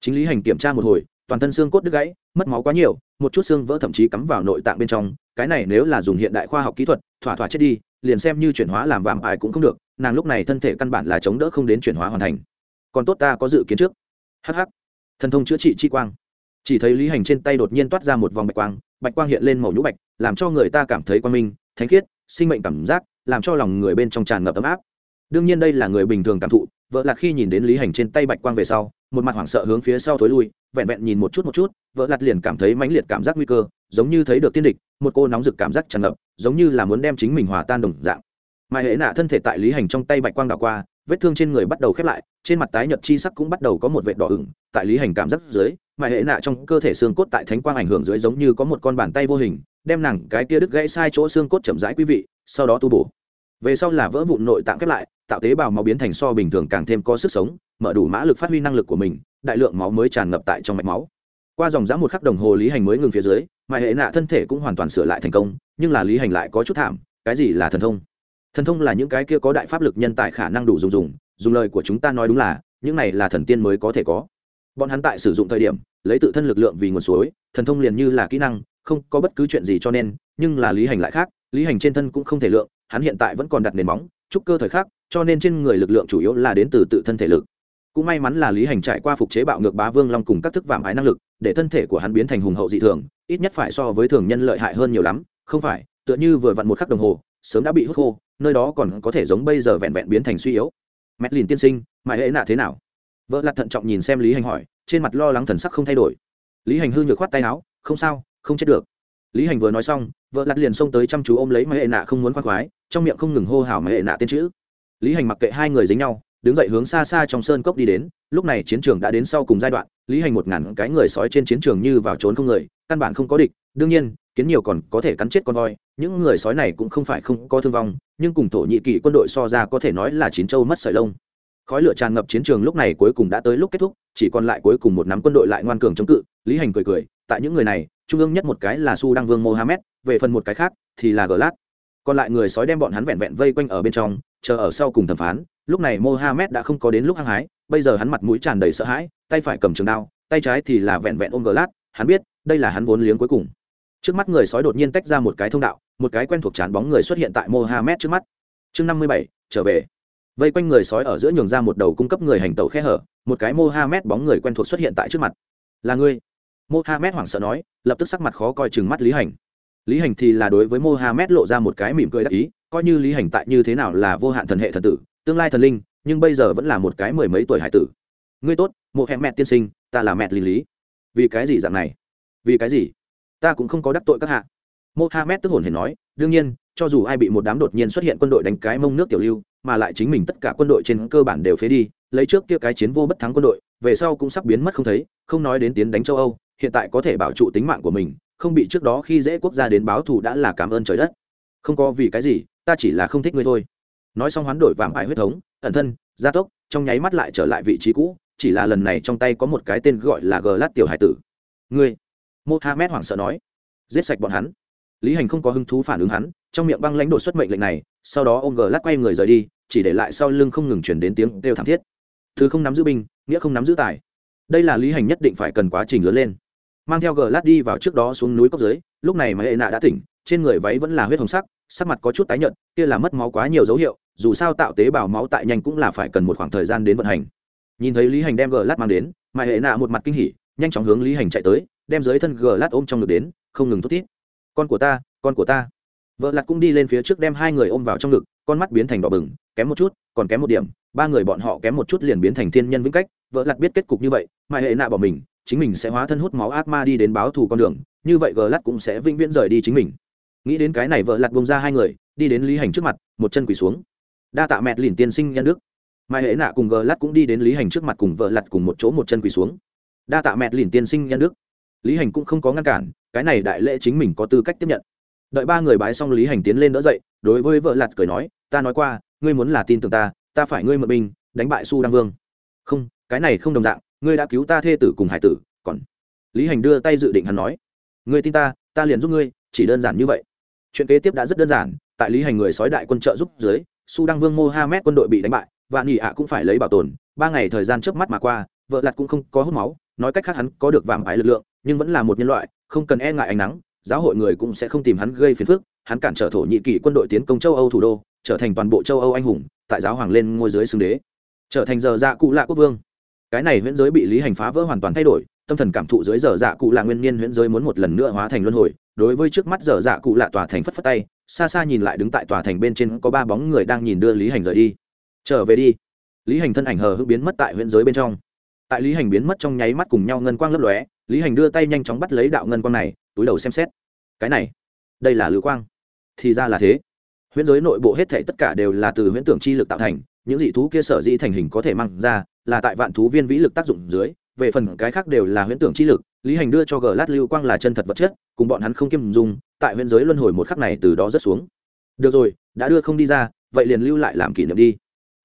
Chính lý hành kiểm tra một hồi, toàn thân xương cốt đứt gãy, mất máu quá nhiều, một chút xương vỡ thậm chí cắm vào nội tạng bên trong, cái này nếu là dùng hiện đại khoa học kỹ thuật, thỏa thỏa chết đi, liền xem như chuyển hóa làm vạm ải cũng không được, nàng lúc này thân thể căn bản là chống đỡ không đến chuyển hóa hoàn thành. Còn tốt ta có dự kiến trước. Hh thần thông chữa trị chi quang. Chỉ thấy lý hành trên tay đột nhiên toát ra một vòng bạch quang bạch quang hiện lên màu nhũ bạch, làm cho người ta cảm thấy quan minh, thánh khiết, sinh mệnh cảm giác, làm cho lòng người bên trong tràn ngập ấm áp đương nhiên đây là người bình thường cảm thụ, vợ lạt khi nhìn đến lý hành trên tay bạch quang về sau, một mặt hoảng sợ hướng phía sau thối lui, vẹn vẹn nhìn một chút một chút, vợ lạt liền cảm thấy mãnh liệt cảm giác nguy cơ, giống như thấy được tiên địch, một cô nóng rực cảm giác tràn ngập, giống như là muốn đem chính mình hòa tan đồng dạng. Mà hệ nạ thân thể tại lý hành trong tay bạch quang đảo qua, vết thương trên người bắt đầu khép lại, trên mặt tái nhợt chi sắc cũng bắt đầu có một vệt đỏ ửng, tại lý hành cảm giác dưới, mà hệ nạ trong cơ thể xương cốt tại thánh quang ảnh hưởng dưới giống như có một con bàn tay vô hình, đem nàng cái kia đứt gãy sai chỗ xương cốt chậm rãi quý vị, sau đó tu bổ về sau là vỡ vụn nội tạng khép lại, tạo tế bào máu biến thành so bình thường càng thêm có sức sống, mở đủ mã lực phát huy năng lực của mình, đại lượng máu mới tràn ngập tại trong mạch máu. Qua dòng dã một khắc đồng hồ lý hành mới ngừng phía dưới, mà hệ nạ thân thể cũng hoàn toàn sửa lại thành công, nhưng là lý hành lại có chút thảm, cái gì là thần thông? Thần thông là những cái kia có đại pháp lực nhân tài khả năng đủ dùng dùng dùng lời của chúng ta nói đúng là, những này là thần tiên mới có thể có. Bọn hắn tại sử dụng thời điểm, lấy tự thân lực lượng vì nguồn suối, thần thông liền như là kỹ năng, không có bất cứ chuyện gì cho nên, nhưng là lý hành lại khác, lý hành trên thân cũng không thể lượng hắn hiện tại vẫn còn đặt nền móng, trúc cơ thời khắc, cho nên trên người lực lượng chủ yếu là đến từ tự thân thể lực. Cũng may mắn là lý hành trải qua phục chế bạo ngược bá vương long cùng các thức vạm ái năng lực, để thân thể của hắn biến thành hùng hậu dị thường, ít nhất phải so với thường nhân lợi hại hơn nhiều lắm, không phải, tựa như vừa vặn một khắc đồng hồ, sớm đã bị hút khô, nơi đó còn có thể giống bây giờ vẹn vẹn biến thành suy yếu. Mẹt lìn tiên sinh mãi hệ nạ thế nào? Vợ lặt thận trọng nhìn xem lý hành hỏi, trên mặt lo lắng thần sắc không thay đổi. Lý hành hư nhược khoát tay áo, không sao, không chết được. Lý hành vừa nói xong, vợ lặt liền xông tới chăm chú ôm lấy mãi hệ nạ không muốn khoác khoái trong miệng không ngừng hô hào mà hệ nạ tên chữ. Lý hành mặc kệ hai người dính nhau, đứng dậy hướng xa xa trong sơn cốc đi đến, lúc này chiến trường đã đến sau cùng giai đoạn, lý hành một ngàn cái người sói trên chiến trường như vào trốn không người, căn bản không có địch, đương nhiên, kiến nhiều còn có thể cắn chết con voi, những người sói này cũng không phải không có thương vong, nhưng cùng thổ nhĩ kỳ quân đội so ra có thể nói là chín châu mất sợi lông. Khói lửa tràn ngập chiến trường lúc này cuối cùng đã tới lúc kết thúc, chỉ còn lại cuối cùng một nắm quân đội lại ngoan cường chống cự, lý hành cười cười, tại những người này, trung ương nhất một cái là su đăng vương mohammed, về phần một cái khác thì là gờ lát còn lại người sói đem bọn hắn vẹn vẹn vây quanh ở bên trong, chờ ở sau cùng thẩm phán. Lúc này mohammed đã không có đến lúc hăng hái, bây giờ hắn mặt mũi tràn đầy sợ hãi, tay phải cầm trường đao, tay trái thì là vẹn vẹn ôm gờ lát, hắn biết, đây là hắn vốn liếng cuối cùng. Trước mắt người sói đột nhiên tách ra một cái thông đạo, một cái quen thuộc chán bóng người xuất hiện tại mohammed trước mắt. Chương năm mươi bảy, trở về. Vây quanh người sói ở giữa nhường ra một đầu cung cấp người hành tẩu khe hở, một cái mohammed bóng người quen thuộc xuất hiện tại trước mặt. Là ngươi? Mohammed hoảng sợ nói, lập tức sắc mặt khó coi chừng mắt lý hành lý hành thì là đối với mohammed lộ ra một cái mỉm cười đắc ý, coi như lý hành tại như thế nào là vô hạn thần hệ thần tử, tương lai thần linh, nhưng bây giờ vẫn là một cái mười mấy tuổi hải tử. Ngươi tốt mộ hẹn mẹ tiên sinh, ta là mẹ lý lý. Vì cái gì dạng này? Vì cái gì? Ta cũng không có đắc tội các hạ. Mohammed tức hồn hề nói, đương nhiên, cho dù ai bị một đám đột nhiên xuất hiện quân đội đánh cái mông nước tiểu lưu, mà lại chính mình tất cả quân đội trên cơ bản đều phế đi, lấy trước kia cái chiến vô bất thắng quân đội, về sau cũng sắp biến mất không thấy, không nói đến tiến đánh châu âu, hiện tại có thể bảo trụ tính mạng của mình không bị trước đó khi dễ quốc gia đến báo thù đã là cảm ơn trời đất. Không có vì cái gì, ta chỉ là không thích ngươi thôi. Nói xong hoán đổi vàng ải huyết thống, ẩn thân, gia tốc, trong nháy mắt lại trở lại vị trí cũ, chỉ là lần này trong tay có một cái tên gọi là g lát tiểu hải tử. Ngươi mohamed hoảng sợ nói. Giết sạch bọn hắn. Lý hành không có hứng thú phản ứng hắn, trong miệng băng lãnh đột xuất mệnh lệnh này, sau đó ông g lát quay người rời đi, chỉ để lại sau lưng không ngừng chuyển đến tiếng đều thảm thiết. Thứ không nắm giữ binh, nghĩa không nắm giữ tài. Đây là lý hành nhất định phải cần quá trình lớn lên mang theo gờ lát đi vào trước đó xuống núi cốc dưới, lúc này mà hệ nạ đã tỉnh, trên người váy vẫn là huyết hồng sắc sắc mặt có chút tái nhợt, kia là mất máu quá nhiều dấu hiệu, dù sao tạo tế bào máu tại nhanh cũng là phải cần một khoảng thời gian đến vận hành. Nhìn thấy lý hành đem gờ lát mang đến, mà hệ nạ một mặt kinh hỉ, nhanh chóng hướng lý hành chạy tới, đem dưới thân gờ lát ôm trong ngực đến, không ngừng thút thít. Con của ta, con của ta. Vợ lặt cũng đi lên phía trước đem hai người ôm vào trong ngực, con mắt biến thành đỏ bừng, kém một chút, còn kém một điểm, ba người bọn họ kém một chút liền biến thành thiên nhân vĩnh cách vợ lặt biết kết cục như vậy, mà hệ nạ bỏ mình chính mình sẽ hóa thân hút máu ác ma đi đến báo thù con đường, như vậy gờ lát cũng sẽ vĩnh viễn rời đi chính mình. Nghĩ đến cái này vợ lặt bông ra hai người, đi đến lý hành trước mặt, một chân quỳ xuống. Đa tạ mẹt lìn tiên sinh nhân đức. Mai hễ nạ cùng gờ lát cũng đi đến lý hành trước mặt cùng vợ lặt cùng một chỗ một chân quỳ xuống. Đa tạ mẹt lìn tiên sinh nhân đức. Lý hành cũng không có ngăn cản, cái này đại lễ chính mình có tư cách tiếp nhận. Đợi ba người bái xong lý hành tiến lên đỡ dậy, đối với vợ lặt cười nói, ta nói qua, ngươi muốn là tin tưởng ta ta phải ngươi mượn binh, đánh bại su đăng vương. Không, cái này không đồng dạng ngươi đã cứu ta thê tử cùng hải tử, còn lý hành đưa tay dự định hắn nói, ngươi tin ta ta liền giúp ngươi, chỉ đơn giản như vậy. Chuyện kế tiếp đã rất đơn giản, tại lý hành người sói đại quân trợ giúp dưới, su đăng vương mohammed quân đội bị đánh bại, và nghỉ ạ cũng phải lấy bảo tồn, ba ngày thời gian trước mắt mà qua, vợ lặt cũng không có hút máu, nói cách khác hắn có được vàng ái lực lượng, nhưng vẫn là một nhân loại, không cần e ngại ánh nắng, giáo hội người cũng sẽ không tìm hắn gây phiền phức, hắn cản trở thổ nhị kỳ quân đội tiến công châu âu thủ đô, trở thành toàn bộ châu âu anh hùng, tại giáo hoàng lên ngôi dưới xưng đế. Trở thành giờ dạ cụ lạ quốc vương cái này huyễn giới bị lý hành phá vỡ hoàn toàn thay đổi, tâm thần cảm thụ dưới giờ dạ cụ lạ nguyên nhiên huyễn giới muốn một lần nữa hóa thành luân hồi, đối với trước mắt giờ dạ cụ lạ tòa thành phất phất tay, xa xa nhìn lại đứng tại tòa thành bên trên có ba bóng người đang nhìn đưa lý hành rời đi. Trở về đi. Lý hành thân ảnh hờ hững biến mất tại huyễn giới bên trong. Tại lý hành biến mất trong nháy mắt cùng nhau ngân quang lấp lóe, lý hành đưa tay nhanh chóng bắt lấy đạo ngân quang này, túi đầu xem xét. Cái này, đây là lưu quang. Thì ra là thế. Huyễn giới nội bộ hết thể tất cả đều là từ huyễn tưởng chi lực tạo thành những dị thú kia sở dĩ thành hình có thể mang ra là tại vạn thú viên vĩ lực tác dụng dưới, về phần cái khác đều là huyễn tưởng chi lực, lý hành đưa cho g lát lưu quang là chân thật vật chất, cùng bọn hắn không kiêm dùng tại huyễn giới luân hồi một khắc này từ đó rất xuống. Được rồi, đã đưa không đi ra, vậy liền lưu lại làm kỷ niệm đi.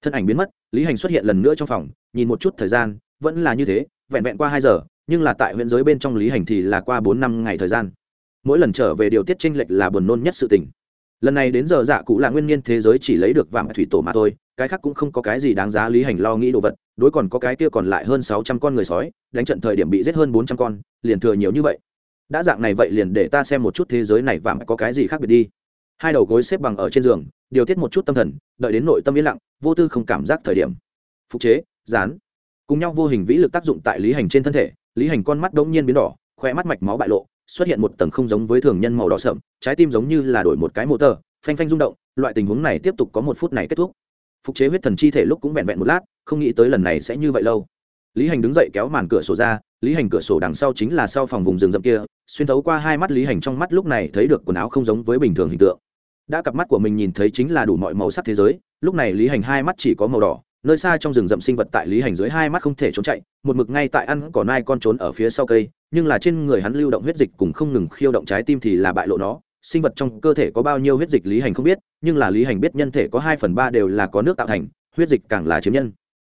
Thân ảnh biến mất, lý hành xuất hiện lần nữa trong phòng, nhìn một chút thời gian, vẫn là như thế, vẹn vẹn qua hai giờ, nhưng là tại huyện giới bên trong lý hành thì là qua bốn năm ngày thời gian. Mỗi lần trở về điều tiết tranh lệch là buồn nôn nhất sự tình lần này đến giờ dạ cụ là nguyên nhiên thế giới chỉ lấy được vàng thủy tổ mà thôi, cái khác cũng không có cái gì đáng giá lý hành lo nghĩ đồ vật, đối còn có cái kia còn lại hơn sáu trăm con người sói, đánh trận thời điểm bị giết hơn bốn trăm con, liền thừa nhiều như vậy. Đã dạng này vậy liền để ta xem một chút thế giới này vàng có cái gì khác biệt đi. Hai đầu gối xếp bằng ở trên giường, điều tiết một chút tâm thần, đợi đến nội tâm yên lặng, vô tư không cảm giác thời điểm. Phục chế, dán. Cùng nhau vô hình vĩ lực tác dụng tại lý hành trên thân thể, lý hành con mắt đ ỗ n g nhiên biến đỏ khoe mắt mạch máu bại lộ xuất hiện một tầng không giống với thường nhân màu đỏ sậm, trái tim giống như là đổi một cái mô tờ phanh phanh rung động, loại tình huống này tiếp tục có một phút này kết thúc. Phục chế huyết thần chi thể lúc cũng vẹn vẹn một lát, không nghĩ tới lần này sẽ như vậy lâu. Lý hành đứng dậy kéo màn cửa sổ ra, lý hành cửa sổ đằng sau chính là sau phòng vùng rừng rậm kia, xuyên thấu qua hai mắt lý hành trong mắt lúc này thấy được quần áo không giống với bình thường hình tượng. Đã cặp mắt của mình nhìn thấy chính là đủ mọi màu sắc thế giới, lúc này lý hành hai mắt chỉ có màu đỏ, nơi xa trong rừng rậm sinh vật tại lý hành dưới hai mắt không thể trốn chạy, một mực ngay tại ăn cỏ nai con trốn ở phía sau cây nhưng là trên người hắn lưu động huyết dịch cùng không ngừng khiêu động trái tim thì là bại lộ nó. Sinh vật trong cơ thể có bao nhiêu huyết dịch lý hành không biết, nhưng là lý hành biết nhân thể có hai phần ba đều là có nước tạo thành, huyết dịch càng là chiếm nhân.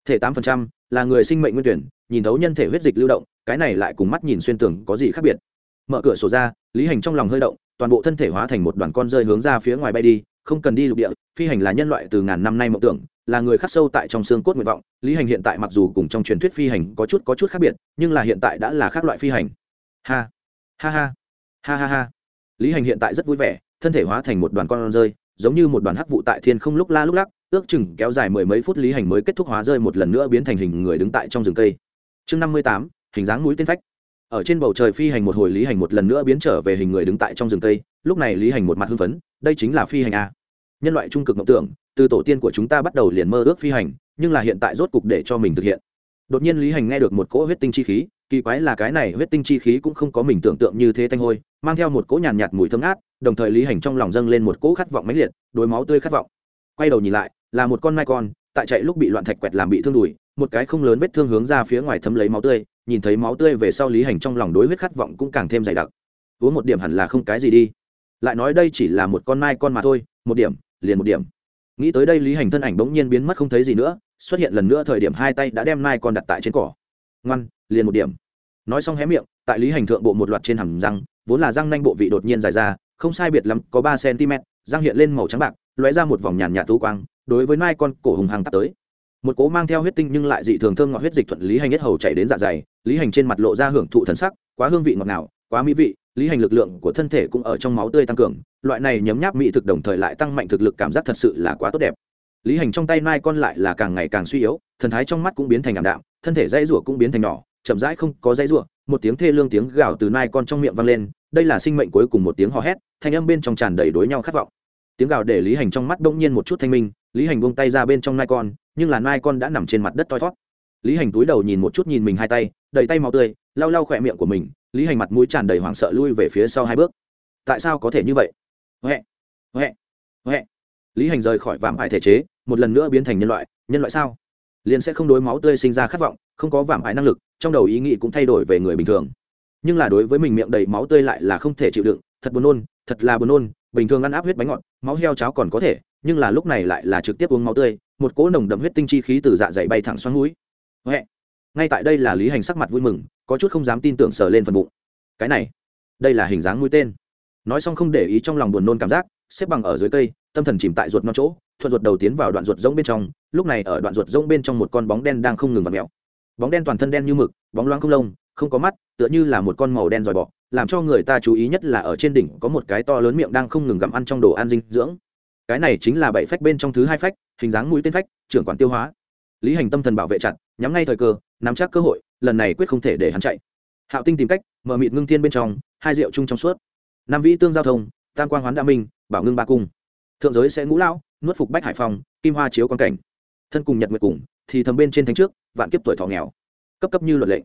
Thể tám phần trăm là người sinh mệnh nguyên tuyển, nhìn thấu nhân thể huyết dịch lưu động, cái này lại cùng mắt nhìn xuyên tường có gì khác biệt? Mở cửa sổ ra, lý hành trong lòng hơi động, toàn bộ thân thể hóa thành một đoàn con rơi hướng ra phía ngoài bay đi, không cần đi lục địa, phi hành là nhân loại từ ngàn năm nay mộng tưởng là người khắc sâu tại trong xương cốt nguyện vọng. Lý hành hiện tại mặc dù cùng trong truyền thuyết phi hành có chút có chút khác biệt, nhưng là hiện tại đã là khác loại phi hành. Ha ha ha ha ha ha. Lý hành hiện tại rất vui vẻ, thân thể hóa thành một đoàn con rơi, giống như một đoàn hắc vụ tại thiên không lúc la lúc lắc, ước chừng kéo dài mười mấy phút lý hành mới kết thúc hóa rơi một lần nữa biến thành hình người đứng tại trong rừng cây. Chương năm mươi tám, hình dáng mũi tên phách. Ở trên bầu trời phi hành một hồi lý hành một lần nữa biến trở về hình người đứng tại trong rừng cây. Lúc này lý hành một mặt hưng phấn, đây chính là phi hành a. Nhân loại trung cực mộng tưởng từ tổ tiên của chúng ta bắt đầu liền mơ ước phi hành nhưng là hiện tại rốt cục để cho mình thực hiện. Đột nhiên lý hành nghe được một cỗ huyết tinh chi khí kỳ quái là cái này huyết tinh chi khí cũng không có mình tưởng tượng như thế thanh hôi mang theo một cỗ nhàn nhạt, nhạt mùi thơm át đồng thời lý hành trong lòng dâng lên một cỗ khát vọng mãnh liệt đôi máu tươi khát vọng. Quay đầu nhìn lại là một con mai con tại chạy lúc bị loạn thạch quẹt làm bị thương đùi một cái không lớn vết thương hướng ra phía ngoài thấm lấy máu tươi nhìn thấy máu tươi về sau lý hành trong lòng đối huyết khát vọng cũng càng thêm dày đặc. Uống một điểm hẳn là không cái gì đi. Lại nói đây chỉ là một con mai con mà thôi một điểm liền một điểm nghĩ tới đây lý hành thân ảnh bỗng nhiên biến mất không thấy gì nữa, xuất hiện lần nữa thời điểm hai tay đã đem nai con đặt tại trên cỏ. Ngoan, liền một điểm. Nói xong hé miệng, tại lý hành thượng bộ một loạt trên hầm răng, vốn là răng nanh bộ vị đột nhiên dài ra, không sai biệt lắm, có ba cm răng hiện lên màu trắng bạc, lóe ra một vòng nhàn nhạt tú quang, đối với nai con cổ hùng hàng tắt tới. Một cố mang theo huyết tinh nhưng lại dị thường thơm ngọt huyết dịch thuận lý hành nhất hầu chảy đến dạ dày, lý hành trên mặt lộ ra hưởng thụ thần sắc, quá hương vị ngọt ngào, quá mỹ vị lý hành lực lượng của thân thể cũng ở trong máu tươi tăng cường, loại này nhấm nháp mỹ thực đồng thời lại tăng mạnh thực lực cảm giác thật sự là quá tốt đẹp. Lý hành trong tay mai con lại là càng ngày càng suy yếu, thần thái trong mắt cũng biến thành ảm đạm, thân thể dãy rủa cũng biến thành nhỏ, chậm rãi không có dãy rủa, một tiếng thê lương tiếng gào từ mai con trong miệng vang lên, đây là sinh mệnh cuối cùng một tiếng hò hét, thanh âm bên trong tràn đầy đối nhau khát vọng. Tiếng gào để lý hành trong mắt bỗng nhiên một chút thanh minh, lý hành buông tay ra bên trong nai con, nhưng là nai con đã nằm trên mặt đất toi thót lý hành túi đầu nhìn một chút nhìn mình hai tay, đầy tay máu tươi lau lau khỏe miệng của mình, lý hành mặt mũi tràn đầy hoảng sợ lui về phía sau hai bước. Tại sao có thể như vậy? Huệ huệ huệ. Lý hành rời khỏi vạm ải thể chế, một lần nữa biến thành nhân loại. Nhân loại sao? Liền sẽ không đối máu tươi sinh ra khát vọng, không có vạm ải năng lực, trong đầu ý nghĩ cũng thay đổi về người bình thường. Nhưng là đối với mình miệng đầy máu tươi lại là không thể chịu đựng, thật buồn nôn, thật là buồn nôn. Bình thường ăn áp huyết bánh ngọt, máu heo cháo còn có thể, nhưng là lúc này lại là trực tiếp uống máu tươi, một cỗ nồng đậm huyết tinh chi khí từ dạ dày bay thẳng xoắn núi. Huệ ngay tại đây là lý hành sắc mặt vui mừng, có chút không dám tin tưởng sờ lên phần bụng. Cái này, đây là hình dáng mũi tên. Nói xong không để ý trong lòng buồn nôn cảm giác, xếp bằng ở dưới cây, tâm thần chìm tại ruột non chỗ, thuận ruột đầu tiến vào đoạn ruột rông bên trong, lúc này ở đoạn ruột rông bên trong một con bóng đen đang không ngừng vặt mẹo bóng đen toàn thân đen như mực, bóng loáng không lông, không có mắt, tựa như là một con màu đen dòi bọ, làm cho người ta chú ý nhất là ở trên đỉnh có một cái to lớn miệng đang không ngừng gặm ăn trong đồ ăn dinh dưỡng. Cái này chính là bảy phách bên trong thứ hai phách, hình dáng mũi tên phách, trưởng quản tiêu hóa. Lý hành tâm thần bảo vệ chặt, nhắm ngay thời cơ nắm chắc cơ hội, lần này quyết không thể để hắn chạy. Hạo tinh tìm cách, mở mịt ngưng thiên bên trong, hai rượu chung trong suốt. Nam vĩ tương giao thông, tam Quan hoán đa minh, bảo ngưng ba cung. Thượng giới sẽ ngũ lão, nuốt phục bách hải phòng kim hoa chiếu quan cảnh. Thân cùng nhật nguyệt cùng, thì thầm bên trên thánh trước, vạn kiếp tuổi thọ nghèo. Cấp cấp như luật lệ.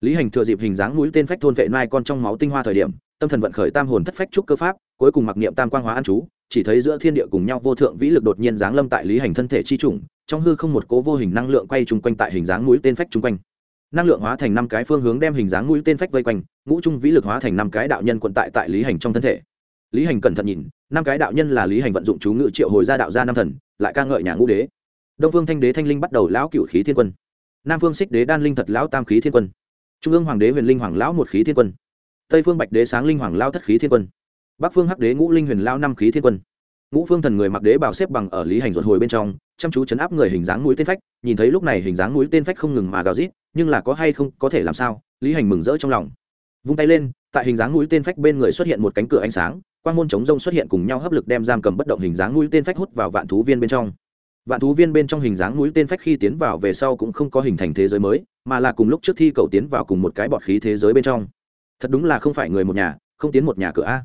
Lý hành thừa dịp hình dáng mũi tên phách thôn vệ mai con trong máu tinh hoa thời điểm, tâm thần vận khởi tam hồn thất phách trúc cơ pháp, cuối cùng mặc niệm tam quang hóa an chú chỉ thấy giữa thiên địa cùng nhau vô thượng vĩ lực đột nhiên giáng lâm tại lý hành thân thể chi trùng, trong hư không một cố vô hình năng lượng quay chung quanh tại hình dáng mũi tên phách chung quanh. Năng lượng hóa thành năm cái phương hướng đem hình dáng mũi tên phách vây quanh, ngũ trung vĩ lực hóa thành năm cái đạo nhân quận tại tại lý hành trong thân thể. Lý hành cẩn thận nhìn, năm cái đạo nhân là lý hành vận dụng chú ngự triệu hồi gia đạo gia năm thần, lại ca ngợi nhà ngũ đế. Đông phương thanh đế thanh linh bắt đầu lão cựu khí thiên quân. Nam phương xích đế đan linh thật lão tam khí thiên quân. Trung ương hoàng đế huyền linh hoàng lão một khí thiên quân. Tây phương bạch đế sáng linh hoàng lao thất khí thiên quân bắc phương hắc đế ngũ linh huyền lao năm khí thiên quân. Ngũ phương thần người mặc đế bảo xếp bằng ở lý hành ruột hồi bên trong, chăm chú chấn áp người hình dáng mũi tên phách, nhìn thấy lúc này hình dáng mũi tên phách không ngừng mà gào rít, nhưng là có hay không, có thể làm sao, lý hành mừng rỡ trong lòng. Vung tay lên, tại hình dáng mũi tên phách bên người xuất hiện một cánh cửa ánh sáng quan môn chống rông xuất hiện cùng nhau hấp lực đem giam cầm bất động hình dáng mũi tên phách hút vào vạn thú viên bên trong. Vạn thú viên bên trong hình dáng mũi tên phách khi tiến vào về sau cũng không có hình thành thế giới mới, mà là cùng lúc trước thi cầu tiến vào cùng một cái bọt khí thế giới bên trong. Thật đúng là không phải người một nhà, không tiến một nhà cửa a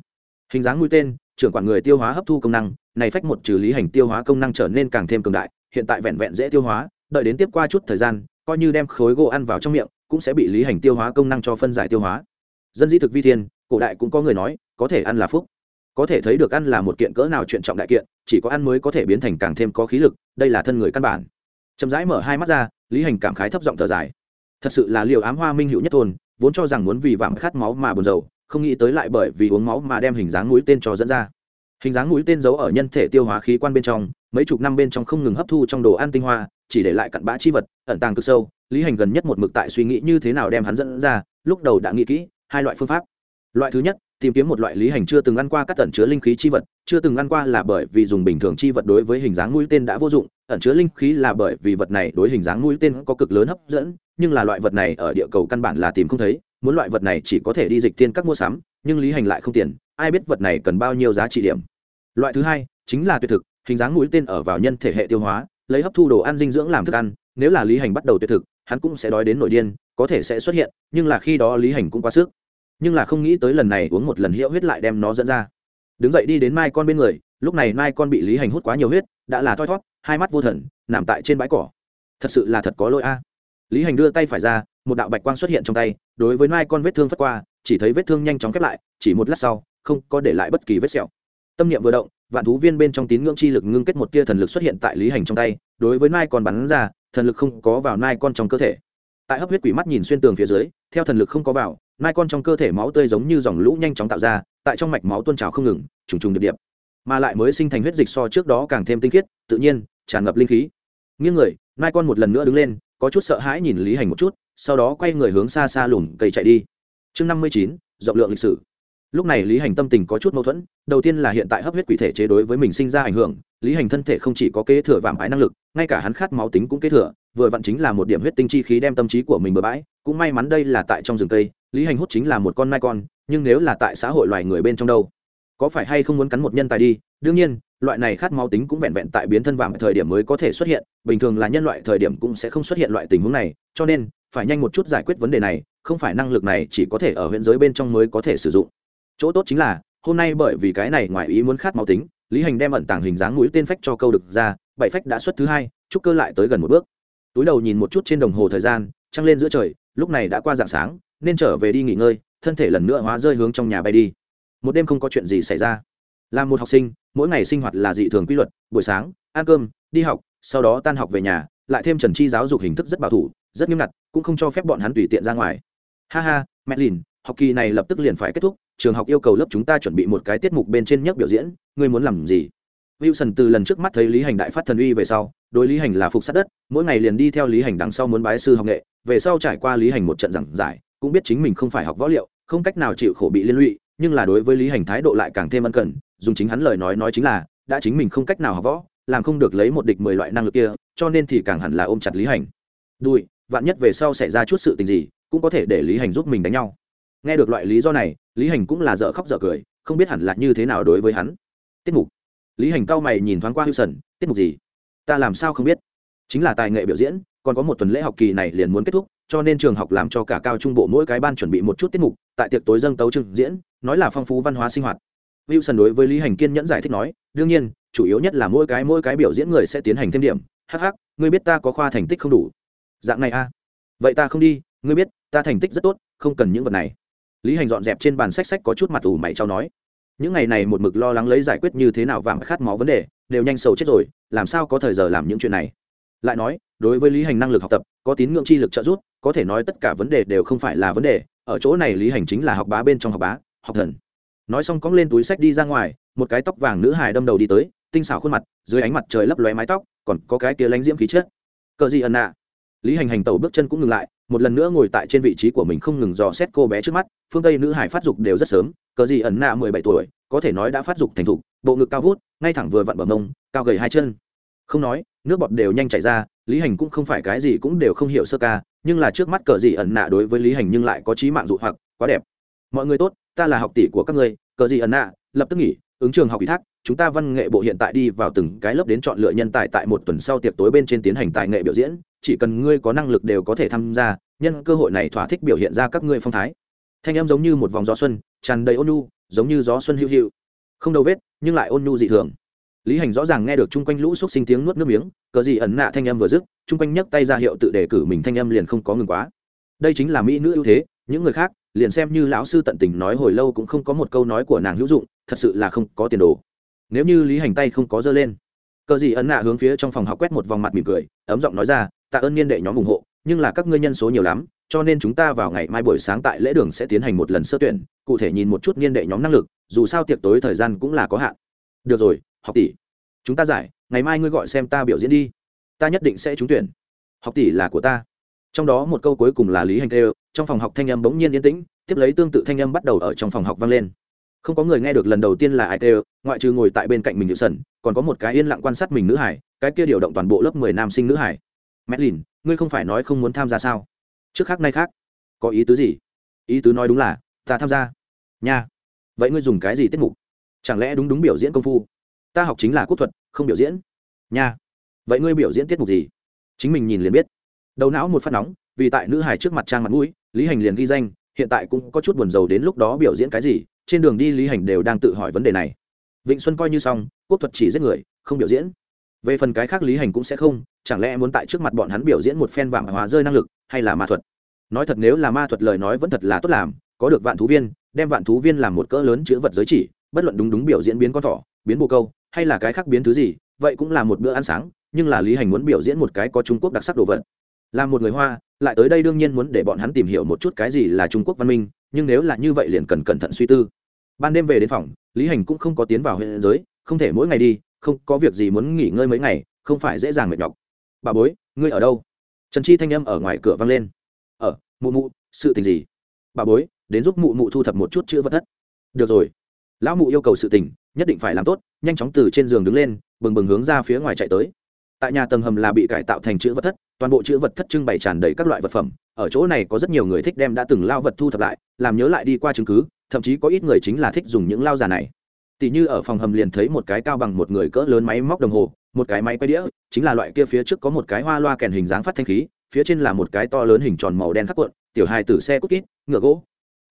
hình dáng mũi tên, trưởng quản người tiêu hóa hấp thu công năng, này phách một trừ lý hành tiêu hóa công năng trở nên càng thêm cường đại, hiện tại vẹn vẹn dễ tiêu hóa, đợi đến tiếp qua chút thời gian, coi như đem khối gỗ ăn vào trong miệng, cũng sẽ bị lý hành tiêu hóa công năng cho phân giải tiêu hóa. Dân di thực vi thiên, cổ đại cũng có người nói, có thể ăn là phúc. Có thể thấy được ăn là một kiện cỡ nào chuyện trọng đại kiện, chỉ có ăn mới có thể biến thành càng thêm có khí lực, đây là thân người căn bản. Chậm rãi mở hai mắt ra, lý hành cảm khái thấp giọng thở dài. Thật sự là liều ám hoa minh hữu nhất thôn, vốn cho rằng muốn vì vạm khát máu mà buồn rầu không nghĩ tới lại bởi vì uống máu mà đem hình dáng mũi tên cho dẫn ra. Hình dáng mũi tên giấu ở nhân thể tiêu hóa khí quan bên trong, mấy chục năm bên trong không ngừng hấp thu trong đồ ăn tinh hoa, chỉ để lại cặn bã chi vật, ẩn tàng cực sâu, lý hành gần nhất một mực tại suy nghĩ như thế nào đem hắn dẫn ra, lúc đầu đã nghĩ kỹ, hai loại phương pháp. Loại thứ nhất, tìm kiếm một loại lý hành chưa từng ăn qua các tẩn chứa linh khí chi vật, chưa từng ăn qua là bởi vì dùng bình thường chi vật đối với hình dáng mũi tên đã vô dụng, ẩn chứa linh khí là bởi vì vật này đối hình dáng mũi tên có cực lớn hấp dẫn, nhưng là loại vật này ở địa cầu căn bản là tìm không thấy muốn loại vật này chỉ có thể đi dịch tiên các mua sắm, nhưng lý hành lại không tiền, ai biết vật này cần bao nhiêu giá trị điểm. Loại thứ hai, chính là tuyệt thực, hình dáng mũi tên ở vào nhân thể hệ tiêu hóa, lấy hấp thu đồ ăn dinh dưỡng làm thức ăn, nếu là lý hành bắt đầu tuyệt thực, hắn cũng sẽ đói đến nội điên, có thể sẽ xuất hiện, nhưng là khi đó lý hành cũng quá sức. Nhưng là không nghĩ tới lần này uống một lần hiệu huyết lại đem nó dẫn ra. Đứng dậy đi đến mai con bên người, lúc này mai con bị lý hành hút quá nhiều huyết, đã là thoi thót hai mắt vô thần, nằm tại trên bãi cỏ. Thật sự là thật có lỗi a lý hành đưa tay phải ra, một đạo bạch quang xuất hiện trong tay, đối với mai con vết thương phất qua, chỉ thấy vết thương nhanh chóng khép lại, chỉ một lát sau, không có để lại bất kỳ vết sẹo. Tâm niệm vừa động, vạn thú viên bên trong tín ngưỡng chi lực ngưng kết một tia thần lực xuất hiện tại lý hành trong tay, đối với nai con bắn ra, thần lực không có vào nai con trong cơ thể. Tại hấp huyết quỷ mắt nhìn xuyên tường phía dưới, theo thần lực không có vào nai con trong cơ thể máu tươi giống như dòng lũ nhanh chóng tạo ra, tại trong mạch máu tuôn trào không ngừng, trùng trùng điệp điệp. Mà lại mới sinh thành huyết dịch so trước đó càng thêm tinh khiết, tự nhiên, tràn ngập linh khí. Nghiêng người nai con một lần nữa đứng lên có chút sợ hãi nhìn lý hành một chút, sau đó quay người hướng xa xa lùm cây chạy đi. Chương năm mươi chín, rộng lượng lịch sử. Lúc này lý hành tâm tình có chút mâu thuẫn, đầu tiên là hiện tại hấp huyết quỷ thể chế đối với mình sinh ra ảnh hưởng, lý hành thân thể không chỉ có kế thừa vàm ái năng lực, ngay cả hắn khát máu tính cũng kế thừa, vừa vặn chính là một điểm huyết tinh chi khí đem tâm trí của mình bừa bãi, cũng may mắn đây là tại trong rừng cây, lý hành hút chính là một con mai con, nhưng nếu là tại xã hội loài người bên trong đâu, có phải hay không muốn cắn một nhân tài đi? Đương nhiên loại này khát máu tính cũng vẹn vẹn tại biến thân vàng thời điểm mới có thể xuất hiện, bình thường là nhân loại thời điểm cũng sẽ không xuất hiện loại tình huống này, cho nên, phải nhanh một chút giải quyết vấn đề này, không phải năng lực này chỉ có thể ở huyện giới bên trong mới có thể sử dụng. Chỗ tốt chính là, hôm nay bởi vì cái này ngoài ý muốn khát máu tính, lý hành đem ẩn tàng hình dáng mũi tên phách cho câu được ra, bảy phách đã xuất thứ hai trúc cơ lại tới gần một bước. Túi đầu nhìn một chút trên đồng hồ thời gian, trăng lên giữa trời, lúc này đã qua dạng sáng, nên trở về đi nghỉ ngơi, thân thể lần nữa hóa rơi hướng trong nhà bay đi. Một đêm không có chuyện gì xảy ra. Là một học sinh mỗi ngày sinh hoạt là dị thường quy luật, buổi sáng, ăn cơm, đi học, sau đó tan học về nhà, lại thêm trần chi giáo dục hình thức rất bảo thủ, rất nghiêm ngặt, cũng không cho phép bọn hắn tùy tiện ra ngoài. Ha ha mẹ lìn học kỳ này lập tức liền phải kết thúc, trường học yêu cầu lớp chúng ta chuẩn bị một cái tiết mục bên trên nhất biểu diễn, ngươi muốn làm gì? Wilson từ lần trước mắt thấy lý hành đại phát thần uy về sau, đối lý hành là phục sát đất, mỗi ngày liền đi theo lý hành đằng sau muốn bái sư học nghệ, về sau trải qua lý hành một trận giảng giải, cũng biết chính mình không phải học võ liệu, không cách nào chịu khổ bị liên lụy, nhưng là đối với lý hành thái độ lại càng thêm ân cần dùng chính hắn lời nói nói chính là, đã chính mình không cách nào học võ, làm không được lấy một địch mười loại năng lực kia, cho nên thì càng hẳn là ôm chặt lý hành. Đùi, vạn nhất về sau xảy ra chút sự tình gì, cũng có thể để lý hành giúp mình đánh nhau. Nghe được loại lý do này, lý hành cũng là dở khóc dở cười, không biết hẳn là như thế nào đối với hắn. Tiết mục. Lý hành cao mày nhìn thoáng qua hữu sần, tiết mục gì? Ta làm sao không biết? Chính là tài nghệ biểu diễn, còn có một tuần lễ học kỳ này liền muốn kết thúc, cho nên trường học làm cho cả cao trung bộ mỗi cái ban chuẩn bị một chút tiết mục, tại tiệc tối dâng tấu trưng diễn, nói là phong phú văn hóa sinh hoạt wilson đối với lý hành kiên nhẫn giải thích nói, đương nhiên, chủ yếu nhất là mỗi cái mỗi cái biểu diễn người sẽ tiến hành thêm điểm. Hh ngươi biết ta có khoa thành tích không đủ? Dạng này a à? vậy ta không đi, ngươi biết, ta thành tích rất tốt, không cần những vật này. Lý hành dọn dẹp trên bàn sách sách có chút mặt ủ mày trao nói, những ngày này một mực lo lắng lấy giải quyết như thế nào vàng khát máu vấn đề, đều nhanh sầu chết rồi, làm sao có thời giờ làm những chuyện này? Lại nói, đối với lý hành năng lực học tập, có tín ngưỡng chi lực trợ giúp, có thể nói tất cả vấn đề đều không phải là vấn đề, ở chỗ này lý hành chính là học bá bên trong học bá, học thần nói xong cóng lên túi sách đi ra ngoài, một cái tóc vàng nữ hài đâm đầu đi tới, tinh xảo khuôn mặt, dưới ánh mặt trời lấp lóe mái tóc, còn có cái kia lánh diễm khí chết cờ gì ẩn nạ? Lý hành hành tẩu bước chân cũng ngừng lại, một lần nữa ngồi tại trên vị trí của mình không ngừng dò xét cô bé trước mắt, phương tây nữ hải phát dục đều rất sớm, cờ gì ẩn nạ mười bảy tuổi, có thể nói đã phát dục thành thục, bộ ngực cao vút, ngay thẳng vừa vặn bờ mông, cao gầy hai chân. Không nói, nước bọt đều nhanh chảy ra, lý hành cũng không phải cái gì cũng đều không hiểu sơ ca, nhưng là trước mắt cờ gì ẩn nạ đối với lý hành nhưng lại có trí mạng dụ hoặc, quá đẹp. Mọi người tốt ta là học tỷ của các ngươi, cờ gì ẩn nạ, lập tức nghỉ, ứng trường học ủy thác, chúng ta văn nghệ bộ hiện tại đi vào từng cái lớp đến chọn lựa nhân tài tại một tuần sau tiệc tối bên trên tiến hành tài nghệ biểu diễn, chỉ cần ngươi có năng lực đều có thể tham gia, nhân cơ hội này thỏa thích biểu hiện ra các ngươi phong thái. Thanh em giống như một vòng gió xuân, tràn đầy ôn nhu, giống như gió xuân hữu hữu không đâu vết, nhưng lại ôn nhu dị thường. Lý hành rõ ràng nghe được chung quanh lũ xúc sinh tiếng nuốt nước miếng, cờ gì ẩn nạ thanh em vừa dứt, chung quanh nhấc tay ra hiệu tự đề cử mình thanh em liền không có ngừng quá. Đây chính là mỹ nữ ưu thế những người khác, liền xem như lão sư tận tình nói hồi lâu cũng không có một câu nói của nàng hữu dụng, thật sự là không có tiền đồ. Nếu như lý hành tay không có dơ lên, cờ gì ấn nạ hướng phía trong phòng học quét một vòng mặt mỉm cười, ấm giọng nói ra, tạ ơn niên đệ nhóm ủng hộ, nhưng là các ngươi nhân số nhiều lắm, cho nên chúng ta vào ngày mai buổi sáng tại lễ đường sẽ tiến hành một lần sơ tuyển, cụ thể nhìn một chút niên đệ nhóm năng lực, dù sao tiệc tối thời gian cũng là có hạn. Được rồi, học tỷ, chúng ta giải, ngày mai ngươi gọi xem ta biểu diễn đi, ta nhất định sẽ trúng tuyển. Học tỷ là của ta trong đó một câu cuối cùng là lý hành tê trong phòng học thanh âm bỗng nhiên yên tĩnh, tiếp lấy tương tự thanh âm bắt đầu ở trong phòng học vang lên. Không có người nghe được lần đầu tiên là ai tê ngoại trừ ngồi tại bên cạnh mình nữ sần còn có một cái yên lặng quan sát mình nữ hải, cái kia điều động toàn bộ lớp mười nam sinh nữ hải. Mẹ lìn ngươi không phải nói không muốn tham gia sao? Trước khác nay khác. Có ý tứ gì? Ý tứ nói đúng là, ta tham gia. Nha. Vậy ngươi dùng cái gì tiết mục? Chẳng lẽ đúng đúng biểu diễn công phu? Ta học chính là quốc thuật, không biểu diễn. Nha. Vậy ngươi biểu diễn tiết mục gì? Chính mình nhìn liền biết đầu não một phát nóng, vì tại nữ hài trước mặt trang mặt mũi, lý hành liền ghi danh, hiện tại cũng có chút buồn rầu đến lúc đó biểu diễn cái gì, trên đường đi lý hành đều đang tự hỏi vấn đề này. Vịnh xuân coi như xong, quốc thuật chỉ giết người, không biểu diễn. Về phần cái khác lý hành cũng sẽ không, chẳng lẽ muốn tại trước mặt bọn hắn biểu diễn một phen vàng hóa rơi năng lực, hay là ma thuật? Nói thật nếu là ma thuật lời nói vẫn thật là tốt làm, có được vạn thú viên, đem vạn thú viên làm một cỡ lớn chữ vật giới chỉ, bất luận đúng đúng biểu diễn biến con thỏ, biến bồ câu, hay là cái khác biến thứ gì, vậy cũng là một bữa ăn sáng, nhưng là lý hành muốn biểu diễn một cái có trung quốc đặc sắc đồ vật là một người hoa, lại tới đây đương nhiên muốn để bọn hắn tìm hiểu một chút cái gì là trung quốc văn minh, nhưng nếu là như vậy liền cần cẩn thận suy tư. Ban đêm về đến phòng, lý hành cũng không có tiến vào huyện giới, không thể mỗi ngày đi, không có việc gì muốn nghỉ ngơi mấy ngày, không phải dễ dàng mệt nhọc. Bà bối, ngươi ở đâu? Trần chi thanh âm ở ngoài cửa vang lên. Ở, mụ mụ, sự tình gì? Bà bối, đến giúp mụ mụ thu thập một chút chữ vật thất. Được rồi. Lão mụ yêu cầu sự tình, nhất định phải làm tốt, nhanh chóng từ trên giường đứng lên, bừng bừng hướng ra phía ngoài chạy tới. Tại nhà tầng hầm là bị cải tạo thành chữ vật thất toàn bộ chữ vật thất trưng bày tràn đầy các loại vật phẩm, ở chỗ này có rất nhiều người thích đem đã từng lao vật thu thập lại, làm nhớ lại đi qua chứng cứ, thậm chí có ít người chính là thích dùng những lao giả này. Tỷ như ở phòng hầm liền thấy một cái cao bằng một người cỡ lớn máy móc đồng hồ, một cái máy quay đĩa, chính là loại kia phía trước có một cái hoa loa kèn hình dáng phát thanh khí, phía trên là một cái to lớn hình tròn màu đen khắc cuộn, tiểu hai tử xe cút kít, ngựa gỗ.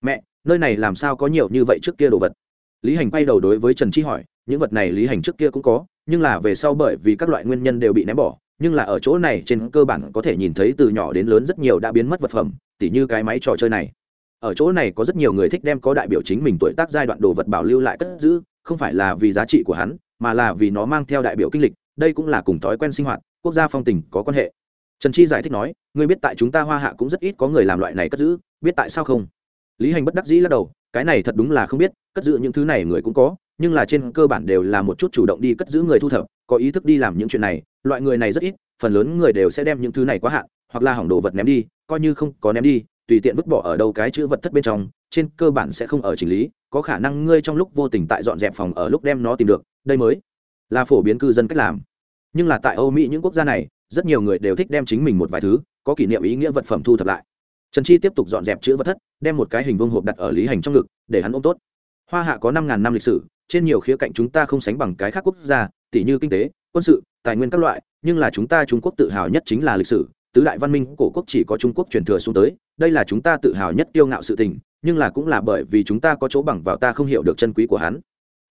Mẹ, nơi này làm sao có nhiều như vậy trước kia đồ vật? Lý hành quay đầu đối với trần chi hỏi, những vật này lý hành trước kia cũng có, nhưng là về sau bởi vì các loại nguyên nhân đều bị ném bỏ nhưng là ở chỗ này trên cơ bản có thể nhìn thấy từ nhỏ đến lớn rất nhiều đã biến mất vật phẩm, tỉ như cái máy trò chơi này. Ở chỗ này có rất nhiều người thích đem có đại biểu chính mình tuổi tác giai đoạn đồ vật bảo lưu lại cất giữ, không phải là vì giá trị của hắn, mà là vì nó mang theo đại biểu kinh lịch, đây cũng là cùng thói quen sinh hoạt, quốc gia phong tình có quan hệ. Trần chi giải thích nói, ngươi biết tại chúng ta hoa hạ cũng rất ít có người làm loại này cất giữ, biết tại sao không? Lý hành bất đắc dĩ lắc đầu, cái này thật đúng là không biết, cất giữ những thứ này người cũng có, nhưng là trên cơ bản đều là một chút chủ động đi cất giữ người thu thập, có ý thức đi làm những chuyện này loại người này rất ít, phần lớn người đều sẽ đem những thứ này quá hạn, hoặc là hỏng đồ vật ném đi, coi như không có ném đi, tùy tiện vứt bỏ ở đâu cái chữ vật thất bên trong, trên cơ bản sẽ không ở chỉnh lý, có khả năng ngươi trong lúc vô tình tại dọn dẹp phòng ở lúc đem nó tìm được, đây mới là phổ biến cư dân cách làm. Nhưng là tại âu mỹ những quốc gia này, rất nhiều người đều thích đem chính mình một vài thứ, có kỷ niệm ý nghĩa vật phẩm thu thập lại. Trần chi tiếp tục dọn dẹp chữ vật thất, đem một cái hình vương hộp đặt ở lý hành trong ngực, để hắn ôm tốt. Hoa hạ có năm ngàn năm lịch sử, trên nhiều khía cạnh chúng ta không sánh bằng cái khác quốc gia tỷ như kinh tế, quân sự tài nguyên các loại, nhưng là chúng ta trung quốc tự hào nhất chính là lịch sử. Tứ đại văn minh cổ quốc chỉ có trung quốc truyền thừa xuống tới, đây là chúng ta tự hào nhất yêu ngạo sự tình, nhưng là cũng là bởi vì chúng ta có chỗ bằng vào ta không hiểu được chân quý của hắn.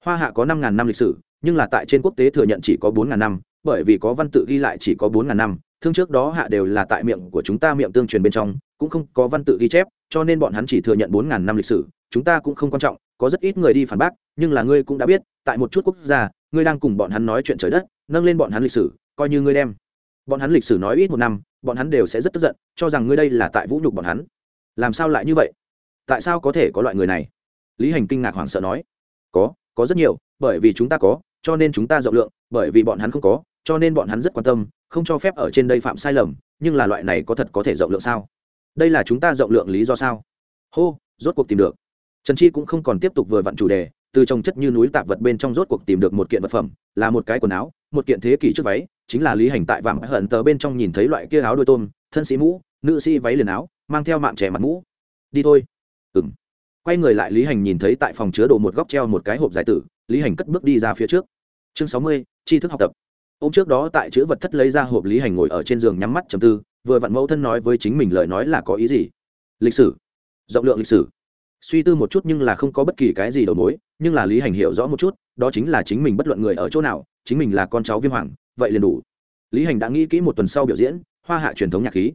Hoa hạ có năm ngàn năm lịch sử, nhưng là tại trên quốc tế thừa nhận chỉ có bốn ngàn năm, bởi vì có văn tự ghi lại chỉ có bốn ngàn năm, thương trước đó hạ đều là tại miệng của chúng ta miệng tương truyền bên trong, cũng không có văn tự ghi chép, cho nên bọn hắn chỉ thừa nhận bốn ngàn năm lịch sử, chúng ta cũng không quan trọng, có rất ít người đi phản bác, nhưng là ngươi cũng đã biết, tại một chút quốc gia, ngươi đang cùng bọn hắn nói chuyện trời đất nâng lên bọn hắn lịch sử, coi như ngươi đem. Bọn hắn lịch sử nói ít một năm, bọn hắn đều sẽ rất tức giận, cho rằng ngươi đây là tại vũ nhục bọn hắn. Làm sao lại như vậy? Tại sao có thể có loại người này? Lý hành kinh ngạc hoảng sợ nói. Có có rất nhiều, bởi vì chúng ta có, cho nên chúng ta rộng lượng, bởi vì bọn hắn không có, cho nên bọn hắn rất quan tâm, không cho phép ở trên đây phạm sai lầm, nhưng là loại này có thật có thể rộng lượng sao? Đây là chúng ta rộng lượng lý do sao? Hô, rốt cuộc tìm được. Trần chi cũng không còn tiếp tục vừa vặn chủ đề từ trồng chất như núi tạp vật bên trong rốt cuộc tìm được một kiện vật phẩm, là một cái quần áo, một kiện thế kỷ trước váy, chính là lý hành tại vạm hận tờ bên trong nhìn thấy loại kia áo đôi tôm, thân sĩ mũ, nữ sĩ váy liền áo, mang theo mạng trẻ mặt mũ. Đi thôi. Ừng quay người lại lý hành nhìn thấy tại phòng chứa đồ một góc treo một cái hộp giải tử, lý hành cất bước đi ra phía trước. Chương sáu mươi, tri thức học tập. Ô m trước đó tại chữ vật thất lấy ra hộp lý hành ngồi ở trên giường nhắm mắt chầm tư, vừa vặn mẫu thân nói với chính mình lời nói là có ý gì? Lịch sử. Rộng lượng lịch sử suy tư một chút nhưng là không có bất kỳ cái gì đầu mối, nhưng là lý hành hiểu rõ một chút, đó chính là chính mình bất luận người ở chỗ nào, chính mình là con cháu viêm hoàng, vậy liền đủ. Lý hành đã nghĩ kỹ một tuần sau biểu diễn, hoa hạ truyền thống nhạc khí.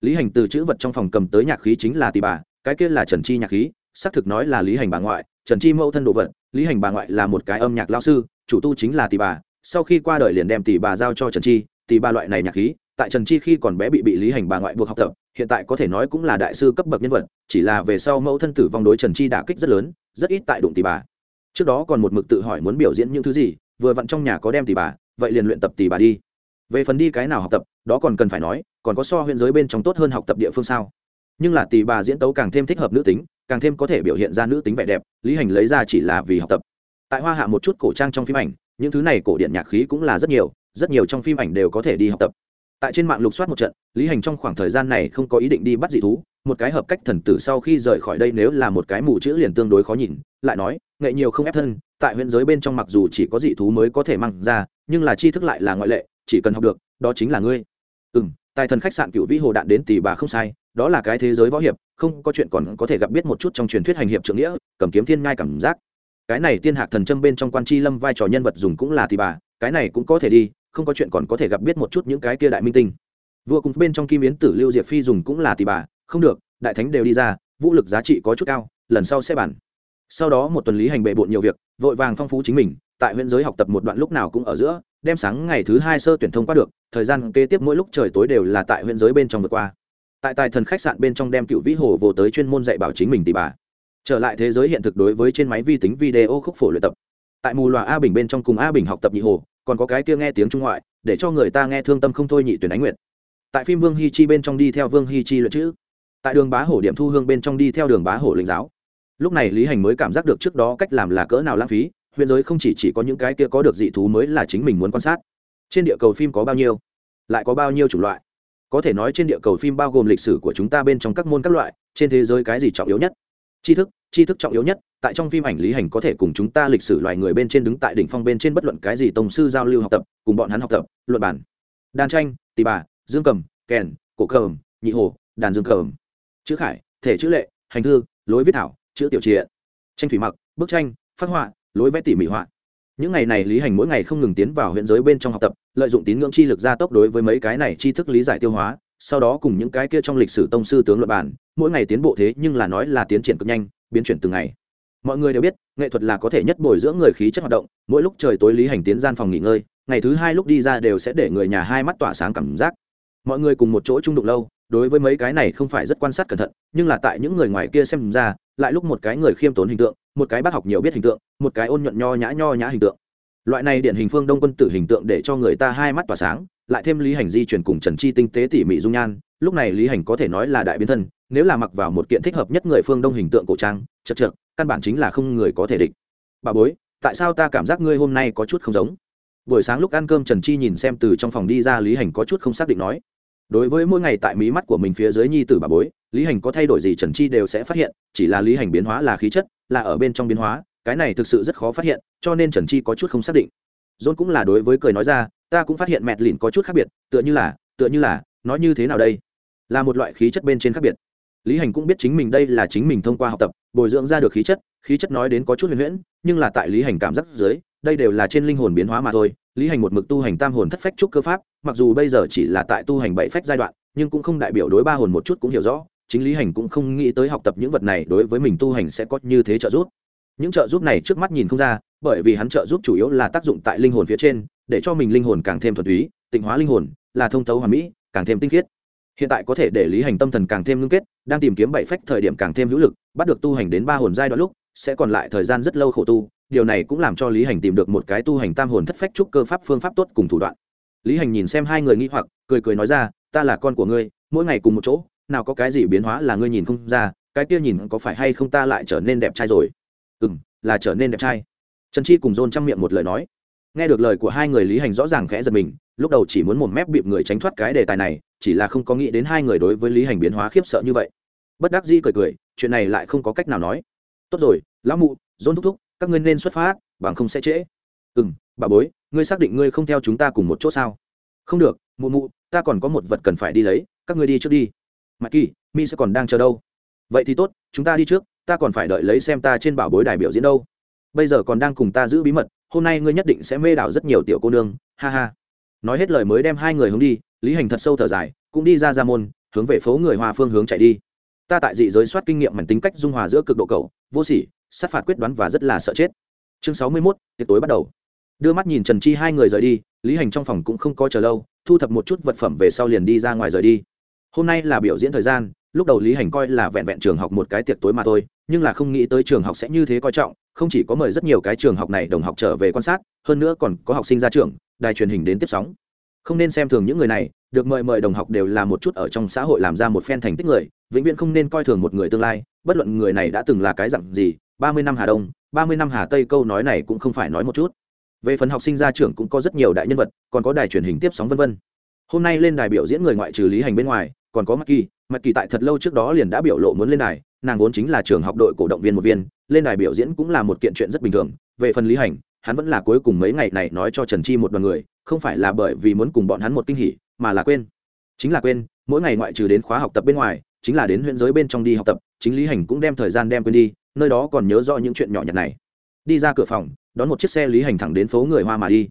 Lý hành từ chữ vật trong phòng cầm tới nhạc khí chính là tì bà, cái kia là trần chi nhạc khí, xác thực nói là lý hành bà ngoại, trần chi mẫu thân đồ vật, lý hành bà ngoại là một cái âm nhạc lao sư, chủ tu chính là tỷ bà. Sau khi qua đời liền đem tỷ bà giao cho trần chi tỷ bà loại này nhạc khí, tại trần chi khi còn bé bị bị lý hành bà ngoại buộc học tập hiện tại có thể nói cũng là đại sư cấp bậc nhân vật, chỉ là về sau mẫu thân tử vong đối trần chi đả kích rất lớn, rất ít tại đụng tỷ bà. Trước đó còn một mực tự hỏi muốn biểu diễn những thứ gì, vừa vặn trong nhà có đem tỷ bà, vậy liền luyện tập tỷ bà đi. Về phần đi cái nào học tập, đó còn cần phải nói, còn có so huyện giới bên trong tốt hơn học tập địa phương sao? Nhưng là tỷ bà diễn tấu càng thêm thích hợp nữ tính, càng thêm có thể biểu hiện ra nữ tính vẻ đẹp, lý hành lấy ra chỉ là vì học tập. Tại hoa hạ một chút cổ trang trong phim ảnh, những thứ này cổ điện nhạc khí cũng là rất nhiều rất nhiều trong phim ảnh đều có thể đi học tập tại trên mạng lục soát một trận, lý hành trong khoảng thời gian này không có ý định đi bắt dị thú, một cái hợp cách thần tử sau khi rời khỏi đây nếu là một cái mù chữ liền tương đối khó nhìn, lại nói, nghệ nhiều không ép thân, tại huyện giới bên trong mặc dù chỉ có dị thú mới có thể mang ra, nhưng là tri thức lại là ngoại lệ, chỉ cần học được, đó chính là ngươi. Ừ m tài thần khách sạn cựu vĩ hồ đạn đến tỷ bà không sai, đó là cái thế giới võ hiệp, không có chuyện còn có thể gặp biết một chút trong truyền thuyết hành hiệp trưởng nghĩa, cầm kiếm thiên ngai cảm giác. Cái này tiên hạc thần châm bên trong quan chi lâm vai trò nhân vật dùng cũng là tỷ bà, cái này cũng có thể đi không có chuyện còn có thể gặp biết một chút những cái kia đại minh tinh. Vua cùng bên trong kim yến tử lưu diệp phi dùng cũng là tỷ bà, không được, đại thánh đều đi ra, vũ lực giá trị có chút cao, lần sau sẽ bản sau đó một tuần lý hành bệ bộn nhiều việc, vội vàng phong phú chính mình, tại huyện giới học tập một đoạn lúc nào cũng ở giữa, đem sáng ngày thứ hai sơ tuyển thông qua được, thời gian kế tiếp mỗi lúc trời tối đều là tại huyện giới bên trong vượt qua. Tại tài thần khách sạn bên trong đem cựu vĩ hồ vô tới chuyên môn dạy bảo chính mình tỷ bà. Trở lại thế giới hiện thực đối với trên máy vi tính video khúc phổ luyện tập. Tại mù loà a bình bên trong cùng a bình học tập nhị hồ còn có cái kia nghe tiếng trung ngoại để cho người ta nghe thương tâm không thôi nhị tuyển ánh nguyện tại phim vương hi chi bên trong đi theo vương hi chi luyện chữ. Tại đường bá hổ điểm thu hương bên trong đi theo đường bá hổ linh giáo. Lúc này lý hành mới cảm giác được trước đó cách làm là cỡ nào lãng phí huyền giới không chỉ, chỉ có những cái kia có được dị thú mới là chính mình muốn quan sát. Trên địa cầu phim có bao nhiêu? Lại có bao nhiêu chủng loại? Có thể nói trên địa cầu phim bao gồm lịch sử của chúng ta bên trong các môn các loại trên thế giới cái gì trọng yếu nhất? Tri thức tri thức trọng yếu nhất, tại trong phim ảnh lý hành có thể cùng chúng ta lịch sử loài người bên trên đứng tại đỉnh phong bên trên bất luận cái gì tổng sư giao lưu học tập, cùng bọn hắn học tập, luận bản. Đàn tranh tì bà, dương cầm, kèn, cổ cầm nhị hồ, đàn dương cầm chữ khải, thể chữ lệ, hành thư, lối viết thảo, chữ tiểu triện. Tranh thủy mặc, bức tranh, phát họa, lối vẽ tỉ mỉ họa. Những ngày này lý hành mỗi ngày không ngừng tiến vào huyện giới bên trong học tập, lợi dụng tín ngưỡng chi lực gia tốc đối với mấy cái này tri thức lý giải tiêu hóa sau đó cùng những cái kia trong lịch sử tông sư tướng luật bản mỗi ngày tiến bộ thế nhưng là nói là tiến triển cực nhanh, biến chuyển từng ngày. Mọi người đều biết, nghệ thuật là có thể nhất bồi dưỡng người khí chất hoạt động, mỗi lúc trời tối lý hành tiến gian phòng nghỉ ngơi, ngày thứ hai lúc đi ra đều sẽ để người nhà hai mắt tỏa sáng cảm giác. Mọi người cùng một chỗ trung đụng lâu, đối với mấy cái này không phải rất quan sát cẩn thận, nhưng là tại những người ngoài kia xem ra, lại lúc một cái người khiêm tốn hình tượng, một cái bác học nhiều biết hình tượng, một cái ôn nhuận nho nhã nho nhã hình tượng. Loại này điển hình phương đông quân tử hình tượng để cho người ta hai mắt tỏa sáng lại thêm lý hành di chuyển cùng trần chi tinh tế tỉ mỉ dung nhan, lúc này lý hành có thể nói là đại biến thân, nếu là mặc vào một kiện thích hợp nhất người phương đông hình tượng cổ trang, chật chật căn bản chính là không người có thể địch. Bà bối, tại sao ta cảm giác ngươi hôm nay có chút không giống? Buổi sáng lúc ăn cơm trần chi nhìn xem từ trong phòng đi ra lý hành có chút không xác định nói. Đối với mỗi ngày tại mí mắt của mình phía dưới nhi tử bà bối, lý hành có thay đổi gì trần chi đều sẽ phát hiện, chỉ là lý hành biến hóa là khí chất, là ở bên trong biến hóa, cái này thực sự rất khó phát hiện, cho nên trần chi có chút không xác định. John cũng là đối với cười nói ra ta cũng phát hiện mẹt lìn có chút khác biệt, tựa như là, tựa như là nói như thế nào đây? Là một loại khí chất bên trên khác biệt. Lý hành cũng biết chính mình đây là chính mình thông qua học tập, bồi dưỡng ra được khí chất khí chất nói đến có chút huyền huyễn, nhưng là tại lý hành cảm giác dưới, đây đều là trên linh hồn biến hóa mà thôi. Lý hành một mực tu hành tam hồn thất phách trúc cơ pháp, mặc dù bây giờ chỉ là tại tu hành bảy phách giai đoạn, nhưng cũng không đại biểu đối ba hồn một chút cũng hiểu rõ. Chính lý hành cũng không nghĩ tới học tập những vật này đối với mình tu hành sẽ có như thế trợ giúp. Những trợ giúp này trước mắt nhìn không ra, bởi vì hắn trợ giúp chủ yếu là tác dụng tại linh hồn phía trên để cho mình linh hồn càng thêm thuần túy, tịnh hóa linh hồn, là thông tấu hoàn mỹ, càng thêm tinh khiết. Hiện tại có thể để lý hành tâm thần càng thêm ngưng kết, đang tìm kiếm bảy phách thời điểm càng thêm hữu lực, bắt được tu hành đến ba hồn giai đoạn lúc, sẽ còn lại thời gian rất lâu khổ tu, điều này cũng làm cho lý hành tìm được một cái tu hành tam hồn thất phách trúc cơ pháp phương pháp tốt cùng thủ đoạn. Lý hành nhìn xem hai người nghĩ hoặc, cười cười nói ra, ta là con của ngươi, mỗi ngày cùng một chỗ, nào có cái gì biến hóa là ngươi nhìn không ra, cái kia nhìn có phải hay không ta lại trở nên đẹp trai rồi? Ừ m là trở nên đẹp trai. Trần chi cùng dôn trong miệng một lời nói nghe được lời của hai người lý hành rõ ràng khẽ giật mình, lúc đầu chỉ muốn một mép bịp người tránh thoát cái đề tài này, chỉ là không có nghĩ đến hai người đối với lý hành biến hóa khiếp sợ như vậy. Bất đắc dĩ cười cười, chuyện này lại không có cách nào nói. Tốt rồi, lão mụ dôn thúc thúc, các ngươi nên xuất phát, bằng không sẽ trễ. Ừ m bà bối, ngươi xác định ngươi không theo chúng ta cùng một chỗ sao? Không được, mụ mụ, ta còn có một vật cần phải đi lấy, các ngươi đi trước đi. Mạc kỳ, mi sẽ còn đang chờ đâu? Vậy thì tốt, chúng ta đi trước, ta còn phải đợi lấy xem ta trên bảo bối đài biểu diễn đâu. Bây giờ còn đang cùng ta giữ bí mật hôm nay ngươi nhất định sẽ mê đảo rất nhiều tiểu cô nương, ha ha. Nói hết lời mới đem hai người hướng đi, lý hành thật sâu thở dài, cũng đi ra ra môn, hướng về phố người hoa phương hướng chạy đi. Ta tại dị giới soát kinh nghiệm mảnh tính cách dung hòa giữa cực độ cầu vô sỉ, sát phạt quyết đoán và rất là sợ chết. Chương sáu mươi mốt, tiệc tối bắt đầu. Đưa mắt nhìn trần chi hai người rời đi, lý hành trong phòng cũng không có chờ lâu, thu thập một chút vật phẩm về sau liền đi ra ngoài rời đi. Hôm nay là biểu diễn thời gian lúc đầu lý hành coi là vẹn vẹn trường học một cái tiệc tối mà thôi, nhưng là không nghĩ tới trường học sẽ như thế coi trọng, không chỉ có mời rất nhiều cái trường học này đồng học trở về quan sát, hơn nữa còn có học sinh ra trường, đài truyền hình đến tiếp sóng. Không nên xem thường những người này, được mời mời đồng học đều là một chút ở trong xã hội làm ra một phen thành tích người, vĩnh viễn không nên coi thường một người tương lai, bất luận người này đã từng là cái dặn gì, ba mươi năm hà đông, ba mươi năm hà tây câu nói này cũng không phải nói một chút. Về phần học sinh ra trường cũng có rất nhiều đại nhân vật, còn có đài truyền hình tiếp sóng vân vân. Hôm nay lên đài biểu diễn người ngoại trừ lý hành bên ngoài, còn có mắc kỳ mắc kỳ tại thật lâu trước đó liền đã biểu lộ muốn lên đài, nàng vốn chính là trường học đội cổ động viên một viên, lên đài biểu diễn cũng là một kiện chuyện rất bình thường. Về phần lý hành, hắn vẫn là cuối cùng mấy ngày này nói cho trần chi một đoàn người, không phải là bởi vì muốn cùng bọn hắn một kinh hỉ, mà là quên. Chính là quên, mỗi ngày ngoại trừ đến khóa học tập bên ngoài, chính là đến huyện giới bên trong đi học tập, chính lý hành cũng đem thời gian đem quên đi, nơi đó còn nhớ rõ những chuyện nhỏ nhặt này. Đi ra cửa phòng, đón một chiếc xe lý hành thẳng đến phố người hoa mà đi.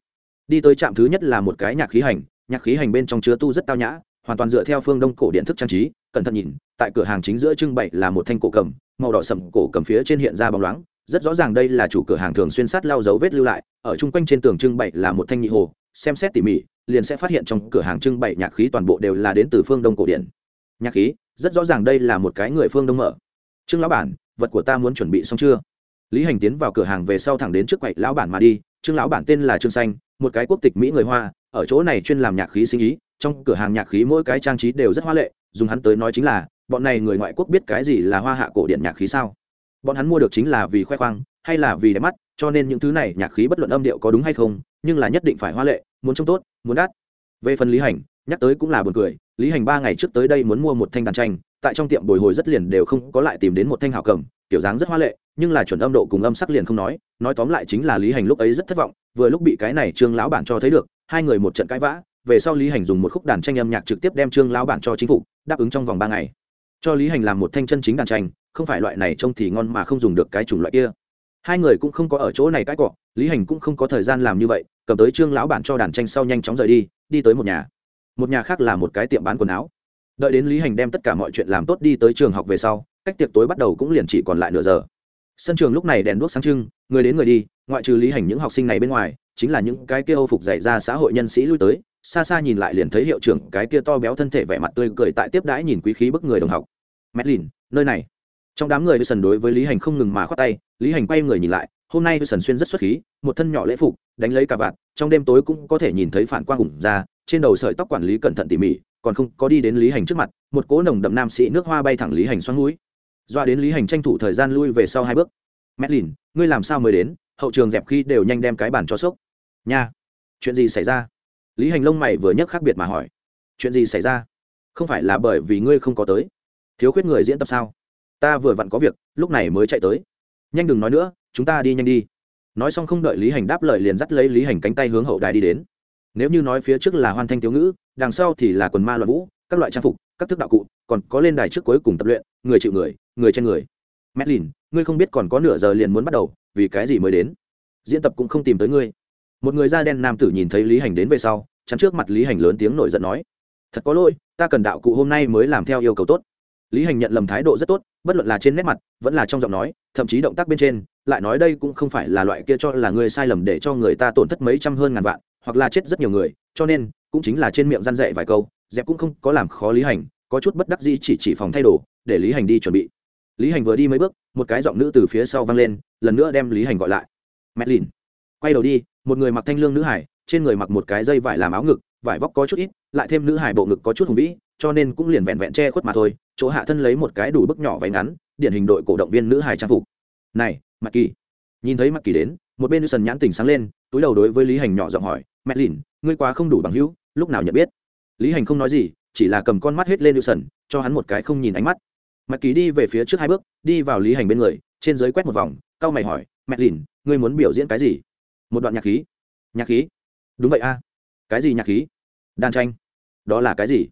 Đi tới trạm thứ nhất là một cái nhạc khí hành, nhạc khí hành bên trong chứa tu rất tao nhã, hoàn toàn dựa theo phương đông cổ điện thức trang trí cẩn thận nhìn, tại cửa hàng chính giữa trưng bày là một thanh cổ cầm, màu đỏ sậm cổ cầm phía trên hiện ra bóng loáng. Rất rõ ràng đây là chủ cửa hàng thường xuyên sát lau dấu vết lưu lại, ở chung quanh trên tường trưng bày là một thanh nhị hồ, xem xét tỉ mỉ, liền sẽ phát hiện trong cửa hàng trưng bày nhạc khí toàn bộ đều là đến từ phương đông cổ điển. Nhạc khí, rất rõ ràng đây là một cái người phương đông mở. Trương lão bản, vật của ta muốn chuẩn bị xong chưa? Lý hành tiến vào cửa hàng về sau thẳng đến trước quầy lão bản mà đi. Trương lão bản tên là trương xanh, một cái quốc tịch mỹ người hoa, ở chỗ này chuyên làm nhạc khí sinh ý. Trong cửa hàng nhạc khí mỗi cái trang trí đều rất hoa lệ dùng hắn tới nói chính là, bọn này người ngoại quốc biết cái gì là hoa hạ cổ điện nhạc khí sao? Bọn hắn mua được chính là vì khoe khoang, hay là vì đẹp mắt, cho nên những thứ này nhạc khí bất luận âm điệu có đúng hay không, nhưng là nhất định phải hoa lệ, muốn trông tốt, muốn đắt. Về phần lý hành, nhắc tới cũng là buồn cười, lý hành ba ngày trước tới đây muốn mua một thanh đàn tranh, tại trong tiệm bồi hồi rất liền đều không có lại tìm đến một thanh hảo cầm, kiểu dáng rất hoa lệ, nhưng là chuẩn âm độ cùng âm sắc liền không nói nói tóm lại chính là lý hành lúc ấy rất thất vọng, vừa lúc bị cái này trương lão bản cho thấy được, hai người một trận cãi vã về sau lý hành dùng một khúc đàn tranh âm nhạc trực tiếp đem trương lão bản cho chính phủ đáp ứng trong vòng ba ngày. Cho lý hành làm một thanh chân chính đàn tranh, không phải loại này trông thì ngon mà không dùng được cái chủng loại kia. Hai người cũng không có ở chỗ này cãi cọ, lý hành cũng không có thời gian làm như vậy, cầm tới trương lão bản cho đàn tranh sau nhanh chóng rời đi đi tới một nhà. Một nhà khác là một cái tiệm bán quần áo. Đợi đến lý hành đem tất cả mọi chuyện làm tốt đi tới trường học về sau, cách tiệc tối bắt đầu cũng liền chỉ còn lại nửa giờ. Sân trường lúc này đèn đuốc sáng trưng, người đến người đi, ngoại trừ lý hành những học sinh này bên ngoài chính là những cái kia âu phục dạy ra xã hội nhân sĩ lui tới, xa xa nhìn lại liền thấy hiệu trưởng cái kia to béo thân thể vẻ mặt tươi cười tại tiếp đãi nhìn quý khí bức người đồng học. Medlin nơi này. Trong đám người sần đối với lý hành không ngừng mà khoát tay, lý hành quay người nhìn lại, hôm nay sần xuyên rất xuất khí, một thân nhỏ lễ phục, đánh lấy cả vạt, trong đêm tối cũng có thể nhìn thấy phản quang ủng ra, trên đầu sợi tóc quản lý cẩn thận tỉ mỉ, còn không có đi đến lý hành trước mặt, một cỗ nồng đậm nam sĩ nước hoa bay thẳng lý hành xoắn mũi doa đến lý hành tranh thủ thời gian lui về sau hai bước. Medlin ngươi làm sao mới đến? Hậu trường dẹp khi đều nhanh đem cái bàn cho sốc. Nha, chuyện gì xảy ra? Lý hành lông mày vừa nhấc khác biệt mà hỏi. Chuyện gì xảy ra? Không phải là bởi vì ngươi không có tới? Thiếu khuyết người diễn tập sao? Ta vừa vặn có việc, lúc này mới chạy tới. Nhanh đừng nói nữa, chúng ta đi nhanh đi. Nói xong không đợi lý hành đáp lời liền dắt lấy lý hành cánh tay hướng hậu đài đi đến. Nếu như nói phía trước là hoàn thanh thiếu ngữ, đằng sau thì là quần ma loạn vũ, các loại trang phục, các thức đạo cụ, còn có lên đài trước cuối cùng tập luyện, người chịu người người trên người. Medlin ngươi không biết còn có nửa giờ liền muốn bắt đầu vì cái gì mới đến? Diễn tập cũng không tìm tới ngươi. Một người da đen nam tử nhìn thấy lý hành đến về sau, chắn trước mặt lý hành lớn tiếng nổi giận nói, thật có lỗi, ta cần đạo cụ hôm nay mới làm theo yêu cầu tốt. Lý hành nhận lầm thái độ rất tốt, bất luận là trên nét mặt, vẫn là trong giọng nói, thậm chí động tác bên trên, lại nói đây cũng không phải là loại kia cho là người sai lầm để cho người ta tổn thất mấy trăm hơn ngàn vạn, hoặc là chết rất nhiều người, cho nên, cũng chính là trên miệng răn dạy vài câu, dẹp cũng không có làm khó lý hành, có chút bất đắc dĩ chỉ chỉ phòng thay đồ, để lý hành đi chuẩn bị lý hành vừa đi mấy bước, một cái giọng nữ từ phía sau vang lên, lần nữa đem lý hành gọi lại. Medlin quay đầu đi, một người mặc thanh lương nữ hải, trên người mặc một cái dây vải làm áo ngực, vải vóc có chút ít, lại thêm nữ hải bộ ngực có chút hùng vĩ, cho nên cũng liền vẹn vẹn che khuất mà thôi, chỗ hạ thân lấy một cái đủ bức nhỏ váy ngắn, điển hình đội cổ động viên nữ hải trang phục. Này mặc kỳ. Nhìn thấy mặc kỳ đến, một bên sần nhãn tỉnh sáng lên, túi đầu đối với lý hành nhỏ giọng hỏi, mẹ lìn, ngươi quá không đủ bằng hữu, lúc nào nhận biết? Lý hành không nói gì, chỉ là cầm con mắt hết lên sần, cho hắn một cái không nhìn ánh mắt mạch kỳ đi về phía trước hai bước, đi vào lý hành bên người, trên dưới quét một vòng cao mày hỏi, mẹ lìn, ngươi muốn biểu diễn cái gì? Một đoạn nhạc khí. Nhạc khí? Đúng vậy a. Cái gì nhạc khí? Đàn tranh. Đó là cái gì?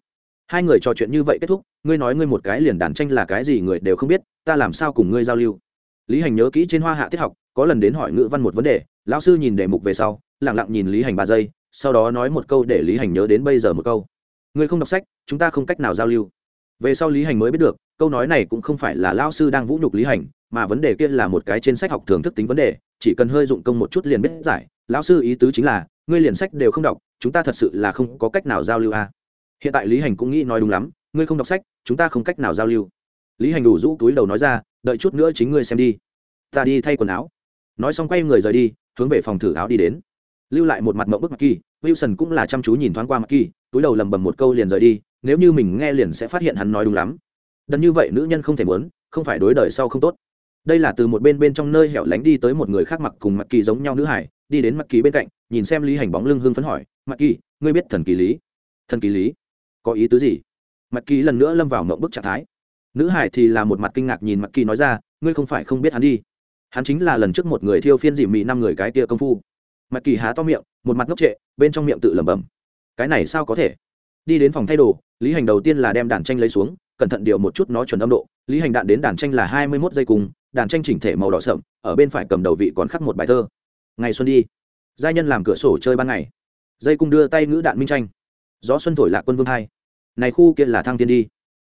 Hai người trò chuyện như vậy kết thúc, ngươi nói ngươi một cái liền đàn tranh là cái gì người đều không biết, ta làm sao cùng ngươi giao lưu? Lý hành nhớ kỹ trên hoa hạ tiết học, có lần đến hỏi ngữ văn một vấn đề, lão sư nhìn đề mục về sau lẳng lặng nhìn lý hành ba giây, sau đó nói một câu để lý hành nhớ đến bây giờ một câu. Ngươi không đọc sách, chúng ta không cách nào giao lưu. Về sau lý hành mới biết được câu nói này cũng không phải là lao sư đang vũ nhục lý hành, mà vấn đề kia là một cái trên sách học thường thức tính vấn đề, chỉ cần hơi dụng công một chút liền biết giải. Lão sư ý tứ chính là, ngươi liền sách đều không đọc, chúng ta thật sự là không có cách nào giao lưu à. hiện tại lý hành cũng nghĩ nói đúng lắm, ngươi không đọc sách, chúng ta không cách nào giao lưu. Lý hành đủ rũ túi đầu nói ra, đợi chút nữa chính ngươi xem đi. Ta đi thay quần áo. Nói xong quay người rời đi, hướng về phòng thử áo đi đến. Lưu lại một mặt mộng bức mặc kỳ, wilson cũng là chăm chú nhìn thoáng qua mặc kỳ, túi đầu lầm bầm một câu liền rời đi, nếu như mình nghe liền sẽ phát hiện hắn nói đúng lắm đần như vậy nữ nhân không thể muốn, không phải đối đời sau không tốt. Đây là từ một bên bên trong nơi hẻo lánh đi tới một người khác mặc cùng mặc kỳ giống nhau nữ hải, đi đến mặc kỳ bên cạnh, nhìn xem lý hành bóng lưng hưng phấn hỏi mặc kỳ, ngươi biết thần kỳ lý? Thần kỳ lý? Có ý tứ gì? Mặc kỳ lần nữa lâm vào mộng bức trạng thái. Nữ hải thì là một mặt kinh ngạc nhìn mặc kỳ nói ra, ngươi không phải không biết hắn đi. Hắn chính là lần trước một người thiêu phiên dỉ mị năm người cái tia công phu. Mặc kỳ há to miệng, một mặt ngốc trệ, bên trong miệng tự lẩm bẩm, cái này sao có thể? Đi đến phòng thay đồ, lý hành đầu tiên là đem đàn tranh lấy xuống cẩn thận điều một chút nó chuẩn âm độ, lý hành đạn đến đàn tranh là hai mươi mốt giây cùng, đàn tranh chỉnh thể màu đỏ sậm, ở bên phải cầm đầu vị còn khắc một bài thơ. Ngày xuân đi. Giai nhân làm cửa sổ chơi ban ngày. Dây cung đưa tay ngữ đạn minh tranh. Gió xuân thổi lạc quân vương hai. Này khu kia là thăng tiên đi.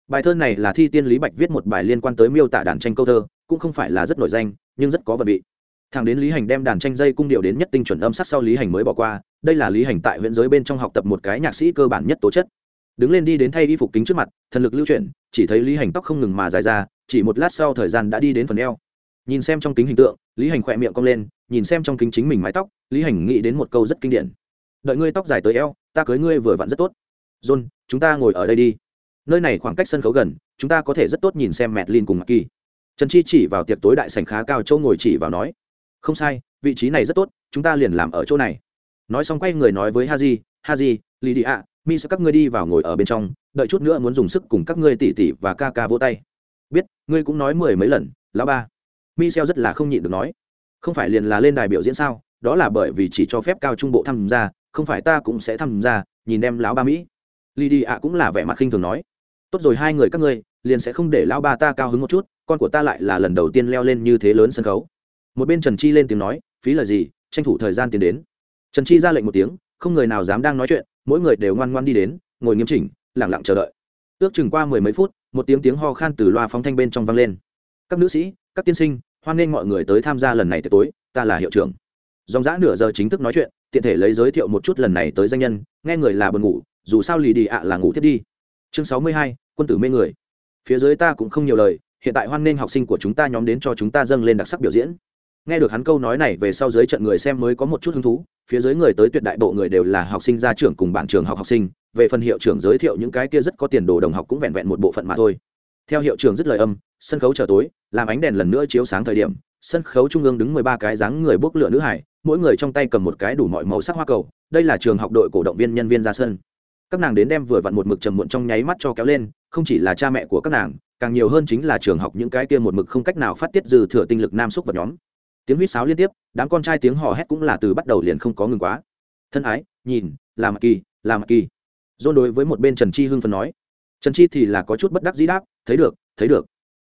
Bài thơ này là thi tiên lý bạch viết một bài liên quan tới miêu tả đàn tranh câu thơ, cũng không phải là rất nổi danh, nhưng rất có vật vị. Thằng đến lý hành đem đàn tranh dây cung điệu đến nhất tinh chuẩn âm sắc sau lý hành mới bỏ qua, đây là lý hành tại huyện giới bên trong học tập một cái nhạc sĩ cơ bản nhất tố chất đứng lên đi đến thay y phục kính trước mặt, thần lực lưu chuyển, chỉ thấy lý hành tóc không ngừng mà dài ra, chỉ một lát sau thời gian đã đi đến phần eo. Nhìn xem trong kính hình tượng, lý hành khỏe miệng cong lên, nhìn xem trong kính chính mình mái tóc, lý hành nghĩ đến một câu rất kinh điển. Đợi ngươi tóc dài tới eo, ta cưới ngươi vừa vặn rất tốt. John, chúng ta ngồi ở đây đi. Nơi này khoảng cách sân khấu gần, chúng ta có thể rất tốt nhìn xem mẹt lin cùng mặc kỳ trần chi chỉ vào tiệc tối đại sành khá cao châu ngồi chỉ vào nói, không sai, vị trí này rất tốt, chúng ta liền làm ở chỗ này. Nói xong quay người nói với haji haji lì đi ạ mi sẽ các ngươi đi vào ngồi ở bên trong, đợi chút nữa muốn dùng sức cùng các ngươi tỉ tỉ và ca ca vỗ tay. Biết, ngươi cũng nói mười mấy lần, lão ba. Mi xeo rất là không nhịn được nói. Không phải liền là lên đài biểu diễn sao? Đó là bởi vì chỉ cho phép cao trung bộ tham gia, không phải ta cũng sẽ tham gia, nhìn em lão ba mỹ. Lì đi ạ cũng là vẻ mặt khinh thường nói. Tốt rồi, hai người các ngươi, liền sẽ không để lão ba ta cao hứng một chút, con của ta lại là lần đầu tiên leo lên như thế lớn sân khấu. Một bên trần chi lên tiếng nói, phí là gì, tranh thủ thời gian tiến đến. Trần chi ra lệnh một tiếng, không người nào dám đang nói chuyện mỗi người đều ngoan ngoan đi đến, ngồi nghiêm chỉnh lẳng lặng chờ đợi. Ước chừng qua mười mấy phút, một tiếng tiếng ho khan từ loa phóng thanh bên trong vang lên. Các nữ sĩ, các tiên sinh, hoan nghênh mọi người tới tham gia lần này tới tối, ta là hiệu trưởng. Dòng dã nửa giờ chính thức nói chuyện, tiện thể lấy giới thiệu một chút lần này tới danh nhân, nghe người là buồn ngủ, dù sao lì đi ạ là ngủ thiết đi. Chương sáu mươi hai, quân tử mê người. Phía dưới ta cũng không nhiều lời, hiện tại hoan nghênh học sinh của chúng ta nhóm đến cho chúng ta dâng lên đặc sắc biểu diễn nghe được hắn câu nói này về sau dưới trận người xem mới có một chút hứng thú, phía dưới người tới tuyệt đại bộ người đều là học sinh ra trường cùng bạn trường học học sinh, về phần hiệu trưởng giới thiệu những cái kia rất có tiền đồ đồng học cũng vẹn vẹn một bộ phận mà thôi. Theo hiệu trưởng dứt lời âm, sân khấu trở tối, làm ánh đèn lần nữa chiếu sáng thời điểm, sân khấu trung ương đứng mười ba cái dáng người bốc lửa nữ hải, mỗi người trong tay cầm một cái đủ mọi màu sắc hoa cầu, đây là trường học đội cổ động viên nhân viên ra sân. Các nàng đến đem vừa vặn một mực trầm muộn trong nháy mắt cho kéo lên, không chỉ là cha mẹ của các nàng, càng nhiều hơn chính là trường học những cái kia một mực không cách nào phát tiết dư thừa tinh lực nam xúc vật nhóm tiếng huýt sáo liên tiếp, đám con trai tiếng hò hét cũng là từ bắt đầu liền không có ngừng quá. Thân ái, nhìn, là mặc kỳ, là mặc kỳ. Dôn đối với một bên trần chi hưng phần nói. Trần chi thì là có chút bất đắc dĩ đáp, thấy được thấy được.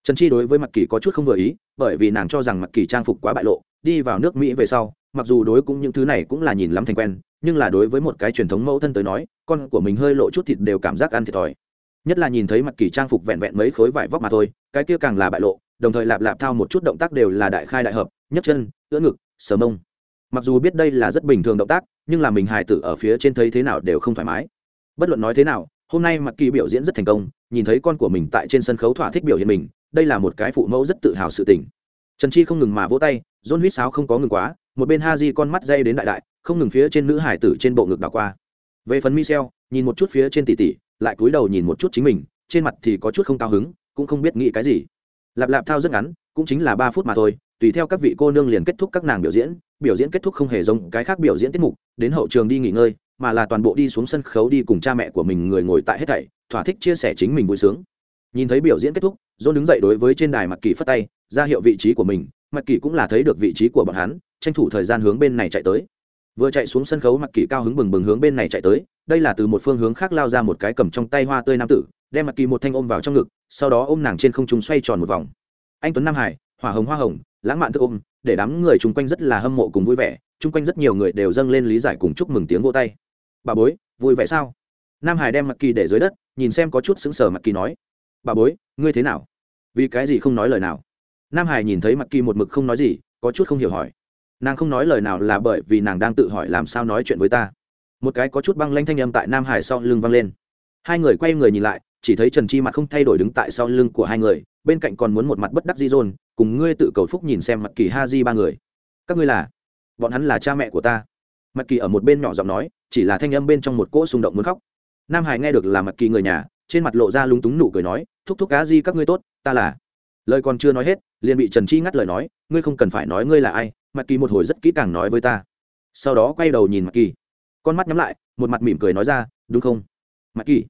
Trần chi đối với mặc kỳ có chút không vừa ý, bởi vì nàng cho rằng mặc kỳ trang phục quá bại lộ, đi vào nước mỹ về sau, mặc dù đối cũng những thứ này cũng là nhìn lắm thành quen, nhưng là đối với một cái truyền thống mẫu thân tới nói, con của mình hơi lộ chút thịt đều cảm giác ăn thiệt thòi. Nhất là nhìn thấy mặc kỳ trang phục vẹn vẹn mấy khối vải vóc mà thôi, cái kia càng là bại lộ, đồng thời lạp lạp thao một chút động tác đều là đại khai đại hợp nhấc chân, ưỡn ngực, sờ mông. Mặc dù biết đây là rất bình thường động tác, nhưng là mình hài tử ở phía trên thấy thế nào đều không thoải mái. Bất luận nói thế nào, hôm nay mặc kỳ biểu diễn rất thành công, nhìn thấy con của mình tại trên sân khấu thỏa thích biểu hiện mình, đây là một cái phụ mẫu rất tự hào sự tình. Trần chi không ngừng mà vỗ tay dôn huýt sáo không có ngừng quá, một bên ha di con mắt dây đến đại đại, không ngừng phía trên nữ hải tử trên bộ ngực đảo qua. Về phần michel nhìn một chút phía trên tỷ tỷ, lại cúi đầu nhìn một chút chính mình, trên mặt thì có chút không cao hứng, cũng không biết nghĩ cái gì. Lạp lạp thao rất ngắn, cũng chính là ba phút mà thôi tùy theo các vị cô nương liền kết thúc các nàng biểu diễn biểu diễn kết thúc không hề giống cái khác biểu diễn tiết mục, đến hậu trường đi nghỉ ngơi, mà là toàn bộ đi xuống sân khấu đi cùng cha mẹ của mình người ngồi tại hết thảy, thỏa thích chia sẻ chính mình vui sướng. Nhìn thấy biểu diễn kết thúc dôn đứng dậy đối với trên đài mặt kỳ phất tay, ra hiệu vị trí của mình mặt kỳ cũng là thấy được vị trí của bọn hắn, tranh thủ thời gian hướng bên này chạy tới. Vừa chạy xuống sân khấu mặt kỳ cao hứng bừng bừng hướng bên này chạy tới, đây là từ một phương hướng khác lao ra một cái cầm trong tay hoa tươi nam tử, đem mặt kỳ một thanh ôm vào trong ngực, sau đó ôm nàng trên không trung xoay tròn một vòng. Anh tuấn nam hải, hỏa hồng hoa hồng lãng mạn thức ôm, để đám người chung quanh rất là hâm mộ cùng vui vẻ, chung quanh rất nhiều người đều dâng lên lý giải cùng chúc mừng tiếng vô tay. Bà bối, vui vẻ sao? Nam hải đem mặt kỳ để dưới đất, nhìn xem có chút sững sờ mặt kỳ nói. Bà bối, ngươi thế nào? Vì cái gì không nói lời nào? Nam hải nhìn thấy mặt kỳ một mực không nói gì, có chút không hiểu hỏi. Nàng không nói lời nào là bởi vì nàng đang tự hỏi làm sao nói chuyện với ta. Một cái có chút băng lanh thanh âm tại nam hải sau lưng văng lên. Hai người quay người nhìn lại, chỉ thấy trần chi mặt không thay đổi đứng tại sau lưng của hai người, bên cạnh còn muốn một mặt bất đắc di dôn cùng ngươi tự cầu phúc nhìn xem mặt kỳ ha di ba người. Các ngươi là? Bọn hắn là cha mẹ của ta. Mặt kỳ ở một bên nhỏ giọng nói, chỉ là thanh âm bên trong một cỗ xung động muốn khóc. Nam hải nghe được là mặt kỳ người nhà, trên mặt lộ ra lúng túng nụ cười nói, thúc thúc cá di các ngươi tốt, ta là. Lời còn chưa nói hết, liền bị trần chi ngắt lời nói, ngươi không cần phải nói ngươi là ai mặt kỳ một hồi rất kỹ càng nói với ta. Sau đó quay đầu nhìn mặt kỳ. Con mắt nhắm lại, một mặt mỉm cười nói ra, đúng không? Mặt kỳ.